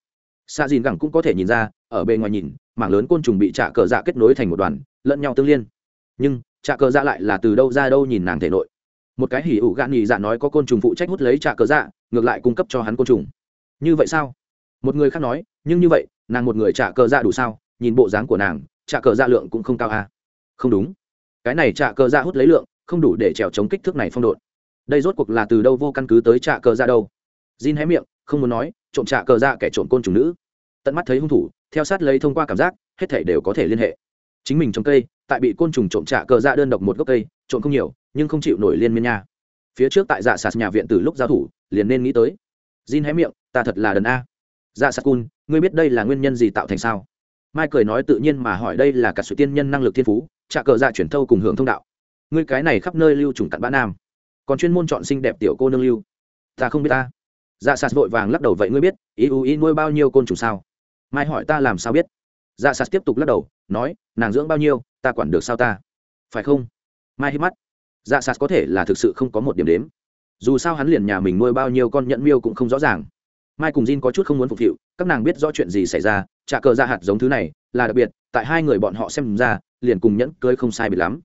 Speaker 1: Xa dìn gẳng cũng có thể nhìn ra, ở bề ngoài nhìn, mảng lớn côn trùng bị trạ cờ dạ kết nối thành một đoàn, lẫn nhau tương liên. Nhưng trà cờ dạ lại là từ đâu ra đâu nhìn nàng thể nội. Một cái hỉ ủ gạn nhị dạ nói có côn trùng phụ trách hút lấy trà cờ dạ ngược lại cung cấp cho hắn côn trùng. Như vậy sao? Một người khác nói, nhưng như vậy, nàng một người trà cờ dạ đủ sao? Nhìn bộ dáng của nàng trà cờ dạ lượng cũng không cao à. không đúng. Cái này trà cờ dạ hút lấy lượng, không đủ để trèo chống kích thước này phong độn đây rốt cuộc là từ đâu vô căn cứ tới trà cờ dạ đâu? Jin hé miệng, không muốn nói, trộm trà cờ dạ kẻ trộm côn trùng nữ. Tận mắt thấy hung thủ, theo sát lấy thông qua cảm giác, hết thể đều có thể liên hệ chính mình trồng cây, tại bị côn trùng trộm trả cờ dạ đơn độc một gốc cây, trộm không nhiều, nhưng không chịu nổi liên miên nha. Phía trước tại dạ sạt nhà viện từ lúc giao thủ, liền nên nghĩ tới. Jin hé miệng, ta thật là đần a. Dạ sạt cun, ngươi biết đây là nguyên nhân gì tạo thành sao? Mai cười nói tự nhiên mà hỏi, đây là cả sự tiên nhân năng lực thiên phú, trả cờ dạ chuyển thâu cùng hưởng thông đạo. Ngươi cái này khắp nơi lưu trùng cặn bã nam. Còn chuyên môn chọn xinh đẹp tiểu cô nương lưu. Ta không biết ta. Dạ sạt vội vàng lắc đầu, vậy ngươi biết, ý u nuôi bao nhiêu côn trùng sao? Mai hỏi, ta làm sao biết? Dạ sạt tiếp tục lắc đầu, nói, nàng dưỡng bao nhiêu, ta quản được sao ta? Phải không? Mai hít mắt. Dạ sạt có thể là thực sự không có một điểm đếm. Dù sao hắn liền nhà mình nuôi bao nhiêu con nhẫn miêu cũng không rõ ràng. Mai cùng Jin có chút không muốn phục vụ các nàng biết rõ chuyện gì xảy ra, trả cờ ra hạt giống thứ này là đặc biệt, tại hai người bọn họ xem ra, liền cùng nhẫn cưới không sai biệt lắm.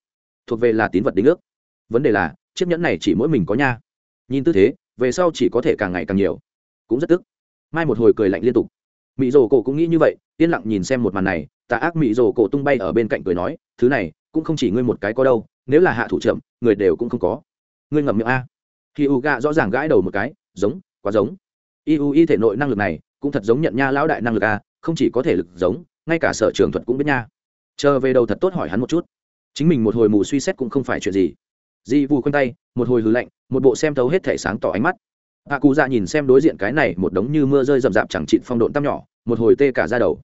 Speaker 1: Thuộc về là tín vật đính ước. Vấn đề là, chiếc nhẫn này chỉ mỗi mình có nha. Nhìn tư thế, về sau chỉ có thể càng ngày càng nhiều. Cũng rất tức. Mai một hồi cười lạnh liên tục mỹ rồ cổ cũng nghĩ như vậy yên lặng nhìn xem một màn này tà ác mỹ rồ cổ tung bay ở bên cạnh cười nói thứ này cũng không chỉ ngươi một cái có đâu nếu là hạ thủ trưởng, người đều cũng không có. Ngươi ngậm miệng a. Khi u gạ rõ ràng gãi đầu một cái giống quá giống. Y u y thể nội năng lực này cũng thật giống nhận nha lão đại năng lực a không chỉ có thể lực giống ngay cả sở trường thuật cũng biết nha. Chờ về đầu thật tốt hỏi hắn một chút. Chính mình một hồi mù suy xét cũng không phải chuyện gì. Di vù khoanh tay một hồi hư lạnh một bộ xem thấu hết thể sáng tỏ ánh mắt hạ cụ dạ nhìn xem đối diện cái này một đống như mưa rơi rậm rạp chẳng chịt phong độn tăm nhỏ, một hồi tê cả ra đầu.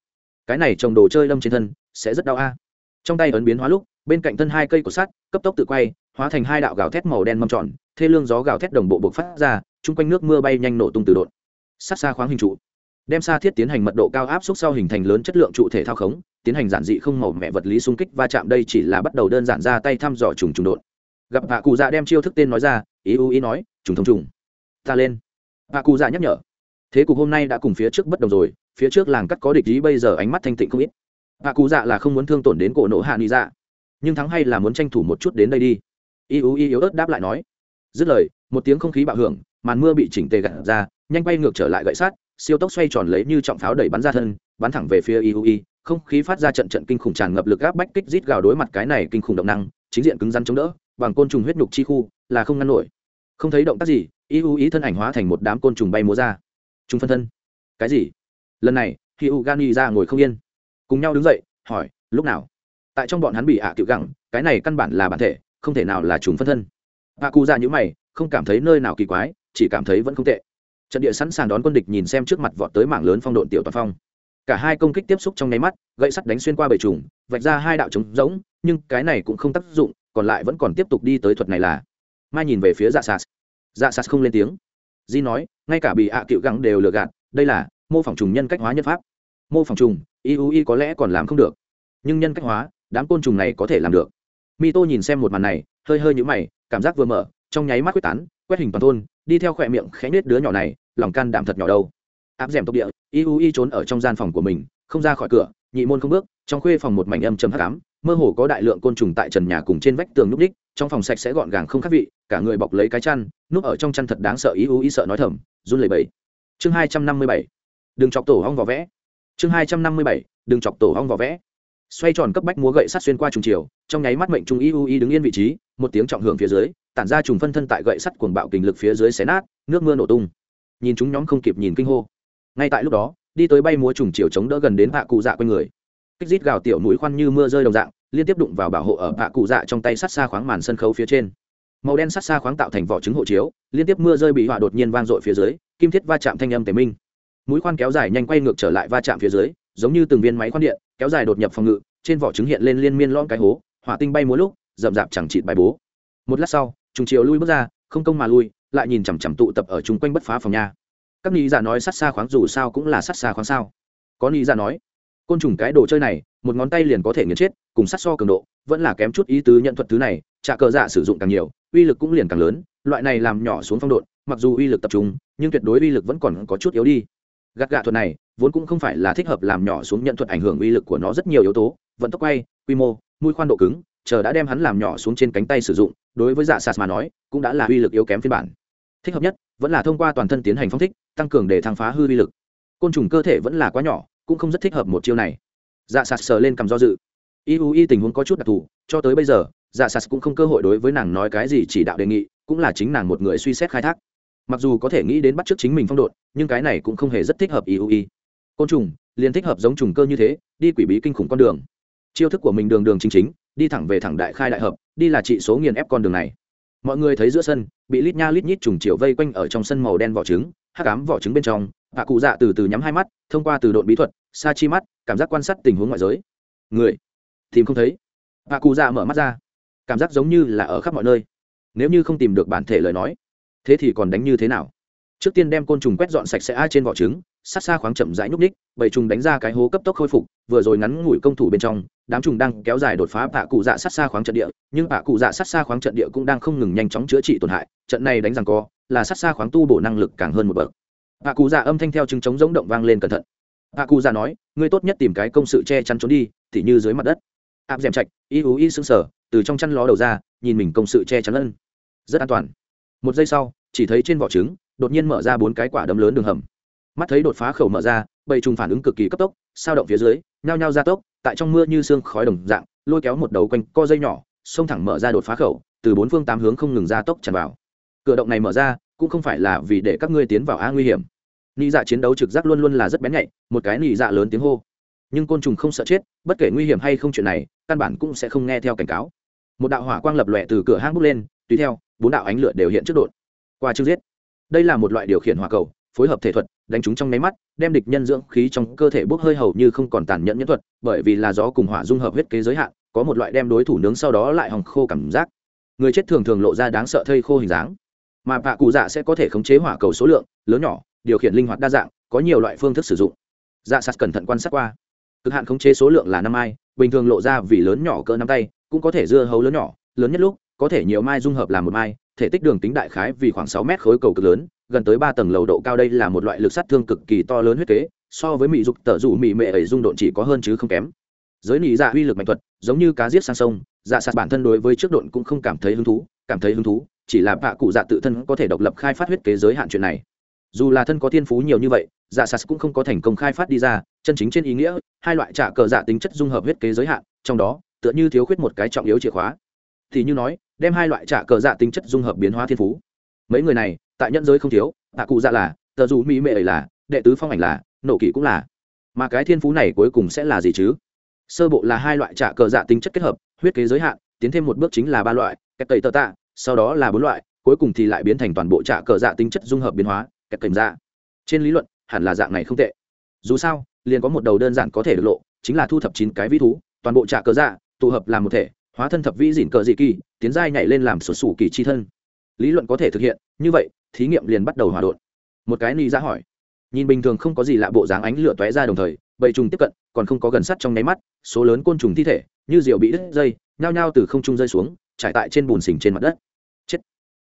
Speaker 1: Cái này trồng đồ chơi lâm trên thân, sẽ rất đau a. Trong tay ấn biến hóa lúc, bên cạnh thân hai cây của sắt, cấp tốc tự quay, hóa thành hai đạo gào thét màu đen mâm tròn, thê lương gió gào thét đồng bộ bộc phát ra, chung quanh nước mưa bay nhanh nổ tung từ đột sát xa khoáng hình trụ. Đem xa thiết tiến hành mật độ cao áp suất sau hình thành lớn chất lượng trụ thể thao khống, tiến hành giản dị không màu mẹ vật lý xung kích va chạm đây chỉ là bắt đầu đơn giản ra tay thăm dò trùng trùng đột gặp hạ cụ dạ đem chiêu thức tên nói ra ý u ý nói, trùng thông trùng ta lên. Bà cụ già nhắc nhở. Thế cục hôm nay đã cùng phía trước bất đồng rồi, phía trước làng cắt có địch ý, bây giờ ánh mắt thanh tịnh không ít. Bà cụ dạ là không muốn thương tổn đến cổ nộ hạ ni dạ nhưng thắng hay là muốn tranh thủ một chút đến đây đi. Y ú y yếu ớt đáp lại nói. Dứt lời, một tiếng không khí bạo hưởng, màn mưa bị chỉnh tề gặt ra, nhanh bay ngược trở lại gậy sát siêu tốc xoay tròn lấy như trọng pháo đẩy bắn ra thân, bắn thẳng về phía y ú y không khí phát ra trận trận kinh khủng tràn ngập lực áp bách kích rít gào đối mặt cái này kinh khủng động năng, chính diện cứng rắn chống đỡ, bằng côn trùng huyết nhục chi khu, là không ngăn nổi. Không thấy động tác gì y u ý thân ảnh hóa thành một đám côn trùng bay múa ra. Chúng phân thân. Cái gì? Lần này khi u gani ra ngồi không yên. Cùng nhau đứng dậy, hỏi, lúc nào? Tại trong bọn hắn bị ạ à tiểu gẳng, cái này căn bản là bản thể, không thể nào là chúng phân thân. Hạ cụ ra những mày, không cảm thấy nơi nào kỳ quái, chỉ cảm thấy vẫn không tệ. Trận địa sẵn sàng đón quân địch nhìn xem trước mặt vọt tới mảng lớn phong độn tiểu toàn phong. Cả hai công kích tiếp xúc trong nháy mắt, gậy sắt đánh xuyên qua bầy trùng, vạch ra hai đạo trống rỗng, nhưng cái này cũng không tác dụng, còn lại vẫn còn tiếp tục đi tới thuật này là. Mai nhìn về phía dạ sas dạ sas không lên tiếng. Di nói, ngay cả bị ạ à cựu gắng đều lừa gạt, đây là mô phỏng trùng nhân cách hóa nhân pháp. Mô phỏng trùng, iui có lẽ còn làm không được. Nhưng nhân cách hóa, đám côn trùng này có thể làm được. Mi tô nhìn xem một màn này, hơi hơi nhũ mày, cảm giác vừa mở, trong nháy mắt quyết tán, quét hình toàn thôn, đi theo khỏe miệng khẽ nết đứa nhỏ này, lòng can đảm thật nhỏ đâu. Áp d ẻ m tốc địa, iui trốn ở trong gian phòng của mình, không ra khỏi cửa, nhị môn không bước, trong khuê phòng một mảnh âm chầm h tám mơ hồ có đại lượng côn trùng tại trần nhà cùng trên vách tường núp đích, trong phòng sạch sẽ gọn gàng không khác vị, cả người bọc lấy cái chăn, núp ở trong chăn thật đáng sợ ý ưu ý sợ nói thầm, run lẩy bẩy. Chương hai trăm năm mươi bảy. Đừng chọc tổ hong vỏ vẽ. Chương hai trăm năm mươi bảy. Đừng chọc tổ hong vỏ vẽ. Xoay tròn cấp bách múa gậy sắt xuyên qua trùng chiều, trong nháy mắt mệnh trung y u y đứng yên vị trí, một tiếng trọng hưởng phía dưới, tản ra trùng phân thân tại gậy sắt cuồng bạo kình lực phía dưới xé nát, nước mưa nổ tung. Nhìn chúng nhóm không kịp nhìn kinh hô. Ngay tại lúc đó, đi tới bay múa trùng chiều chống đỡ gần đến hạ cụ dạ quanh người kích rít gào tiểu mũi khoăn như mưa rơi đồng dạng, liên tiếp đụng vào bảo hộ ở bạ cụ dạ trong tay sắt xa khoáng màn sân khấu phía trên. Màu đen sắt xa khoáng tạo thành vỏ trứng hộ chiếu, liên tiếp mưa rơi bị họa đột nhiên vang dội phía dưới, kim thiết va chạm thanh âm tề minh. Mũi khoan kéo dài nhanh quay ngược trở lại va chạm phía dưới, giống như từng viên máy khoan điện, kéo dài đột nhập phòng ngự, trên vỏ trứng hiện lên liên miên lon cái hố, hỏa tinh bay múa lúc, rậm rạp chẳng chịt bài bố. Một lát sau, trùng chiều lui bước ra, không công mà lui, lại nhìn chằm chằm tụ tập ở chung quanh bất phá phòng nhà. Các nghĩ giả nói sát xa khoáng dù sao cũng là sát xa khoáng sao. Có nghĩ giả nói côn trùng cái đồ chơi này, một ngón tay liền có thể nghiền chết, cùng sát so cường độ, vẫn là kém chút ý tứ nhận thuật thứ này, trả cờ dạ sử dụng càng nhiều, uy lực cũng liền càng lớn, loại này làm nhỏ xuống phong độn mặc dù uy lực tập trung, nhưng tuyệt đối uy lực vẫn còn có chút yếu đi. Gạt gạ thuật này, vốn cũng không phải là thích hợp làm nhỏ xuống nhận thuật ảnh hưởng uy lực của nó rất nhiều yếu tố, vận tốc quay, quy mô, mũi khoan độ cứng, chờ đã đem hắn làm nhỏ xuống trên cánh tay sử dụng, đối với dạ sạt mà nói, cũng đã là uy lực yếu kém phiên bản. Thích hợp nhất, vẫn là thông qua toàn thân tiến hành phong thích, tăng cường để thăng phá hư uy lực. Côn trùng cơ thể vẫn là quá nhỏ cũng không rất thích hợp một chiêu này. Dạ sạt sờ lên cầm do dự. Y u y tình huống có chút đặc thù, cho tới bây giờ dạ sạt cũng không cơ hội đối với nàng nói cái gì chỉ đạo đề nghị, cũng là chính nàng một người suy xét khai thác. Mặc dù có thể nghĩ đến bắt t r ư ớ c chính mình phong độn, nhưng cái này cũng không hề rất thích hợp y u y côn trùng, liền thích hợp giống trùng cơ như thế, đi quỷ bí kinh khủng con đường. Chiêu thức của mình đường đường chính chính, đi thẳng về thẳng đại khai đại hợp, đi là trị số nghiền ép con đường này. Mọi người thấy giữa sân, bị lít nha lít nhít trùng chiều vây quanh ở trong sân màu đen vỏ trứng hát cám vỏ trứng bên trong Bà cụ dạ từ từ nhắm hai mắt, thông qua từ độn bí thuật xa chi mắt, cảm giác quan sát tình huống ngoại giới. Người, tìm không thấy. Bà cụ dạ mở mắt ra, cảm giác giống như là ở khắp mọi nơi. Nếu như không tìm được bản thể lời nói, thế thì còn đánh như thế nào? Trước tiên đem côn trùng quét dọn sạch sẽ ai trên vỏ trứng, sát xa khoáng chậm rãi nhúc ních bầy trùng đánh ra cái hố cấp tốc khôi phục, vừa rồi ngắn ngủi công thủ bên trong, đám trùng đang kéo dài đột phá bạ cụ dạ sát xa khoáng trận địa, nhưng bạ cụ dạ sát xa khoáng trận địa cũng đang không ngừng nhanh chóng chữa trị tổn hại, trận này đánh rằng co, là sát xa khoáng tu bổ năng lực càng hơn một bậc hạ cụ già âm thanh theo chứng chống giống động vang lên cẩn thận. Hạ cụ già nói, ngươi tốt nhất tìm cái công sự che chắn trốn đi thì như dưới mặt đất. Áp dèm chạch y ú y sững sở từ trong chăn ló đầu ra, nhìn mình công sự che chắn lân rất an toàn. Một giây sau, chỉ thấy trên vỏ trứng, đột nhiên mở ra bốn cái quả đấm lớn đường hầm. Mắt thấy đột phá khẩu mở ra, bầy trùng phản ứng cực kỳ cấp tốc, sao động phía dưới, nhao nhao ra tốc, tại trong mưa như sương khói đồng dạng, lôi kéo một đầu quanh co dây nhỏ, xông thẳng mở ra đột phá khẩu, từ bốn phương tám hướng không ngừng ra tốc tràn vào. Cửa động này mở ra cũng không phải là vì để các ngươi tiến vào a nguy hiểm. Nị dạ chiến đấu trực giác luôn luôn là rất bén nhạy, một cái nị dạ lớn tiếng hô. Nhưng côn trùng không sợ chết, bất kể nguy hiểm hay không chuyện này, căn bản cũng sẽ không nghe theo cảnh cáo. Một đạo hỏa quang lập lòe từ cửa hang bốc lên, tùy theo, bốn đạo ánh lửa đều hiện trước đột. Qua chương giết. Đây là một loại điều khiển hỏa cầu, phối hợp thể thuật, đánh chúng trong nháy mắt, đem địch nhân dưỡng khí trong cơ thể bốc hơi hầu như không còn tàn nhẫn nhân thuật, bởi vì là gió cùng hỏa dung hợp huyết kế giới hạn, có một loại đem đối thủ nướng sau đó lại hòng khô cảm giác. Người chết thường thường lộ ra đáng sợ thây khô hình dáng mà vạ cụ dạ sẽ có thể khống chế hỏa cầu số lượng, lớn nhỏ, điều khiển linh hoạt đa dạng, có nhiều loại phương thức sử dụng. Dạ sạt cẩn thận quan sát qua. Cực hạn khống chế số lượng là năm mai, bình thường lộ ra vì lớn nhỏ cỡ năm tay, cũng có thể dưa hấu lớn nhỏ, lớn nhất lúc, có thể nhiều mai dung hợp làm một mai, thể tích đường tính đại khái vì khoảng sáu mét khối cầu cực lớn, gần tới ba tầng lầu độ cao đây là một loại lực sát thương cực kỳ to lớn huyết kế, so với mỹ dục tở dụ mỹ mệ ấy dung độn chỉ có hơn chứ không kém. Giới nị dạ uy lực mạnh thuật, giống như cá giết sang sông dạ sạt bản thân đối với trước độn cũng không cảm thấy hứng thú, cảm thấy hứng thú chỉ là vạ cụ dạ tự thân có thể độc lập khai phát huyết kế giới hạn chuyện này. Dù là thân có thiên phú nhiều như vậy dạ sas cũng không có thành công khai phát đi ra, chân chính trên ý nghĩa, hai loại trả cờ dạ tính chất dung hợp huyết kế giới hạn, trong đó, tựa như thiếu khuyết một cái trọng yếu chìa khóa. Thì như nói, đem hai loại trả cờ dạ tính chất dung hợp biến hóa thiên phú. Mấy người này, tại nhân giới không thiếu tạ cụ dạ là, tờ dù mỹ mệ ấy là, đệ tứ phong ảnh là, nổ kỷ cũng là. Mà cái thiên phú này cuối cùng sẽ là gì chứ? Sơ bộ là hai loại trả cờ dạ tính chất kết hợp, huyết kế giới hạn, tiến thêm một bước chính là ba loại cách tẩy tờ tạ sau đó là bốn loại, cuối cùng thì lại biến thành toàn bộ trả cờ dạ tính chất dung hợp biến hóa cách kèm ra. trên lý luận, hẳn là dạng này không tệ. Dù sao, liền có một đầu đơn giản có thể được lộ, chính là thu thập chín cái vi thú, toàn bộ trả cờ dạ tụ hợp làm một thể, hóa thân thập vĩ dỉn cờ dị kỳ, tiến giai nhảy lên làm sổ sủ kỳ chi thân. Lý luận có thể thực hiện, như vậy, thí nghiệm liền bắt đầu hòa đột một cái ni ra hỏi. Nhìn bình thường không có gì lạ bộ dáng ánh lửa tóe ra đồng thời, bầy trùng tiếp cận, còn không có gần sắt trong nháy mắt, số lớn côn trùng thi thể, như rượu bị đứt dây, nhao nhao từ không trung rơi xuống trải tại trên bùn xình trên mặt đất. Chết.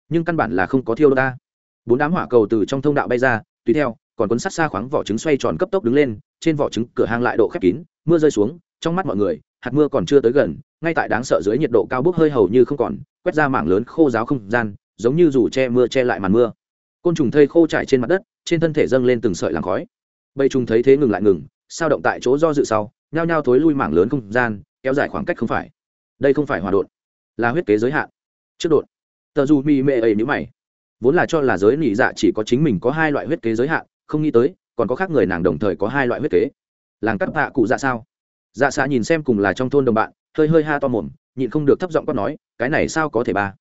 Speaker 1: Nhưng căn bản là không có thiêu đốt ta. Bốn đám hỏa cầu từ trong thông đạo bay ra, tùy theo, còn cuốn sát xa khoáng vỏ trứng xoay tròn cấp tốc đứng lên, trên vỏ trứng cửa hang lại độ khép kín, mưa rơi xuống, trong mắt mọi người, hạt mưa còn chưa tới gần, ngay tại đáng sợ dưới nhiệt độ cao bốc hơi hầu như không còn, quét ra mảng lớn khô giáo không gian, giống như dù che mưa che lại màn mưa. Côn trùng thây khô trải trên mặt đất, trên thân thể dâng lên từng sợi làng khói. Bầy trùng thấy thế ngừng lại ngừng, sao động tại chỗ do dự sau, nhao nhao thối lui mảng lớn không gian, kéo dài khoảng cách không phải. Đây không phải hòa đột là huyết kế giới hạn. Trước đột, tờ dù mi mệ ấy nhữ mày. Vốn là cho là giới nỉ dạ chỉ có chính mình có hai loại huyết kế giới hạn, không nghĩ tới, còn có khác người nàng đồng thời có hai loại huyết kế. Làng cắt tạ cụ dạ sao? Dạ xạ nhìn xem cùng là trong thôn đồng bạn, hơi hơi ha to mồm, nhịn không được thấp giọng quát nói, cái này sao có thể ba?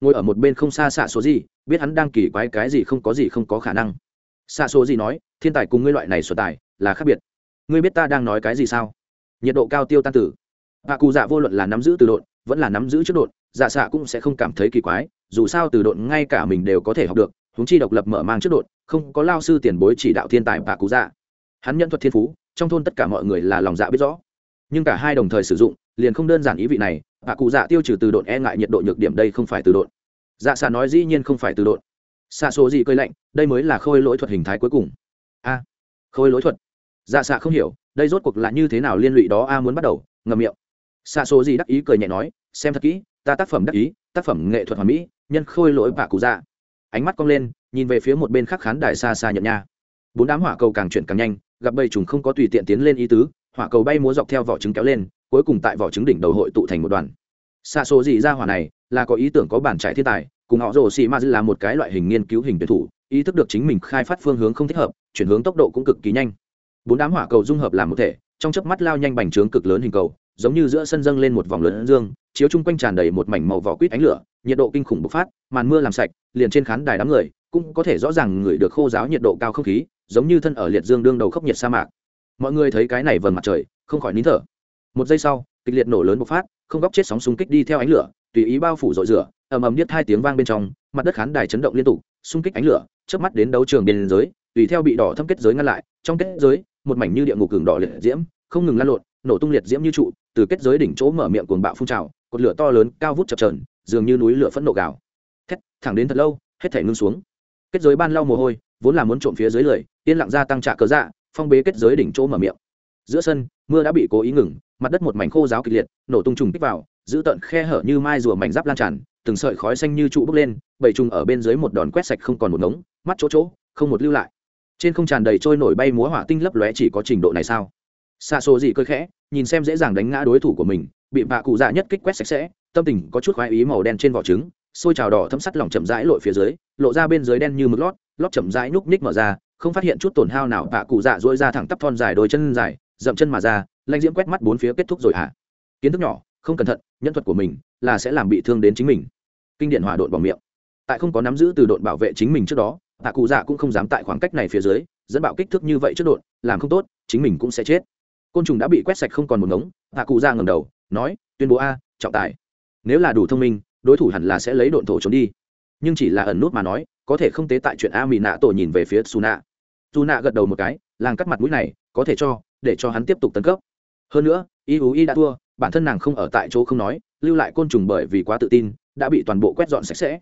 Speaker 1: Ngồi ở một bên không xa xạ số gì, biết hắn đang kỳ quái cái gì không có gì không có khả năng. Xạ số gì nói, thiên tài cùng ngươi loại này sở tài là khác biệt. Ngươi biết ta đang nói cái gì sao? Nhiệt độ cao tiêu tan tử hạ cụ dạ vô luận là nắm giữ từ độn, vẫn là nắm giữ trước độn dạ xạ cũng sẽ không cảm thấy kỳ quái, dù sao từ độn ngay cả mình đều có thể học được, huống chi độc lập mở mang trước độn, không có lao sư tiền bối chỉ đạo thiên tài hạ cụ dạ. Hắn nhận thuật thiên phú, trong thôn tất cả mọi người là lòng dạ biết rõ. Nhưng cả hai đồng thời sử dụng, liền không đơn giản ý vị này hạ cụ dạ tiêu trừ từ độn e ngại nhiệt độ nhược điểm đây không phải từ độn. Dạ xạ nói dĩ nhiên không phải từ độn. Xạ số gì cơi lạnh, đây mới là khôi lỗi thuật hình thái cuối cùng. A, khôi lỗi thuật. Dạ xạ không hiểu, đây rốt cuộc là như thế nào liên lụy đó a muốn bắt đầu ngầm miệng xạ số gì đắc ý cười nhẹ nói, xem thật kỹ, ta tác phẩm đắc ý, tác phẩm nghệ thuật hoàn mỹ, nhân khôi lỗi bạ cụ dạ. Ánh mắt cong lên, nhìn về phía một bên khác khán đài xa xa nhận nha. Bốn đám hỏa cầu càng chuyển càng nhanh, gặp bầy trùng không có tùy tiện tiến lên ý tứ, hỏa cầu bay múa dọc theo vỏ trứng kéo lên, cuối cùng tại vỏ trứng đỉnh đầu hội tụ thành một đoàn. Xa số gì ra hỏa này, là có ý tưởng có bản trải thiên tài, cùng họ rồ xì ma là một cái loại hình nghiên cứu hình tuyển thủ, ý thức được chính mình khai phát phương hướng không thích hợp, chuyển hướng tốc độ cũng cực kỳ nhanh. Bốn đám hỏa cầu dung hợp làm một thể, trong chớp mắt lao nhanh bành trướng cực lớn hình cầu giống như giữa sân dâng lên một vòng lớn dương, chiếu chung quanh tràn đầy một mảnh màu vỏ quýt ánh lửa, nhiệt độ kinh khủng bộc phát, màn mưa làm sạch, liền trên khán đài đám người cũng có thể rõ ràng người được khô giáo nhiệt độ cao không khí, giống như thân ở liệt dương đương đầu khốc nhiệt sa mạc. Mọi người thấy cái này vầng mặt trời, không khỏi nín thở. Một giây sau, kịch liệt nổ lớn bộc phát, không góc chết sóng xung kích đi theo ánh lửa, tùy ý bao phủ rội rửa, ầm ầm điếc hai tiếng vang bên trong, mặt đất khán đài chấn động liên tục, xung kích ánh lửa, chớp mắt đến đấu trường biên giới, tùy theo bị đỏ thâm kết giới ngăn lại, trong kết giới, một mảnh như địa ngục cường đỏ liệt diễm, không ngừng lan lộn, nổ tung liệt diễm như trụ từ kết giới đỉnh chỗ mở miệng cuồng bạo phun trào, cột lửa to lớn cao vút chập trờn dường như núi lửa phẫn nộ gào. Thét, thẳng đến thật lâu, hết thể ngưng xuống. Kết giới ban lau mồ hôi, vốn là muốn trộm phía dưới lười yên lặng ra tăng trả cớ dạ phong bế kết giới đỉnh chỗ mở miệng. Giữa sân, mưa đã bị cố ý ngừng, mặt đất một mảnh khô giáo kịch liệt, nổ tung trùng kích vào, giữ tận khe hở như mai rùa mảnh giáp lan tràn, từng sợi khói xanh như trụ bốc lên, bảy trùng ở bên dưới một đòn quét sạch không còn một ngống, mắt chỗ chỗ, không một lưu lại. Trên không tràn đầy trôi nổi bay múa hỏa tinh lấp lóe chỉ có trình độ này sao? Xa xô gì cơ khẽ, nhìn xem dễ dàng đánh ngã đối thủ của mình, bị bạ cụ dạ nhất kích quét sạch sẽ, tâm tình có chút khoái ý màu đen trên vỏ trứng, xôi trào đỏ thấm sắt lỏng chậm rãi lội phía dưới, lộ ra bên dưới đen như mực lót lót chậm rãi nhúc ních mở ra, không phát hiện chút tổn hao nào bạ cụ dạ dỗi ra thẳng tắp thon dài đôi chân dài, dậm chân mà ra lanh diễm quét mắt bốn phía kết thúc rồi hả? Kiến thức nhỏ, không cẩn thận, nhân thuật của mình là sẽ làm bị thương đến chính mình. Kinh điển hỏa đội bỏ miệng. Tại không có nắm giữ từ đội bảo vệ chính mình trước đó tạ cụ dạ cũng không dám tại khoảng cách này phía dưới, dẫn bạo kích thước như vậy trước đội làm không tốt, chính mình cũng sẽ chết côn trùng đã bị quét sạch không còn một ngống hạ cụ dạ ra ngầm đầu, nói, tuyên bố a, trọng tài. Nếu là đủ thông minh, đối thủ hẳn là sẽ lấy độn thổ trốn đi. Nhưng chỉ là ẩn nút mà nói, có thể không tế tại chuyện a mỹ nạ tổ nhìn về phía su nạ. Su nạ gật đầu một cái, làng cắt mặt mũi này, có thể cho, để cho hắn tiếp tục tấn cấp. Hơn nữa, y ú y đã thua, bản thân nàng không ở tại chỗ không nói, lưu lại côn trùng bởi vì quá tự tin, đã bị toàn bộ quét dọn sạch sẽ.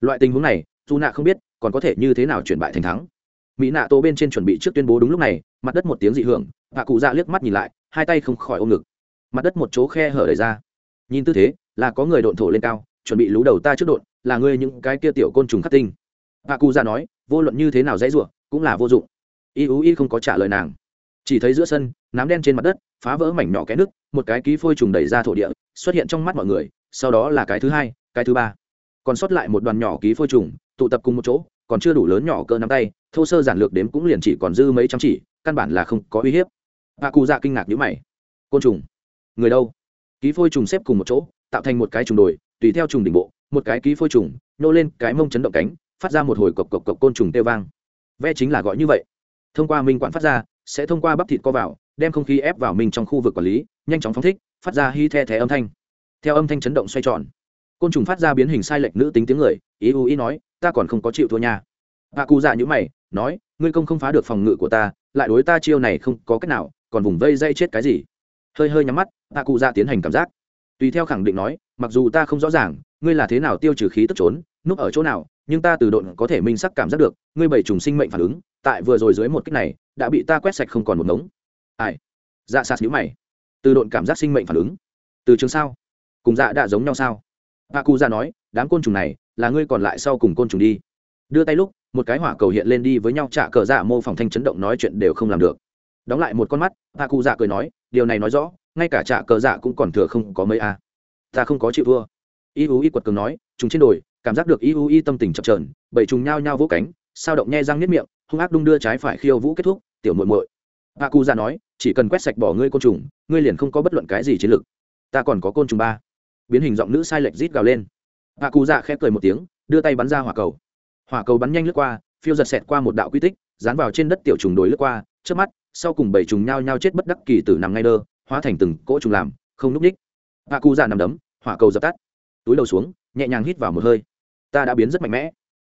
Speaker 1: Loại tình huống này dù nạ không biết, còn có thể như thế nào chuyển bại thành thắng. Mỹ nạ tô bên trên chuẩn bị trước tuyên bố đúng lúc này, mặt đất một tiếng dị hưởng hạ cụ dạ liếc mắt nhìn lại, hai tay không khỏi ôm ngực. Mặt đất một chỗ khe hở đầy ra. Nhìn tư thế, là có người độn thổ lên cao, chuẩn bị lú đầu ta trước độn, là ngươi những cái kia tiểu côn trùng khắc tinh. Hạ cụ dạ nói, vô luận như thế nào dãy ruộng cũng là vô dụng. Y ú y không có trả lời nàng. Chỉ thấy giữa sân, nám đen trên mặt đất, phá vỡ mảnh nhỏ cái nước một cái ký phôi trùng đẩy ra thổ địa, xuất hiện trong mắt mọi người, sau đó là cái thứ hai, cái thứ ba. Còn sót lại một đoàn nhỏ ký phôi trùng, tụ tập cùng một chỗ, còn chưa đủ lớn nhỏ cỡ nắm tay, thô sơ giản lược đếm cũng liền chỉ còn dư mấy trăm chỉ, căn bản là không có uy hiếp hạ cụ dạ kinh ngạc nhữ mày. Côn trùng? Người đâu? Ký phôi trùng xếp cùng một chỗ, tạo thành một cái trùng đồi, tùy theo trùng đỉnh bộ, một cái ký phôi trùng, nô lên cái mông chấn động cánh, phát ra một hồi cộc cộc cộc côn trùng têu vang. Ve chính là gọi như vậy. Thông qua minh quản phát ra, sẽ thông qua bắp thịt co vào, đem không khí ép vào mình trong khu vực quản lý, nhanh chóng phóng thích, phát ra hy the thé âm thanh. Theo âm thanh chấn động xoay tròn, côn trùng phát ra biến hình sai lệch nữ tính tiếng người, ý u ý nói, ta còn không có chịu thua nha. Bà cụ dạ nhữ mày, nói, ngươi công không phá được phòng ngự của ta, lại đối ta chiêu này không có cách nào còn vùng vây dây chết cái gì? Hơi hơi nhắm mắt bà cụ dạ tiến hành cảm giác. Tùy theo khẳng định nói, mặc dù ta không rõ ràng, ngươi là thế nào tiêu trừ khí tức trốn, núp ở chỗ nào, nhưng ta từ độn có thể minh sắc cảm giác được, ngươi bảy trùng sinh mệnh phản ứng, tại vừa rồi dưới một cách này, đã bị ta quét sạch không còn một ngống. Ai? Dạ sạt nhữ mày. Từ độn cảm giác sinh mệnh phản ứng. Từ trường sao? Cùng dạ đã giống nhau sao? A cu ra nói, đám côn trùng này, là ngươi còn lại sau cùng côn trùng đi. Đưa tay lúc, một cái hỏa cầu hiện lên đi với nhau, trả cờ dạ mô phỏng thanh chấn động nói chuyện đều không làm được đóng lại một con mắt hạ cụ dạ cười nói, điều này nói rõ, ngay cả trả cờ dạ cũng còn thừa không có mấy a. Ta không có chịu thua. Y u y quật cường nói chúng trên đồi, cảm giác được y u y tâm tình chập trờn bảy trùng nhao nhao vỗ cánh, sao động nhe răng nếp miệng, hung ác đung đưa trái phải khiêu vũ kết thúc, tiểu muội muội. Hạ cụ dạ nói, chỉ cần quét sạch bỏ ngươi côn trùng, ngươi liền không có bất luận cái gì chiến lược. Ta còn có côn trùng ba. Biến hình giọng nữ sai lệch rít gào lên. Hạ cụ dạ khẽ cười một tiếng, đưa tay bắn ra hỏa cầu. Hỏa cầu bắn nhanh lướt qua, phiêu giật xẹt qua một đạo quy tích, dán vào trên đất tiểu trùng đồi lướt qua trước mắt sau cùng bảy trùng nhao nhao chết bất đắc kỳ tử nằm ngay đơ, hóa thành từng cỗ trùng làm, không núp ních. Hạ cụ dạ nằm đấm, hỏa cầu dập tắt. Túi đầu xuống, nhẹ nhàng hít vào một hơi. Ta đã biến rất mạnh mẽ.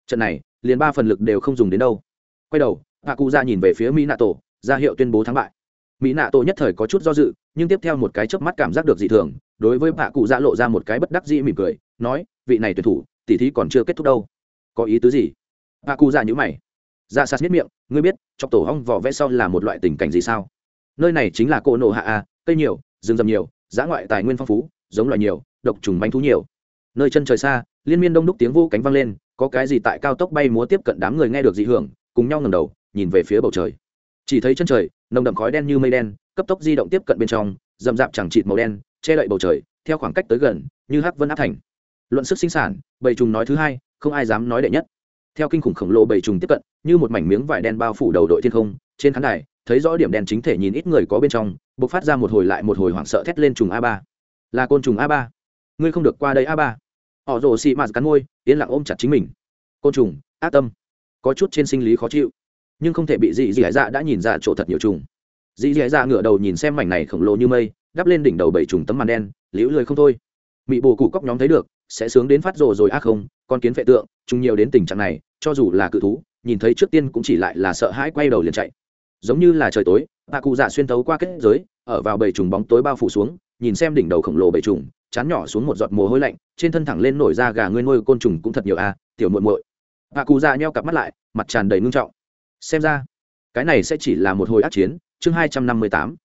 Speaker 1: Trận này, liền ba phần lực đều không dùng đến đâu. Quay đầu, hạ cụ ra nhìn về phía mỹ nạ tổ, ra hiệu tuyên bố thắng bại. Mỹ nạ tổ nhất thời có chút do dự, nhưng tiếp theo một cái chớp mắt cảm giác được dị thường, đối với hạ cụ dạ lộ ra một cái bất đắc dĩ mỉm cười, nói, vị này tuyển thủ, tỉ thí còn chưa kết thúc đâu. Có ý tứ gì? Hạ cụ dạ nhữ mày dạ sạt biết miệng, ngươi biết, chọc tổ hong vỏ vẽ sau là một loại tình cảnh gì sao? Nơi này chính là cỗ nổ hạ a cây nhiều, rừng rậm nhiều giã ngoại tài nguyên phong phú, giống loài nhiều, độc trùng bánh thú nhiều. Nơi chân trời xa, liên miên đông đúc tiếng vô cánh vang lên, có cái gì tại cao tốc bay múa tiếp cận đám người nghe được dị hưởng, cùng nhau ngầm đầu, nhìn về phía bầu trời. Chỉ thấy chân trời, nồng đậm khói đen như mây đen, cấp tốc di động tiếp cận bên trong, rậm rạp chẳng chịt màu đen, che đậy bầu trời, theo khoảng cách tới gần, như hắc vân áp thành. Luận sức sinh sản, bầy trùng nói thứ hai, không ai dám nói đệ nhất theo kinh khủng khổng lồ bầy trùng tiếp cận, như một mảnh miếng vải đen bao phủ đầu đội thiên không, trên khán đài, thấy rõ điểm đen chính thể nhìn ít người có bên trong b ộ c phát ra một hồi lại một hồi hoảng sợ thét lên trùng a ba. Là côn trùng a ba. Ngươi không được qua đây a ba. Họ rồ xị mạt cắn môi, yên lặng ôm chặt chính mình. Côn trùng, ác tâm. Có chút trên sinh lý khó chịu, nhưng không thể bị dị dị dạ đã nhìn ra chỗ thật nhiều trùng. Dị dị dạ ngửa đầu nhìn xem mảnh này khổng lồ như mây, đắp lên đỉnh đầu bảy trùng tấm màn đen, liễu lười không thôi. Mị bồ cụ cóc nhóm thấy được, sẽ sướng đến phát rồ rồi, ác không, con kiến phệ tượng chúng nhiều đến tình trạng này cho dù là cự thú, nhìn thấy trước tiên cũng chỉ lại là sợ hãi quay đầu liền chạy. Giống như là trời tối bà cụ dạ xuyên tấu qua kết giới, ở vào bầy trùng bóng tối bao phủ xuống, nhìn xem đỉnh đầu khổng lồ bầy trùng, chán nhỏ xuống một giọt mồ hôi lạnh, trên thân thẳng lên nổi ra gà ngươi nuôi côn trùng cũng thật nhiều a tiểu muội muội. Bà cụ dạ nheo cặp mắt lại, mặt tràn đầy ngưng trọng. Xem ra, cái này sẽ chỉ là một hồi ác chiến, chương hai trăm năm mươi tám.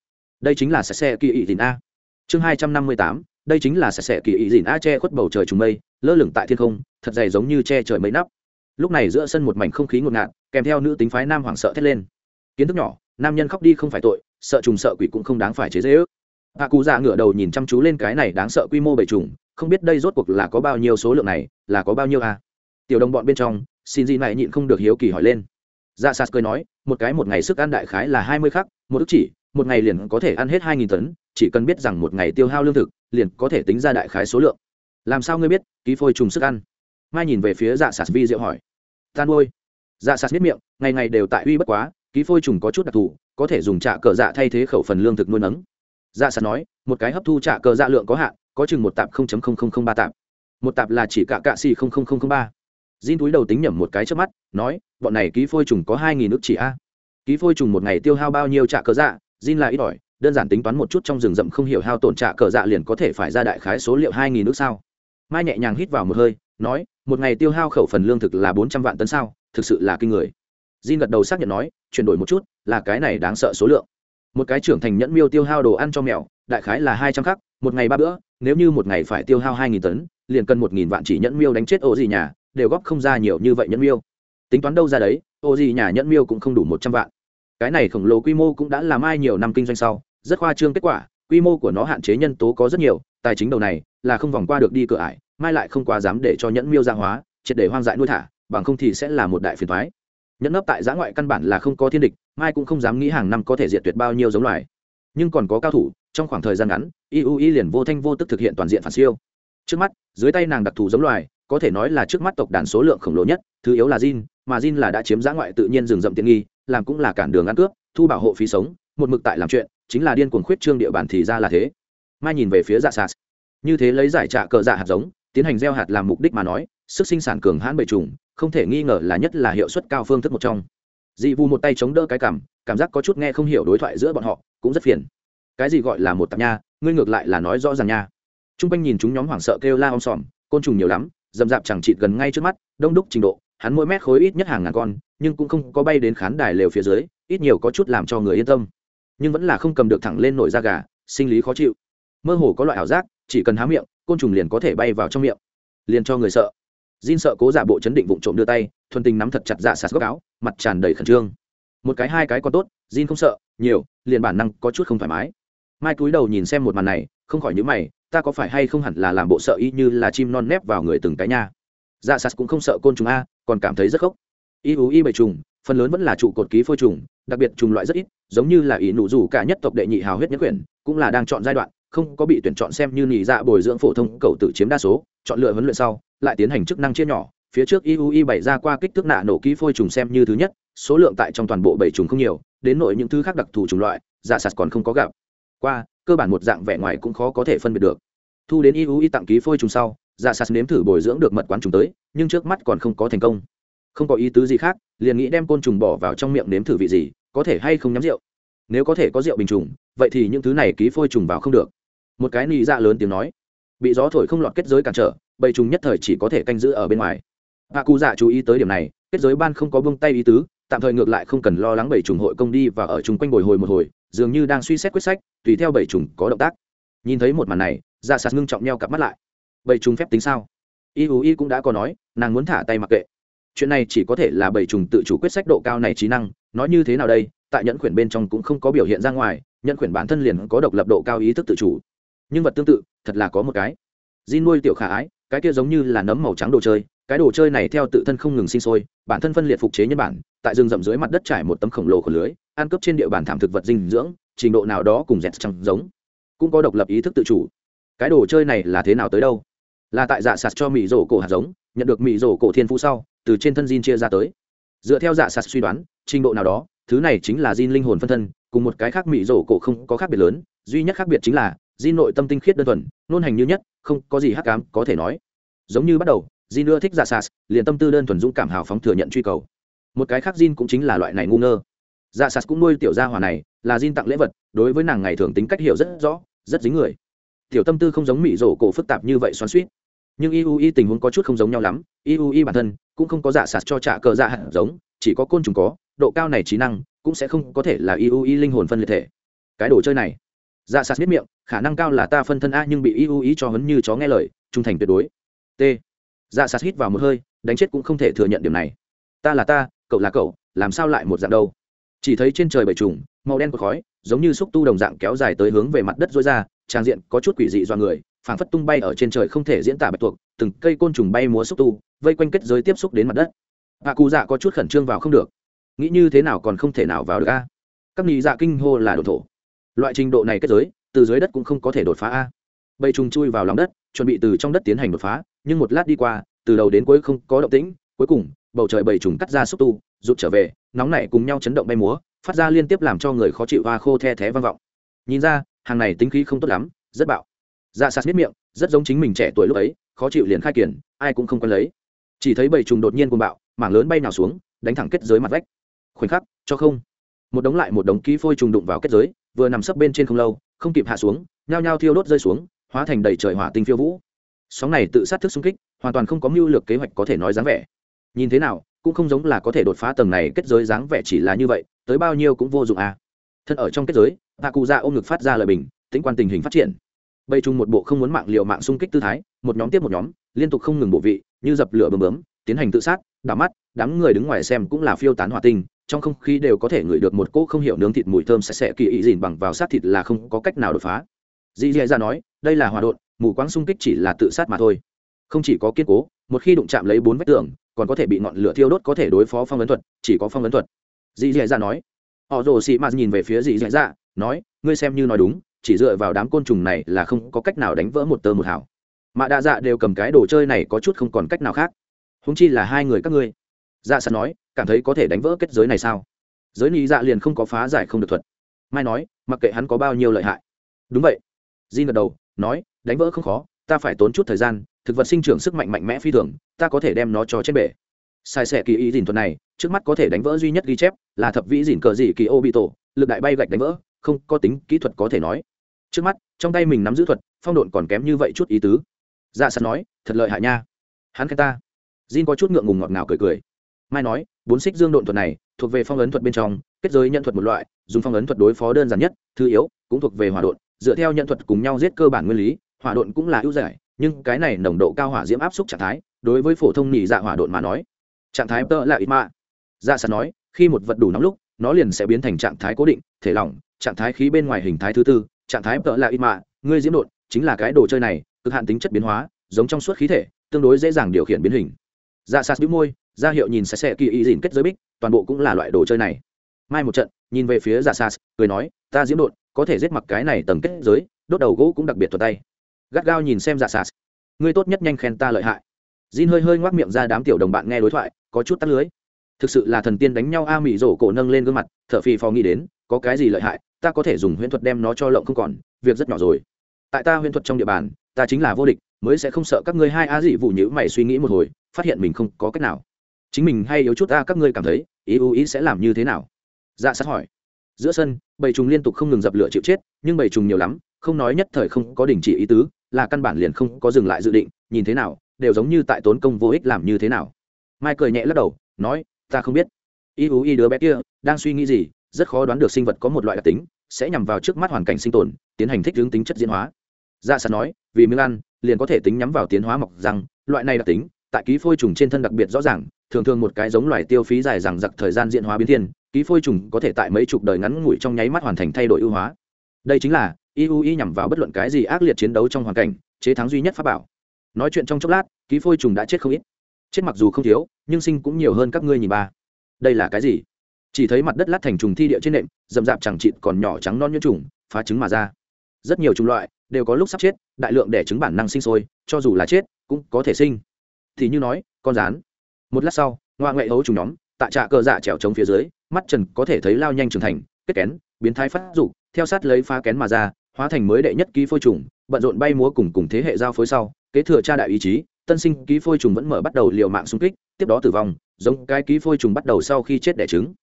Speaker 1: Đây chính là xe xe kỳ ị dìn a. Chương hai trăm năm mươi tám, đây chính là xe xe kỳ ị dìn a che khuất bầu trời trùng mây, lơ lửng tại thiên không, thật dày giống như che trời mấy nắp lúc này giữa sân một mảnh không khí ngột ngạt, kèm theo nữ tính phái nam hoảng sợ thét lên. Kiến thức nhỏ, nam nhân khóc đi không phải tội, sợ trùng sợ quỷ cũng không đáng phải chế dễ ước hạ cụ dạ ngửa đầu nhìn chăm chú lên cái này đáng sợ quy mô bầy trùng không biết đây rốt cuộc là có bao nhiêu số lượng này, là có bao nhiêu à? tiểu đồng bọn bên trong, xin gì này nhịn không được hiếu kỳ hỏi lên. Dạ sas cười nói, một cái một ngày sức ăn đại khái là hai mươi khắc, một ức chỉ, một ngày liền có thể ăn hết hai nghìn tấn, chỉ cần biết rằng một ngày tiêu hao lương thực, liền có thể tính ra đại khái số lượng. Làm sao ngươi biết, ký phôi trùng sức ăn? Mai nhìn về phía dạ sạt vi diệu hỏi. Tan ôi. Dạ sạt biết miệng ngày ngày đều tại uy bất quá ký phôi trùng có chút đặc thù có thể dùng trạ cờ dạ thay thế khẩu phần lương thực nuôi nấng. Dạ sạt nói một cái hấp thu trạ cờ dạ lượng có hạn có chừng một tạp ba tạp. Một tạp là chỉ cả cạ xì ba. Jin túi đầu tính nhẩm một cái trước mắt, nói, bọn này ký phôi trùng có hai nghìn nước chỉ a. Ký phôi trùng một ngày tiêu hao bao nhiêu trạ cờ dạ, Jin là ít ỏi, đơn giản tính toán một chút trong rừng rậm không hiểu hao tổn trạ cờ dạ liền có thể phải ra đại khái số liệu hai nghìn nước sao. Mai nhẹ nhàng hít vào một hơi, nói, một ngày tiêu hao khẩu phần lương thực là bốn trăm vạn tấn sao, thực sự là kinh người. Jin gật đầu xác nhận nói, chuyển đổi một chút, là cái này đáng sợ số lượng. Một cái trưởng thành nhẫn miêu tiêu hao đồ ăn cho mèo, đại khái là hai trăm khắc, một ngày ba bữa, nếu như một ngày phải tiêu hao hai nghìn tấn, liền cần một nghìn vạn chỉ nhẫn miêu đánh chết ổ gì nhà, đều góp không ra nhiều như vậy nhẫn miêu tính toán đâu ra đấy ô gì nhà nhẫn miêu cũng không đủ một trăm vạn cái này khổng lồ quy mô cũng đã làm ai nhiều năm kinh doanh sau rất khoa trương kết quả quy mô của nó hạn chế nhân tố có rất nhiều tài chính đầu này là không vòng qua được đi cửa ải mai lại không quá dám để cho nhẫn miêu ra hóa triệt để hoang dại nuôi thả bằng không thì sẽ là một đại phiền thoái nhẫn nấp tại giã ngoại căn bản là không có thiên địch mai cũng không dám nghĩ hàng năm có thể diệt tuyệt bao nhiêu giống loài. Nhưng còn có cao thủ trong khoảng thời gian ngắn iui liền vô thanh vô tức thực hiện toàn diện phản siêu. Trước mắt dưới tay nàng đặc thù giống loài có thể nói là trước mắt tộc đàn số lượng khổng lồ nhất thứ yếu là Jin, mà Jin là đã chiếm giã ngoại tự nhiên rừng rậm tiện nghi làm cũng là cản đường ăn cướp thu bảo hộ phí sống một mực tại làm chuyện chính là điên cuồng khuyết trương địa bàn thì ra là thế. Mai nhìn về phía dạ sạt như thế lấy giải trạ cờ dạ hạt giống tiến hành gieo hạt làm mục đích mà nói, sức sinh sản cường hãn bầy trùng, không thể nghi ngờ là nhất là hiệu suất cao phương thức một trong. Dị vu một tay chống đỡ cái cảm cảm giác có chút nghe không hiểu đối thoại giữa bọn họ, cũng rất phiền. Cái gì gọi là một tạp nha, ngươi ngược lại là nói rõ ràng nha. T r u n g quanh nhìn chúng nhóm hoảng sợ kêu la om sòm, côn trùng nhiều lắm, dầm dạp chẳng chịt gần ngay trước mắt, đông đúc trình độ, hắn mỗi mét khối ít nhất hàng ngàn con, nhưng cũng không có bay đến khán đài lều phía dưới, ít nhiều có chút làm cho người yên tâm. Nhưng vẫn là không cầm được thẳng lên nổi da gà, sinh lý khó chịu. Mơ hồ có loại ảo giác, chỉ cần há miệng côn trùng liền có thể bay vào trong miệng. Liền cho người sợ. Jin sợ cố giả bộ chấn định vụng trộm đưa tay, thuần tình nắm thật chặt dạ sạt góc áo, mặt tràn đầy khẩn trương. Một cái hai cái còn tốt, Jin không sợ, nhiều, liền bản năng có chút không thoải mái. Mai cúi đầu nhìn xem một màn này, không khỏi nhíu mày, ta có phải hay không hẳn là làm bộ sợ y như là chim non nép vào người từng cái nha. Dạ sạt cũng không sợ côn trùng a, còn cảm thấy rất khốc. Y ú y bầy trùng, phần lớn vẫn là trụ cột ký phôi trùng, đặc biệt trùng loại rất ít, giống như là ý nụ rủ cả nhất tộc đệ nhị hào huyết nhất quyển, cũng là đang chọn giai đoạn không có bị tuyển chọn xem như nhị dạ bồi dưỡng phổ thông cầu tự chiếm đa số, chọn lựa huấn luyện sau, lại tiến hành chức năng chia nhỏ, phía trước iui bày ra qua kích thước nạ nổ ký phôi trùng xem như thứ nhất, số lượng tại trong toàn bộ bảy trùng không nhiều, đến nội những thứ khác đặc thù trùng loại dạ sạt còn không có gặp. Qua, cơ bản một dạng vẻ ngoài cũng khó có thể phân biệt được. Thu đến iui tặng ký phôi trùng sau dạ sạt nếm thử bồi dưỡng được mật quán trùng tới, nhưng trước mắt còn không có thành công. Không có ý tứ gì khác, liền nghĩ đem côn trùng bỏ vào trong miệng nếm thử vị gì, có thể hay không nhắm rượu. Nếu có thể có rượu bình trùng, vậy thì những thứ này ký phôi trùng vào không được một cái nị dạ lớn tiếng nói. Bị gió thổi không lọt kết giới cản trở, bầy trùng nhất thời chỉ có thể canh giữ ở bên ngoài. Hạ cụ dạ chú ý tới điểm này, kết giới ban không có bông tay ý tứ, tạm thời ngược lại không cần lo lắng bầy trùng hội công đi và ở chung quanh bồi hồi một hồi, dường như đang suy xét quyết sách, tùy theo bầy trùng có động tác. Nhìn thấy một màn này dạ sạt ngưng trọng nhau cặp mắt lại. Bầy trùng phép tính sao? Y hú y cũng đã có nói, nàng muốn thả tay mặc kệ. Chuyện này chỉ có thể là bầy trùng tự chủ quyết sách độ cao này trí năng, nói như thế nào đây, tại nhẫn quyển bên trong cũng không có biểu hiện ra ngoài, nhẫn quyển bản thân liền có độc lập độ cao ý thức tự chủ nhưng vật tương tự, thật là có một cái. Di nuôi tiểu khả ái, cái kia giống như là nấm màu trắng đồ chơi, cái đồ chơi này theo tự thân không ngừng sinh sôi, bản thân phân liệt phục chế nhân bản, tại rừng rậm dưới mặt đất trải một tấm khổng lồ của lưới, ăn cướp trên địa bàn thảm thực vật dinh dưỡng, trình độ nào đó cùng dẹt trăng giống. Cũng có độc lập ý thức tự chủ. Cái đồ chơi này là thế nào tới đâu? Là tại dạ sạt cho mỹ rổ cổ hạt giống, nhận được mỹ rổ cổ thiên phú sau, từ trên thân Jin chia ra tới. Dựa theo dạ sạt suy đoán, trình độ nào đó, thứ này chính là Jin linh hồn phân thân, cùng một cái khác mỹ rổ cổ không có khác biệt lớn, duy nhất khác biệt chính là Jin nội tâm tinh khiết đơn thuần, nôn hành như nhất, không có gì hắc cám có thể nói. Giống như bắt đầu, di nữa thích dạ sas liền tâm tư đơn thuần dũng cảm hào phóng thừa nhận truy cầu. Một cái khác Jin cũng chính là loại này ngu ngơ. Dạ sạt cũng nuôi tiểu gia hòa này, là Jin tặng lễ vật, đối với nàng ngày thường tính cách hiểu rất rõ, rất dính người. Tiểu tâm tư không giống mỹ rổ cổ phức tạp như vậy xoắn suýt nhưng iui tình huống có chút không giống nhau lắm, iui bản thân cũng không có dạ sạt cho trả cờ dạ hạt giống, chỉ có côn trùng có, độ cao này trí năng cũng sẽ không có thể là iui linh hồn phân liệt thể. Cái đồ chơi này dạ sạt biết miệng, khả năng cao là ta phân thân a nhưng bị iui cho hấn như chó nghe lời, trung thành tuyệt đối. T. Dạ sạt hít vào một hơi, đánh chết cũng không thể thừa nhận điểm này. Ta là ta, cậu là cậu, làm sao lại một dạng đâu? Chỉ thấy trên trời bầy trùng, màu đen của khói, giống như xúc tu đồng dạng kéo dài tới hướng về mặt đất dối ra trang diện có chút quỷ dị do người, phảng phất tung bay ở trên trời không thể diễn tả bạch tuộc, từng cây côn trùng bay múa xúc tu, vây quanh kết giới tiếp xúc đến mặt đất. Hạ cụ dạ có chút khẩn trương vào không được. Nghĩ như thế nào còn không thể nào vào được a. Các nghị dạ kinh hô là đồ thổ loại trình độ này kết giới, từ dưới đất cũng không có thể đột phá a. Bầy trùng chui vào lòng đất, chuẩn bị từ trong đất tiến hành đột phá, nhưng một lát đi qua, từ đầu đến cuối không có động tĩnh, cuối cùng, bầu trời bầy trùng cắt ra xúc tu, rụt trở về, nóng này cùng nhau chấn động bay múa, phát ra liên tiếp làm cho người khó chịu và khô the thé vang vọng. Nhìn ra, hàng này tính khí không tốt lắm, rất bạo. Dạ sạt biết miệng, rất giống chính mình trẻ tuổi lúc ấy, khó chịu liền khai kiển, ai cũng không quen lấy. Chỉ thấy bầy trùng đột nhiên cuồng bạo, mảng lớn bay nào xuống, đánh thẳng kết giới mặt vách. Khoảnh khắc, cho không. Một đống lại một đống ký phôi trùng đụng vào kết giới vừa nằm sấp bên trên không lâu, không kịp hạ xuống, nhao nhao thiêu đốt rơi xuống, hóa thành đầy trời hỏa tinh phiêu vũ. Sóng này tự sát thức xung kích, hoàn toàn không có mưu lược kế hoạch có thể nói dáng vẻ. Nhìn thế nào, cũng không giống là có thể đột phá tầng này kết giới dáng vẻ chỉ là như vậy, tới bao nhiêu cũng vô dụng à. Thân ở trong kết giới hạ cụ ra ôm ngực phát ra lời bình tĩnh quan tình hình phát triển. Bầy chung một bộ không muốn mạng liệu mạng xung kích tư thái, một nhóm tiếp một nhóm, liên tục không ngừng bộ vị, như dập lửa bơm bướm tiến hành tự sát, đảo mắt, đám người đứng ngoài xem cũng là phiêu tán hỏa tinh trong không khí đều có thể ngửi được một cỗ không hiểu nướng thịt mùi thơm sạch sẽ kỳ ý dìn bằng vào sát thịt là không có cách nào đột phá. Dì dì ra nói, đây là hòa đột mù quáng xung kích chỉ là tự sát mà thôi. Không chỉ có kiên cố, một khi đụng chạm lấy bốn vách tường, còn có thể bị ngọn lửa thiêu đốt có thể đối phó phong ấn thuật, chỉ có phong ấn thuật. Dì dì ra nói, họ rồ xị mạt nhìn về phía dì dì ra nói, ngươi xem như nói đúng, chỉ dựa vào đám côn trùng này là không có cách nào đánh vỡ một tơ một hảo mà đa dạ đều cầm cái đồ chơi này có chút không còn cách nào khác. Húng chi là hai người các ngươi. Dạ sẵn nói cảm thấy có thể đánh vỡ kết giới này sao? Giới lý dạ liền không có phá giải không được thuật. Mai nói, mặc kệ hắn có bao nhiêu lợi hại. Đúng vậy. Di gật đầu, nói, đánh vỡ không khó, ta phải tốn chút thời gian, thực vật sinh trưởng sức mạnh mạnh mẽ phi thường, ta có thể đem nó cho chết bể. Sai sẻ kỳ ý dìn thuật này, trước mắt có thể đánh vỡ duy nhất ghi chép, là thập vĩ dìn cờ dị kỳ ô bị tổ, lực đại bay gạch đánh vỡ, không có tính kỹ thuật có thể nói. Trước mắt, trong tay mình nắm giữ thuật, phong độn còn kém như vậy chút ý tứ. Dạ sẵn nói, thật lợi hại nha. Hắn khen ta. Jin có chút ngượng ngùng ngọt ngào cười cười mai nói, bốn xích dương độn thuật này thuộc về phong ấn thuật bên trong, kết giới nhận thuật một loại, dùng phong ấn thuật đối phó đơn giản nhất, thứ yếu, cũng thuộc về hỏa độn, dựa theo nhận thuật cùng nhau giết cơ bản nguyên lý, hỏa độn cũng là ưu giải, nhưng cái này nồng độ cao hỏa diễm áp suất trạng thái, đối với phổ thông nhị dạ hỏa độn mà nói, trạng thái tơ là ít mạ dạ sạt nói, khi một vật đủ nóng lúc, nó liền sẽ biến thành trạng thái cố định, thể lỏng, trạng thái khí bên ngoài hình thái thứ tư, trạng thái tơ là ít mạ ngươi diễm độn, chính là cái đồ chơi này, cực hạn tính chất biến hóa, giống trong suốt khí thể, tương đối dễ dàng điều khiển biến hình. Dạ sạt bĩu môi ra hiệu nhìn xe xe kỳ y dìn kết giới bích, toàn bộ cũng là loại đồ chơi này. Mai một trận, nhìn về phía dạ giả sạt cười nói, ta diễm đột có thể giết mặc cái này tầng kết giới, đốt đầu gỗ cũng đặc biệt thuật tay. Gắt gao nhìn xem dạ giả sạt ngươi tốt nhất nhanh khen ta lợi hại. Jin hơi hơi ngoác miệng ra đám tiểu đồng bạn nghe đối thoại, có chút tắt lưới. Thực sự là thần tiên đánh nhau, a mỹ rổ cổ nâng lên gương mặt thợ phì phò nghĩ đến, có cái gì lợi hại, ta có thể dùng huyễn thuật đem nó cho lộng không còn, việc rất nhỏ rồi. Tại ta huyễn thuật trong địa bàn, ta chính là vô địch, mới sẽ không sợ các ngươi hai a dị vụ nhữ mày suy nghĩ một hồi, phát hiện mình không có cách nào chính mình hay yếu chút ta, các ngươi cảm thấy, ý ưu ý sẽ làm như thế nào? Dạ sát hỏi. Giữa sân, bầy trùng liên tục không ngừng dập lửa chịu chết, nhưng bầy trùng nhiều lắm, không nói nhất thời không có đình chỉ ý tứ, là căn bản liền không có dừng lại dự định, nhìn thế nào, đều giống như tại tốn công vô ích làm như thế nào. Mai cười nhẹ lắc đầu, nói, ta không biết. Ý ưu y đứa bé kia, đang suy nghĩ gì, rất khó đoán được sinh vật có một loại đặc tính, sẽ nhằm vào trước mắt hoàn cảnh sinh tồn, tiến hành thích hướng tính chất diễn hóa. Dạ sát nói, vì miếng ăn, liền có thể tính nhắm vào tiến hóa mọc rằng loại này đặc tính tại ký phôi trùng trên thân đặc biệt rõ ràng, thường thường một cái giống loài tiêu phí dài rằng giặc thời gian diễn hóa biến thiên, ký phôi trùng có thể tại mấy chục đời ngắn ngủi trong nháy mắt hoàn thành thay đổi ưu hóa. Đây chính là iui nhằm vào bất luận cái gì ác liệt chiến đấu trong hoàn cảnh, chế thắng duy nhất pháp bảo. Nói chuyện trong chốc lát, ký phôi trùng đã chết không ít. Chết mặc dù không thiếu, nhưng sinh cũng nhiều hơn các ngươi nhìn ba. Đây là cái gì? Chỉ thấy mặt đất lát thành trùng thi địa trên nệm dầm dạp chẳng chịt còn nhỏ trắng non như trùng, phá trứng mà ra. Rất nhiều chủng loại đều có lúc sắp chết, đại lượng để trứng bản năng sinh sôi, cho dù là chết, cũng có thể sinh thì như nói, con rán. Một lát sau ngoa ngoại hấu trùng nhóm, tại trạ cờ dạ trèo trống phía dưới, mắt trần có thể thấy lao nhanh trưởng thành, kết kén, biến thái phát dục, theo sát lấy phá kén mà ra, hóa thành mới đệ nhất ký phôi trùng, bận rộn bay múa cùng cùng thế hệ giao phối sau, kế thừa cha đại ý chí, tân sinh ký phôi trùng vẫn mở bắt đầu liều mạng xung kích, tiếp đó tử vong, giống cái ký phôi trùng bắt đầu sau khi chết đẻ trứng.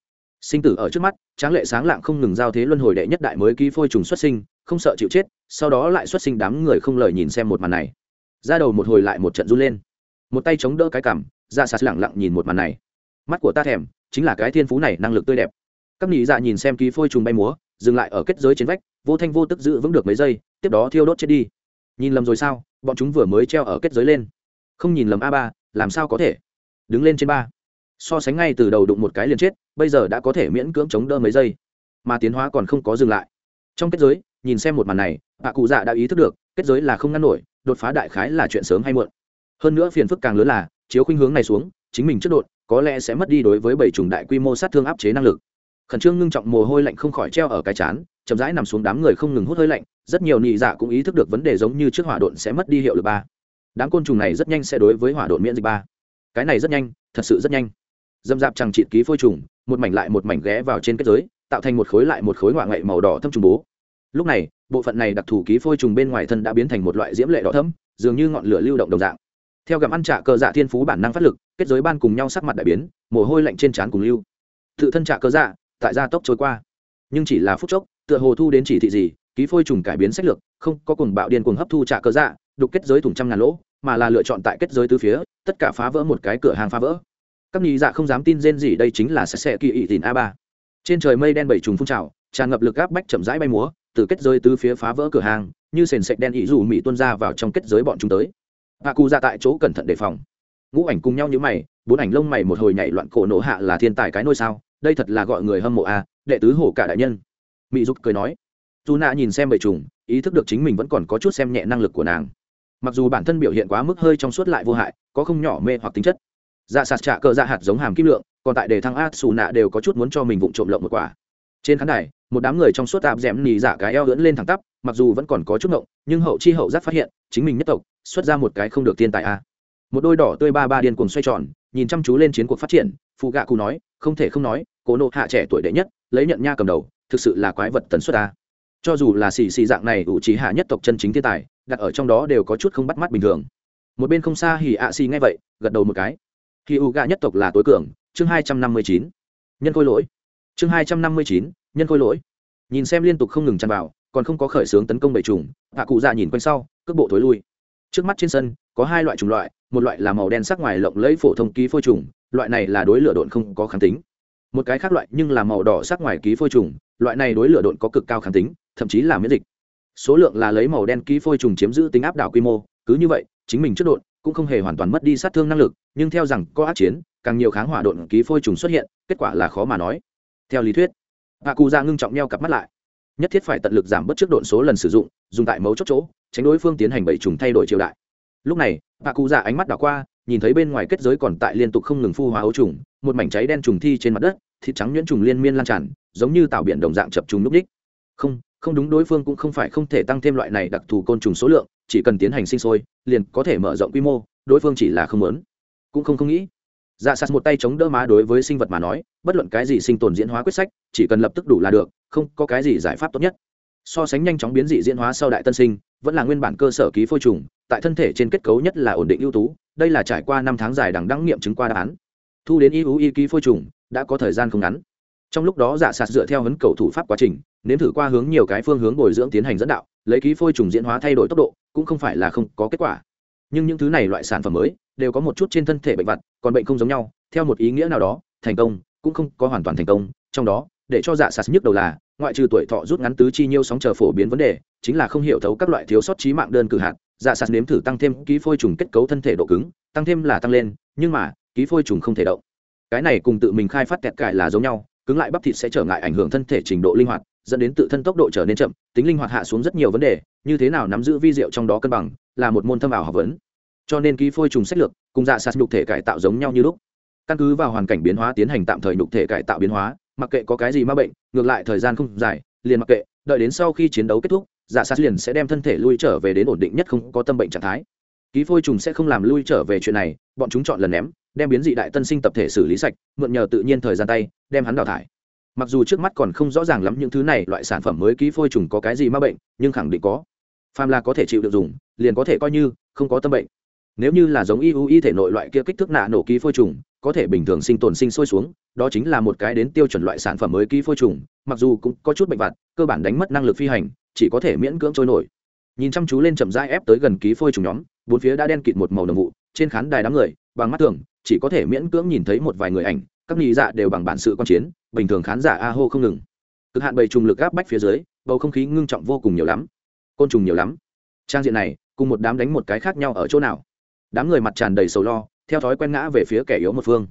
Speaker 1: Sinh tử ở trước mắt, tráng lệ sáng lạng không ngừng giao thế luân hồi đệ nhất đại mới ký phôi trùng xuất sinh, không sợ chịu chết, sau đó lại xuất sinh đám người không lời nhìn xem một màn này. Ra đầu một hồi lại một trận run lên một tay chống đỡ cái cằm ra dạ sạt lẳng lặng nhìn một màn này. Mắt của ta thèm, chính là cái thiên phú này, năng lực tươi đẹp. Các nhị dạ nhìn xem ký phôi trùng bay múa, dừng lại ở kết giới trên vách, vô thanh vô tức giữ vững được mấy giây, tiếp đó thiêu đốt chết đi. Nhìn lầm rồi sao, bọn chúng vừa mới treo ở kết giới lên. Không nhìn lầm a ba, làm sao có thể? Đứng lên trên ba. So sánh ngay từ đầu đụng một cái liền chết, bây giờ đã có thể miễn cưỡng chống đỡ mấy giây. Mà tiến hóa còn không có dừng lại. Trong kết giới, nhìn xem một màn này bà cụ dạ đã ý thức được, kết giới là không ngăn nổi, đột phá đại khái là chuyện sớm hay muộn hơn nữa phiền phức càng lớn là, chiếu khuynh hướng này xuống, chính mình chất đột có lẽ sẽ mất đi đối với bảy chủng đại quy mô sát thương áp chế năng lực. Khẩn trương ngưng trọng mồ hôi lạnh không khỏi treo ở cái chán, chậm rãi nằm xuống đám người không ngừng hút hơi lạnh, rất nhiều nị dạ cũng ý thức được vấn đề giống như trước hỏa độn sẽ mất đi hiệu lực ba. Đám côn trùng này rất nhanh sẽ đối với hỏa độn miễn dịch ba. Cái này rất nhanh, thật sự rất nhanh. Dâm dạp chẳng trị ký phôi trùng, một mảnh lại một mảnh ghé vào trên kết giới, tạo thành một khối lại một khối ngoạ ngậy màu đỏ thâm trùng bố. Lúc này, bộ phận này đặc thù ký phôi trùng bên ngoài thân đã biến thành một loại diễm lệ đỏ thấm dường như ngọn lửa lưu động đồng dạng theo gặm ăn trạ cờ dạ thiên phú bản năng phát lực, kết giới ban cùng nhau sắc mặt đại biến, mồ hôi lạnh trên trán cùng lưu. Tự thân trạ cờ dạ tại gia tốc trôi qua. Nhưng chỉ là phút chốc, tựa hồ thu đến chỉ thị gì, ký phôi trùng cải biến sách lược, không có cùng bạo điên cùng hấp thu trạ cờ dạ đục kết giới thủng trăm ngàn lỗ, mà là lựa chọn tại kết giới tứ phía, tất cả phá vỡ một cái cửa hàng phá vỡ. Các nhị dạ không dám tin rên gì đây chính là sẽ sẽ kỳ ỵ tín a ba. Trên trời mây đen bảy trùng phun trào, tràn ngập lực áp bách chậm rãi bay múa, từ kết giới tứ phía phá vỡ cửa hàng, như sền sạch đen ỵ rủ mỹ tuôn ra vào trong kết giới bọn chúng tới hạ cụ ra tại chỗ cẩn thận đề phòng. Ngũ ảnh cùng nhau như mày, bốn ảnh lông mày một hồi nhảy loạn cổ nổ hạ là thiên tài cái nôi sao, đây thật là gọi người hâm mộ a đệ tứ hổ cả đại nhân. Mỹ dục cười nói, dù nạ nhìn xem bầy trùng, ý thức được chính mình vẫn còn có chút xem nhẹ năng lực của nàng. Mặc dù bản thân biểu hiện quá mức hơi trong suốt lại vô hại, có không nhỏ mê hoặc tính chất. Dạ sạt trạ cờ dạ hạt giống hàm kim lượng, còn tại đề thăng a xù nạ đều có chút muốn cho mình vụng trộm lộng một quả. Trên khán đài một đám người trong suốt tạp d ẻ m dạ cái eo lưỡn lên thẳng tắp, mặc dù vẫn còn có chút ngộng, nhưng hậu chi hậu giác phát hiện, chính mình nhất tộc, xuất ra một cái không được tiên tài a. Một đôi đỏ tươi ba ba điên cuồng xoay tròn, nhìn chăm chú lên chiến cuộc phát triển phụ gạ cụ nói, không thể không nói, cố nộ hạ trẻ tuổi đệ nhất, lấy nhận nha cầm đầu, thực sự là quái vật tần suất a. Cho dù là xì xì dạng này ủ trí hạ nhất tộc chân chính thiên tài, đặt ở trong đó đều có chút không bắt mắt bình thường. Một bên không xa hỉ ạ xì ngay vậy, gật đầu một cái. Hì ủ gạ nhất tộc là tối cường, chương hai trăm năm mươi chín. Nhân khôi lỗi. Chương hai trăm năm mươi chín nhân khôi lỗi. Nhìn xem liên tục không ngừng chăn vào, còn không có khởi xướng tấn công bầy trùng hạ cụ dạ nhìn quanh sau, cước bộ thối lui. Trước mắt trên sân, có hai loại trùng loại, một loại là màu đen sắc ngoài lộng lẫy phổ thông ký phôi trùng loại này là đối lửa độn không có kháng tính. Một cái khác loại nhưng là màu đỏ sắc ngoài ký phôi trùng loại này đối lửa độn có cực cao kháng tính, thậm chí là miễn dịch. Số lượng là lấy màu đen ký phôi trùng chiếm giữ tính áp đảo quy mô, cứ như vậy, chính mình trước độn cũng không hề hoàn toàn mất đi sát thương năng lực, nhưng theo rằng có ác chiến, càng nhiều kháng hỏa độn ký phôi trùng xuất hiện, kết quả là khó mà nói. Theo lý thuyết hạ cụ ra ngưng trọng neo cặp mắt lại. Nhất thiết phải tận lực giảm bớt trước độn số lần sử dụng, dùng tại mấu chốt chỗ, tránh đối phương tiến hành bảy trùng thay đổi triều đại. Lúc này hạ cụ ra ánh mắt đảo qua, nhìn thấy bên ngoài kết giới còn tại liên tục không ngừng phu hóa ấu trùng, một mảnh cháy đen trùng thi trên mặt đất, thịt trắng nhuyễn trùng liên miên lan tràn, giống như tạo biển đồng dạng chập trùng núp đích. Không không đúng đối phương cũng không phải không thể tăng thêm loại này đặc thù côn trùng số lượng, chỉ cần tiến hành sinh sôi, liền có thể mở rộng quy mô, đối phương chỉ là không muốn. Cũng không không nghĩ dạ sạt một tay chống đỡ má đối với sinh vật mà nói, bất luận cái gì sinh tồn diễn hóa quyết sách, chỉ cần lập tức đủ là được, không có cái gì giải pháp tốt nhất. So sánh nhanh chóng biến dị diễn hóa sau đại tân sinh, vẫn là nguyên bản cơ sở ký phôi trùng, tại thân thể trên kết cấu nhất là ổn định ưu tú, đây là trải qua năm tháng dài đằng đăng nghiệm chứng qua đáp án. Thu đến ưu y ký phôi trùng, đã có thời gian không ngắn. Trong lúc đó dạ sạt dựa theo hấn cầu thủ pháp quá trình, nếm thử qua hướng nhiều cái phương hướng bồi dưỡng tiến hành dẫn đạo, lấy ký phôi trùng diễn hóa thay đổi tốc độ, cũng không phải là không có kết quả nhưng những thứ này loại sản phẩm mới đều có một chút trên thân thể bệnh vặt, còn bệnh không giống nhau theo một ý nghĩa nào đó thành công cũng không có hoàn toàn thành công. Trong đó để cho dạ sạt nhức đầu là ngoại trừ tuổi thọ rút ngắn tứ chi nhiêu sóng chờ phổ biến vấn đề chính là không hiểu thấu các loại thiếu sót trí mạng đơn cử hạt. Dạ sạt nếm thử tăng thêm ký phôi trùng kết cấu thân thể độ cứng tăng thêm là tăng lên nhưng mà ký phôi trùng không thể động. Cái này cùng tự mình khai phát kẹt cải là giống nhau cứng lại bắp thịt sẽ trở ngại ảnh hưởng thân thể trình độ linh hoạt dẫn đến tự thân tốc độ trở nên chậm, tính linh hoạt hạ xuống rất nhiều vấn đề, như thế nào nắm giữ vi diệu trong đó cân bằng, là một môn thâm ảo học vấn. Cho nên ký phôi trùng sách lược, cùng dạ sạt nhục thể cải tạo giống nhau như lúc. Căn cứ vào hoàn cảnh biến hóa tiến hành tạm thời nhục thể cải tạo biến hóa, mặc kệ có cái gì ma bệnh, ngược lại thời gian không dài, liền mặc kệ, đợi đến sau khi chiến đấu kết thúc dạ sạt liền sẽ đem thân thể lui trở về đến ổn định nhất không có tâm bệnh trạng thái. Ký phôi trùng sẽ không làm lui trở về chuyện này, bọn chúng chọn lần ném, đem biến dị đại tân sinh tập thể xử lý sạch, mượn nhờ tự nhiên thời gian tay, đem hắn đào thải mặc dù trước mắt còn không rõ ràng lắm những thứ này loại sản phẩm mới ký phôi trùng có cái gì mắc bệnh, nhưng khẳng định có. Phàm là có thể chịu được dùng, liền có thể coi như, không có tâm bệnh. Nếu như là giống y y thể nội loại kia kích thước nạ nổ ký phôi trùng, có thể bình thường sinh tồn sinh sôi xuống, đó chính là một cái đến tiêu chuẩn loại sản phẩm mới ký phôi trùng, mặc dù cũng có chút bệnh vặt, cơ bản đánh mất năng lực phi hành, chỉ có thể miễn cưỡng trôi nổi. Nhìn chăm chú lên chậm rãi ép tới gần ký phôi trùng nhóm, bốn phía đã đen kịt một màu đồng vụ, trên khán đài đám người, bằng mắt thường, chỉ có thể miễn cưỡng nhìn thấy một vài người ảnh các nghị dạ đều bằng bản sự quan chiến, bình thường khán giả a hô không ngừng. Cực hạn bầy trùng lực gáp bách phía dưới, bầu không khí ngưng trọng vô cùng nhiều lắm. Côn trùng nhiều lắm. Trang diện này, cùng một đám đánh một cái khác nhau ở chỗ nào? Đám người mặt tràn đầy sầu lo, theo thói quen ngã về phía kẻ yếu một phương.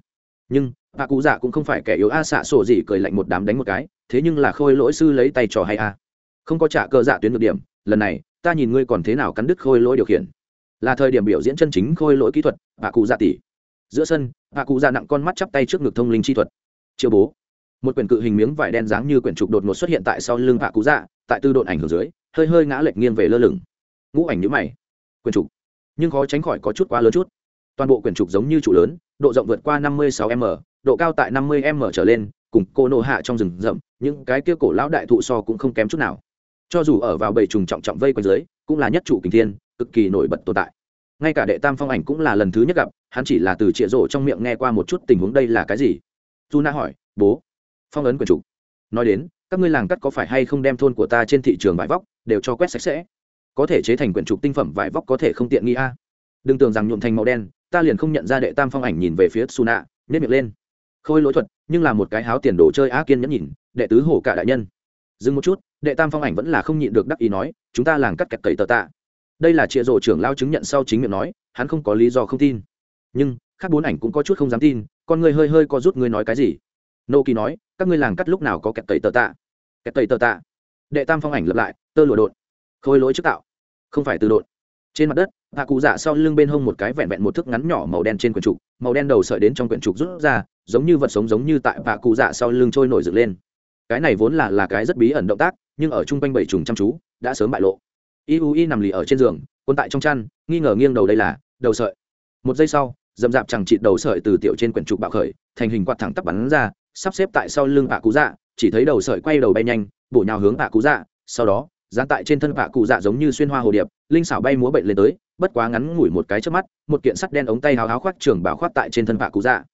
Speaker 1: Nhưng, bà cụ dạ cũng không phải kẻ yếu a, xạ sổ gì cười lạnh một đám đánh một cái, thế nhưng là khôi lỗi sư lấy tay trò hay a. Không có trả cơ dạ tuyến được điểm, lần này, ta nhìn ngươi còn thế nào cắn đứt khôi lỗi điều khiển. Là thời điểm biểu diễn chân chính khôi lỗi kỹ thuật, bà cụ dạ tỷ giữa sân hạ cụ dạ nặng con mắt chắp tay trước ngực thông linh chi thuật. Triệu bố. Một quyển cự hình miếng vải đen dáng như quyển trục đột ngột xuất hiện tại sau lưng hạ cụ dạ tại tư độn ảnh hưởng dưới, hơi hơi ngã lệch nghiêng về lơ lửng. Ngũ ảnh nhữ mày. Quyển trục. Nhưng khó tránh khỏi có chút quá lớn chút. Toàn bộ quyển trục giống như trụ lớn, độ rộng vượt qua năm mươi sáu m, độ cao tại năm mươi m trở lên, cùng cô nộ hạ trong rừng rậm, những cái kia cổ lão đại thụ so cũng không kém chút nào. Cho dù ở vào bầy trùng trọng trọng vây quanh dưới, cũng là nhất trụ kình thiên, cực kỳ nổi bật tồn tại ngay cả đệ tam phong ảnh cũng là lần thứ nhất gặp, hắn chỉ là từ trịa rổ trong miệng nghe qua một chút tình huống đây là cái gì? Dù na hỏi, bố, phong ấn quyển chủ. Nói đến, các ngươi làng cắt có phải hay không đem thôn của ta trên thị trường vải vóc đều cho quét sạch sẽ? Có thể chế thành quyển trục tinh phẩm vải vóc có thể không tiện nghi a. Đừng tưởng rằng nhuộm thành màu đen, ta liền không nhận ra đệ tam phong ảnh nhìn về phía su nạ nếp miệng lên. Khôi lỗi thuật, nhưng là một cái háo tiền đồ chơi á kiên nhẫn nhìn, đệ tứ hổ cả đại nhân. Dừng một chút, đệ tam phong ảnh vẫn là không nhịn được đắc ý nói, chúng ta làng cắt kẹt cậy tờ tạ đây là trịa rổ trưởng lao chứng nhận sau chính miệng nói, hắn không có lý do không tin. Nhưng, khác bốn ảnh cũng có chút không dám tin, con người hơi hơi có rút ngươi nói cái gì? Nô kỳ nói, các ngươi làng cắt lúc nào có kẹt tẩy tờ tạ? Kẹt tẩy tờ tạ? Đệ tam phong ảnh lập lại, tơ lụa đột. Khôi lỗi trước tạo. Không phải từ đột. Trên mặt đất hạ cụ dạ sau lưng bên hông một cái vẹn vẹn một thước ngắn nhỏ màu đen trên quyển trục, màu đen đầu sợi đến trong quyển trục rút ra, giống như vật sống giống như tại hạ cụ dạ sau lưng trôi nổi dựng lên. Cái này vốn là là cái rất bí ẩn động tác, nhưng ở chung quanh bảy trùng chăm chú, đã sớm bại lộ iui nằm lì ở trên giường quân tại trong chăn, nghi ngờ nghiêng đầu đây là, đầu sợi. Một giây sau dầm dạp chẳng chịt đầu sợi từ tiểu trên quyển trục bạo khởi, thành hình quạt thẳng tắp bắn ra, sắp xếp tại sau lưng hạ cụ dạ chỉ thấy đầu sợi quay đầu bay nhanh, bổ nhào hướng hạ cụ dạ sau đó, dán tại trên thân hạ cụ dạ giống như xuyên hoa hồ điệp, linh xảo bay múa bệnh lên tới, bất quá ngắn ngủi một cái trước mắt, một kiện sắt đen ống tay háo háo khoác trường bảo khoác tại trên thân hạ cụ dạ.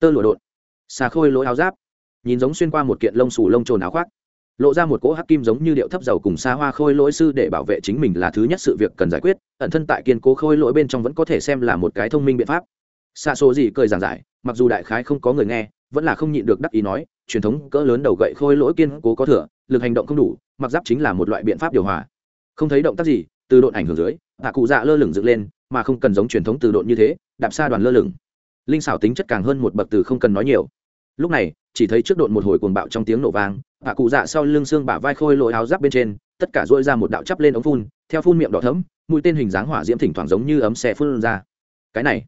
Speaker 1: Tơ lụa đột. Xà khôi lỗi áo giáp. Nhìn giống xuyên qua một kiện lông xù lông trồn áo khoác lộ ra một cỗ hắc kim giống như điệu thấp dầu cùng xa hoa khôi lỗi sư để bảo vệ chính mình là thứ nhất sự việc cần giải quyết, ẩn thân tại kiên cố khôi lỗi bên trong vẫn có thể xem là một cái thông minh biện pháp. Xa số gì cười giảng giải, mặc dù đại khái không có người nghe, vẫn là không nhịn được đắc ý nói, truyền thống cỡ lớn đầu gậy khôi lỗi kiên cố có thừa, lực hành động không đủ, mặc giáp chính là một loại biện pháp điều hòa. Không thấy động tác gì, từ độn ảnh hưởng dưới hạ cụ dạ lơ lửng dựng lên, mà không cần giống truyền thống từ độn như thế, đạp xa đoàn lơ lửng. Linh xảo tính chất càng hơn một bậc từ không cần nói nhiều lúc này, chỉ thấy trước đột một hồi cuồng bạo trong tiếng nổ vang hạ cụ dạ sau lưng xương bả vai khôi lội áo giáp bên trên, tất cả dội ra một đạo chắp lên ống phun, theo phun miệng đỏ thấm mũi tên hình dáng hỏa diễm thỉnh thoảng giống như ấm xe phun ra. Cái này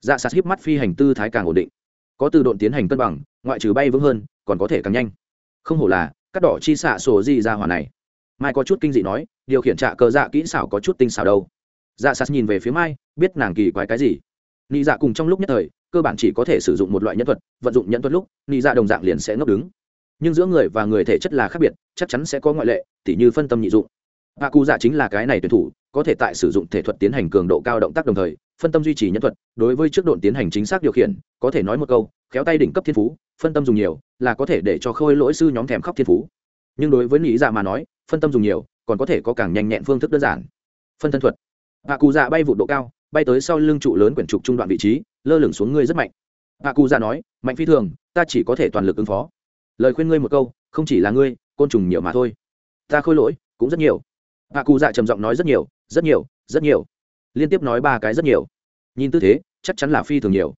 Speaker 1: dạ sạt híp mắt phi hành tư thái càng ổn định. Có từ độn tiến hành cân bằng, ngoại trừ bay vững hơn, còn có thể càng nhanh. Không hổ là, cắt đỏ chi xạ sổ gì ra hỏa này. Mai có chút kinh dị nói, điều khiển trạ cờ dạ kỹ xảo có chút tinh xảo đâu. Dạ sạt nhìn về phía mai, biết nàng kỳ quái cái gì nị dạ cùng trong lúc nhất thời, cơ bản chỉ có thể sử dụng một loại nhân thuật, vận dụng nhân thuật lúc, nị dạ đồng dạng liền sẽ ngốc đứng. Nhưng giữa người và người thể chất là khác biệt, chắc chắn sẽ có ngoại lệ, tỉ như phân tâm nhị dụng. Hạ cụ dạ chính là cái này tuyển thủ, có thể tại sử dụng thể thuật tiến hành cường độ cao động tác đồng thời, phân tâm duy trì nhân thuật, đối với trước độn tiến hành chính xác điều khiển, có thể nói một câu, khéo tay đỉnh cấp thiên phú, phân tâm dùng nhiều, là có thể để cho khôi lỗi sư nhóm thèm khóc thiên phú. Nhưng đối với nghĩ dạ mà nói, phân tâm dùng nhiều, còn có thể có càng nhanh nhẹn phương thức đơn giản. Phân thân thuật. Hạ cụ dạ bay vụ độ cao bay tới sau lưng trụ lớn quyển trục trung đoạn vị trí, lơ lửng xuống ngươi rất mạnh. Hạ cụ dạ nói, mạnh phi thường, ta chỉ có thể toàn lực ứng phó. Lời khuyên ngươi một câu, không chỉ là ngươi, côn trùng nhiều mà thôi. Ta khôi lỗi, cũng rất nhiều. Hạ cụ dạ trầm giọng nói rất nhiều rất nhiều rất nhiều. Liên tiếp nói ba cái rất nhiều. Nhìn tư thế, chắc chắn là phi thường nhiều.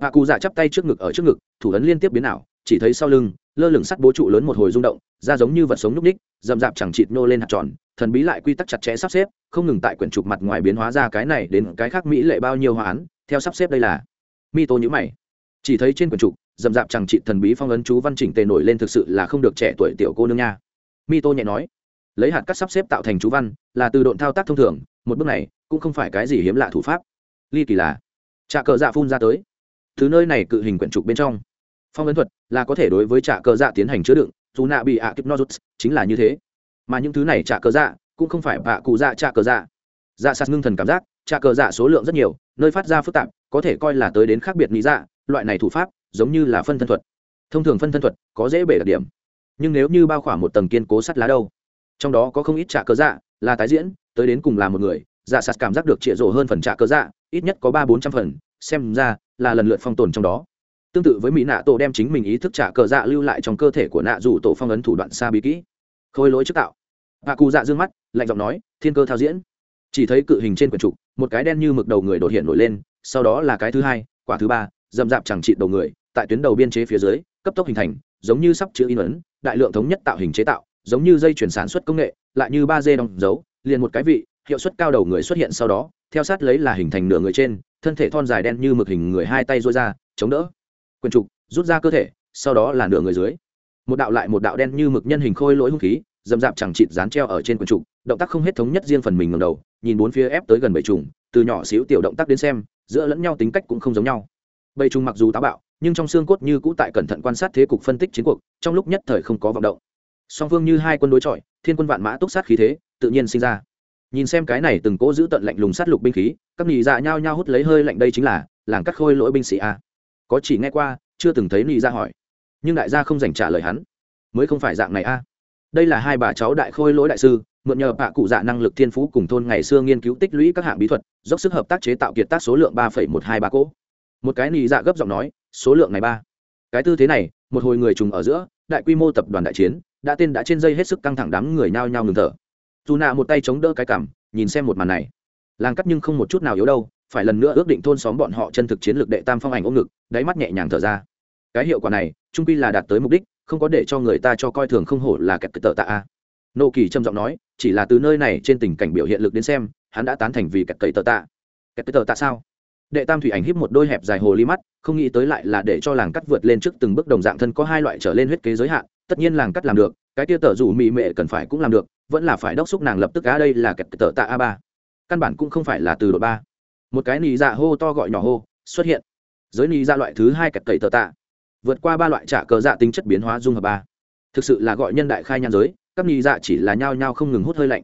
Speaker 1: Hạ cụ dạ chắp tay trước ngực ở trước ngực, thủ ấn liên tiếp biến ảo chỉ thấy sau lưng, lơ lửng sắt bố trụ lớn một hồi rung động ra giống như vật sống nhúc ních rậm rạp chẳng chịt nô lên hạt tròn, thần bí lại quy tắc chặt chẽ sắp xếp, không ngừng tại quyển trục mặt ngoài biến hóa ra cái này đến cái khác mỹ lệ bao nhiêu hóa án, theo sắp xếp đây là. Mi tô nhữ mày. Chỉ thấy trên quyển trục dầm dạp chẳng chịt thần bí phong ấn chú văn chỉnh tề nổi lên thực sự là không được trẻ tuổi tiểu cô nương nha. Mi tô nhẹ nói. Lấy hạt cắt sắp xếp tạo thành chú văn, là từ độn thao tác thông thường, một bước này cũng không phải cái gì hiếm lạ thủ pháp. Ly kỳ là. Trà cờ dạ phun ra tới. Thứ nơi này cự hình quyển trục bên trong phong ấn thuật là có thể đối với trả cờ dạ tiến hành chứa đựng, dù nạ bị ạ kíp nozuts chính là như thế. Mà những thứ này trả cờ dạ cũng không phải bạ cụ dạ trả cờ dạ. Dạ sạt ngưng thần cảm giác trả cờ dạ số lượng rất nhiều, nơi phát ra phức tạp, có thể coi là tới đến khác biệt lý dạ loại này thủ pháp, giống như là phân thân thuật. Thông thường phân thân thuật có dễ bể đặc điểm, nhưng nếu như bao khỏa một tầng kiên cố sắt lá đâu, trong đó có không ít trả cờ dạ là tái diễn, tới đến cùng là một người dạ sạt cảm giác được trịa rộ hơn phần trả cờ dạ ít nhất có ba bốn trăm phần, xem ra là lần lượt phong tồn trong đó tương tự với mỹ nạ tổ đem chính mình ý thức trả cờ dạ lưu lại trong cơ thể của nạ dù tổ phong ấn thủ đoạn xa bí kỹ. Khôi lỗi trước tạo. Hạ cụ dạ d ư ơ n g mắt, lạnh giọng nói, thiên cơ thao diễn. Chỉ thấy cự hình trên quần trục, một cái đen như mực đầu người đột hiện nổi lên, sau đó là cái thứ hai, quả thứ ba dầm dạp chẳng trị đầu người, tại tuyến đầu biên chế phía dưới, cấp tốc hình thành, giống như sắp chữ in ấn, đại lượng thống nhất tạo hình chế tạo, giống như dây chuyển sản xuất công nghệ, lại như ba d đóng dấu, liền một cái vị, hiệu suất cao đầu người xuất hiện sau đó, theo sát lấy là hình thành nửa người trên, thân thể thon dài đen như mực hình người hai tay dôi ra, chống đỡ quyền trục, rút ra cơ thể, sau đó là nửa người dưới. Một đạo lại một đạo đen như mực nhân hình khôi lỗi hung khí, dầm dạp chẳng chịt dán treo ở trên quần trục, động tác không hết thống nhất riêng phần mình ngầm đầu, nhìn bốn phía ép tới gần bảy trùng, từ nhỏ xíu tiểu động tác đến xem, giữa lẫn nhau tính cách cũng không giống nhau. Bảy trùng mặc dù táo bạo, nhưng trong xương cốt như cũ tại cẩn thận quan sát thế cục phân tích chiến cuộc, trong lúc nhất thời không có vọng động. Song phương như hai quân đối chọi, thiên quân vạn mã túc sát khí thế, tự nhiên sinh ra. Nhìn xem cái này từng cố giữ tận lạnh lùng sát lục binh khí, các nhị dạ nhao nhao hút lấy hơi lạnh đây chính là làng cắt khôi lỗi binh sĩ a có chỉ nghe qua, chưa từng thấy nhị ra hỏi. Nhưng đại gia không dành trả lời hắn. Mới không phải dạng này a. À. Đây là hai bà cháu đại khôi lỗi đại sư, mượn nhờ bạ cụ dạ năng lực thiên phú cùng thôn ngày xưa nghiên cứu tích lũy các hạng bí thuật, dốc sức hợp tác chế tạo kiệt tác số lượng ba phẩy một hai ba cỗ. Một cái nhị dạ gấp giọng nói, số lượng này ba. Cái tư thế này, một hồi người trùng ở giữa, đại quy mô tập đoàn đại chiến, đã tên đã trên dây hết sức căng thẳng đám người nhao nhao ngừng thở. Dù nạ một tay chống đỡ cái cảm, nhìn xem một màn này. Làng cắt nhưng không một chút nào yếu đâu phải lần nữa ước định thôn xóm bọn họ chân thực chiến lược đệ tam phong ảnh ôm ngực, đáy mắt nhẹ nhàng thở ra. Cái hiệu quả này, trung pi là đạt tới mục đích, không có để cho người ta cho coi thường không hổ là kẹt tợ tạ a. Nô kỳ trầm giọng nói, chỉ là từ nơi này trên tình cảnh biểu hiện lực đến xem, hắn đã tán thành vì kẹt cậy tờ tạ. Kẹt tợ tạ sao? Đệ tam thủy ảnh híp một đôi hẹp dài hồ ly mắt, không nghĩ tới lại là để cho làng cắt vượt lên trước từng bước đồng dạng thân có hai loại trở lên huyết kế giới hạn, tất nhiên làng cắt làm được, cái tia tờ dù mị mệ cần phải cũng làm được, vẫn là phải đốc xúc nàng lập tức á, đây là kẹt tờ tạ a ba. Căn bản cũng không phải là từ đội ba một cái nì dạ hô to gọi nhỏ hô, xuất hiện. Giới nì dạ loại thứ hai kẹt cậy tờ tạ. Vượt qua ba loại trả cờ dạ tính chất biến hóa dung hợp ba. Thực sự là gọi nhân đại khai nhan giới, các nì dạ chỉ là nhao nhao không ngừng hút hơi lạnh.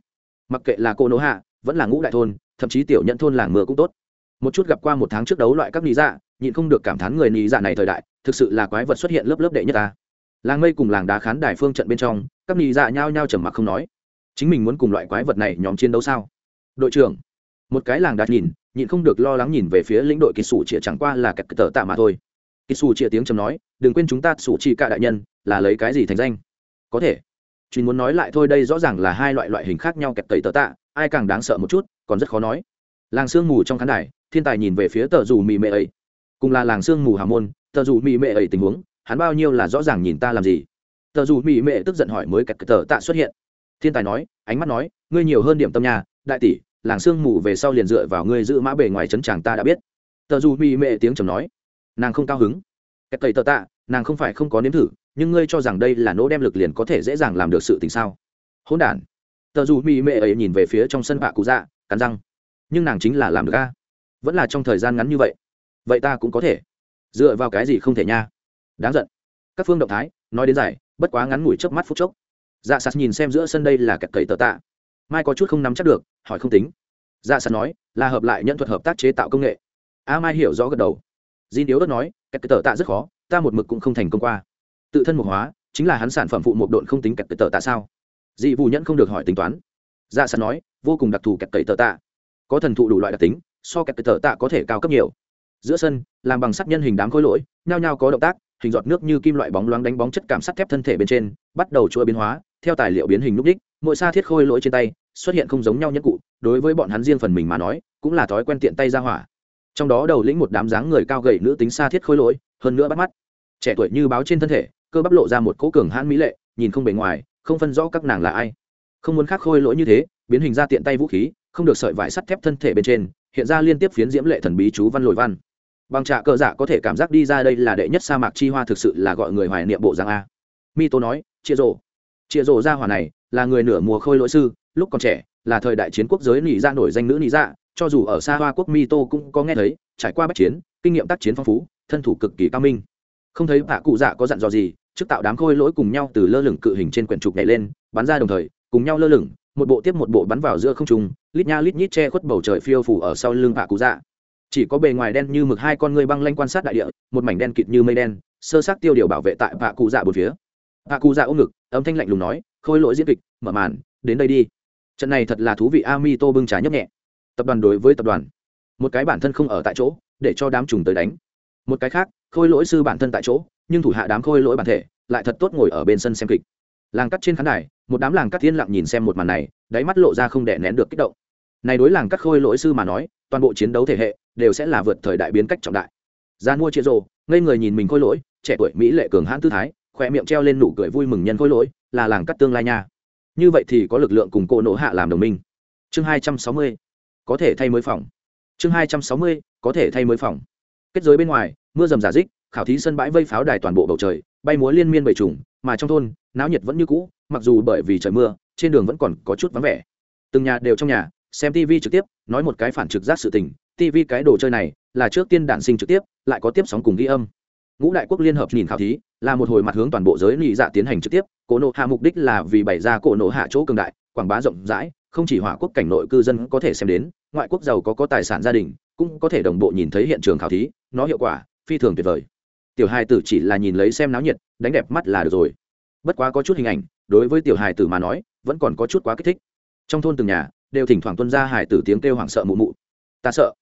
Speaker 1: Mặc kệ là cô nỗ hạ, vẫn là ngũ đại thôn, thậm chí tiểu nhận thôn làng mưa cũng tốt. Một chút gặp qua một tháng trước đấu loại các nì dạ nhịn không được cảm thán người nì dạ này thời đại, thực sự là quái vật xuất hiện lớp lớp đệ nhất ta. Làng mây cùng làng đá khán đài phương trận bên trong, các nì dạ nhao nhao trầm mặc không nói. Chính mình muốn cùng loại quái vật này nhóm chiến đấu sao? Đội trưởng, một cái làng đá nhìn nhịn không được lo lắng nhìn về phía lĩnh đội kỳ sủ chĩa chẳng qua là kẹt tờ tạ mà thôi. Kỳ sủ chĩa tiếng chầm nói, đừng quên chúng ta sủ chi cả đại nhân, là lấy cái gì thành danh? Có thể. Chuyên muốn nói lại thôi, đây rõ ràng là hai loại loại hình khác nhau kẹt tẩy tờ tạ, ai càng đáng sợ một chút, còn rất khó nói. Làng sương mù trong khán đài, thiên tài nhìn về phía tờ dù mì mệ ấy. Cùng là làng sương mù hà môn, tờ dù mì mệ ấy tình huống, hắn bao nhiêu là rõ ràng nhìn ta làm gì? Tờ dù mì mệ tức giận hỏi mới kẹt tờ tạ xuất hiện. Thiên tài nói, ánh mắt nói, ngươi nhiều hơn điểm tâm nhà đại tỷ làng sương mù về sau liền dựa vào ngươi giữ mã bề ngoài trấn chàng ta đã biết. Tờ dù mị mệ tiếng chầm nói. Nàng không cao hứng. Cách tẩy tờ tạ, nàng không phải không có nếm thử, nhưng ngươi cho rằng đây là nỗ đem lực liền có thể dễ dàng làm được sự tình sao? Hỗn đản. Tờ dù mị mệ ấy nhìn về phía trong sân bạ cụ dạ cắn răng. Nhưng nàng chính là làm được ca vẫn là trong thời gian ngắn như vậy. Vậy ta cũng có thể. Dựa vào cái gì không thể nha? Đáng giận. Các phương động thái, nói đến giải, bất quá ngắn ngủi chớp mắt phút chốc. Dạ sạt nhìn xem giữa sân đây là kẹt cậy tờ tạ mai có chút không nắm chắc được, hỏi không tính. Dạ sạt nói, là hợp lại nhận thuật hợp tác chế tạo công nghệ. A mai hiểu rõ gật đầu. Di điếu đất nói, kẹt tờ tạ rất khó, ta một mực cũng không thành công qua. Tự thân mục hóa, chính là hắn sản phẩm phụ một độn không tính kẹt tờ tạ sao? Dị vụ nhẫn không được hỏi tính toán. Dạ sạt nói, vô cùng đặc thù kẹt cậy tờ tạ. Có thần thụ đủ loại đặc tính, so kẹt tờ tạ có thể cao cấp nhiều. Giữa sân, làm bằng sắt nhân hình đám khối lỗi, nhao nhao có động tác, hình giọt nước như kim loại bóng loáng đánh bóng chất cảm sắt thép thân thể bên trên, bắt đầu chuỗi biến hóa, theo tài liệu biến hình núc đích, mỗi xa thiết khôi lỗi trên tay xuất hiện không giống nhau nhất cụ, đối với bọn hắn riêng phần mình mà nói, cũng là thói quen tiện tay ra hỏa. Trong đó đầu lĩnh một đám dáng người cao gầy nữ tính xa thiết khôi lỗi, hơn nữa bắt mắt. Trẻ tuổi như báo trên thân thể, cơ bắp lộ ra một cố cường hãn mỹ lệ, nhìn không bề ngoài, không phân rõ các nàng là ai. Không muốn khác khôi lỗi như thế, biến hình ra tiện tay vũ khí, không được sợi vải sắt thép thân thể bên trên, hiện ra liên tiếp phiến diễm lệ thần bí chú văn lồi văn. Bằng trạ cờ giả có thể cảm giác đi ra đây là đệ nhất sa mạc chi hoa thực sự là gọi người hoài niệm bộ giang a. Mi tô nói chia rổ chia rổ ra hỏa này, là người nửa mùa khôi lỗi sư lúc còn trẻ, là thời đại chiến quốc giới nị ra dạ nổi danh nữ nị dạ cho dù ở xa hoa quốc mi tô cũng có nghe thấy, trải qua bách chiến, kinh nghiệm tác chiến phong phú, thân thủ cực kỳ cao minh. Không thấy bà cụ dạ có dặn dò gì, trước tạo đám khôi lỗi cùng nhau từ lơ lửng cự hình trên quyển trục nhảy lên, bắn ra đồng thời, cùng nhau lơ lửng, một bộ tiếp một bộ bắn vào giữa không trung, lít nha lít nhít che khuất bầu trời phiêu phủ ở sau lưng bà cụ dạ. Chỉ có bề ngoài đen như mực hai con ngươi băng lanh quan sát đại địa, một mảnh đen kịt như mây đen, sơ sát tiêu điều bảo vệ tại bà cụ dạ bốn phía. Bà cụ dạ ôm ngực, âm thanh lạnh lùng nói, khôi lỗi diễn kịch, mở màn, đến đây đi trận này thật là thú vị, Amito bưng trà nhấp nhẹ. Tập đoàn đối với tập đoàn. Một cái bản thân không ở tại chỗ, để cho đám trùng tới đánh. Một cái khác, khôi lỗi sư bản thân tại chỗ, nhưng thủ hạ đám khôi lỗi bản thể lại thật tốt ngồi ở bên sân xem kịch. Làng cắt trên khán đài, một đám làng cắt thiên lặng nhìn xem một màn này, đáy mắt lộ ra không để nén được kích động. Này đối làng cắt khôi lỗi sư mà nói, toàn bộ chiến đấu thể hệ đều sẽ là vượt thời đại biến cách trọng đại. Gian mua chia rồ, ngây người nhìn mình khôi lỗi, trẻ tuổi mỹ lệ cường hãn tư thái khoe miệng treo lên nụ cười vui mừng nhân khôi lỗi, là làng cắt tương lai nha như vậy thì có lực lượng cùng cô nỗ hạ làm đồng minh. Chương hai trăm sáu mươi, có thể thay mới phòng. Chương hai trăm sáu mươi, có thể thay mới phòng. Kết giới bên ngoài, mưa rầm giả dích khảo thí sân bãi vây pháo đài toàn bộ bầu trời, bay múa liên miên bầy trùng, mà trong thôn, náo nhiệt vẫn như cũ, mặc dù bởi vì trời mưa, trên đường vẫn còn có chút vắng vẻ. Từng nhà đều trong nhà, xem tv trực tiếp, nói một cái phản trực giác sự tình. tv cái đồ chơi này là trước tiên đản sinh trực tiếp, lại có tiếp sóng cùng ghi âm ngũ đại quốc liên hợp nhìn khảo thí, là một hồi mặt hướng toàn bộ giới nghị dạ tiến hành trực tiếp, cổ nộ hạ mục đích là vì bày ra cổ nộ hạ chỗ cường đại, quảng bá rộng rãi, không chỉ hỏa quốc cảnh nội cư dân có thể xem đến, ngoại quốc giàu có có tài sản gia đình, cũng có thể đồng bộ nhìn thấy hiện trường khảo thí, nó hiệu quả phi thường tuyệt vời. Tiểu hài tử chỉ là nhìn lấy xem náo nhiệt, đánh đẹp mắt là được rồi. Bất quá có chút hình ảnh, đối với tiểu hài tử mà nói, vẫn còn có chút quá kích thích. Trong thôn từng nhà, đều thỉnh thoảng tuân ra hài tử tiếng kêu hoảng sợ mụ mụ. Ta sợ.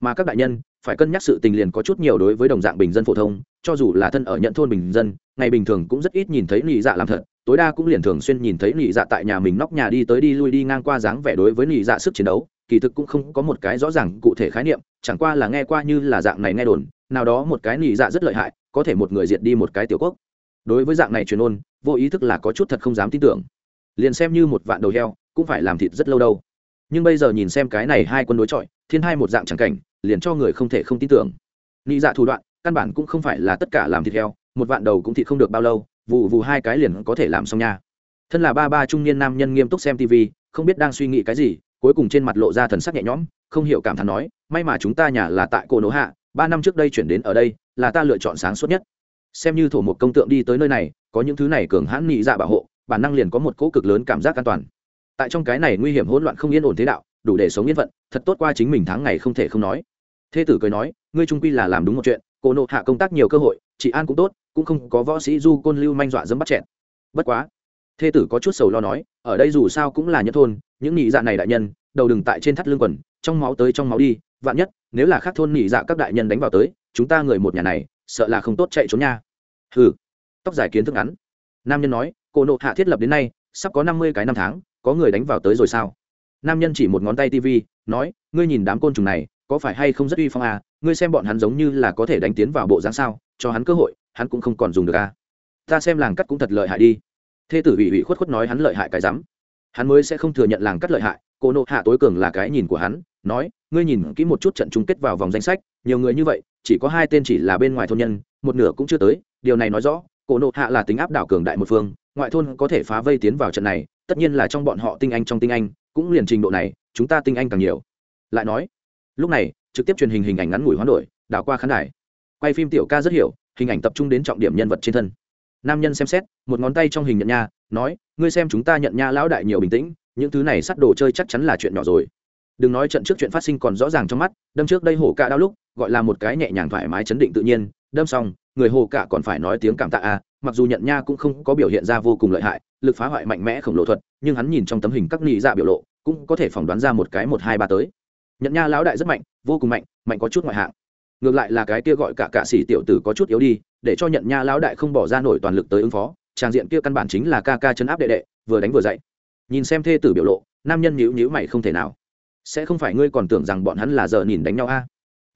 Speaker 1: Mà các đại nhân phải cân nhắc sự tình liền có chút nhiều đối với đồng dạng bình dân phổ thông, cho dù là thân ở nhận thôn bình dân, ngày bình thường cũng rất ít nhìn thấy nị dạ làm thật, tối đa cũng liền thường xuyên nhìn thấy nị dạ tại nhà mình nóc nhà đi tới đi lui đi ngang qua dáng vẻ đối với nị dạ sức chiến đấu, kỳ thực cũng không có một cái rõ ràng cụ thể khái niệm, chẳng qua là nghe qua như là dạng này nghe đồn, nào đó một cái nị dạ rất lợi hại, có thể một người diệt đi một cái tiểu quốc. Đối với dạng này truyền ôn, vô ý thức là có chút thật không dám tin tưởng. Liền xem như một vạn đầu heo, cũng phải làm thịt rất lâu đâu. Nhưng bây giờ nhìn xem cái này hai quân đối chọi, thiên hai một dạng chẳng cảnh liền cho người không thể không tin tưởng. Nghĩ dạ thủ đoạn, căn bản cũng không phải là tất cả làm thịt heo, một vạn đầu cũng thịt không được bao lâu vụ vụ hai cái liền có thể làm xong nha. Thân là ba ba trung niên nam nhân nghiêm túc xem tv không biết đang suy nghĩ cái gì, cuối cùng trên mặt lộ ra thần sắc nhẹ nhõm, không hiểu cảm thán nói, may mà chúng ta nhà là tại cô nỗ hạ, ba năm trước đây chuyển đến ở đây, là ta lựa chọn sáng suốt nhất. Xem như thổ một công tượng đi tới nơi này, có những thứ này cường hãn nghị dạ bảo hộ, bản năng liền có một cỗ cực lớn cảm giác an toàn. Tại trong cái này nguy hiểm hỗn loạn không yên ổn thế đạo, đủ để sống yên phận, thật tốt qua chính mình tháng ngày không thể không nói thế tử cười nói, ngươi trung quy là làm đúng một chuyện, cô nộ hạ công tác nhiều cơ hội, chị an cũng tốt, cũng không có võ sĩ du côn lưu manh dọa dẫm bắt chẹn bất quá. Thê tử có chút sầu lo nói, ở đây dù sao cũng là nhất thôn, những nhị dạ này đại nhân, đầu đừng tại trên thắt lưng quần, trong máu tới trong máu đi, vạn nhất, nếu là khác thôn nhị dạ các đại nhân đánh vào tới, chúng ta người một nhà này, sợ là không tốt chạy trốn nha. Hừ. Tóc dài kiến thức ngắn. Nam nhân nói, cô nộ hạ thiết lập đến nay, sắp có năm mươi cái năm tháng, có người đánh vào tới rồi sao? Nam nhân chỉ một ngón tay tv nói, ngươi nhìn đám côn trùng này có phải hay không rất uy phong à? Ngươi xem bọn hắn giống như là có thể đánh tiến vào bộ dáng sao? Cho hắn cơ hội, hắn cũng không còn dùng được à? Ta xem làng cắt cũng thật lợi hại đi. Thê tử ủy ủy khuất khuất nói hắn lợi hại cái rắm. Hắn mới sẽ không thừa nhận làng cắt lợi hại. Cô nộ hạ tối cường là cái nhìn của hắn, nói, ngươi nhìn kỹ một chút trận chung kết vào vòng danh sách, nhiều người như vậy, chỉ có hai tên chỉ là bên ngoài thôn nhân, một nửa cũng chưa tới. Điều này nói rõ cổ nộ hạ là tính áp đảo cường đại một phương, ngoại thôn có thể phá vây tiến vào trận này, tất nhiên là trong bọn họ tinh anh trong tinh anh, cũng liền trình độ này, chúng ta tinh anh càng nhiều. Lại nói lúc này, trực tiếp truyền hình hình ảnh ngắn ngủi hoán đổi, đảo qua khán đài. Quay phim tiểu ca rất hiểu, hình ảnh tập trung đến trọng điểm nhân vật trên thân. Nam nhân xem xét, một ngón tay trong hình nhận nha, nói, ngươi xem chúng ta nhận nha lão đại nhiều bình tĩnh, những thứ này sắt đồ chơi chắc chắn là chuyện nhỏ rồi. Đừng nói trận trước chuyện phát sinh còn rõ ràng trong mắt, đâm trước đây hổ cạ đau lúc, gọi là một cái nhẹ nhàng thoải mái chấn định tự nhiên, đâm xong, người hồ cạ còn phải nói tiếng cảm tạ a mặc dù nhận nha cũng không có biểu hiện ra vô cùng lợi hại, lực phá hoại mạnh mẽ khổng lồ thuật, nhưng hắn nhìn trong tấm hình các nghị dạ biểu lộ, cũng có thể phỏng đoán ra một cái một hai ba tới nhận nha lão đại rất mạnh, vô cùng mạnh mạnh có chút ngoại hạng. Ngược lại là cái kia gọi cả cạ sĩ tiểu tử có chút yếu đi, để cho nhận nha lão đại không bỏ ra nổi toàn lực tới ứng phó, trang diện kia căn bản chính là ca ca chấn áp đệ đệ, vừa đánh vừa dậy nhìn xem thê tử biểu lộ, nam nhân nhíu nhíu mày không thể nào. Sẽ không phải ngươi còn tưởng rằng bọn hắn là giờ nhìn đánh nhau a?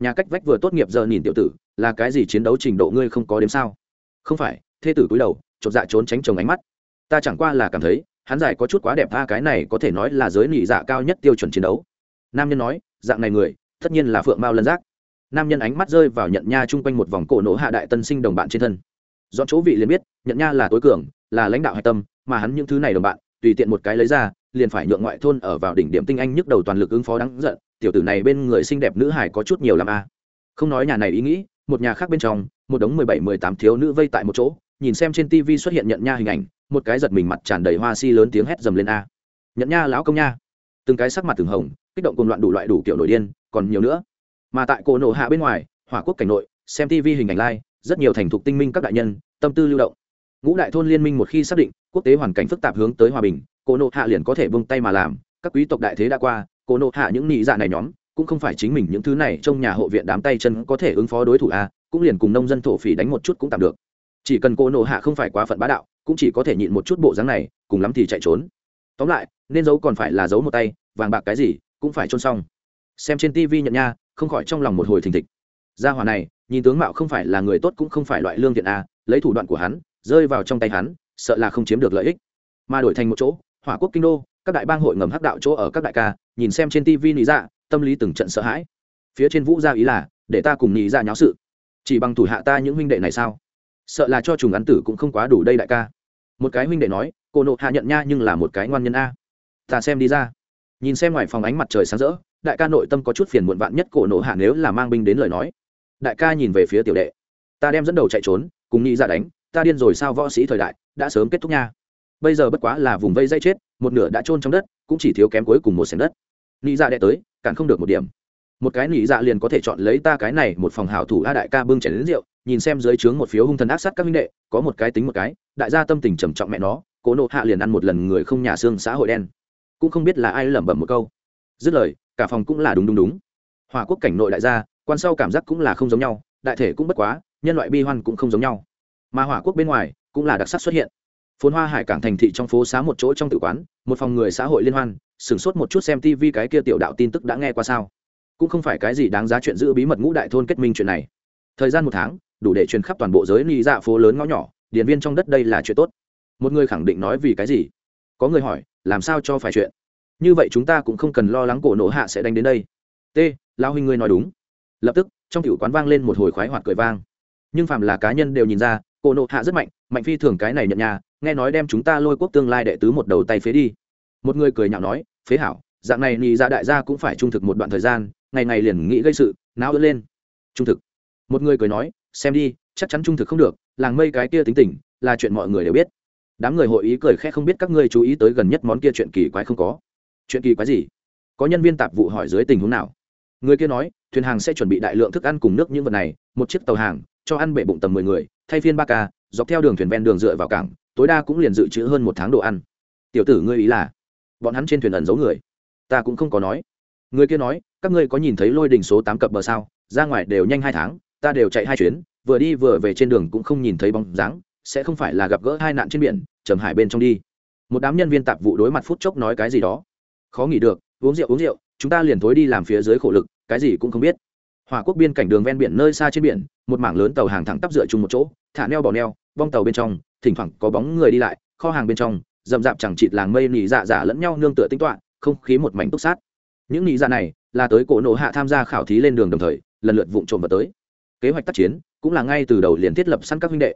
Speaker 1: Nhà cách vách vừa tốt nghiệp giờ nhìn tiểu tử, là cái gì chiến đấu trình độ ngươi không có đếm sao? Không phải, thê tử cúi đầu, chột dạ trốn tránh chồng ánh mắt. Ta chẳng qua là cảm thấy, hắn giải có chút quá đẹp tha cái này có thể nói là giới nỉ dạ cao nhất tiêu chuẩn chiến đấu. Nam nhân nói dạng này người, tất nhiên là phượng mao lân giác. Nam nhân ánh mắt rơi vào nhận nha chung quanh một vòng cổ nổ hạ đại tân sinh đồng bạn trên thân. Do chỗ vị liền biết, nhận nha là tối cường, là lãnh đạo hạch tâm, mà hắn những thứ này đồng bạn, tùy tiện một cái lấy ra, liền phải nhượng ngoại thôn ở vào đỉnh điểm tinh anh nhức đầu toàn lực ứng phó đáng giận, tiểu tử này bên người xinh đẹp nữ hải có chút nhiều làm a. Không nói nhà này ý nghĩ, một nhà khác bên trong, một đống mười bảy, mười tám thiếu nữ vây tại một chỗ, nhìn xem trên tv xuất hiện nhận nha hình ảnh, một cái giật mình mặt tràn đầy hoa si lớn tiếng hét dầm lên a. Nhận nha lão công nha. Từng cái sắc mặt từng hồng kích động cùng loạn đủ loại đủ kiểu nổi điên còn nhiều nữa. Mà tại cổ nộ hạ bên ngoài hỏa quốc cảnh nội xem tv hình ảnh lai、like, rất nhiều thành thục tinh minh các đại nhân tâm tư lưu động. Ngũ đại thôn liên minh một khi xác định quốc tế hoàn cảnh phức tạp hướng tới hòa bình cổ nộ hạ liền có thể vung tay mà làm. Các quý tộc đại thế đã qua cổ nộ hạ những nị dạ này nhóm cũng không phải chính mình những thứ này trong nhà hộ viện đám tay chân có thể ứng phó đối thủ a cũng liền cùng nông dân thổ phỉ đánh một chút cũng tạm được. Chỉ cần cổ nộ hạ không phải quá phận bá đạo cũng chỉ có thể nhịn một chút bộ dáng này cùng lắm thì chạy trốn. Tóm lại nên giấu còn phải là giấu một tay vàng bạc cái gì cũng phải trôn xong. Xem trên tv nhận nha, không khỏi trong lòng một hồi thình thịch. Gia hỏa này, nhìn tướng mạo không phải là người tốt cũng không phải loại lương thiện a lấy thủ đoạn của hắn, rơi vào trong tay hắn, sợ là không chiếm được lợi ích. Mà đổi thành một chỗ, hỏa quốc kinh đô, các đại bang hội ngầm hắc đạo chỗ ở các đại ca, nhìn xem trên tv nị dạ tâm lý từng trận sợ hãi. Phía trên vũ gia ý là, để ta cùng nị dạ nháo sự. Chỉ bằng thủ hạ ta những huynh đệ này sao? Sợ là cho trùng án tử cũng không quá đủ đây đại ca. Một cái huynh đệ nói, cô nộ hạ nhận nha nhưng là một cái ngoan nhân a. Ta xem đi ra nhìn xem ngoài phòng ánh mặt trời sáng rỡ, đại ca nội tâm có chút phiền muộn vạn nhất cổ nộ hạ nếu là mang binh đến lời nói. Đại ca nhìn về phía tiểu đệ. Ta đem dẫn đầu chạy trốn, cùng nghĩ ra dạ đánh, ta điên rồi sao võ sĩ thời đại, đã sớm kết thúc nha. Bây giờ bất quá là vùng vây dây chết, một nửa đã trôn trong đất, cũng chỉ thiếu kém cuối cùng một xẻng đất. Nghĩ ra dạ đệ tới cản không được một điểm. Một cái nghĩ dạ liền có thể chọn lấy ta cái này một phòng hảo thủ a đại ca bưng chảy đến rượu, nhìn xem dưới trướng một phiếu hung thần ác sát các minh đệ, có một cái tính một cái, đại gia tâm tình trầm trọng mẹ nó cố nộ hạ liền ăn một lần người không nhà xương xã hội đen cũng không biết là ai lẩm bẩm một câu. Dứt lời, cả phòng cũng là đúng đúng đúng. Hòa quốc cảnh nội đại gia, quan sau cảm giác cũng là không giống nhau, đại thể cũng bất quá, nhân loại bi hoan cũng không giống nhau. Mà hỏa quốc bên ngoài, cũng là đặc sắc xuất hiện. Phồn hoa hải cảng thành thị trong phố xá một chỗ trong tự quán, một phòng người xã hội liên hoan, sửng sốt một chút xem tv cái kia tiểu đạo tin tức đã nghe qua sao. Cũng không phải cái gì đáng giá chuyện giữ bí mật ngũ đại thôn kết minh chuyện này. Thời gian một tháng, đủ để truyền khắp toàn bộ giới ly dạ phố lớn ngõ nhỏ điền viên trong đất đây là chuyện tốt. Một người khẳng định nói vì cái gì? Có người hỏi làm sao cho phải chuyện? Như vậy chúng ta cũng không cần lo lắng cổ nổ hạ sẽ đánh đến đây. T lao huynh ngươi nói đúng. Lập tức, trong cựu quán vang lên một hồi khoái hoạt cười vang. Nhưng phàm là cá nhân đều nhìn ra, cổ nộ hạ rất mạnh mạnh phi thường cái này nhận nhà, nghe nói đem chúng ta lôi quốc tương lai đệ tứ một đầu tay phế đi. Một người cười nhạo nói, phế hảo, dạng này nhị ra dạ đại gia cũng phải trung thực một đoạn thời gian, ngày ngày liền nghĩ gây sự não ớt lên. Trung thực. Một người cười nói, xem đi, chắc chắn trung thực không được, làng mây cái kia tính tình, là chuyện mọi người đều biết đám người hội ý cười khẽ không biết các ngươi chú ý tới gần nhất món kia chuyện kỳ quái không có. Chuyện kỳ quái gì? Có nhân viên tạp vụ hỏi dưới tình huống nào? Người kia nói, thuyền hàng sẽ chuẩn bị đại lượng thức ăn cùng nước những vật này, một chiếc tàu hàng, cho ăn bể bụng tầm mười người, thay phiên ba ca, dọc theo đường thuyền ven đường dựa vào cảng, tối đa cũng liền dự trữ hơn một tháng đồ ăn. Tiểu tử ngươi ý là, bọn hắn trên thuyền ẩn giấu người. Ta cũng không có nói. Người kia nói, các ngươi có nhìn thấy lôi đình số tám cập bờ sao? Ra ngoài đều nhanh hai tháng, ta đều chạy hai chuyến, vừa đi vừa về trên đường cũng không nhìn thấy bóng dáng sẽ không phải là gặp gỡ hai nạn trên biển, trầm hải bên trong đi. Một đám nhân viên tạp vụ đối mặt phút chốc nói cái gì đó. Khó nghỉ được, uống rượu uống rượu, chúng ta liền thối đi làm phía dưới khổ lực, cái gì cũng không biết. Hòa quốc biên cảnh đường ven biển nơi xa trên biển, một mảng lớn tàu hàng thẳng tắp dựa chung một chỗ, thả neo bỏ neo, vong tàu bên trong, thỉnh thoảng có bóng người đi lại, kho hàng bên trong, rậm rạp chẳng chịt làng mây nỉ dạ dạ lẫn nhau nương tựa tinh toạ không khí một mảnh túc sát. Những nỉ dạ này là tới cổ nộ hạ tham gia khảo thí lên đường đồng thời, lần lượt vụng trộm vào tới. Kế hoạch tác chiến cũng là ngay từ đầu liền thiết lập sẵn các huynh đệ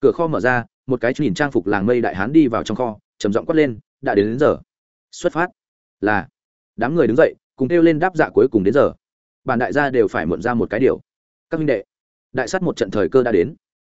Speaker 1: cửa kho mở ra một cái nhìn trang phục làng mây đại hán đi vào trong kho trầm giọng quát lên đã đến, đến giờ. Xuất phát. Là. Đám người đứng dậy cùng kêu lên đáp dạ cuối cùng đến giờ. Bản đại gia đều phải muộn ra một cái điều. Các minh đệ đại sát một trận thời cơ đã đến.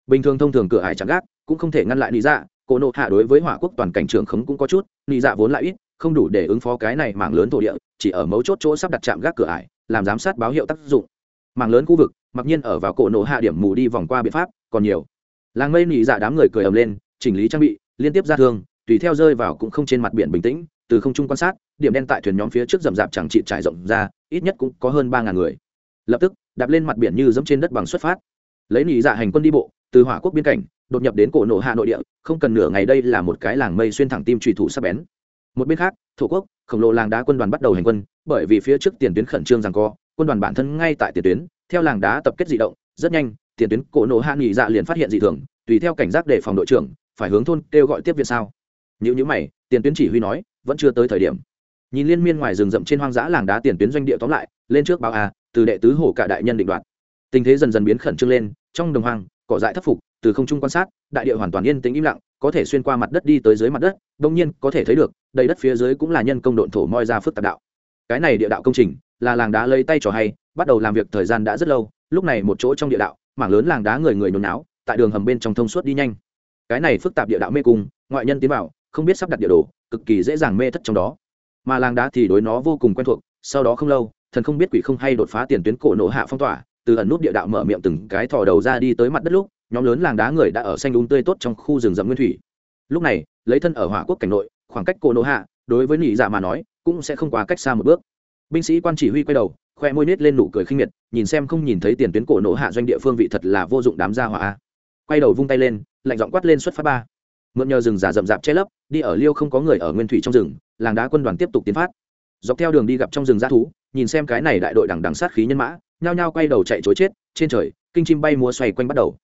Speaker 1: Bình thường thông thường cửa hải chẳng gác cũng không thể ngăn lại lý dạ. Cổ nộ hạ đối với hỏa quốc toàn cảnh trường khống cũng có chút lý dạ vốn lại ít không đủ để ứng phó cái này mảng lớn thổ địa chỉ ở mấu chốt chỗ sắp đặt chạm gác cửa ải làm giám sát báo hiệu tác dụng. Mảng lớn khu vực mặc nhiên ở vào cổ nộ hạ điểm mù đi vòng qua biện pháp còn nhiều làng mây nị dạ đám người cười ầm lên, chỉnh lý trang bị, liên tiếp ra thương tùy theo rơi vào cũng không trên mặt biển bình tĩnh, từ không trung quan sát, điểm đen tại thuyền nhóm phía trước rậm rạp chẳng trị trải rộng ra, ít nhất cũng có hơn ba ngàn người. Lập tức, đạp lên mặt biển như dẫm trên đất bằng xuất phát. Lấy nị dạ hành quân đi bộ, từ hỏa quốc biên cảnh, đột nhập đến cổ nổ hạ nội địa, không cần nửa ngày đây là một cái làng mây xuyên thẳng tim trùy thủ sắp bén. Một bên khác, thổ quốc, khổng lồ làng đá quân đoàn bắt đầu hành quân, bởi vì phía trước tiền tuyến khẩn trương rằng co, quân đoàn bản thân ngay tại tiền tuyến, theo làng đá tập kết di động, rất nhanh tiền tuyến cổ nộ hạ nghỉ dạ liền phát hiện dị thường, tùy theo cảnh giác để phòng đội trưởng, phải hướng thôn kêu gọi tiếp viện sao? Những nhữ mày, tiền tuyến chỉ huy nói, vẫn chưa tới thời điểm. Nhìn liên miên ngoài rừng rậm trên hoang dã làng đá tiền tuyến doanh địa tóm lại, lên trước báo a, từ đệ tứ hổ cả đại nhân định đoạt. Tình thế dần dần biến khẩn trương lên, trong đồng hoang, cỏ dại thất phục, từ không trung quan sát, đại địa hoàn toàn yên tĩnh im lặng, có thể xuyên qua mặt đất đi tới dưới mặt đất, đông nhiên có thể thấy được, đầy đất phía dưới cũng là nhân công độn thổ moi ra phức tạp đạo. Cái này địa đạo công trình, là làng đá lấy tay trò hay, bắt đầu làm việc thời gian đã rất lâu, lúc này một chỗ trong địa đạo mảng lớn làng đá người người nhốn náo tại đường hầm bên trong thông suốt đi nhanh. Cái này phức tạp địa đạo mê cung, ngoại nhân tiến vào, không biết sắp đặt địa đồ, cực kỳ dễ dàng mê thất trong đó. Mà làng đá thì đối nó vô cùng quen thuộc, sau đó không lâu, thần không biết quỷ không hay đột phá tiền tuyến cổ nổ hạ phong tỏa, từ ẩn nút địa đạo mở miệng từng cái thò đầu ra đi tới mặt đất lúc, nhóm lớn làng đá người đã ở xanh đúng tươi tốt trong khu rừng rậm nguyên thủy. Lúc này, lấy thân ở hỏa quốc cảnh nội, khoảng cách cổ nổ hạ, đối với nhị dạ mà nói, cũng sẽ không quá cách xa một bước binh sĩ quan chỉ huy quay đầu, khoe môi nết lên nụ cười khinh miệt, nhìn xem không nhìn thấy tiền tuyến cổ nổ hạ doanh địa phương vị thật là vô dụng đám gia hỏa. Quay đầu vung tay lên, lạnh giọng quát lên xuất phát ba. Mượn nhờ rừng giả rậm rạp che lấp, đi ở liêu không có người ở nguyên thủy trong rừng, làng đá quân đoàn tiếp tục tiến phát. Dọc theo đường đi gặp trong rừng g thú, nhìn xem cái này đại đội đằng đằng sát khí nhân mã, nhao nhao quay đầu chạy chối chết, trên trời, kinh chim bay múa xoay quanh bắt đầu.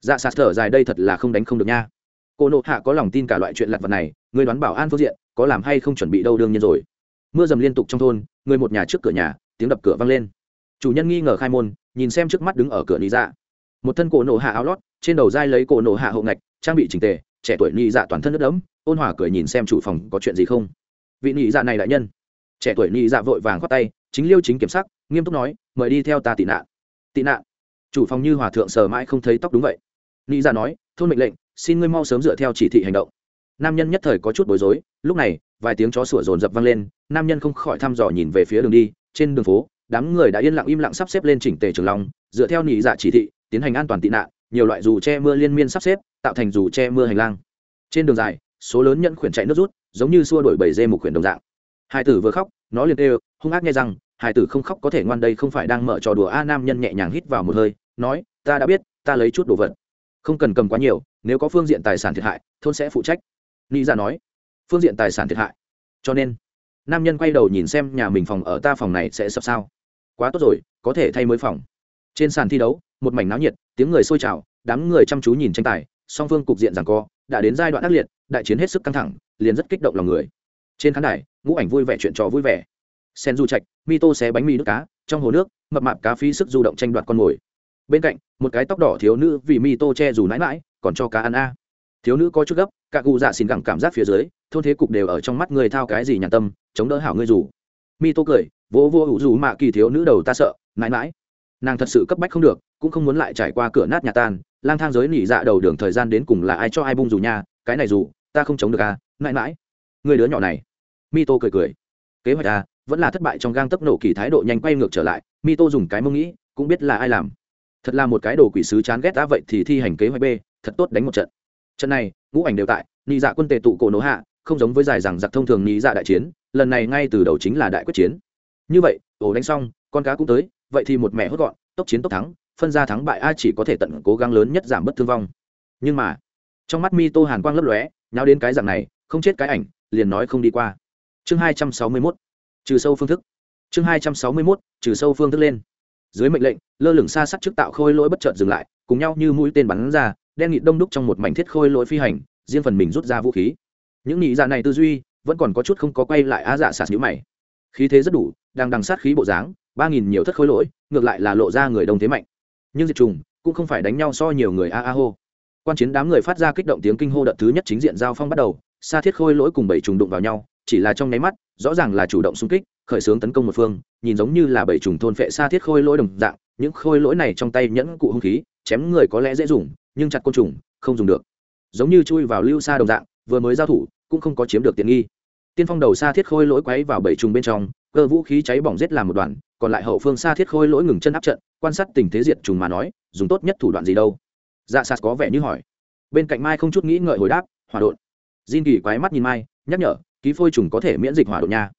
Speaker 1: Dạ sạt thở dài đây thật là không đánh không được nha. Cô nộ hạ có lòng tin cả loại chuyện lặt vật này người đoán bảo an phương diện, có làm hay không chuẩn bị đâu đương nhiên rồi mưa dầm liên tục trong thôn, người một nhà trước cửa nhà, tiếng đập cửa vang lên. Chủ nhân nghi ngờ khai môn, nhìn xem trước mắt đứng ở cửa lý dạ. Một thân cổ nổ hạ áo lót, trên đầu dai lấy cổ nổ hạ hộ ngạch, trang bị trình tề, trẻ tuổi nhị dạ toàn thân nước đẫm, ôn hòa cười nhìn xem chủ phòng có chuyện gì không. Vị nhị dạ này đại nhân. Trẻ tuổi nhị dạ vội vàng khoát tay, chính liêu chính kiểm sắc, nghiêm túc nói, mời đi theo ta tị nạn. Tị nạn? Chủ phòng như hòa thượng sờ mãi không thấy tóc đúng vậy. Nhị dạ nói, thôn mệnh lệnh, xin ngươi mau sớm dựa theo chỉ thị hành động nam nhân nhất thời có chút bối rối lúc này vài tiếng chó sủa rồn rập vang lên nam nhân không khỏi thăm dò nhìn về phía đường đi trên đường phố đám người đã yên lặng im lặng sắp xếp lên chỉnh tề trường lòng, dựa theo nhị dạ chỉ thị tiến hành an toàn tị nạn nhiều loại dù che mưa liên miên sắp xếp tạo thành dù che mưa hành lang. Trên đường dài số lớn nhẫn khuyển chạy nước rút giống như xua đổi bầy dê một khuyển đồng dạng. Hai tử vừa khóc nó liền kêu hung ác nghe rằng hai tử không khóc có thể ngoan đây không phải đang mở trò đùa a nam nhân nhẹ nhàng hít vào một hơi nói ta đã biết ta lấy chút đồ vật. Không cần cầm quá nhiều nếu có phương diện tài sản thiệt hại thôn sẽ phụ trách nghĩ ra dạ nói, phương diện tài sản thiệt hại. Cho nên, nam nhân quay đầu nhìn xem nhà mình phòng ở ta phòng này sẽ sập sao. Quá tốt rồi, có thể thay mới phòng. Trên sàn thi đấu, một mảnh náo nhiệt, tiếng người sôi trào, đám người chăm chú nhìn tranh tài, song phương cục diện rằng co, đã đến giai đoạn ác liệt, đại chiến hết sức căng thẳng, liền rất kích động lòng người. Trên khán đài, ngũ ảnh vui vẻ chuyện trò vui vẻ. Sen du trạch mi tô xé bánh mì nước cá, trong hồ nước, mập mạp cá phí sức du động tranh đoạt con mồi. Bên cạnh, một cái tóc đỏ thiếu nữ vì mi tô che dù nãi mãi, còn cho cá ăn a thiếu nữ có chút gấp, cả cụ dạ xin gẳng cảm giác phía dưới, thôn thế cục đều ở trong mắt người thao cái gì nhàn tâm, chống đỡ hảo ngươi rủ mi tô cười, vỗ vô hữu dù mạ kỳ thiếu nữ đầu ta sợ nãi mãi. Nàng thật sự cấp bách không được, cũng không muốn lại trải qua cửa nát nhà tan, lang thang giới nỉ dạ đầu đường thời gian đến cùng là ai cho ai bung dù nha, cái này dù, ta không chống được à mãi mãi. Người đứa nhỏ này. Mi tô cười cười. Kế hoạch à vẫn là thất bại trong gang tốc nổ kỳ thái độ nhanh quay ngược trở lại mi tô dùng cái mông nghĩ, cũng biết là ai làm. Thật là một cái đồ quỷ sứ chán ghét đã vậy thì thi hành kế hoạch b, thật tốt đánh một trận trận này, ngũ ảnh đều tại nhị dạ quân tề tụ cổ nổ hạ, không giống với dài rằng giặc thông thường nhị dạ đại chiến, lần này ngay từ đầu chính là đại quyết chiến. Như vậy, ổ đánh xong, con cá cũng tới, vậy thì một mẹ hốt gọn, tốc chiến tốc thắng, phân ra thắng bại ai chỉ có thể tận cố gắng lớn nhất giảm bất thương vong. Nhưng mà, trong mắt mi tô hàn quang lấp lóe, nháo đến cái dạng này, không chết cái ảnh, liền nói không đi qua. Chương hai trăm sáu mươi mốt, trừ sâu phương thức. Chương hai trăm sáu mươi mốt, trừ sâu phương thức lên. Dưới mệnh lệnh, lơ lửng xa sắc trước tạo khôi lỗi bất chợt dừng lại, cùng nhau như mũi tên bắn ra đen nghịt đông đúc trong một mảnh thiết khôi lỗi phi hành, riêng phần mình rút ra vũ khí. Những nhị dạ này tư duy, vẫn còn có chút không có quay lại á dạ sạt nhữ mày. Khí thế rất đủ, đang đằng sát khí bộ dáng, ba nghìn nhiều thất khối lỗi, ngược lại là lộ ra người đông thế mạnh. Nhưng diệt trùng cũng không phải đánh nhau so nhiều người a a hô. Quan chiến đám người phát ra kích động tiếng kinh hô đợt thứ nhất chính diện giao phong bắt đầu xa thiết khôi lỗi cùng bảy trùng đụng vào nhau, chỉ là trong nháy mắt, rõ ràng là chủ động xung kích, khởi xướng tấn công một phương, nhìn giống như là bảy trùng thôn phệ xa thiết khôi lỗi đồng dạng, những khôi lỗi này trong tay nhẫn cụ hung khí, chém người có lẽ dễ dùng nhưng chặt côn trùng, không dùng được. Giống như chui vào lưu xa đồng dạng, vừa mới giao thủ, cũng không có chiếm được tiện nghi. Tiên phong đầu xa thiết khôi lỗi quấy vào bảy trùng bên trong, cơ vũ khí cháy bỏng giết làm một đoàn, còn lại hậu phương xa thiết khôi lỗi ngừng chân áp trận, quan sát tình thế diệt trùng mà nói, dùng tốt nhất thủ đoạn gì đâu? Dạ sạt có vẻ như hỏi. Bên cạnh mai không chút nghĩ ngợi hồi đáp, hỏa đột Jin kỳ quái mắt nhìn mai, nhắc nhở, ký phôi trùng có thể miễn dịch hỏa đột nha.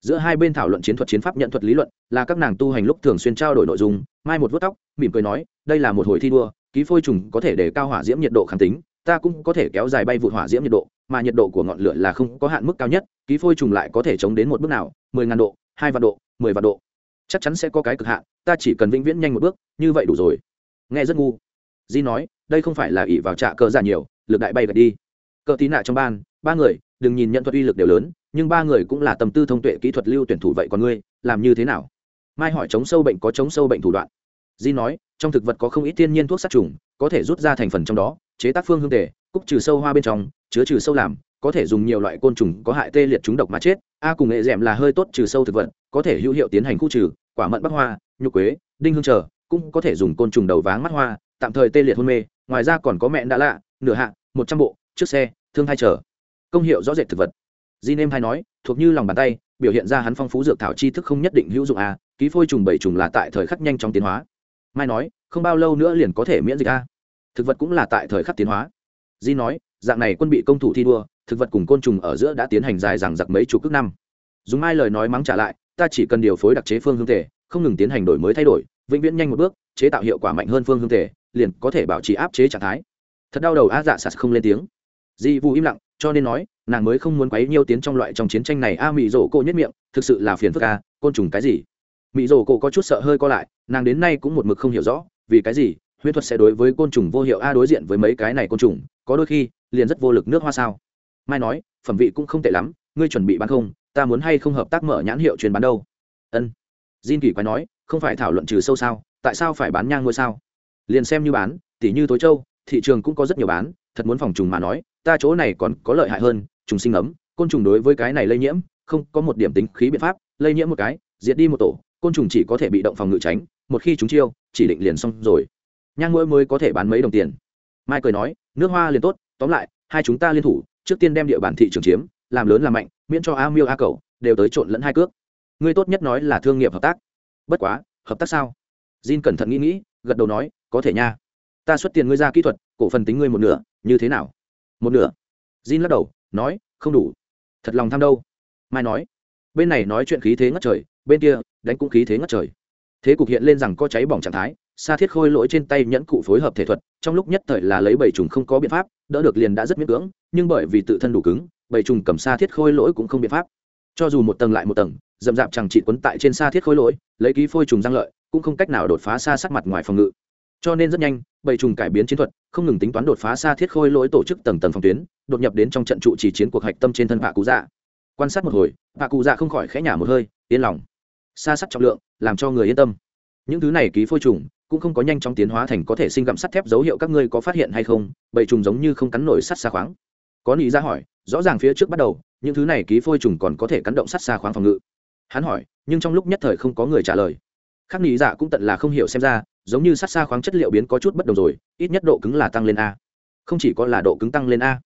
Speaker 1: Giữa hai bên thảo luận chiến thuật chiến pháp nhận thuật lý luận, là các nàng tu hành lúc thường xuyên trao đổi nội dung, mai một vớt tóc, mỉm cười nói, đây là một hồi thi đua ký phôi trùng có thể để cao hỏa diễm nhiệt độ kháng tính, ta cũng có thể kéo dài bay vụ hỏa diễm nhiệt độ, mà nhiệt độ của ngọn lửa là không có hạn mức cao nhất, ký phôi trùng lại có thể chống đến một bước nào, mười ngàn độ, hai vạn độ, mười vạn độ. Chắc chắn sẽ có cái cực hạn, ta chỉ cần vĩnh viễn nhanh một bước, như vậy đủ rồi. Nghe rất ngu. Di nói, đây không phải là ỷ vào trạ cờ giả nhiều, lực đại bay gật đi. Cờ tí nạ trong ban, ba người, đừng nhìn nhận thuật uy lực đều lớn, nhưng ba người cũng là tầm tư thông tuệ kỹ thuật lưu tuyển thủ vậy còn ngươi, làm như thế nào? Mai hỏi chống sâu bệnh có chống sâu bệnh thủ đoạn di nói, trong thực vật có không ít thiên nhiên thuốc sát trùng, có thể rút ra thành phần trong đó, chế tác phương hương tề, cúc trừ sâu hoa bên trong, chứa trừ sâu làm, có thể dùng nhiều loại côn trùng có hại tê liệt chúng độc mà chết. A cùng nghệ d là hơi tốt trừ sâu thực vật, có thể hữu hiệu tiến hành khu trừ, quả mận bắc hoa, nhục quế, đinh hương chờ, cũng có thể dùng côn trùng đầu váng mắt hoa, tạm thời tê liệt hôn mê. Ngoài ra còn có mẹn đã lạ, nửa hạ, một trăm bộ, trước xe, thương thai chờ. Công hiệu rõ rệt thực vật. Di nêm hay nói, thuộc như lòng bàn tay, biểu hiện ra hắn phong phú dược thảo tri thức không nhất định hữu dụng a, ký phôi trùng bảy trùng là tại thời khắc nhanh trong tiến hóa mai nói không bao lâu nữa liền có thể miễn dịch a. Thực vật cũng là tại thời khắc tiến hóa. Di nói dạng này quân bị công thủ thi đua thực vật cùng côn trùng ở giữa đã tiến hành dài dằng dặc mấy chục cước năm. Dùng mai lời nói mắng trả lại ta chỉ cần điều phối đặc chế phương hương thể không ngừng tiến hành đổi mới thay đổi vĩnh viễn nhanh một bước chế tạo hiệu quả mạnh hơn phương hương thể liền có thể bảo trì áp chế trạng thái. Thật đau đầu a dạ sạt không lên tiếng. Di vu im lặng cho nên nói nàng mới không muốn quấy nhiêu tiến trong loại trong chiến tranh này a à, mỹ rổ cô nhất miệng thực sự là phiền phức a côn trùng cái gì? Mỹ rổ cổ có chút sợ hơi co lại, nàng đến nay cũng một mực không hiểu rõ, vì cái gì, huyễn thuật sẽ đối với côn trùng vô hiệu a đối diện với mấy cái này côn trùng, có đôi khi, liền rất vô lực nước hoa sao. Mai nói, phẩm vị cũng không tệ lắm, ngươi chuẩn bị bán không, ta muốn hay không hợp tác mở nhãn hiệu truyền bán đâu? Ân. Jin kỳ quái nói, không phải thảo luận trừ sâu sao, tại sao phải bán nhang ngôi sao? Liền xem như bán, tỉ như tối châu, thị trường cũng có rất nhiều bán, thật muốn phòng trùng mà nói, ta chỗ này còn có lợi hại hơn, trùng sinh ấm, côn trùng đối với cái này lây nhiễm, không có một điểm tính khí biện pháp, lây nhiễm một cái, diệt đi một tổ côn trùng chỉ có thể bị động phòng ngự tránh, một khi chúng chiêu, chỉ định liền xong rồi. Nhang mũi mới có thể bán mấy đồng tiền. Mai cười nói, nước hoa liền tốt, tóm lại, hai chúng ta liên thủ, trước tiên đem địa bàn thị trường chiếm, làm lớn làm mạnh, miễn cho a miêu a cầu đều tới trộn lẫn hai cước. Ngươi tốt nhất nói là thương nghiệp hợp tác. Bất quá, hợp tác sao? Jin cẩn thận nghĩ nghĩ, gật đầu nói, có thể nha. Ta xuất tiền ngươi ra kỹ thuật, cổ phần tính ngươi một nửa, như thế nào? Một nửa. Jin lắc đầu, nói, không đủ. Thật lòng tham đâu. Mai nói, bên này nói chuyện khí thế ngất trời bên kia, đánh cũng khí thế ngất trời. Thế cục hiện lên rằng có cháy bỏng trạng thái xa thiết khôi lỗi trên tay nhẫn cụ phối hợp thể thuật, trong lúc nhất thời là lấy bảy trùng không có biện pháp, đỡ được liền đã rất miễn cưỡng, nhưng bởi vì tự thân đủ cứng, bảy trùng cầm xa thiết khôi lỗi cũng không biện pháp. Cho dù một tầng lại một tầng, dậm dạp chẳng trị quấn tại trên xa thiết khôi lỗi, lấy ký phôi trùng răng lợi, cũng không cách nào đột phá xa sắc mặt ngoài phòng ngự. Cho nên rất nhanh, bảy trùng cải biến chiến thuật, không ngừng tính toán đột phá xa thiết khôi lỗi tổ chức tầng tầng phòng tuyến, đột nhập đến trong trận trụ chỉ chiến cuộc hạch tâm trên thân hạ cụ dạ. Quan sát một hồi hạ cụ dạ không khỏi khẽ nhả một hơi, yên lòng xa sắt trọng lượng, làm cho người yên tâm. Những thứ này ký phôi trùng, cũng không có nhanh chóng tiến hóa thành có thể sinh gặm sắt thép dấu hiệu các ngươi có phát hiện hay không, bầy trùng giống như không cắn nổi sắt xa khoáng. Có nghĩ ra hỏi, rõ ràng phía trước bắt đầu, những thứ này ký phôi trùng còn có thể cắn động sắt xa khoáng phòng ngự. Hắn hỏi, nhưng trong lúc nhất thời không có người trả lời. Khác nghĩ dạ cũng tận là không hiểu xem ra, giống như sắt xa khoáng chất liệu biến có chút bất đồng rồi, ít nhất độ cứng là tăng lên a. Không chỉ có là độ cứng tăng lên a.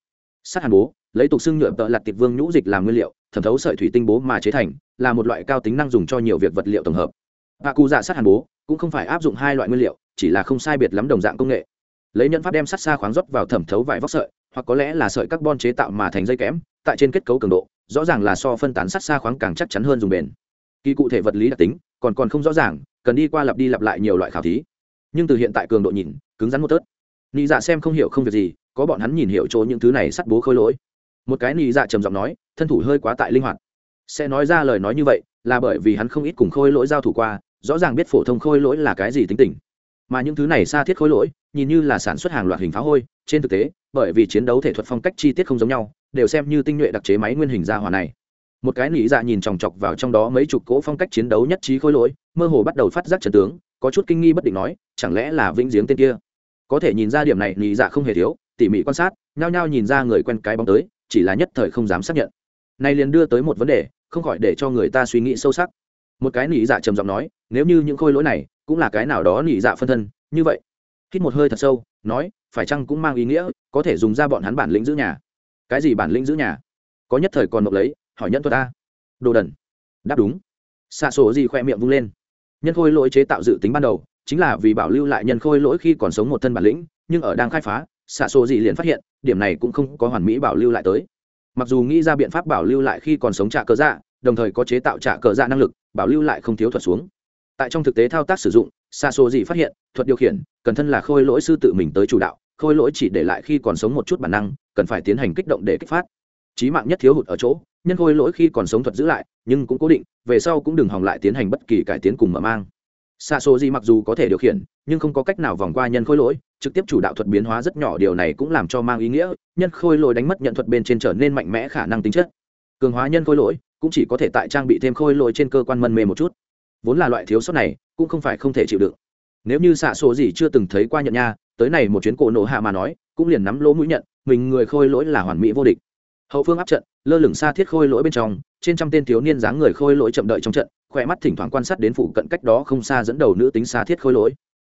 Speaker 1: Sắt hàn bố lấy tục xương nhựa tợ lặt tiệp vương nhũ dịch làm nguyên liệu, thẩm thấu sợi thủy tinh bố mà chế thành, là một loại cao tính năng dùng cho nhiều việc vật liệu tổng hợp. Bà cụ dạ sắt hàn bố, cũng không phải áp dụng hai loại nguyên liệu, chỉ là không sai biệt lắm đồng dạng công nghệ. Lấy nhận pháp đem sắt xa khoáng rót vào thẩm thấu vải vóc sợi, hoặc có lẽ là sợi carbon chế tạo mà thành dây kẽm, tại trên kết cấu cường độ, rõ ràng là so phân tán sắt xa khoáng càng chắc chắn hơn dùng bền. Kỳ cụ thể vật lý đặc tính, còn còn không rõ ràng, cần đi qua lặp đi lặp lại nhiều loại khảo thí. Nhưng từ hiện tại cường độ nhìn, cứng rắn một tớt. Nị dạ xem không hiểu không việc gì, có bọn hắn nhìn hiểu chỗ những thứ này sắt bố khôi lỗi một cái nị dạ trầm giọng nói, thân thủ hơi quá tại linh hoạt. Sẽ nói ra lời nói như vậy, là bởi vì hắn không ít cùng khôi lỗi giao thủ qua, rõ ràng biết phổ thông khôi lỗi là cái gì tính tình. Mà những thứ này xa thiết khôi lỗi, nhìn như là sản xuất hàng loạt hình phá hôi, trên thực tế, bởi vì chiến đấu thể thuật phong cách chi tiết không giống nhau, đều xem như tinh nhuệ đặc chế máy nguyên hình ra hỏa này. Một cái nỉ dạ nhìn chòng chọc vào trong đó mấy chục cỗ phong cách chiến đấu nhất trí khôi lỗi, mơ hồ bắt đầu phát giác trần tướng, có chút kinh nghi bất định nói, chẳng lẽ là vĩnh giếng tên kia? Có thể nhìn ra điểm này nỉ dạ không hề thiếu, tỉ mỉ quan sát, nhao nhao nhìn ra người quen cái bóng tới chỉ là nhất thời không dám xác nhận. Này liền đưa tới một vấn đề, không khỏi để cho người ta suy nghĩ sâu sắc. Một cái nỉ dạ trầm giọng nói, nếu như những khôi lỗi này cũng là cái nào đó nỉ dạ phân thân, như vậy, hít một hơi thật sâu, nói, phải chăng cũng mang ý nghĩa, có thể dùng ra bọn hắn bản lĩnh giữ nhà? Cái gì bản lĩnh giữ nhà? Có nhất thời còn nộp lấy, hỏi nhân thuật ta. Đồ đần. Đáp đúng. Xạ sổ gì khoe miệng vung lên. Nhân khôi lỗi chế tạo dự tính ban đầu, chính là vì bảo lưu lại nhân khôi lỗi khi còn sống một thân bản lĩnh, nhưng ở đang khai phá, xạ sổ gì liền phát hiện điểm này cũng không có hoàn mỹ bảo lưu lại tới. Mặc dù nghĩ ra biện pháp bảo lưu lại khi còn sống trả cờ dạ đồng thời có chế tạo trả cờ dạ năng lực, bảo lưu lại không thiếu thuật xuống. Tại trong thực tế thao tác sử dụng xa số gì phát hiện, thuật điều khiển, cần thân là khôi lỗi sư tự mình tới chủ đạo, khôi lỗi chỉ để lại khi còn sống một chút bản năng, cần phải tiến hành kích động để kích phát. Trí mạng nhất thiếu hụt ở chỗ, nhân khôi lỗi khi còn sống thuật giữ lại, nhưng cũng cố định, về sau cũng đừng hòng lại tiến hành bất kỳ cải tiến cùng mở mang xa số gì mặc dù có thể điều khiển, nhưng không có cách nào vòng qua nhân khôi lỗi, trực tiếp chủ đạo thuật biến hóa rất nhỏ, điều này cũng làm cho mang ý nghĩa, nhân khôi lỗi đánh mất nhận thuật bên trên trở nên mạnh mẽ khả năng tính chất. Cường hóa nhân khôi lỗi, cũng chỉ có thể tại trang bị thêm khôi lỗi trên cơ quan mân mê một chút. Vốn là loại thiếu sót này, cũng không phải không thể chịu đựng. Nếu như xạ số gì chưa từng thấy qua nhận nha, tới này một chuyến cổ nổ hạ mà nói, cũng liền nắm lỗ mũi nhận, mình người khôi lỗi là hoàn mỹ vô địch. Hậu phương áp trận lơ lửng xa thiết khôi lỗi bên trong, trên trăm tên thiếu niên dáng người khôi lỗi chậm đợi trong trận, khỏe mắt thỉnh thoảng quan sát đến phụ cận cách đó không xa dẫn đầu nữ tính xa thiết khôi lỗi.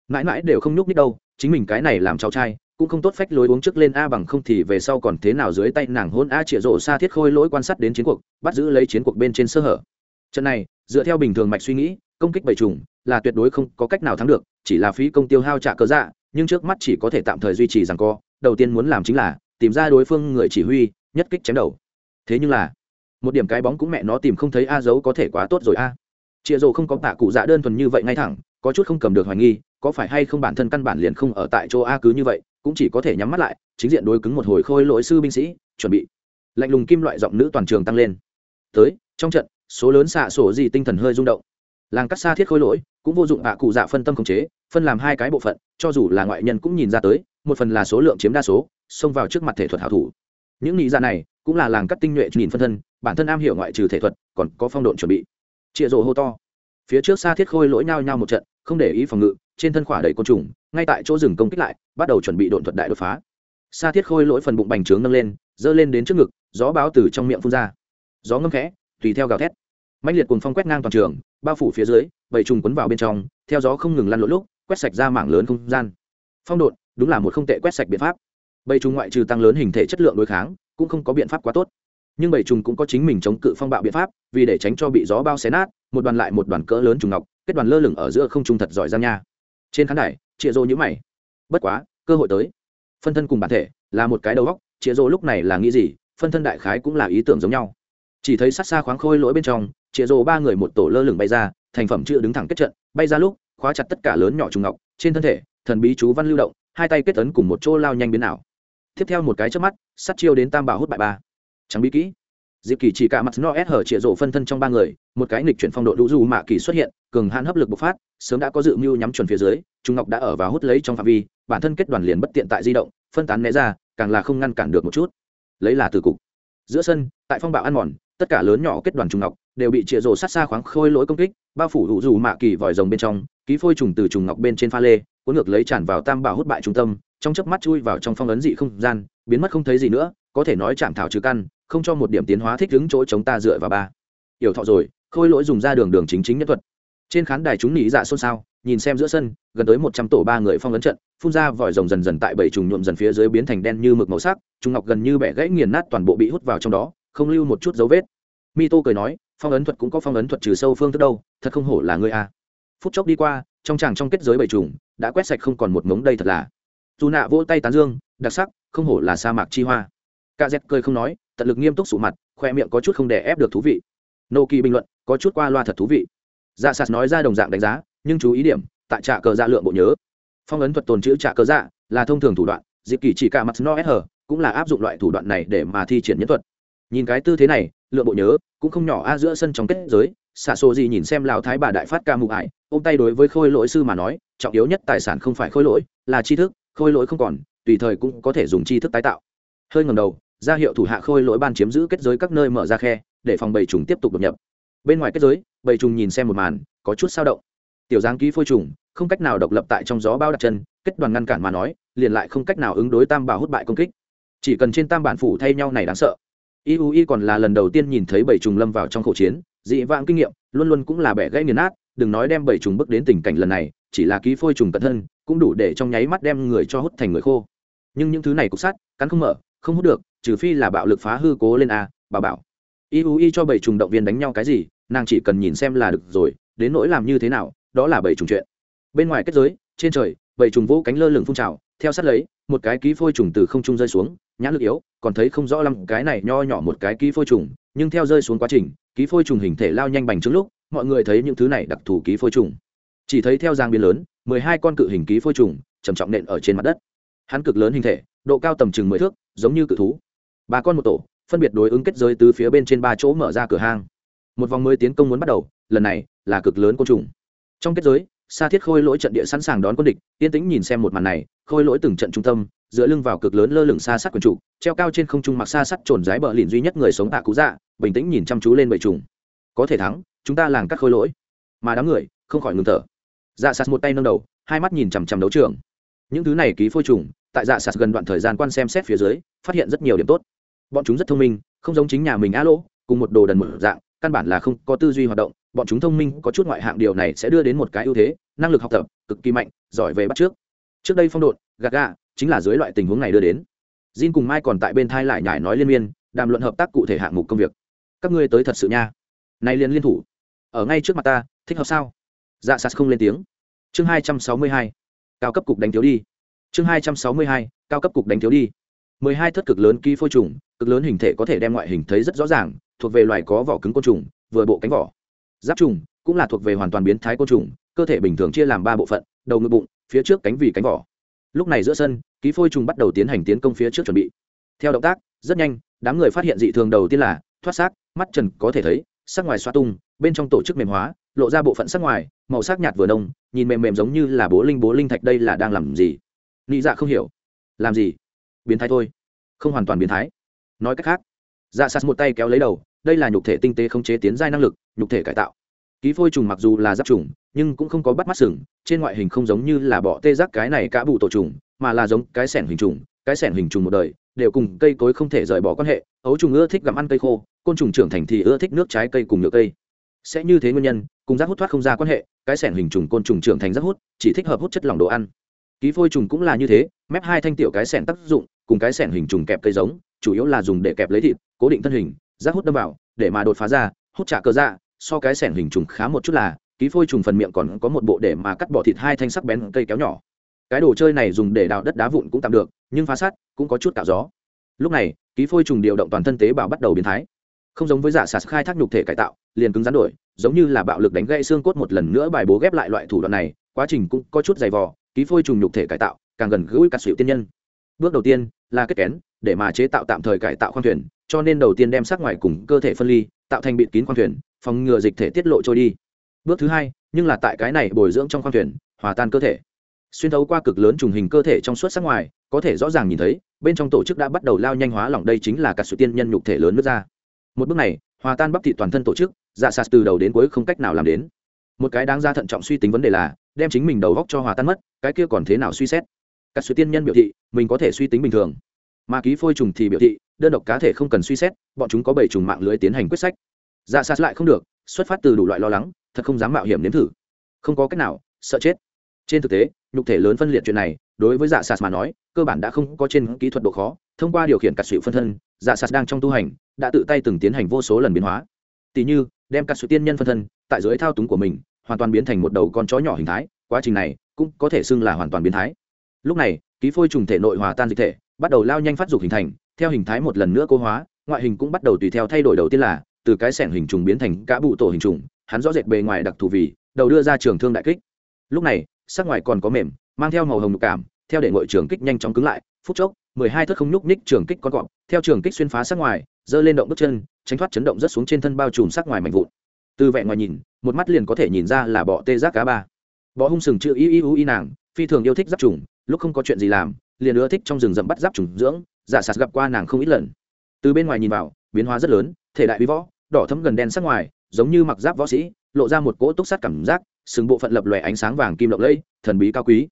Speaker 1: Mãi mãi đều không nhúc nít đâu, chính mình cái này làm cháu trai, cũng không tốt phách lối uống trước lên a bằng không thì về sau còn thế nào dưới tay nàng hôn a chĩa rổ xa thiết khôi lỗi quan sát đến chiến cuộc, bắt giữ lấy chiến cuộc bên trên sơ hở. Trận này, dựa theo bình thường mạch suy nghĩ, công kích bảy trùng là tuyệt đối không có cách nào thắng được, chỉ là phí công tiêu hao trả cớ dạ nhưng trước mắt chỉ có thể tạm thời duy trì rằng co, đầu tiên muốn làm chính là tìm ra đối phương người chỉ huy, nhất kích chém đầu thế nhưng là, một điểm cái bóng cũng mẹ nó tìm không thấy a dấu có thể quá tốt rồi a. Chịa rồ không có tạ cụ dạ đơn thuần như vậy ngay thẳng, có chút không cầm được hoài nghi, có phải hay không bản thân căn bản liền không ở tại chỗ a cứ như vậy, cũng chỉ có thể nhắm mắt lại, chính diện đối cứng một hồi khôi lỗi sư binh sĩ, chuẩn bị. Lạnh lùng kim loại giọng nữ toàn trường tăng lên. Tới, trong trận, số lớn xạ sổ gì tinh thần hơi rung động. Làng cắt xa thiết khôi lỗi, cũng vô dụng ạ cụ dạ phân tâm khống chế, phân làm hai cái bộ phận, cho dù là ngoại nhân cũng nhìn ra tới, một phần là số lượng chiếm đa số, xông vào trước mặt thể thuật hảo thủ những nghĩ ra dạ này cũng là làng cắt tinh nhuệ nhìn phân thân, bản thân am hiểu ngoại trừ thể thuật, còn có phong độn chuẩn bị. Chịa rồ hô to. Phía trước xa thiết khôi lỗi nhau nhau một trận, không để ý phòng ngự, trên thân khỏa đầy côn trùng, ngay tại chỗ rừng công kích lại, bắt đầu chuẩn bị độn thuật đại đột phá. Xa thiết khôi lỗi phần bụng bành trướng nâng lên dơ lên đến trước ngực, gió báo từ trong miệng phun ra. Gió ngâm khẽ, tùy theo gào thét. Mạnh liệt cùng phong quét ngang toàn trường, bao phủ phía dưới bầy trùng quấn vào bên trong, theo gió không ngừng lăn lỗ lúc, quét sạch ra mảng lớn không gian. Phong độn, đúng là một không tệ quét sạch biện pháp bầy trùng ngoại trừ tăng lớn hình thể chất lượng đối kháng, cũng không có biện pháp quá tốt. Nhưng bầy trùng cũng có chính mình chống cự phong bạo biện pháp, vì để tránh cho bị gió bao xé nát, một đoàn lại một đoàn cỡ lớn trùng ngọc, kết đoàn lơ lửng ở giữa không trung thật giỏi giang nha. Trên khán đài chịa rô nhữ mày. Bất quá, cơ hội tới. Phân thân cùng bản thể là một cái đầu góc chịa rô lúc này là nghĩ gì, phân thân đại khái cũng là ý tưởng giống nhau. Chỉ thấy sát xa khoáng khôi lỗi bên trong chịa rô ba người một tổ lơ lửng bay ra, thành phẩm chưa đứng thẳng kết trận, bay ra lúc, khóa chặt tất cả lớn nhỏ trùng ngọc, trên thân thể, thần bí chú văn lưu động, hai tay kết ấn cùng một chỗ lao nhanh biến ảo tiếp theo một cái trước mắt sắt chiêu đến tam bảo hút bại ba. Chẳng bí kỹ. Diệp kỳ chỉ cả mặt no s hở chĩa rộ phân thân trong ba người, một cái nghịch chuyển phong độ đũ du mạ kỳ xuất hiện, cường hãn hấp lực bộc phát, sớm đã có dự mưu nhắm chuẩn phía dưới, trung ngọc đã ở và hút lấy trong phạm vi, bản thân kết đoàn liền bất tiện tại di động, phân tán né ra, càng là không ngăn cản được một chút. Lấy là từ cục. Giữa sân, tại phong bạo ăn mòn, tất cả lớn nhỏ kết đoàn trùng ngọc đều bị chĩa rồ sát xa khoáng khôi lỗi công kích, bao phủ đủ dù mạ kỳ vòi rồng bên trong, ký phôi trùng từ trùng ngọc bên trên pha lê, cuốn ngược lấy tràn vào tam bảo hút bại trung tâm trong chớp mắt chui vào trong phong ấn dị không gian, biến mất không thấy gì nữa, có thể nói chạm thảo trừ căn, không cho một điểm tiến hóa thích ứng chỗ chống ta dựa vào ba. Yểu thọ rồi, khôi lỗi dùng ra đường đường chính chính nhất thuật. Trên khán đài chúng nỉ dạ xôn xao, nhìn xem giữa sân, gần tới một trăm tổ ba người phong ấn trận, phun ra vòi rồng dần dần tại bảy trùng nhuộm dần phía dưới biến thành đen như mực màu sắc, trùng ngọc gần như bẻ gãy nghiền nát toàn bộ bị hút vào trong đó, không lưu một chút dấu vết. Mi tô cười nói, phong ấn thuật cũng có phong ấn thuật trừ sâu phương thức đâu, thật không hổ là ngươi a. Phút chốc đi qua, trong chàng trong kết giới bảy trùng, đã quét sạch không còn một mống đây thật là dù nạ vỗ tay tán dương, đặc sắc, không hổ là sa mạc chi hoa. Ca z cười không nói, tận lực nghiêm túc sụ mặt, khoe miệng có chút không đè ép được thú vị. Nô kỳ bình luận, có chút qua loa thật thú vị. Dạ sạt nói ra đồng dạng đánh giá, nhưng chú ý điểm, tại trạ cờ dạ lượng bộ nhớ. Phong ấn thuật tồn chữ trạ cờ dạ là thông thường thủ đoạn, dịp kỳ chỉ cả mặt no s cũng là áp dụng loại thủ đoạn này để mà thi triển nhân thuật. Nhìn cái tư thế này, lượng bộ nhớ cũng không nhỏ a giữa sân trong kết giới xả xô gì nhìn xem lào thái bà đại phát ca mụ ải, ôm tay đối với khôi lỗi sư mà nói, trọng yếu nhất tài sản không phải khôi lỗi, là tri thức khôi lỗi không còn, tùy thời cũng có thể dùng tri thức tái tạo. Hơi ngầm đầu, ra hiệu thủ hạ khôi lỗi ban chiếm giữ kết giới các nơi mở ra khe, để phòng bầy trùng tiếp tục đột nhập. Bên ngoài kết giới, bầy trùng nhìn xem một màn, có chút sao động. Tiểu giáng ký phôi trùng, không cách nào độc lập tại trong gió bao đặt chân, kết đoàn ngăn cản mà nói, liền lại không cách nào ứng đối tam bảo hút bại công kích. Chỉ cần trên tam bản phủ thay nhau này đáng sợ. Iui còn là lần đầu tiên nhìn thấy bầy trùng lâm vào trong khẩu chiến, dị vãng kinh nghiệm, luôn luôn cũng là bẻ gãy nghiền nát, đừng nói đem bầy trùng bước đến tình cảnh lần này chỉ là ký phôi trùng cận thân, cũng đủ để trong nháy mắt đem người cho hút thành người khô. Nhưng những thứ này cục sắt, cắn không mở, không hút được, trừ phi là bạo lực phá hư cố lên a, bà bảo. Iui cho bảy trùng động viên đánh nhau cái gì, nàng chỉ cần nhìn xem là được rồi, đến nỗi làm như thế nào, đó là bảy trùng chuyện. Bên ngoài kết giới, trên trời, bảy trùng vỗ cánh lơ lửng phun trào, theo sát lấy, một cái ký phôi trùng từ không trung rơi xuống, nhãn lực yếu, còn thấy không rõ lắm, cái này nho nhỏ một cái ký phôi trùng, nhưng theo rơi xuống quá trình, ký phôi trùng hình thể lao nhanh bành trướng lúc, mọi người thấy những thứ này đặc thù ký phôi trùng chỉ thấy theo giang biên lớn, mười hai con cự hình ký phôi trùng trầm trọng nện ở trên mặt đất. Hắn cực lớn hình thể, độ cao tầm chừng mười thước, giống như cự thú. Ba con một tổ, phân biệt đối ứng kết giới từ phía bên trên ba chỗ mở ra cửa hang. Một vòng mới tiến công muốn bắt đầu, lần này là cực lớn côn trùng. Trong kết giới, sa thiết khôi lỗi trận địa sẵn sàng đón quân địch, yên tĩnh nhìn xem một màn này, khôi lỗi từng trận trung tâm, dựa lưng vào cực lớn lơ lửng xa sắt quần trụ, treo cao trên không trung mặc xa sắt trồn rái bờ lìn duy nhất người sống tạ cú dạ bình tĩnh nhìn chăm chú lên bầy trùng. Có thể thắng, chúng ta làng cắt khôi lỗi. Mà đám người không khỏi ngừng thở dạ sạt một tay nâng đầu hai mắt nhìn chằm chằm đấu trường những thứ này ký phôi trùng tại dạ sạt gần đoạn thời gian quan xem xét phía dưới phát hiện rất nhiều điểm tốt bọn chúng rất thông minh không giống chính nhà mình á lỗ cùng một đồ đần một dạng căn bản là không có tư duy hoạt động bọn chúng thông minh có chút ngoại hạng điều này sẽ đưa đến một cái ưu thế năng lực học tập cực kỳ mạnh giỏi về bắt trước trước đây phong độn gạt gà chính là dưới loại tình huống này đưa đến Jin cùng Mai còn tại bên thai lại nhải nói liên miên, đàm luận hợp tác cụ thể hạng mục công việc. Các ngươi tới thật sự nha. nay liên liên thủ, ở ngay trước mặt ta, thích hợp sao? Dạ Sạt không lên tiếng. Chương hai trăm sáu mươi hai, cao cấp cục đánh thiếu đi. Chương hai trăm sáu mươi hai, cao cấp cục đánh thiếu đi. Mười hai thất cực lớn ký phôi trùng, cực lớn hình thể có thể đem ngoại hình thấy rất rõ ràng, thuộc về loài có vỏ cứng côn trùng, vừa bộ cánh vỏ. Giáp trùng cũng là thuộc về hoàn toàn biến thái côn trùng, cơ thể bình thường chia làm ba bộ phận, đầu ngực bụng, phía trước cánh vì cánh vỏ lúc này giữa sân ký phôi trùng bắt đầu tiến hành tiến công phía trước chuẩn bị theo động tác rất nhanh đám người phát hiện dị thường đầu tiên là thoát xác mắt trần có thể thấy sắc ngoài xoa tung bên trong tổ chức mềm hóa lộ ra bộ phận sắc ngoài màu sắc nhạt vừa nông, nhìn mềm mềm giống như là bố linh bố linh thạch đây là đang làm gì? Nghĩ dạ không hiểu. Làm gì? Biến thái thôi. Không hoàn toàn biến thái. Nói cách khác dạ sạt một tay kéo lấy đầu, đây là nhục thể tinh tế không chế tiến giai năng lực, nhục thể cải tạo. Ký phôi trùng mặc dù là giáp trùng, nhưng cũng không có bắt mắt sừng, trên ngoại hình không giống như là bọ tê giác cái này cá bụ tổ trùng, mà là giống cái sẻn hình trùng, cái sẻn hình trùng một đời, đều cùng cây cối không thể rời bỏ quan hệ, ấu trùng ưa thích gặm ăn cây khô, côn trùng trưởng thành thì ưa thích nước trái cây cùng nhựa cây sẽ như thế nguyên nhân, cùng rác hút thoát không ra quan hệ, cái sẻng hình trùng côn trùng trưởng thành rác hút, chỉ thích hợp hút chất lỏng đồ ăn. Ký phôi trùng cũng là như thế, mép hai thanh tiểu cái sẻng tác dụng, cùng cái sẻng hình trùng kẹp cây giống, chủ yếu là dùng để kẹp lấy thịt, cố định thân hình, rác hút đâm vào, để mà đột phá ra, hút trả cơ ra so cái sẻng hình trùng khá một chút là, ký phôi trùng phần miệng còn có một bộ để mà cắt bỏ thịt hai thanh sắc bén cây kéo nhỏ. Cái đồ chơi này dùng để đào đất đá vụn cũng tạm được, nhưng phá sát cũng có chút tạo gió. Lúc này, ký phôi trùng điều động toàn thân tế bào bắt đầu biến thái. Không giống với giả sạt khai thác nhục thể cải tạo liền cứng rắn đổi, giống như là bạo lực đánh gãy xương cốt một lần nữa bài bố ghép lại loại thủ đoạn này, quá trình cũng có chút dày vò, ký phôi trùng nhục thể cải tạo, càng gần gũi cắt xịu tiên nhân. Bước đầu tiên là kết kén, để mà chế tạo tạm thời cải tạo khoang thuyền, cho nên đầu tiên đem sắc ngoài cùng cơ thể phân ly, tạo thành bịt kín khoang thuyền, phòng ngừa dịch thể tiết lộ trôi đi. Bước thứ hai, nhưng là tại cái này bồi dưỡng trong khoang thuyền, hòa tan cơ thể. Xuyên thấu qua cực lớn trùng hình cơ thể trong suốt sắc ngoài, có thể rõ ràng nhìn thấy, bên trong tổ chức đã bắt đầu lao nhanh hóa lỏng đây chính là cả sự tiên nhân nhục thể lớn nước ra. Một bước này hòa tan bắp thị toàn thân tổ chức dạ sạt từ đầu đến cuối không cách nào làm đến. Một cái đáng ra thận trọng suy tính vấn đề là, đem chính mình đầu góc cho hòa tan mất, cái kia còn thế nào suy xét? Các suy tiên nhân biểu thị, mình có thể suy tính bình thường. Mà ký phôi trùng thì biểu thị, đơn độc cá thể không cần suy xét, bọn chúng có bảy trùng mạng lưới tiến hành quyết sách. Dạ sạt lại không được, xuất phát từ đủ loại lo lắng, thật không dám mạo hiểm nếm thử. Không có cách nào, sợ chết. Trên thực tế, nhục thể lớn phân liệt chuyện này, đối với dạ sạt mà nói, cơ bản đã không có trên kỹ thuật độ khó, thông qua điều khiển cắt sự phân thân dạ sạt đang trong tu hành, đã tự tay từng tiến hành vô số lần biến hóa. Tỷ như, đem cả sự tiên nhân phân thân, tại dưới thao túng của mình, hoàn toàn biến thành một đầu con chó nhỏ hình thái, quá trình này cũng có thể xưng là hoàn toàn biến thái. Lúc này, ký phôi trùng thể nội hòa tan dịch thể, bắt đầu lao nhanh phát dục hình thành, theo hình thái một lần nữa cố hóa, ngoại hình cũng bắt đầu tùy theo thay đổi đầu tiên là, từ cái sẻng hình trùng biến thành cả bụ tổ hình trùng, hắn rõ rệt bề ngoài đặc thù vì, đầu đưa ra trường thương đại kích. Lúc này, sắc ngoài còn có mềm, mang theo màu hồng nhục cảm, theo để ngội trường kích nhanh chóng cứng lại, phút chốc mười hai thước không nhúc ních trường kích con cọp, theo trường kích xuyên phá sát ngoài, giơ lên động bước chân, tránh thoát chấn động rất xuống trên thân bao trùm sát ngoài mạnh vụn. Từ vẹn ngoài nhìn, một mắt liền có thể nhìn ra là bọ tê giác cá ba. Bọ hung sừng chữ y y u y nàng, phi thường yêu thích giáp trùng, lúc không có chuyện gì làm, liền ưa thích trong rừng rậm bắt giáp trùng dưỡng, giả sạt gặp qua nàng không ít lần. Từ bên ngoài nhìn vào, biến hóa rất lớn, thể đại bí võ, đỏ thấm gần đen sát ngoài, giống như mặc giáp võ sĩ, lộ ra một cỗ túc sát cảm giác, sừng bộ phận lập lòe ánh sáng vàng kim lộng lẫy, thần bí cao quý.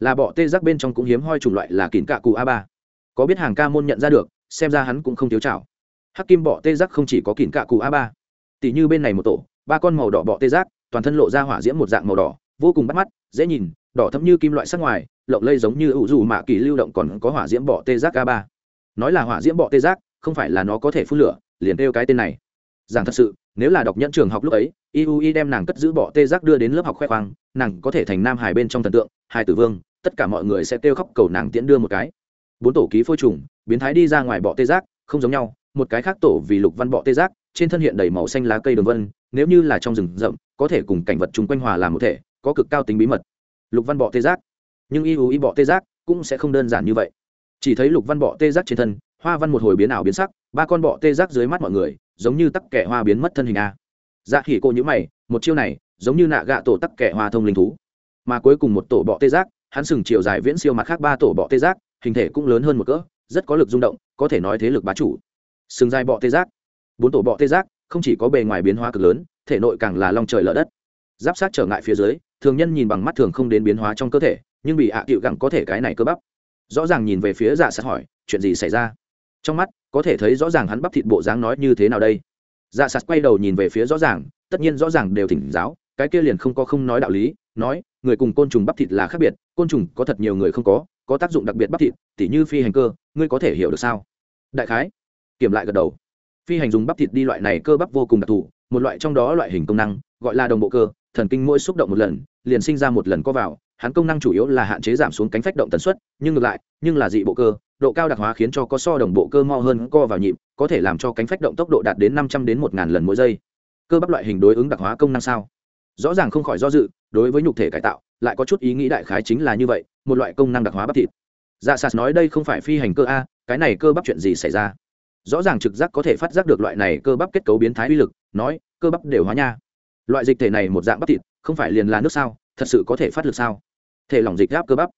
Speaker 1: Là bọ tê giác bên trong cũng hiếm hoi chủng loại là kín cạ cụ a ba có biết hàng ca môn nhận ra được, xem ra hắn cũng không thiếu chảo. Hắc kim bọ tê giác không chỉ có kìn cạ cụ a ba. Tỷ như bên này một tổ, ba con màu đỏ bọ tê giác, toàn thân lộ ra hỏa diễm một dạng màu đỏ, vô cùng bắt mắt, dễ nhìn, đỏ thấm như kim loại sắc ngoài, lộng lây giống như ủ dù mạ kỳ lưu động còn có hỏa diễm bọ tê giác a ba. Nói là hỏa diễm bọ tê giác, không phải là nó có thể phun lửa, liền kêu cái tên này. Rằng thật sự, nếu là đọc nhận trường học lúc ấy iui đem nàng cất giữ bọ tê giác đưa đến lớp học khoe khoang, nàng có thể thành nam hải bên trong thần tượng hai tử vương, tất cả mọi người sẽ kêu khóc cầu nàng tiễn đưa một cái bốn tổ ký phôi trùng, biến thái đi ra ngoài bọ tê giác, không giống nhau, một cái khác tổ vì lục văn bọ tê giác, trên thân hiện đầy màu xanh lá cây đường vân, nếu như là trong rừng rậm, có thể cùng cảnh vật chung quanh hòa làm một thể, có cực cao tính bí mật. Lục văn bọ tê giác. Nhưng iui bọ tê giác cũng sẽ không đơn giản như vậy. Chỉ thấy lục văn bọ tê giác trên thân, hoa văn một hồi biến ảo biến sắc, ba con bọ tê giác dưới mắt mọi người, giống như tắc kẻ hoa biến mất thân hình a. Dạ khỉ cô nhữ mày, một chiêu này, giống như nạ gạ tổ tắc kẻ hoa thông linh thú. Mà cuối cùng một tổ bọ tê giác, hắn sừng chiều dài viễn siêu mặt khác ba tổ bọ tê giác hình thể cũng lớn hơn một cỡ, rất có lực rung động, có thể nói thế lực bá chủ. Sừng dài bọ tê giác. Bốn tổ bọ tê giác, không chỉ có bề ngoài biến hóa cực lớn, thể nội càng là long trời lở đất. Giáp sát trở ngại phía dưới, thường nhân nhìn bằng mắt thường không đến biến hóa trong cơ thể, nhưng bị ạ à cựu gẳng có thể cái này cơ bắp. Rõ ràng nhìn về phía dạ sát hỏi, chuyện gì xảy ra? Trong mắt, có thể thấy rõ ràng hắn bắp thịt bộ dáng nói như thế nào đây. Dạ sạt quay đầu nhìn về phía rõ ràng, tất nhiên rõ ràng đều thỉnh giáo, cái kia liền không có không nói đạo lý, nói, người cùng côn trùng bắp thịt là khác biệt, côn trùng có thật nhiều người không có có tác dụng đặc biệt bắp thịt, tỉ như phi hành cơ, ngươi có thể hiểu được sao? Đại khái, kiểm lại gật đầu. Phi hành dùng bắp thịt đi loại này cơ bắp vô cùng đặc thù, một loại trong đó loại hình công năng, gọi là đồng bộ cơ, thần kinh mỗi xúc động một lần, liền sinh ra một lần có vào. Hắn công năng chủ yếu là hạn chế giảm xuống cánh phách động tần suất, nhưng ngược lại, nhưng là dị bộ cơ, độ cao đặc hóa khiến cho có so đồng bộ cơ mo hơn co vào nhịp, có thể làm cho cánh phách động tốc độ đạt đến năm trăm đến một ngàn lần mỗi giây. Cơ bắp loại hình đối ứng đặc hóa công năng sao? Rõ ràng không khỏi do dự, đối với nhục thể cải tạo, lại có chút ý nghĩ đại khái chính là như vậy, một loại công năng đặc hóa bắp thịt. Dạ sạt nói đây không phải phi hành cơ a, cái này cơ bắp chuyện gì xảy ra? Rõ ràng trực giác có thể phát giác được loại này cơ bắp kết cấu biến thái uy lực, nói, cơ bắp đều hóa nha. Loại dịch thể này một dạng bắp thịt, không phải liền là nước sao, thật sự có thể phát lực sao? Thể lỏng dịch gáp cơ bắp.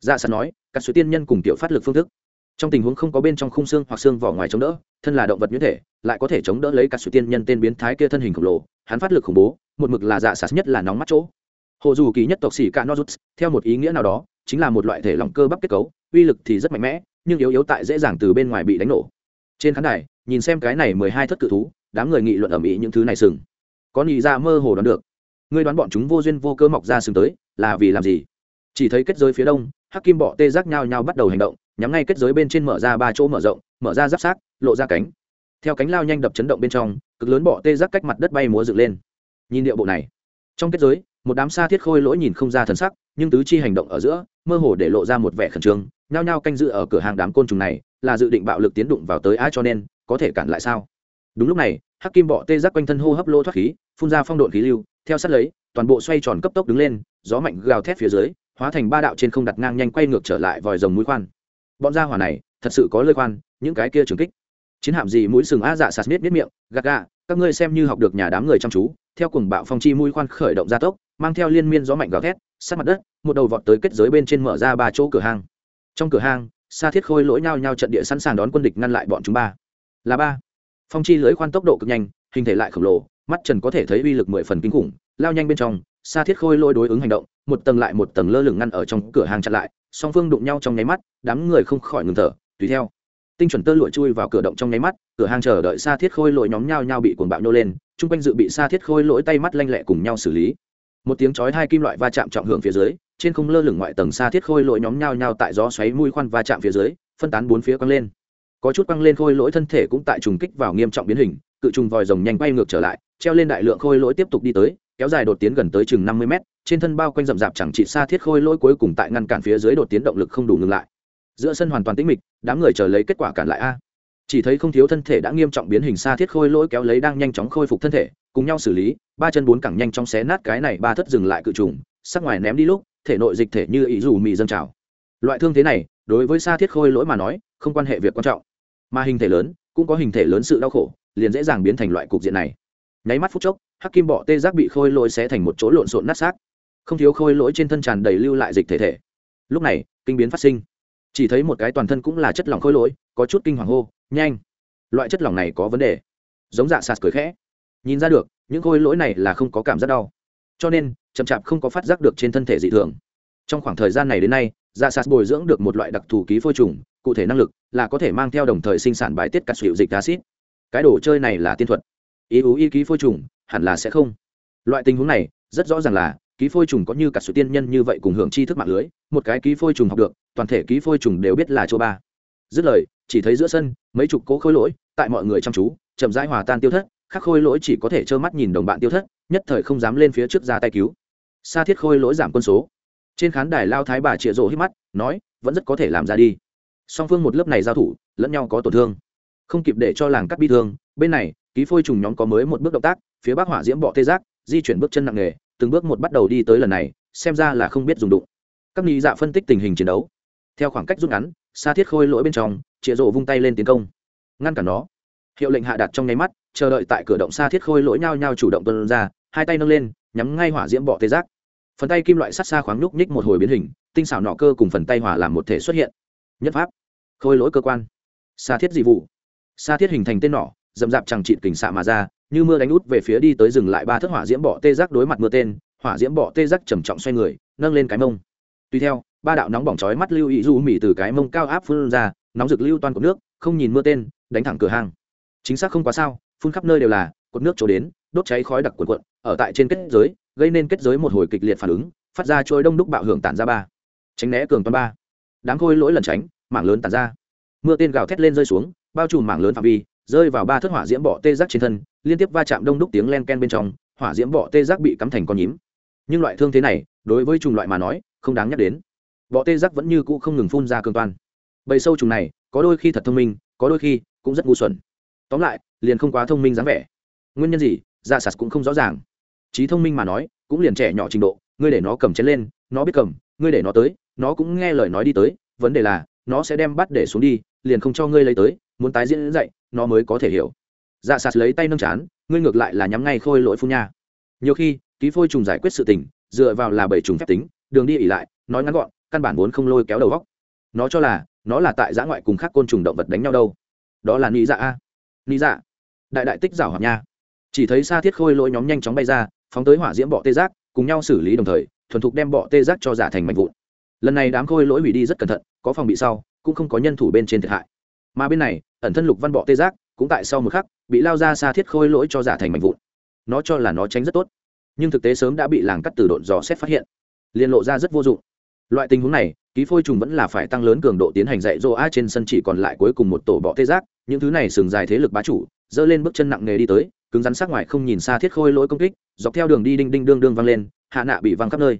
Speaker 1: Dạ sạt nói các suy tiên nhân cùng tiểu phát lực phương thức. Trong tình huống không có bên trong khung xương hoặc xương vỏ ngoài chống đỡ, thân là động vật nhuyễn thể, lại có thể chống đỡ lấy các suy tiên nhân tên biến thái kia thân hình khổng lồ, hắn phát lực khủng bố một mực là dạ sạt nhất là nóng mắt chỗ. Hồ dù kỳ nhất tộc xỉ cả nozuts, theo một ý nghĩa nào đó, chính là một loại thể lỏng cơ bắp kết cấu, uy lực thì rất mạnh mẽ, nhưng yếu yếu tại dễ dàng từ bên ngoài bị đánh nổ. Trên khán đài, nhìn xem cái này mười hai thất cự thú, đám người nghị luận ầm ĩ những thứ này sừng. Có nghĩ ra dạ mơ hồ đoán được. Ngươi đoán bọn chúng vô duyên vô cơ mọc ra sừng tới, là vì làm gì? Chỉ thấy kết giới phía đông, hắc kim bọ tê giác nhau nhau bắt đầu hành động, nhắm ngay kết giới bên trên mở ra ba chỗ mở rộng, mở ra giáp sát lộ ra cánh. Theo cánh lao nhanh đập chấn động bên trong, cực lớn bọ tê giác cách mặt đất bay múa dựng lên nhìn điệu bộ này. Trong kết giới, một đám sa thiết khôi lỗi nhìn không ra thần sắc, nhưng tứ chi hành động ở giữa, mơ hồ để lộ ra một vẻ khẩn trương, nhao nhao canh dự ở cửa hàng đám côn trùng này, là dự định bạo lực tiến đụng vào tới ai cho nên, có thể cản lại sao? Đúng lúc này, hắc kim bọ tê giác quanh thân hô hấp lỗ thoát khí, phun ra phong độn khí lưu, theo sát lấy, toàn bộ xoay tròn cấp tốc đứng lên, gió mạnh gào thét phía dưới, hóa thành ba đạo trên không đặt ngang nhanh quay ngược trở lại vòi rồng mũi khoan. Bọn gia hỏa này, thật sự có lơi khoan, những cái kia trường kích. Chiến hạm gì mũi sừng a dạ sạt miết miết miệng, gạt gà, các ngươi xem như học được nhà đám người chăm chú theo cùng bạo phong chi mũi khoan khởi động gia tốc, mang theo liên miên gió mạnh gào thét, sát mặt đất, một đầu vọt tới kết giới bên trên mở ra ba chỗ cửa hang. Trong cửa hang, sa thiết khôi lỗi nhau nhau trận địa sẵn sàng đón quân địch ngăn lại bọn chúng ba. Là ba. Phong chi lưới khoan tốc độ cực nhanh, hình thể lại khổng lồ, mắt trần có thể thấy uy lực mười phần kinh khủng, lao nhanh bên trong, sa thiết khôi lỗi đối ứng hành động, một tầng lại một tầng lơ lửng ngăn ở trong cửa hàng chặn lại, song phương đụng nhau trong nháy mắt, đám người không khỏi ngừng thở, tùy theo. Tinh chuẩn tơ lụi chui vào cửa động trong nháy mắt, cửa hàng chờ đợi xa thiết khôi lội nhóm nhau nhau bị cuồng bạo nô lên chung quanh dự bị sa thiết khôi lỗi tay mắt lanh lẹ cùng nhau xử lý. Một tiếng chói hai kim loại va chạm trọng hưởng phía dưới, trên không lơ lửng ngoại tầng sa thiết khôi lỗi nhóm nhau nhau tại gió xoáy mũi khoan va chạm phía dưới, phân tán bốn phía quăng lên. Có chút quăng lên khôi lỗi thân thể cũng tại trùng kích vào nghiêm trọng biến hình, cự trùng vòi rồng nhanh quay ngược trở lại, treo lên đại lượng khôi lỗi tiếp tục đi tới, kéo dài đột tiến gần tới chừng năm mươi mét, trên thân bao quanh rậm rạp chẳng trị xa thiết khôi lỗi cuối cùng tại ngăn cản phía dưới đột tiến động lực không đủ ngừng lại. Giữa sân hoàn toàn tĩnh mịch, đám người chờ lấy kết quả cản lại a chỉ thấy không thiếu thân thể đã nghiêm trọng biến hình xa thiết khôi lỗi kéo lấy đang nhanh chóng khôi phục thân thể, cùng nhau xử lý, ba chân bốn cẳng nhanh chóng xé nát cái này ba thất dừng lại cự trùng, sắc ngoài ném đi lúc, thể nội dịch thể như ý dù mị dâng trào. Loại thương thế này, đối với xa thiết khôi lỗi mà nói, không quan hệ việc quan trọng. Mà hình thể lớn, cũng có hình thể lớn sự đau khổ, liền dễ dàng biến thành loại cục diện này. Nháy mắt phút chốc, hắc kim bọ tê giác bị khôi lỗi xé thành một chỗ lộn xộn nát xác. Không thiếu khôi lỗi trên thân tràn đầy lưu lại dịch thể thể. Lúc này, kinh biến phát sinh chỉ thấy một cái toàn thân cũng là chất lỏng khôi lỗi, có chút kinh hoàng hô, nhanh! Loại chất lỏng này có vấn đề. Giống dạ sạt cười khẽ. Nhìn ra được, những khôi lỗi này là không có cảm giác đau. Cho nên, chậm chạp không có phát giác được trên thân thể dị thường. Trong khoảng thời gian này đến nay dạ sạt bồi dưỡng được một loại đặc thù ký phôi trùng, cụ thể năng lực là có thể mang theo đồng thời sinh sản bài tiết cắt xịu dịch acid cái đồ chơi này là tiên thuật. Ý ú ý ký phôi trùng, hẳn là sẽ không. Loại tình huống này, rất rõ ràng là, ký phôi trùng có như cả sự tiên nhân như vậy cùng hưởng tri thức mạng lưới, một cái ký phôi trùng học được toàn thể ký phôi trùng đều biết là chỗ ba. Dứt lời, chỉ thấy giữa sân, mấy chục cỗ khôi lỗi, tại mọi người chăm chú, chậm rãi hòa tan tiêu thất, khắc khôi lỗi chỉ có thể trơ mắt nhìn đồng bạn tiêu thất, nhất thời không dám lên phía trước ra tay cứu. Sa thiết khôi lỗi giảm quân số. Trên khán đài lao thái bà chịa rộ hít mắt, nói, vẫn rất có thể làm ra đi. Song phương một lớp này giao thủ, lẫn nhau có tổn thương. Không kịp để cho làng cắt bi thương, bên này, ký phôi trùng nhóm có mới một bước động tác, phía bắc hỏa diễm bọ tê giác, di chuyển bước chân nặng nề, từng bước một bắt đầu đi tới lần này, xem ra là không biết dùng đụng. Các nghị dạ phân tích tình hình chiến đấu theo khoảng cách rút ngắn xa thiết khôi lỗi bên trong chĩa rộ vung tay lên tiến công. Ngăn cản nó. Hiệu lệnh hạ đặt trong nháy mắt, chờ đợi tại cửa động xa thiết khôi lỗi nhao nhao chủ động tuân ra, hai tay nâng lên, nhắm ngay hỏa diễm bọ tê giác. Phần tay kim loại sắt xa khoáng nhúc nhích một hồi biến hình, tinh xảo nọ cơ cùng phần tay hỏa làm một thể xuất hiện. Nhất pháp. Khôi lỗi cơ quan. Xa thiết dị vụ. Xa thiết hình thành tên nỏ, dậm dạp chẳng trịn kình xạ mà ra, như mưa đánh út về phía đi tới dừng lại ba thất hỏa diễm bọ tê giác đối mặt mưa tên, hỏa diễm bọ tê giác trầm trọng xoay người, nâng lên cái mông. Tùy theo ba đạo nóng bỏng chói mắt lưu ý du mỉ từ cái mông cao áp phun ra, nóng rực lưu toàn của nước, không nhìn mưa tên, đánh thẳng cửa hàng chính xác không quá sao, phun khắp nơi đều là, cột nước trổ đến, đốt cháy khói đặc quần quận ở tại trên kết giới, gây nên kết giới một hồi kịch liệt phản ứng, phát ra trôi đông đúc bạo hưởng tản ra ba. Tránh né cường toàn ba. Đám khôi lỗi lần tránh, mảng lớn tản ra. Mưa tên gào thét lên rơi xuống, bao trùm mảng lớn phạm vi, rơi vào ba thất hỏa diễm bọ tê giác trên thân, liên tiếp va chạm đông đúc tiếng len ken bên trong, hỏa diễm bọ tê giác bị cắm thành con nhím. Nhưng loại thương thế này, đối với chủng loại mà nói, không đáng nhắc đến bọ tê giác vẫn như cũ không ngừng phun ra cương toan bầy sâu trùng này, có đôi khi thật thông minh, có đôi khi cũng rất ngu xuẩn. Tóm lại, liền không quá thông minh dáng vẻ. Nguyên nhân gì? Ra sạt cũng không rõ ràng. Trí thông minh mà nói, cũng liền trẻ nhỏ trình độ, ngươi để nó cầm chén lên, nó biết cầm, ngươi để nó tới, nó cũng nghe lời nói đi tới, vấn đề là, nó sẽ đem bắt để xuống đi, liền không cho ngươi lấy tới, muốn tái diễn dậy, nó mới có thể hiểu. Dạ sạt lấy tay nâng chán, ngươi ngược lại là nhắm ngay khôi lỗi phun nha. Nhiều khi, ký phôi trùng giải quyết sự tình, dựa vào là bảy trùng phép tính, đường đi ỉ lại, nói ngắn gọn căn bản vốn không lôi kéo đầu góc. Nó cho là, nó là tại giã ngoại cùng khác côn trùng động vật đánh nhau đâu. Đó là nghĩ dạ a. Nghĩ dạ. Đại đại tích giảo hoạt nha. Chỉ thấy xa thiết khôi lỗi nhóm nhanh chóng bay ra, phóng tới hỏa diễm bọ tê giác, cùng nhau xử lý đồng thời, thuần thục đem bọ tê giác cho giả thành mạnh vụn. Lần này đám khôi lỗi hủy đi rất cẩn thận, có phòng bị sau, cũng không có nhân thủ bên trên thiệt hại. Mà bên này, ẩn thân lục văn bọ tê giác, cũng tại sau một khắc, bị lao ra xa thiết khôi lỗi cho giả thành mạnh vụn. Nó cho là nó tránh rất tốt, nhưng thực tế sớm đã bị làng cắt từ độn dò xét phát hiện liên lộ ra rất vô dụng loại tình huống này, ký phôi trùng vẫn là phải tăng lớn cường độ tiến hành dạy dỗ. A, trên sân chỉ còn lại cuối cùng một tổ bọ tê giác, những thứ này sừng dài thế lực bá chủ dơ lên bước chân nặng nề đi tới, cứng rắn sắc ngoài không nhìn xa thiết khôi lỗi công kích, dọc theo đường đi đinh đinh đương đương văng lên, hạ nạ bị văng khắp nơi.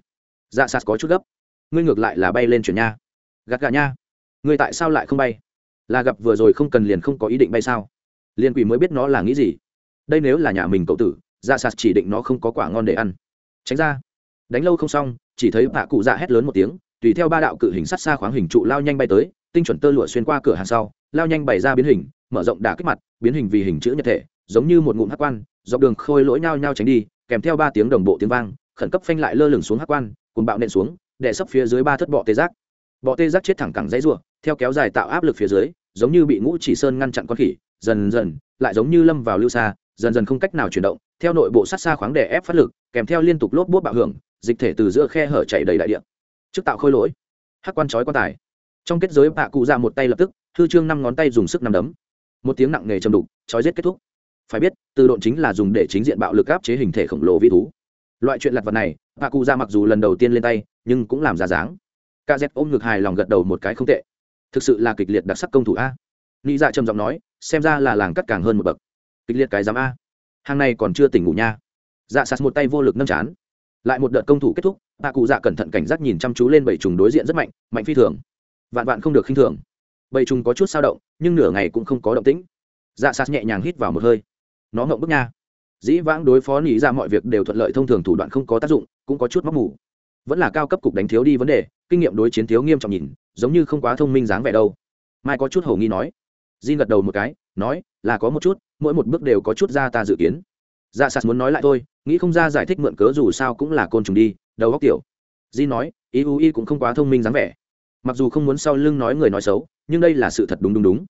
Speaker 1: Dạ sạt có chút gấp. Ngươi ngược lại là bay lên chuyển nha. Gạt gà nha. Ngươi tại sao lại không bay? Là gặp vừa rồi không cần liền không có ý định bay sao? Liên quỷ mới biết nó là nghĩ gì. Đây nếu là nhà mình cậu tử dạ sạt chỉ định nó không có quả ngon để ăn. Tránh ra đánh lâu không xong, chỉ thấy bạ cụ dạ hét lớn một tiếng, tùy theo ba đạo cự hình sắt xa khoáng hình trụ lao nhanh bay tới, tinh chuẩn tơ lụa xuyên qua cửa hàng sau, lao nhanh bày ra biến hình, mở rộng đả kích mặt, biến hình vì hình chữ nhật thể, giống như một ngụm hắc quan, dọc đường khôi lỗi nhao nhao tránh đi, kèm theo ba tiếng đồng bộ tiếng vang, khẩn cấp phanh lại lơ lửng xuống hắc quan cùng bạo nện xuống, đè sấp phía dưới ba thất bọ tê giác. Bọ tê giác chết thẳng cẳng dãy ruộng theo kéo dài tạo áp lực phía dưới, giống như bị ngũ chỉ sơn ngăn chặn con khỉ, dần dần, lại giống như lâm vào lưu xa, dần dần không cách nào chuyển động, theo nội bộ sát xa khoáng đè ép phát lực, kèm theo liên tục lốp bút bạo hưởng dịch thể từ giữa khe hở chạy đầy đại địa. Trước tạo khôi lỗi. Hắc quan chói quan tài. Trong kết giới bạ cụ ra một tay lập tức thư trương năm ngón tay dùng sức nằm đấm. Một tiếng nặng nề chầm đục, chói giết kết thúc. Phải biết, từ độn chính là dùng để chính diện bạo lực áp chế hình thể khổng lồ vi thú. Loại chuyện lặt vật này, bạ cụ ra mặc dù lần đầu tiên lên tay, nhưng cũng làm ra dáng. Ca z ôm ngược hài lòng gật đầu một cái không tệ. Thực sự là kịch liệt đặc sắc công thủ a. Nghĩ dạ trầm giọng nói, xem ra là làng cắt càng hơn một bậc. Kịch liệt cái giám a. Hàng này còn chưa tỉnh ngủ nha. Dạ sạt một tay vô lực nâng chán lại một đợt công thủ kết thúc bà cụ dạ cẩn thận cảnh giác nhìn chăm chú lên bảy trùng đối diện rất mạnh mạnh phi thường. Vạn vạn không được khinh thường. Bảy trùng có chút sao động, nhưng nửa ngày cũng không có động tĩnh. Dạ sạt nhẹ nhàng hít vào một hơi. Nó ngậm bức nha. Dĩ vãng đối phó nghĩ ra dạ mọi việc đều thuận lợi thông thường thủ đoạn không có tác dụng, cũng có chút móc mù. Vẫn là cao cấp cục đánh thiếu đi vấn đề, kinh nghiệm đối chiến thiếu nghiêm trọng nhìn, giống như không quá thông minh dáng vẻ đâu. Mai có chút hầu nghi nói. Jin gật đầu một cái, nói, là có một chút, mỗi một bước đều có chút ra ta dự kiến dạ sạt muốn nói lại thôi, nghĩ không ra giải thích mượn cớ dù sao cũng là côn trùng đi, đầu góc tiểu. Di nói ý u y cũng không quá thông minh dáng vẻ. Mặc dù không muốn sau lưng nói người nói xấu, nhưng đây là sự thật đúng đúng đúng.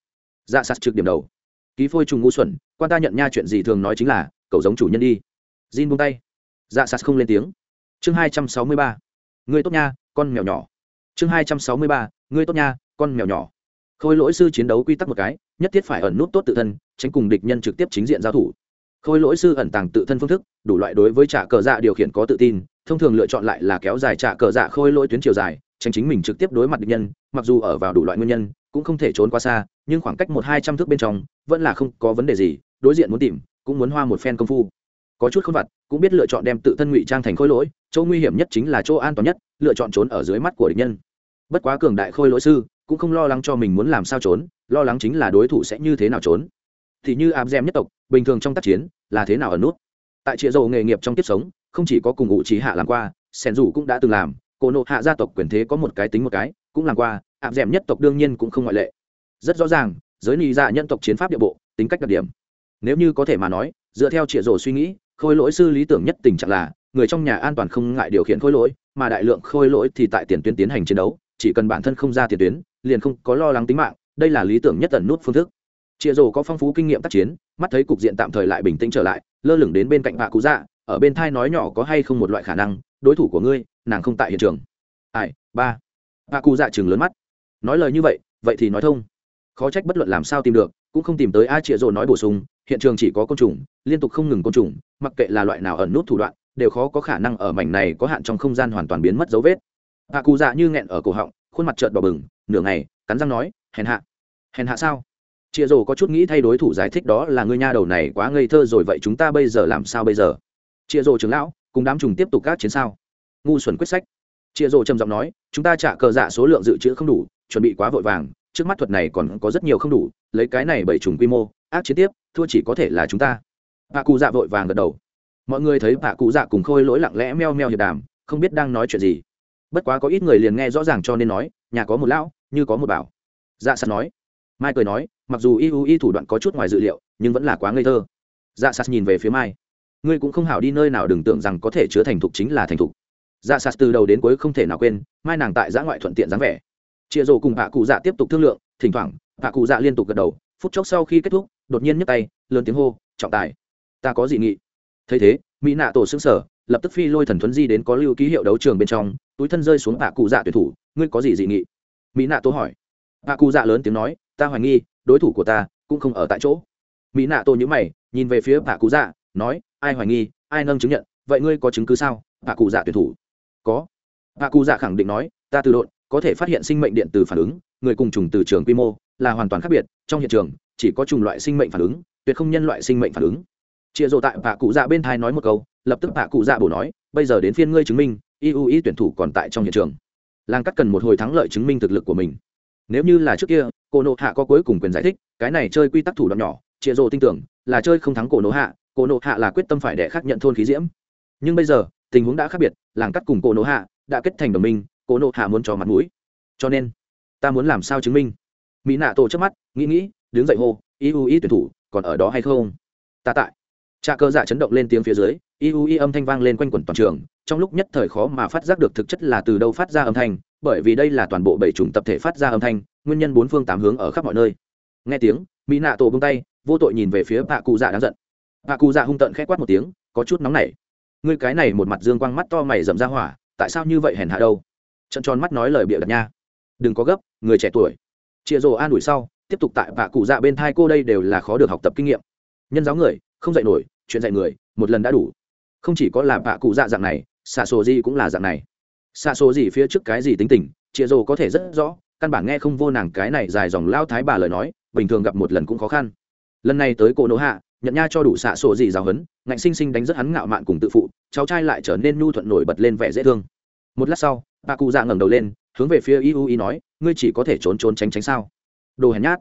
Speaker 1: Dạ sạt trực điểm đầu. Ký phôi trùng ngu xuẩn, quan ta nhận nha chuyện gì thường nói chính là, cậu giống chủ nhân đi. Jin buông tay. Dạ sạt không lên tiếng. Chương hai trăm sáu mươi ba. Người tốt nha, con mèo nhỏ. Chương hai trăm sáu mươi ba. Người tốt nha, con mèo nhỏ. Khôi lỗi sư chiến đấu quy tắc một cái, nhất thiết phải ẩn nút tốt tự thân, tránh cùng địch nhân trực tiếp chính diện giao thủ khôi lỗi sư ẩn tàng tự thân phương thức, đủ loại đối với trả cờ dạ điều khiển có tự tin, thông thường lựa chọn lại là kéo dài trả cờ dạ khôi lỗi tuyến chiều dài, tránh chính mình trực tiếp đối mặt địch nhân, mặc dù ở vào đủ loại nguyên nhân, cũng không thể trốn qua xa, nhưng khoảng cách một hai trăm thước bên trong, vẫn là không có vấn đề gì, đối diện muốn tìm, cũng muốn hoa một phen công phu. Có chút không vặt, cũng biết lựa chọn đem tự thân ngụy trang thành khôi lỗi, chỗ nguy hiểm nhất chính là chỗ an toàn nhất, lựa chọn trốn ở dưới mắt của địch nhân. Bất quá cường đại khôi lỗi sư, cũng không lo lắng cho mình muốn làm sao trốn, lo lắng chính là đối thủ sẽ như thế nào trốn thì như áp dèm nhất tộc, bình thường trong tác chiến là thế nào ở nút? Tại trịa dầu nghề nghiệp trong kiếp sống, không chỉ có cùng ngụ trí hạ làm qua, sẻn dù cũng đã từng làm, cổ nộ hạ gia tộc quyền thế có một cái tính một cái, cũng làm qua, áp dèm nhất tộc đương nhiên cũng không ngoại lệ. Rất rõ ràng, giới nị dạ nhân tộc chiến pháp địa bộ, tính cách đặc điểm. Nếu như có thể mà nói, dựa theo trịa dầu suy nghĩ, khôi lỗi sư lý tưởng nhất tình trạng là, người trong nhà an toàn không ngại điều khiển khôi lỗi, mà đại lượng khôi lỗi thì tại tiền tuyến tiến hành chiến đấu, chỉ cần bản thân không ra tiền tuyến, liền không có lo lắng tính mạng, đây là lý tưởng nhất tần nút phương thức chịa rồ có phong phú kinh nghiệm tác chiến, mắt thấy cục diện tạm thời lại bình tĩnh trở lại, lơ lửng đến bên cạnh bạ cụ dạ ở bên thai nói nhỏ có hay không một loại khả năng, đối thủ của ngươi, nàng không tại hiện trường. Ai, ba. Bạ cụ dạ chừng lớn mắt. Nói lời như vậy vậy thì nói thông. Khó trách bất luận làm sao tìm được, cũng không tìm tới a chịa rồ nói bổ sung, hiện trường chỉ có côn trùng, liên tục không ngừng côn trùng, mặc kệ là loại nào ẩn nút thủ đoạn, đều khó có khả năng ở mảnh này có hạn trong không gian hoàn toàn biến mất dấu vết. Hạ cụ dạ như nghẹn ở cổ họng, khuôn mặt trợn đỏ bừng, nửa ngày, cắn răng nói, hèn hạ. Hèn hạ sao? Chia rồ có chút nghĩ thay đối thủ giải thích đó là ngươi nha đầu này quá ngây thơ rồi, vậy chúng ta bây giờ làm sao bây giờ? Chia rồ trưởng lão, cùng đám trùng tiếp tục các chiến sao? Ngu xuẩn quyết sách. Chia rồ trầm giọng nói, chúng ta trả cờ dạ số lượng dự trữ không đủ, chuẩn bị quá vội vàng, trước mắt thuật này còn có rất nhiều không đủ, lấy cái này bảy trùng quy mô, ác chiến tiếp, thua chỉ có thể là chúng ta. Bà cụ dạ vội vàng gật đầu. Mọi người thấy bà cụ dạ cùng khôi lỗi lặng lẽ meo meo hiệp đàm, không biết đang nói chuyện gì. Bất quá có ít người liền nghe rõ ràng cho nên nói, nhà có một lão, như có một bảo. Dạ sẵn nói mai cười nói, mặc dù y y thủ đoạn có chút ngoài dự liệu, nhưng vẫn là quá ngây thơ. Dạ sạt nhìn về phía mai. Ngươi cũng không hảo đi nơi nào đừng tưởng rằng có thể chứa thành thục chính là thành thục. Dạ sạt từ đầu đến cuối không thể nào quên, mai nàng tại giã ngoại thuận tiện dáng vẻ. Chia rổ cùng hạ cụ dạ tiếp tục thương lượng, thỉnh thoảng hạ cụ dạ liên tục gật đầu, phút chốc sau khi kết thúc, đột nhiên nhấc tay, lớn tiếng hô, trọng tài, ta có dị nghị. Thấy thế, mỹ nạ tổ xứng sở lập tức phi lôi thần thuấn di đến có lưu ký hiệu đấu trường bên trong, túi thân rơi xuống hạ cụ dạ tuyển thủ, ngươi có gì dị nghị? Mỹ nạ tổ hỏi. Hạ cụ dạ lớn tiếng nói ta hoài nghi, đối thủ của ta cũng không ở tại chỗ. Mỹ nạ tô nhữ mày, nhìn về phía bà cụ dạ nói, ai hoài nghi, ai nâng chứng nhận, vậy ngươi có chứng cứ sao Bà cụ dạ tuyển thủ? Có. Bà cụ dạ khẳng định nói, ta từ độn có thể phát hiện sinh mệnh điện từ phản ứng, người cùng trùng từ trường quy mô là hoàn toàn khác biệt, trong hiện trường, chỉ có trùng loại sinh mệnh phản ứng, tuyệt không nhân loại sinh mệnh phản ứng. Chia rộ tại bà cụ dạ bên thai nói một câu, lập tức bà cụ dạ bổ nói, bây giờ đến phiên ngươi chứng minh iu ý tuyển thủ còn tại trong hiện trường. Làng cắt cần một hồi thắng lợi chứng minh thực lực của mình. Nếu như là trước kia cô nộ hạ có cuối cùng quyền giải thích, cái này chơi quy tắc thủ đoạn nhỏ chia rộ tin tưởng là chơi không thắng cổ nộ hạ, cổ nộ hạ là quyết tâm phải để khắc nhận thôn khí diễm. Nhưng bây giờ, tình huống đã khác biệt, làng cắt cùng cổ nộ hạ đã kết thành đồng minh, cổ nộ hạ muốn cho mặt mũi. Cho nên, ta muốn làm sao chứng minh? Mỹ nạ tổ trước mắt, nghĩ nghĩ, đứng dậy hô iu ý tuyển thủ, còn ở đó hay không? Ta tại trà cơ dạ chấn động lên tiếng phía dưới iu ý âm thanh vang lên quanh quẩn toàn trường trong lúc nhất thời khó mà phát giác được thực chất là từ đâu phát ra âm thanh, bởi vì đây là toàn bộ bảy chủng tập thể phát ra âm thanh, nguyên nhân bốn phương tám hướng ở khắp mọi nơi. Nghe tiếng, mỹ nạ tổ bông tay, vô tội nhìn về phía bạ cụ dạ đáng giận. Bạ cụ dạ hung tợn k h quát một tiếng, có chút nóng nảy. Ngươi cái này một mặt dương quang mắt to mày rậm ra hỏa, tại sao như vậy hèn hạ đâu? Trận tròn mắt nói lời bịa đặt nha. Đừng có gấp, người trẻ tuổi. Chịa rồ an ủi sau, tiếp tục tại bạ cụ dạ bên thai cô đây đều là khó được học tập kinh nghiệm. Nhân giáo người, không dạy nổi, chuyện dạy người, một lần đã đủ. Không chỉ có là bạ cụ dạ dạng này xạ sổ gì cũng là dạng này. Xạ sổ gì phía trước cái gì tính tình chịa rồ có thể rất rõ, căn bản nghe không vô nàng cái này dài dòng lao thái bà lời nói, bình thường gặp một lần cũng khó khăn. Lần này tới cổ nỗ hạ, nhận nha cho đủ xạ sổ gì giáo hấn ngạnh sinh sinh đánh rất hắn ngạo mạn cùng tự phụ, cháu trai lại trở nên nhu thuận nổi bật lên vẻ dễ thương. Một lát sau bà cụ dạ ngẩng đầu lên, hướng về phía iu y nói, ngươi chỉ có thể trốn trốn tránh tránh sao? Đồ hèn nhát.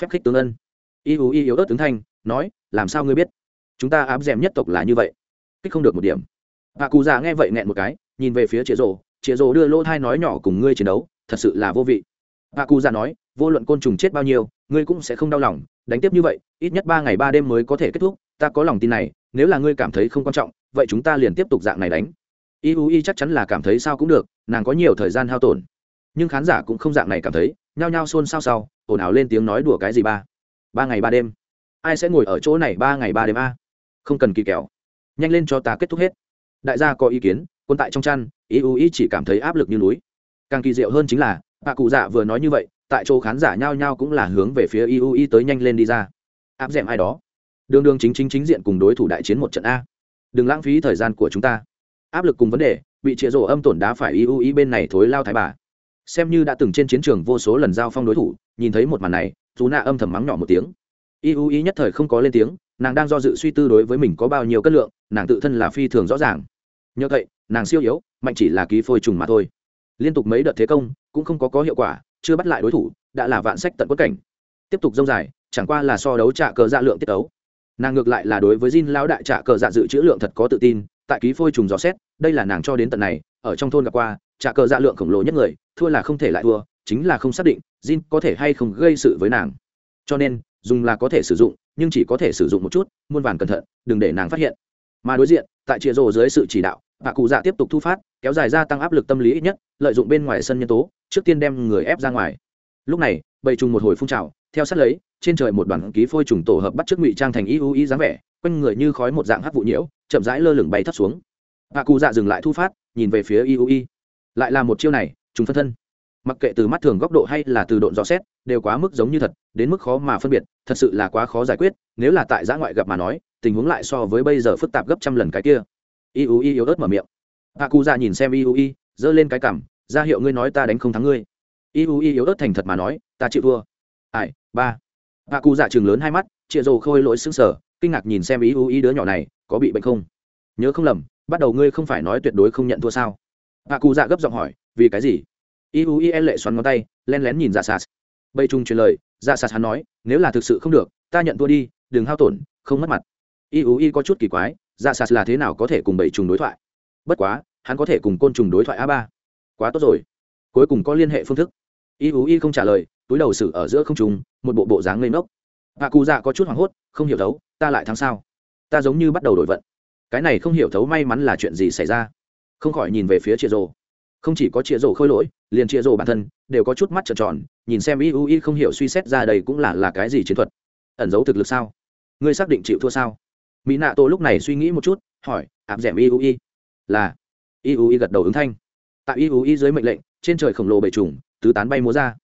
Speaker 1: Phép khích tướng ân. Iu y yếu ớt tướng thanh, nói, làm sao ngươi biết? Chúng ta áp d nhất tộc là như vậy. Kích không được một điểm bà cụ già nghe vậy nghẹn một cái, nhìn về phía chĩa rồ chĩa rồ đưa lỗ thai nói nhỏ cùng ngươi chiến đấu, thật sự là vô vị. Bà cụ già nói, vô luận côn trùng chết bao nhiêu, ngươi cũng sẽ không đau lòng. Đánh tiếp như vậy, ít nhất ba ngày ba đêm mới có thể kết thúc. Ta có lòng tin này, nếu là ngươi cảm thấy không quan trọng, vậy chúng ta liền tiếp tục dạng này đánh. Y u y chắc chắn là cảm thấy sao cũng được, nàng có nhiều thời gian hao tổn. Nhưng khán giả cũng không dạng này cảm thấy, nhao nhao xôn xao sau, ồn ào lên tiếng nói đùa cái gì ba? Ba ngày ba đêm. Ai sẽ ngồi ở chỗ này ba ngày ba đêm a? Không cần kỳ kẹo. Nhanh lên cho ta kết thúc hết đại gia có ý kiến, quân tại trong chăn ý U ý chỉ cảm thấy áp lực như núi. Càng kỳ diệu hơn chính là, bà cụ dạ vừa nói như vậy, tại chỗ khán giả nhao nhao cũng là hướng về phía iu y tới nhanh lên đi ra. Áp d ai đó. Đường đương chính chính chính diện cùng đối thủ đại chiến một trận a. Đừng lãng phí thời gian của chúng ta. Áp lực cùng vấn đề, bị chĩa rổ âm tổn đá phải iu y bên này thối lao thái bà. Xem như đã từng trên chiến trường vô số lần giao phong đối thủ, nhìn thấy một màn này, dù nạ âm thầm mắng nhỏ một tiếng. Iu y nhất thời không có lên tiếng nàng đang do dự suy tư đối với mình có bao nhiêu cân lượng, nàng tự thân là phi thường rõ ràng. Nhờ vậy, nàng siêu yếu, mạnh chỉ là ký phôi trùng mà thôi. Liên tục mấy đợt thế công, cũng không có có hiệu quả, chưa bắt lại đối thủ, đã là vạn sách tận quất cảnh. Tiếp tục dông dài, chẳng qua là so đấu trả cờ dạ lượng tiết đấu nàng ngược lại là đối với Jin lão đại trả cờ dạ dự trữ lượng thật có tự tin, tại ký phôi trùng gió xét, đây là nàng cho đến tận này, ở trong thôn gặp qua, trả cờ dạ lượng khổng lồ nhất người, thua là không thể lại thua, chính là không xác định Jin có thể hay không gây sự với nàng. Cho nên, dùng là có thể sử dụng nhưng chỉ có thể sử dụng một chút, muôn vàn cẩn thận, đừng để nàng phát hiện. Mà đối diện, tại chia rồ dưới sự chỉ đạo bà cụ dạ tiếp tục thu phát, kéo dài ra tăng áp lực tâm lý ít nhất, lợi dụng bên ngoài sân nhân tố, trước tiên đem người ép ra ngoài. Lúc này, bầy trùng một hồi phun trào, theo sát lấy, trên trời một đoàn ký phôi trùng tổ hợp bắt trước ngụy trang thành iu y dáng vẻ, quanh người như khói một dạng hắc vụ nhiễu, chậm rãi lơ lửng bay thấp xuống. Bà cụ dạ dừng lại thu phát, nhìn về phía iu y. Lại là một chiêu này, trùng phân thân. Mặc kệ từ mắt thường góc độ hay là từ độn dò xét đều quá mức giống như thật đến mức khó mà phân biệt thật sự là quá khó giải quyết nếu là tại giã ngoại gặp mà nói tình huống lại so với bây giờ phức tạp gấp trăm lần cái kia. Y u y yếu ớt mở miệng. Hạ cụ dạ nhìn xem y u y giơ lên cái cảm ra hiệu ngươi nói ta đánh không thắng ngươi. Y u y yếu ớt thành thật mà nói ta chịu thua. Ải, ba. Hạ cụ dạ chừng lớn hai mắt chịa rồ khôi lỗi xứng sở kinh ngạc nhìn xem y u y đứa nhỏ này có bị bệnh không? Nhớ không lầm bắt đầu ngươi không phải nói tuyệt đối không nhận thua sao? Hạ cụ dạ gấp giọng hỏi vì cái gì? Y u y lệ xoắn ngón tay len lén nhìn dạ sạt bây trung truyền lời dạ sạt hắn nói, nếu là thực sự không được, ta nhận thua đi, đừng hao tổn, không mất mặt. Y u y có chút kỳ quái dạ sạt là thế nào có thể cùng bảy trùng đối thoại? Bất quá, hắn có thể cùng côn trùng đối thoại a ba. Quá tốt rồi. Cuối cùng có liên hệ phương thức. Y u y không trả lời, túi đầu xử ở giữa không trùng một bộ bộ dáng ngây ngốc. Hạ cụ dạ có chút hoảng hốt, không hiểu thấu, ta lại thắng sao? Ta giống như bắt đầu đổi vận. Cái này không hiểu thấu may mắn là chuyện gì xảy ra. Không khỏi nhìn về phía chia rồ không chỉ có chia rổ khôi lỗi, liền chia rổ bản thân, đều có chút mắt trợn tròn, nhìn xem y u không hiểu suy xét ra đây cũng là là cái gì chiến thuật. Ẩn giấu thực lực sao? Ngươi xác định chịu thua sao? Mỹ nạ tổ lúc này suy nghĩ một chút, hỏi áp d ẻ m iui? Là. Iui gật đầu ứng thanh. Tại iui dưới mệnh lệnh, trên trời khổng lồ bầy trùng, tứ tán bay múa ra.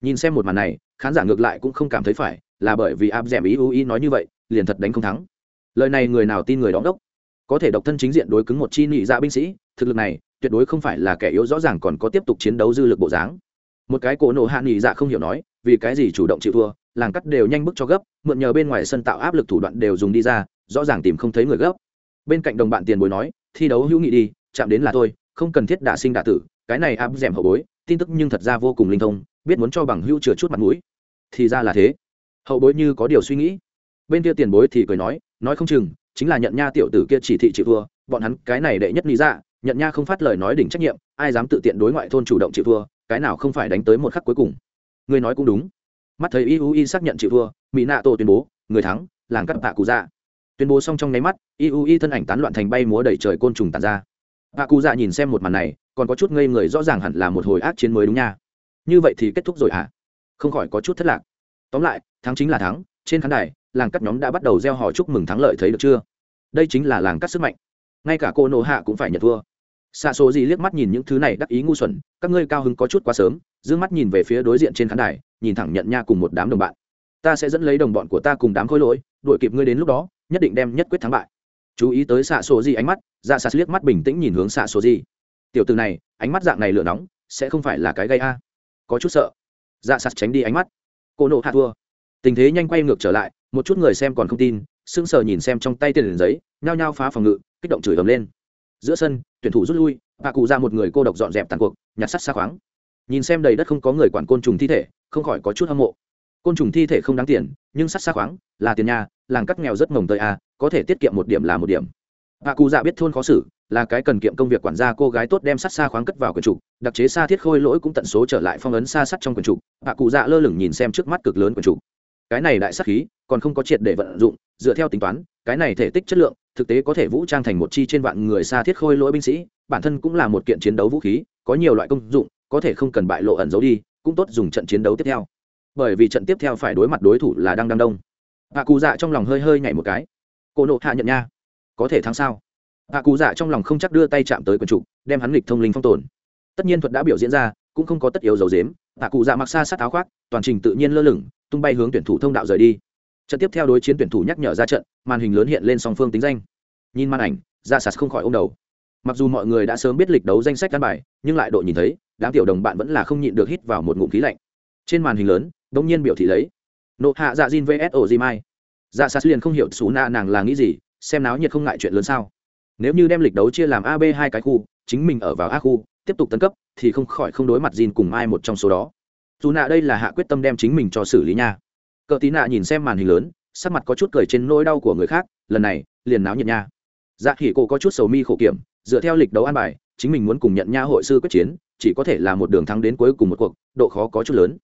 Speaker 1: Nhìn xem một màn này, khán giả ngược lại cũng không cảm thấy phải, là bởi vì áp d ẻ m iui nói như vậy, liền thật đánh không thắng. Lời này người nào tin người đóng đốc? Có thể độc thân chính diện đối cứng một chi nị dạ binh sĩ, thực lực này tuyệt đối không phải là kẻ yếu rõ ràng còn có tiếp tục chiến đấu dư lực bộ dáng. Một cái cổ nổ hạ nghỉ dạ không hiểu nói, vì cái gì chủ động chịu thua, làng cắt đều nhanh bức cho gấp, mượn nhờ bên ngoài sân tạo áp lực thủ đoạn đều dùng đi ra, rõ ràng tìm không thấy người gấp. Bên cạnh đồng bạn tiền bối nói, thi đấu hữu nghị đi, chạm đến là thôi không cần thiết đả sinh đả tử, cái này áp dẻm hậu bối, tin tức nhưng thật ra vô cùng linh thông, biết muốn cho bằng hữu chừa chút mặt mũi. Thì ra là thế. Hậu bối như có điều suy nghĩ. Bên kia tiền bối thì cười nói nói không chừng, chính là nhận nha tiểu tử kia chỉ thị chịu thua, bọn hắn cái này đệ nhất lý ra dạ, nhận nha không phát lời nói đỉnh trách nhiệm, ai dám tự tiện đối ngoại thôn chủ động chịu thua, cái nào không phải đánh tới một khắc cuối cùng. Người nói cũng đúng. Mắt thấy iui xác nhận chịu thua mỹ nạ tổ tuyên bố, người thắng, làng cắt tạ cụ dạ tuyên bố xong trong nháy mắt, iui thân ảnh tán loạn thành bay múa đầy trời côn trùng tàn ra. Tạ cụ dạ nhìn xem một màn này, còn có chút ngây người, rõ ràng hẳn là một hồi ác chiến mới đúng nha. Như vậy thì kết thúc rồi hả? À? không khỏi có chút thất lạc. Tóm lại, thắng chính là thắng, trên khán đài, làng cắt nhóm đã bắt đầu gieo hò chúc mừng thắng lợi thấy được chưa? Đây chính là làng cắt sức mạnh. Ngay cả cô nộ hạ cũng phải nhận thua xa số gì liếc mắt nhìn những thứ này đắc ý ngu xuẩn, các ngươi cao hứng có chút quá sớm d ư ơ n g mắt nhìn về phía đối diện trên khán đài, nhìn thẳng nhận nha cùng một đám đồng bạn. Ta sẽ dẫn lấy đồng bọn của ta cùng đám khối lỗi, đuổi kịp ngươi đến lúc đó, nhất định đem nhất quyết thắng bại. Chú ý tới xạ số gì ánh mắt dạ xạ liếc mắt bình tĩnh nhìn hướng xạ số gì tiểu từ này, ánh mắt dạng này lửa nóng, sẽ không phải là cái gây a. Có chút sợ. Dạ sạt tránh đi ánh mắt. Cô nộ hạ thua. Tình thế nhanh quay ngược trở lại, một chút người xem còn không tin, sững sờ nhìn xem trong tay tiền giấy, nhao nhao phá phòng ngự, kích động chửi ầm lên giữa sân, tuyển thủ rút lui bà cụ ra một người cô độc dọn dẹp tàn cuộc, nhặt sắt xa khoáng. Nhìn xem đầy đất không có người quản côn trùng thi thể, không khỏi có chút hâm mộ. Côn trùng thi thể không đáng tiền, nhưng sắt xa khoáng là tiền nhà, làng cắt nghèo rất mồng tơi a có thể tiết kiệm một điểm là một điểm. Bà cụ dạ biết thôn khó xử, là cái cần kiệm công việc quản gia cô gái tốt đem sắt xa khoáng cất vào quyển trục, đặc chế xa thiết khôi lỗi cũng tận số trở lại phong ấn xa sắt trong quyển trục bà cụ dạ lơ lửng nhìn xem trước mắt cực lớn quyển trục. Cái này đại sắc khí, còn không có triệt để vận dụng, dựa theo tính toán cái này thể tích chất lượng, thực tế có thể vũ trang thành một chi trên vạn người xa thiết khôi lỗi binh sĩ, bản thân cũng là một kiện chiến đấu vũ khí, có nhiều loại công dụng, có thể không cần bại lộ ẩn giấu đi, cũng tốt dùng trận chiến đấu tiếp theo. Bởi vì trận tiếp theo phải đối mặt đối thủ là đang đăng đông. Hạ cụ dạ trong lòng hơi hơi nhảy một cái. Cô nộ hạ nhận nha. Có thể thắng sao? Hạ cụ dạ trong lòng không chắc đưa tay chạm tới quần trục đem hắn lịch thông linh phong tồn. Tất nhiên thuật đã biểu diễn ra, cũng không có tất yếu dầu dếm. Hạ cụ dạ mặc xa sát áo khoác, toàn trình tự nhiên lơ lửng, tung bay hướng tuyển thủ thông đạo rời đi trận tiếp theo đối chiến tuyển thủ nhắc nhở ra trận, màn hình lớn hiện lên song phương tính danh. Nhìn màn ảnh ra sạt không khỏi ô m đầu. Mặc dù mọi người đã sớm biết lịch đấu danh sách căn bài, nhưng lại đội nhìn thấy, đám tiểu đồng bạn vẫn là không nhịn được hít vào một ngụm khí lạnh. Trên màn hình lớn đ ỗ n g nhiên biểu thị lấy. Nộ hạ dạ Jin vs o mai. Dạ sạt liền không hiểu xú na nàng là nghĩ gì, xem náo nhiệt không ngại chuyện lớn sao. Nếu như đem lịch đấu chia làm ab hai cái khu, chính mình ở vào a khu, tiếp tục tấn cấp, thì không khỏi không đối mặt Jin cùng ai một trong số đó. Dù nạ đây là hạ quyết tâm đem chính mình cho xử lý nha cờ tí nạ nhìn xem màn hình lớn, sắc mặt có chút cười trên nỗi đau của người khác, lần này, liền náo nhiệt nha. Dạ khỉ cô có chút sầu mi khổ kiểm, dựa theo lịch đấu an bài, chính mình muốn cùng nhận nha hội sư quyết chiến, chỉ có thể là một đường thắng đến cuối cùng một cuộc, độ khó có chút lớn.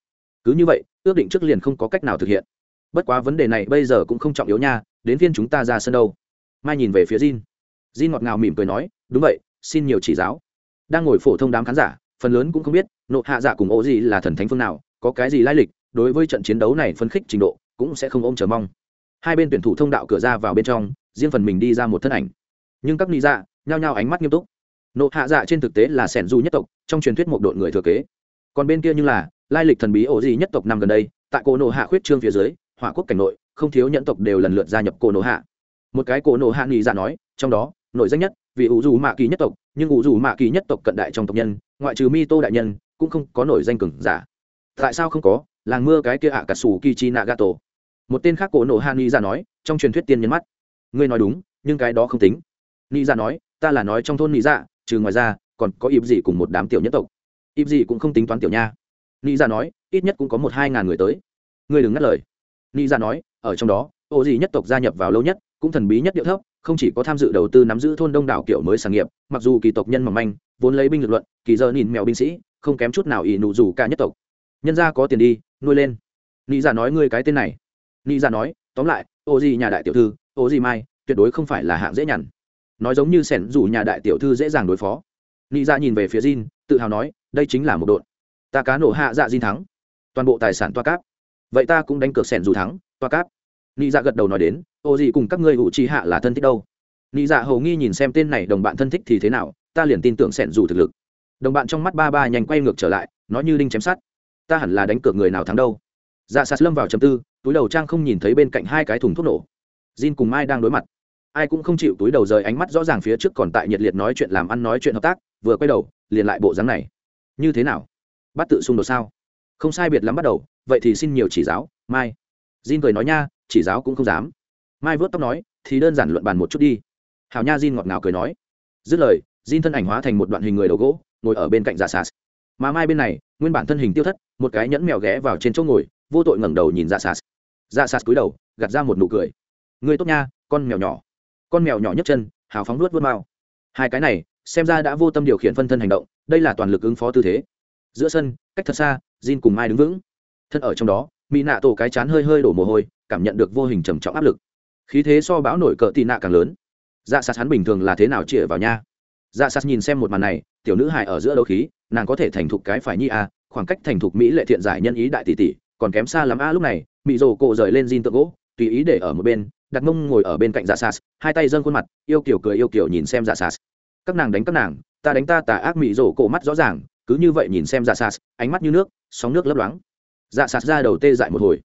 Speaker 1: Cứ như vậy, ước định trước liền không có cách nào thực hiện. Bất quá vấn đề này bây giờ cũng không trọng yếu nha, đến phiên chúng ta ra sân đâu. Mai nhìn về phía Jin. Jin ngọt ngào mỉm cười nói, đúng vậy, xin nhiều chỉ giáo. Đang ngồi phổ thông đám khán giả, phần lớn cũng không biết nộ hạ giả cùng ô gì là thần thánh phương nào, có cái gì lai lịch đối với trận chiến đấu này phân khích trình độ, cũng sẽ không ôm chờ mong. Hai bên tuyển thủ thông đạo cửa ra vào bên trong, riêng phần mình đi ra một thân ảnh. Nhưng các lý dạ nhao nhao ánh mắt nghiêm túc. Nộ hạ dạ trên thực tế là sẻn du nhất tộc, trong truyền thuyết một đội người thừa kế. Còn bên kia như là, lai lịch thần bí ổ gì nhất tộc năm gần đây, tại cổ nộ hạ khuyết trương phía dưới, hỏa quốc cảnh nội, không thiếu nhẫn tộc đều lần lượt gia nhập cổ nộ hạ. Một cái cổ nộ hạ nghĩ dạ nói, trong đó nội danh nhất, vì ủ dù mạ kỳ nhất tộc, nhưng ủ dù mạ kỳ nhất tộc cận đại trong tộc nhân, ngoại trừ mi tô đại nhân, cũng không có nổi danh cường giả. Tại sao không có? Làng mưa cái kia ạ cả sủ kỳ chi nạ gạt tổ một tên khác cổ nộ hạ nghị ra dạ nói, trong truyền thuyết tiên nhân mắt. Ngươi nói đúng, nhưng cái đó không tính. Nghị ra dạ nói, ta là nói trong thôn nghị dạ trừ ngoài ra, còn có ịp gì cùng một đám tiểu nhất tộc. Ịp gì cũng không tính toán tiểu nha. Nghị ra dạ nói, ít nhất cũng có một hai ngàn người tới. Ngươi đừng ngắt lời. Nghị ra nói, ở trong đó, ô gì nhất tộc gia nhập vào lâu nhất, cũng thần bí nhất điệu thấp, không chỉ có tham dự đầu tư nắm giữ thôn đông đảo kiểu mới sản nghiệp, mặc dù kỳ tộc nhân mỏng manh, vốn lấy binh lực luận, kỳ giờ nhìn mèo binh sĩ, không kém chút nào ỷ nụ dù cả nhất tộc. Nhân gia có tiền đi nuôi lên. Nghĩ ra dạ nói ngươi cái tên này. Nghĩ ra dạ nói tóm lại ô gì nhà đại tiểu thư ô gì mai tuyệt đối không phải là hạng dễ nhằn. Nói giống như sẻn rủ nhà đại tiểu thư dễ dàng đối phó. Nghĩ ra dạ nhìn về phía Jin, tự hào nói đây chính là một đội ta cá nổ hạ dạ Jin thắng. Toàn bộ tài sản toa cáp. Vậy ta cũng đánh cược sẻn rủ thắng toa cáp. Nghĩ ra gật đầu nói đến ô gì cùng các ngươi hữu trí hạ là thân thích đâu. Nghĩ ra hầu nghi nhìn xem tên này đồng bạn thân thích thì thế nào ta liền tin tưởng sẻn rủ thực lực. Đồng bạn trong mắt ba ba nhanh quay ngược trở lại nói như đinh chém sắt ta hẳn là đánh cược người nào thắng đâu. Dạ sạt lâm vào chầm tư, túi đầu trang không nhìn thấy bên cạnh hai cái thùng thuốc nổ. Jin cùng mai đang đối mặt. Ai cũng không chịu túi đầu rời ánh mắt rõ ràng phía trước còn tại nhiệt liệt nói chuyện làm ăn nói chuyện hợp tác, vừa quay đầu, liền lại bộ dáng này. Như thế nào? Bắt tự xung đột sao? Không sai biệt lắm bắt đầu, vậy thì xin nhiều chỉ giáo, mai. Jin cười nói nha, chỉ giáo cũng không dám. Mai vớt tóc nói, thì đơn giản luận bàn một chút đi. Hào nha, jin ngọt ngào cười nói. Dứt lời, jin thân ảnh hóa thành một đoạn hình người đầu gỗ, ngồi ở bên cạnh dạ sạt mà mai bên này, nguyên bản thân hình tiêu thất, một cái nhẫn mèo ghé vào trên chỗ ngồi, vô tội ngẩng đầu nhìn dạ sas dạ sas cúi đầu, gạt ra một nụ cười. Người tốt nha, con mèo nhỏ. Con mèo nhỏ nhấc chân, hào phóng nuốt vớt mao. Hai cái này, xem ra đã vô tâm điều khiển phân thân hành động, đây là toàn lực ứng phó tư thế. Giữa sân, cách thật xa, jin cùng mai đứng vững. Thân ở trong đó mỹ nạ tổ cái chán hơi hơi đổ mồ hôi, cảm nhận được vô hình trầm trọng áp lực. Khí thế so bão nổi cỡ tị nạ càng lớn. Dạ sạt hắn bình thường là thế nào chĩa vào nha? Dạ sạt nhìn xem một màn này tiểu nữ hài ở giữa đấu khí nàng có thể thành thục cái phải nhi a à, khoảng cách thành thục mỹ lệ thiện giải nhân ý đại tỷ tỷ còn kém xa lắm a lúc này mỹ rồ cổ rời lên jean tượng gỗ tùy ý để ở một bên đặt mông ngồi ở bên cạnh dạ sạt hai tay dâng khuôn mặt yêu kiểu cười yêu kiểu nhìn xem dạ sạt các nàng đánh các nàng ta đánh ta tà ác mỹ rồ cổ mắt rõ ràng cứ như vậy nhìn xem dạ sạt ánh mắt như nước sóng nước lấp loáng. Dạ sạt ra đầu tê dại một hồi.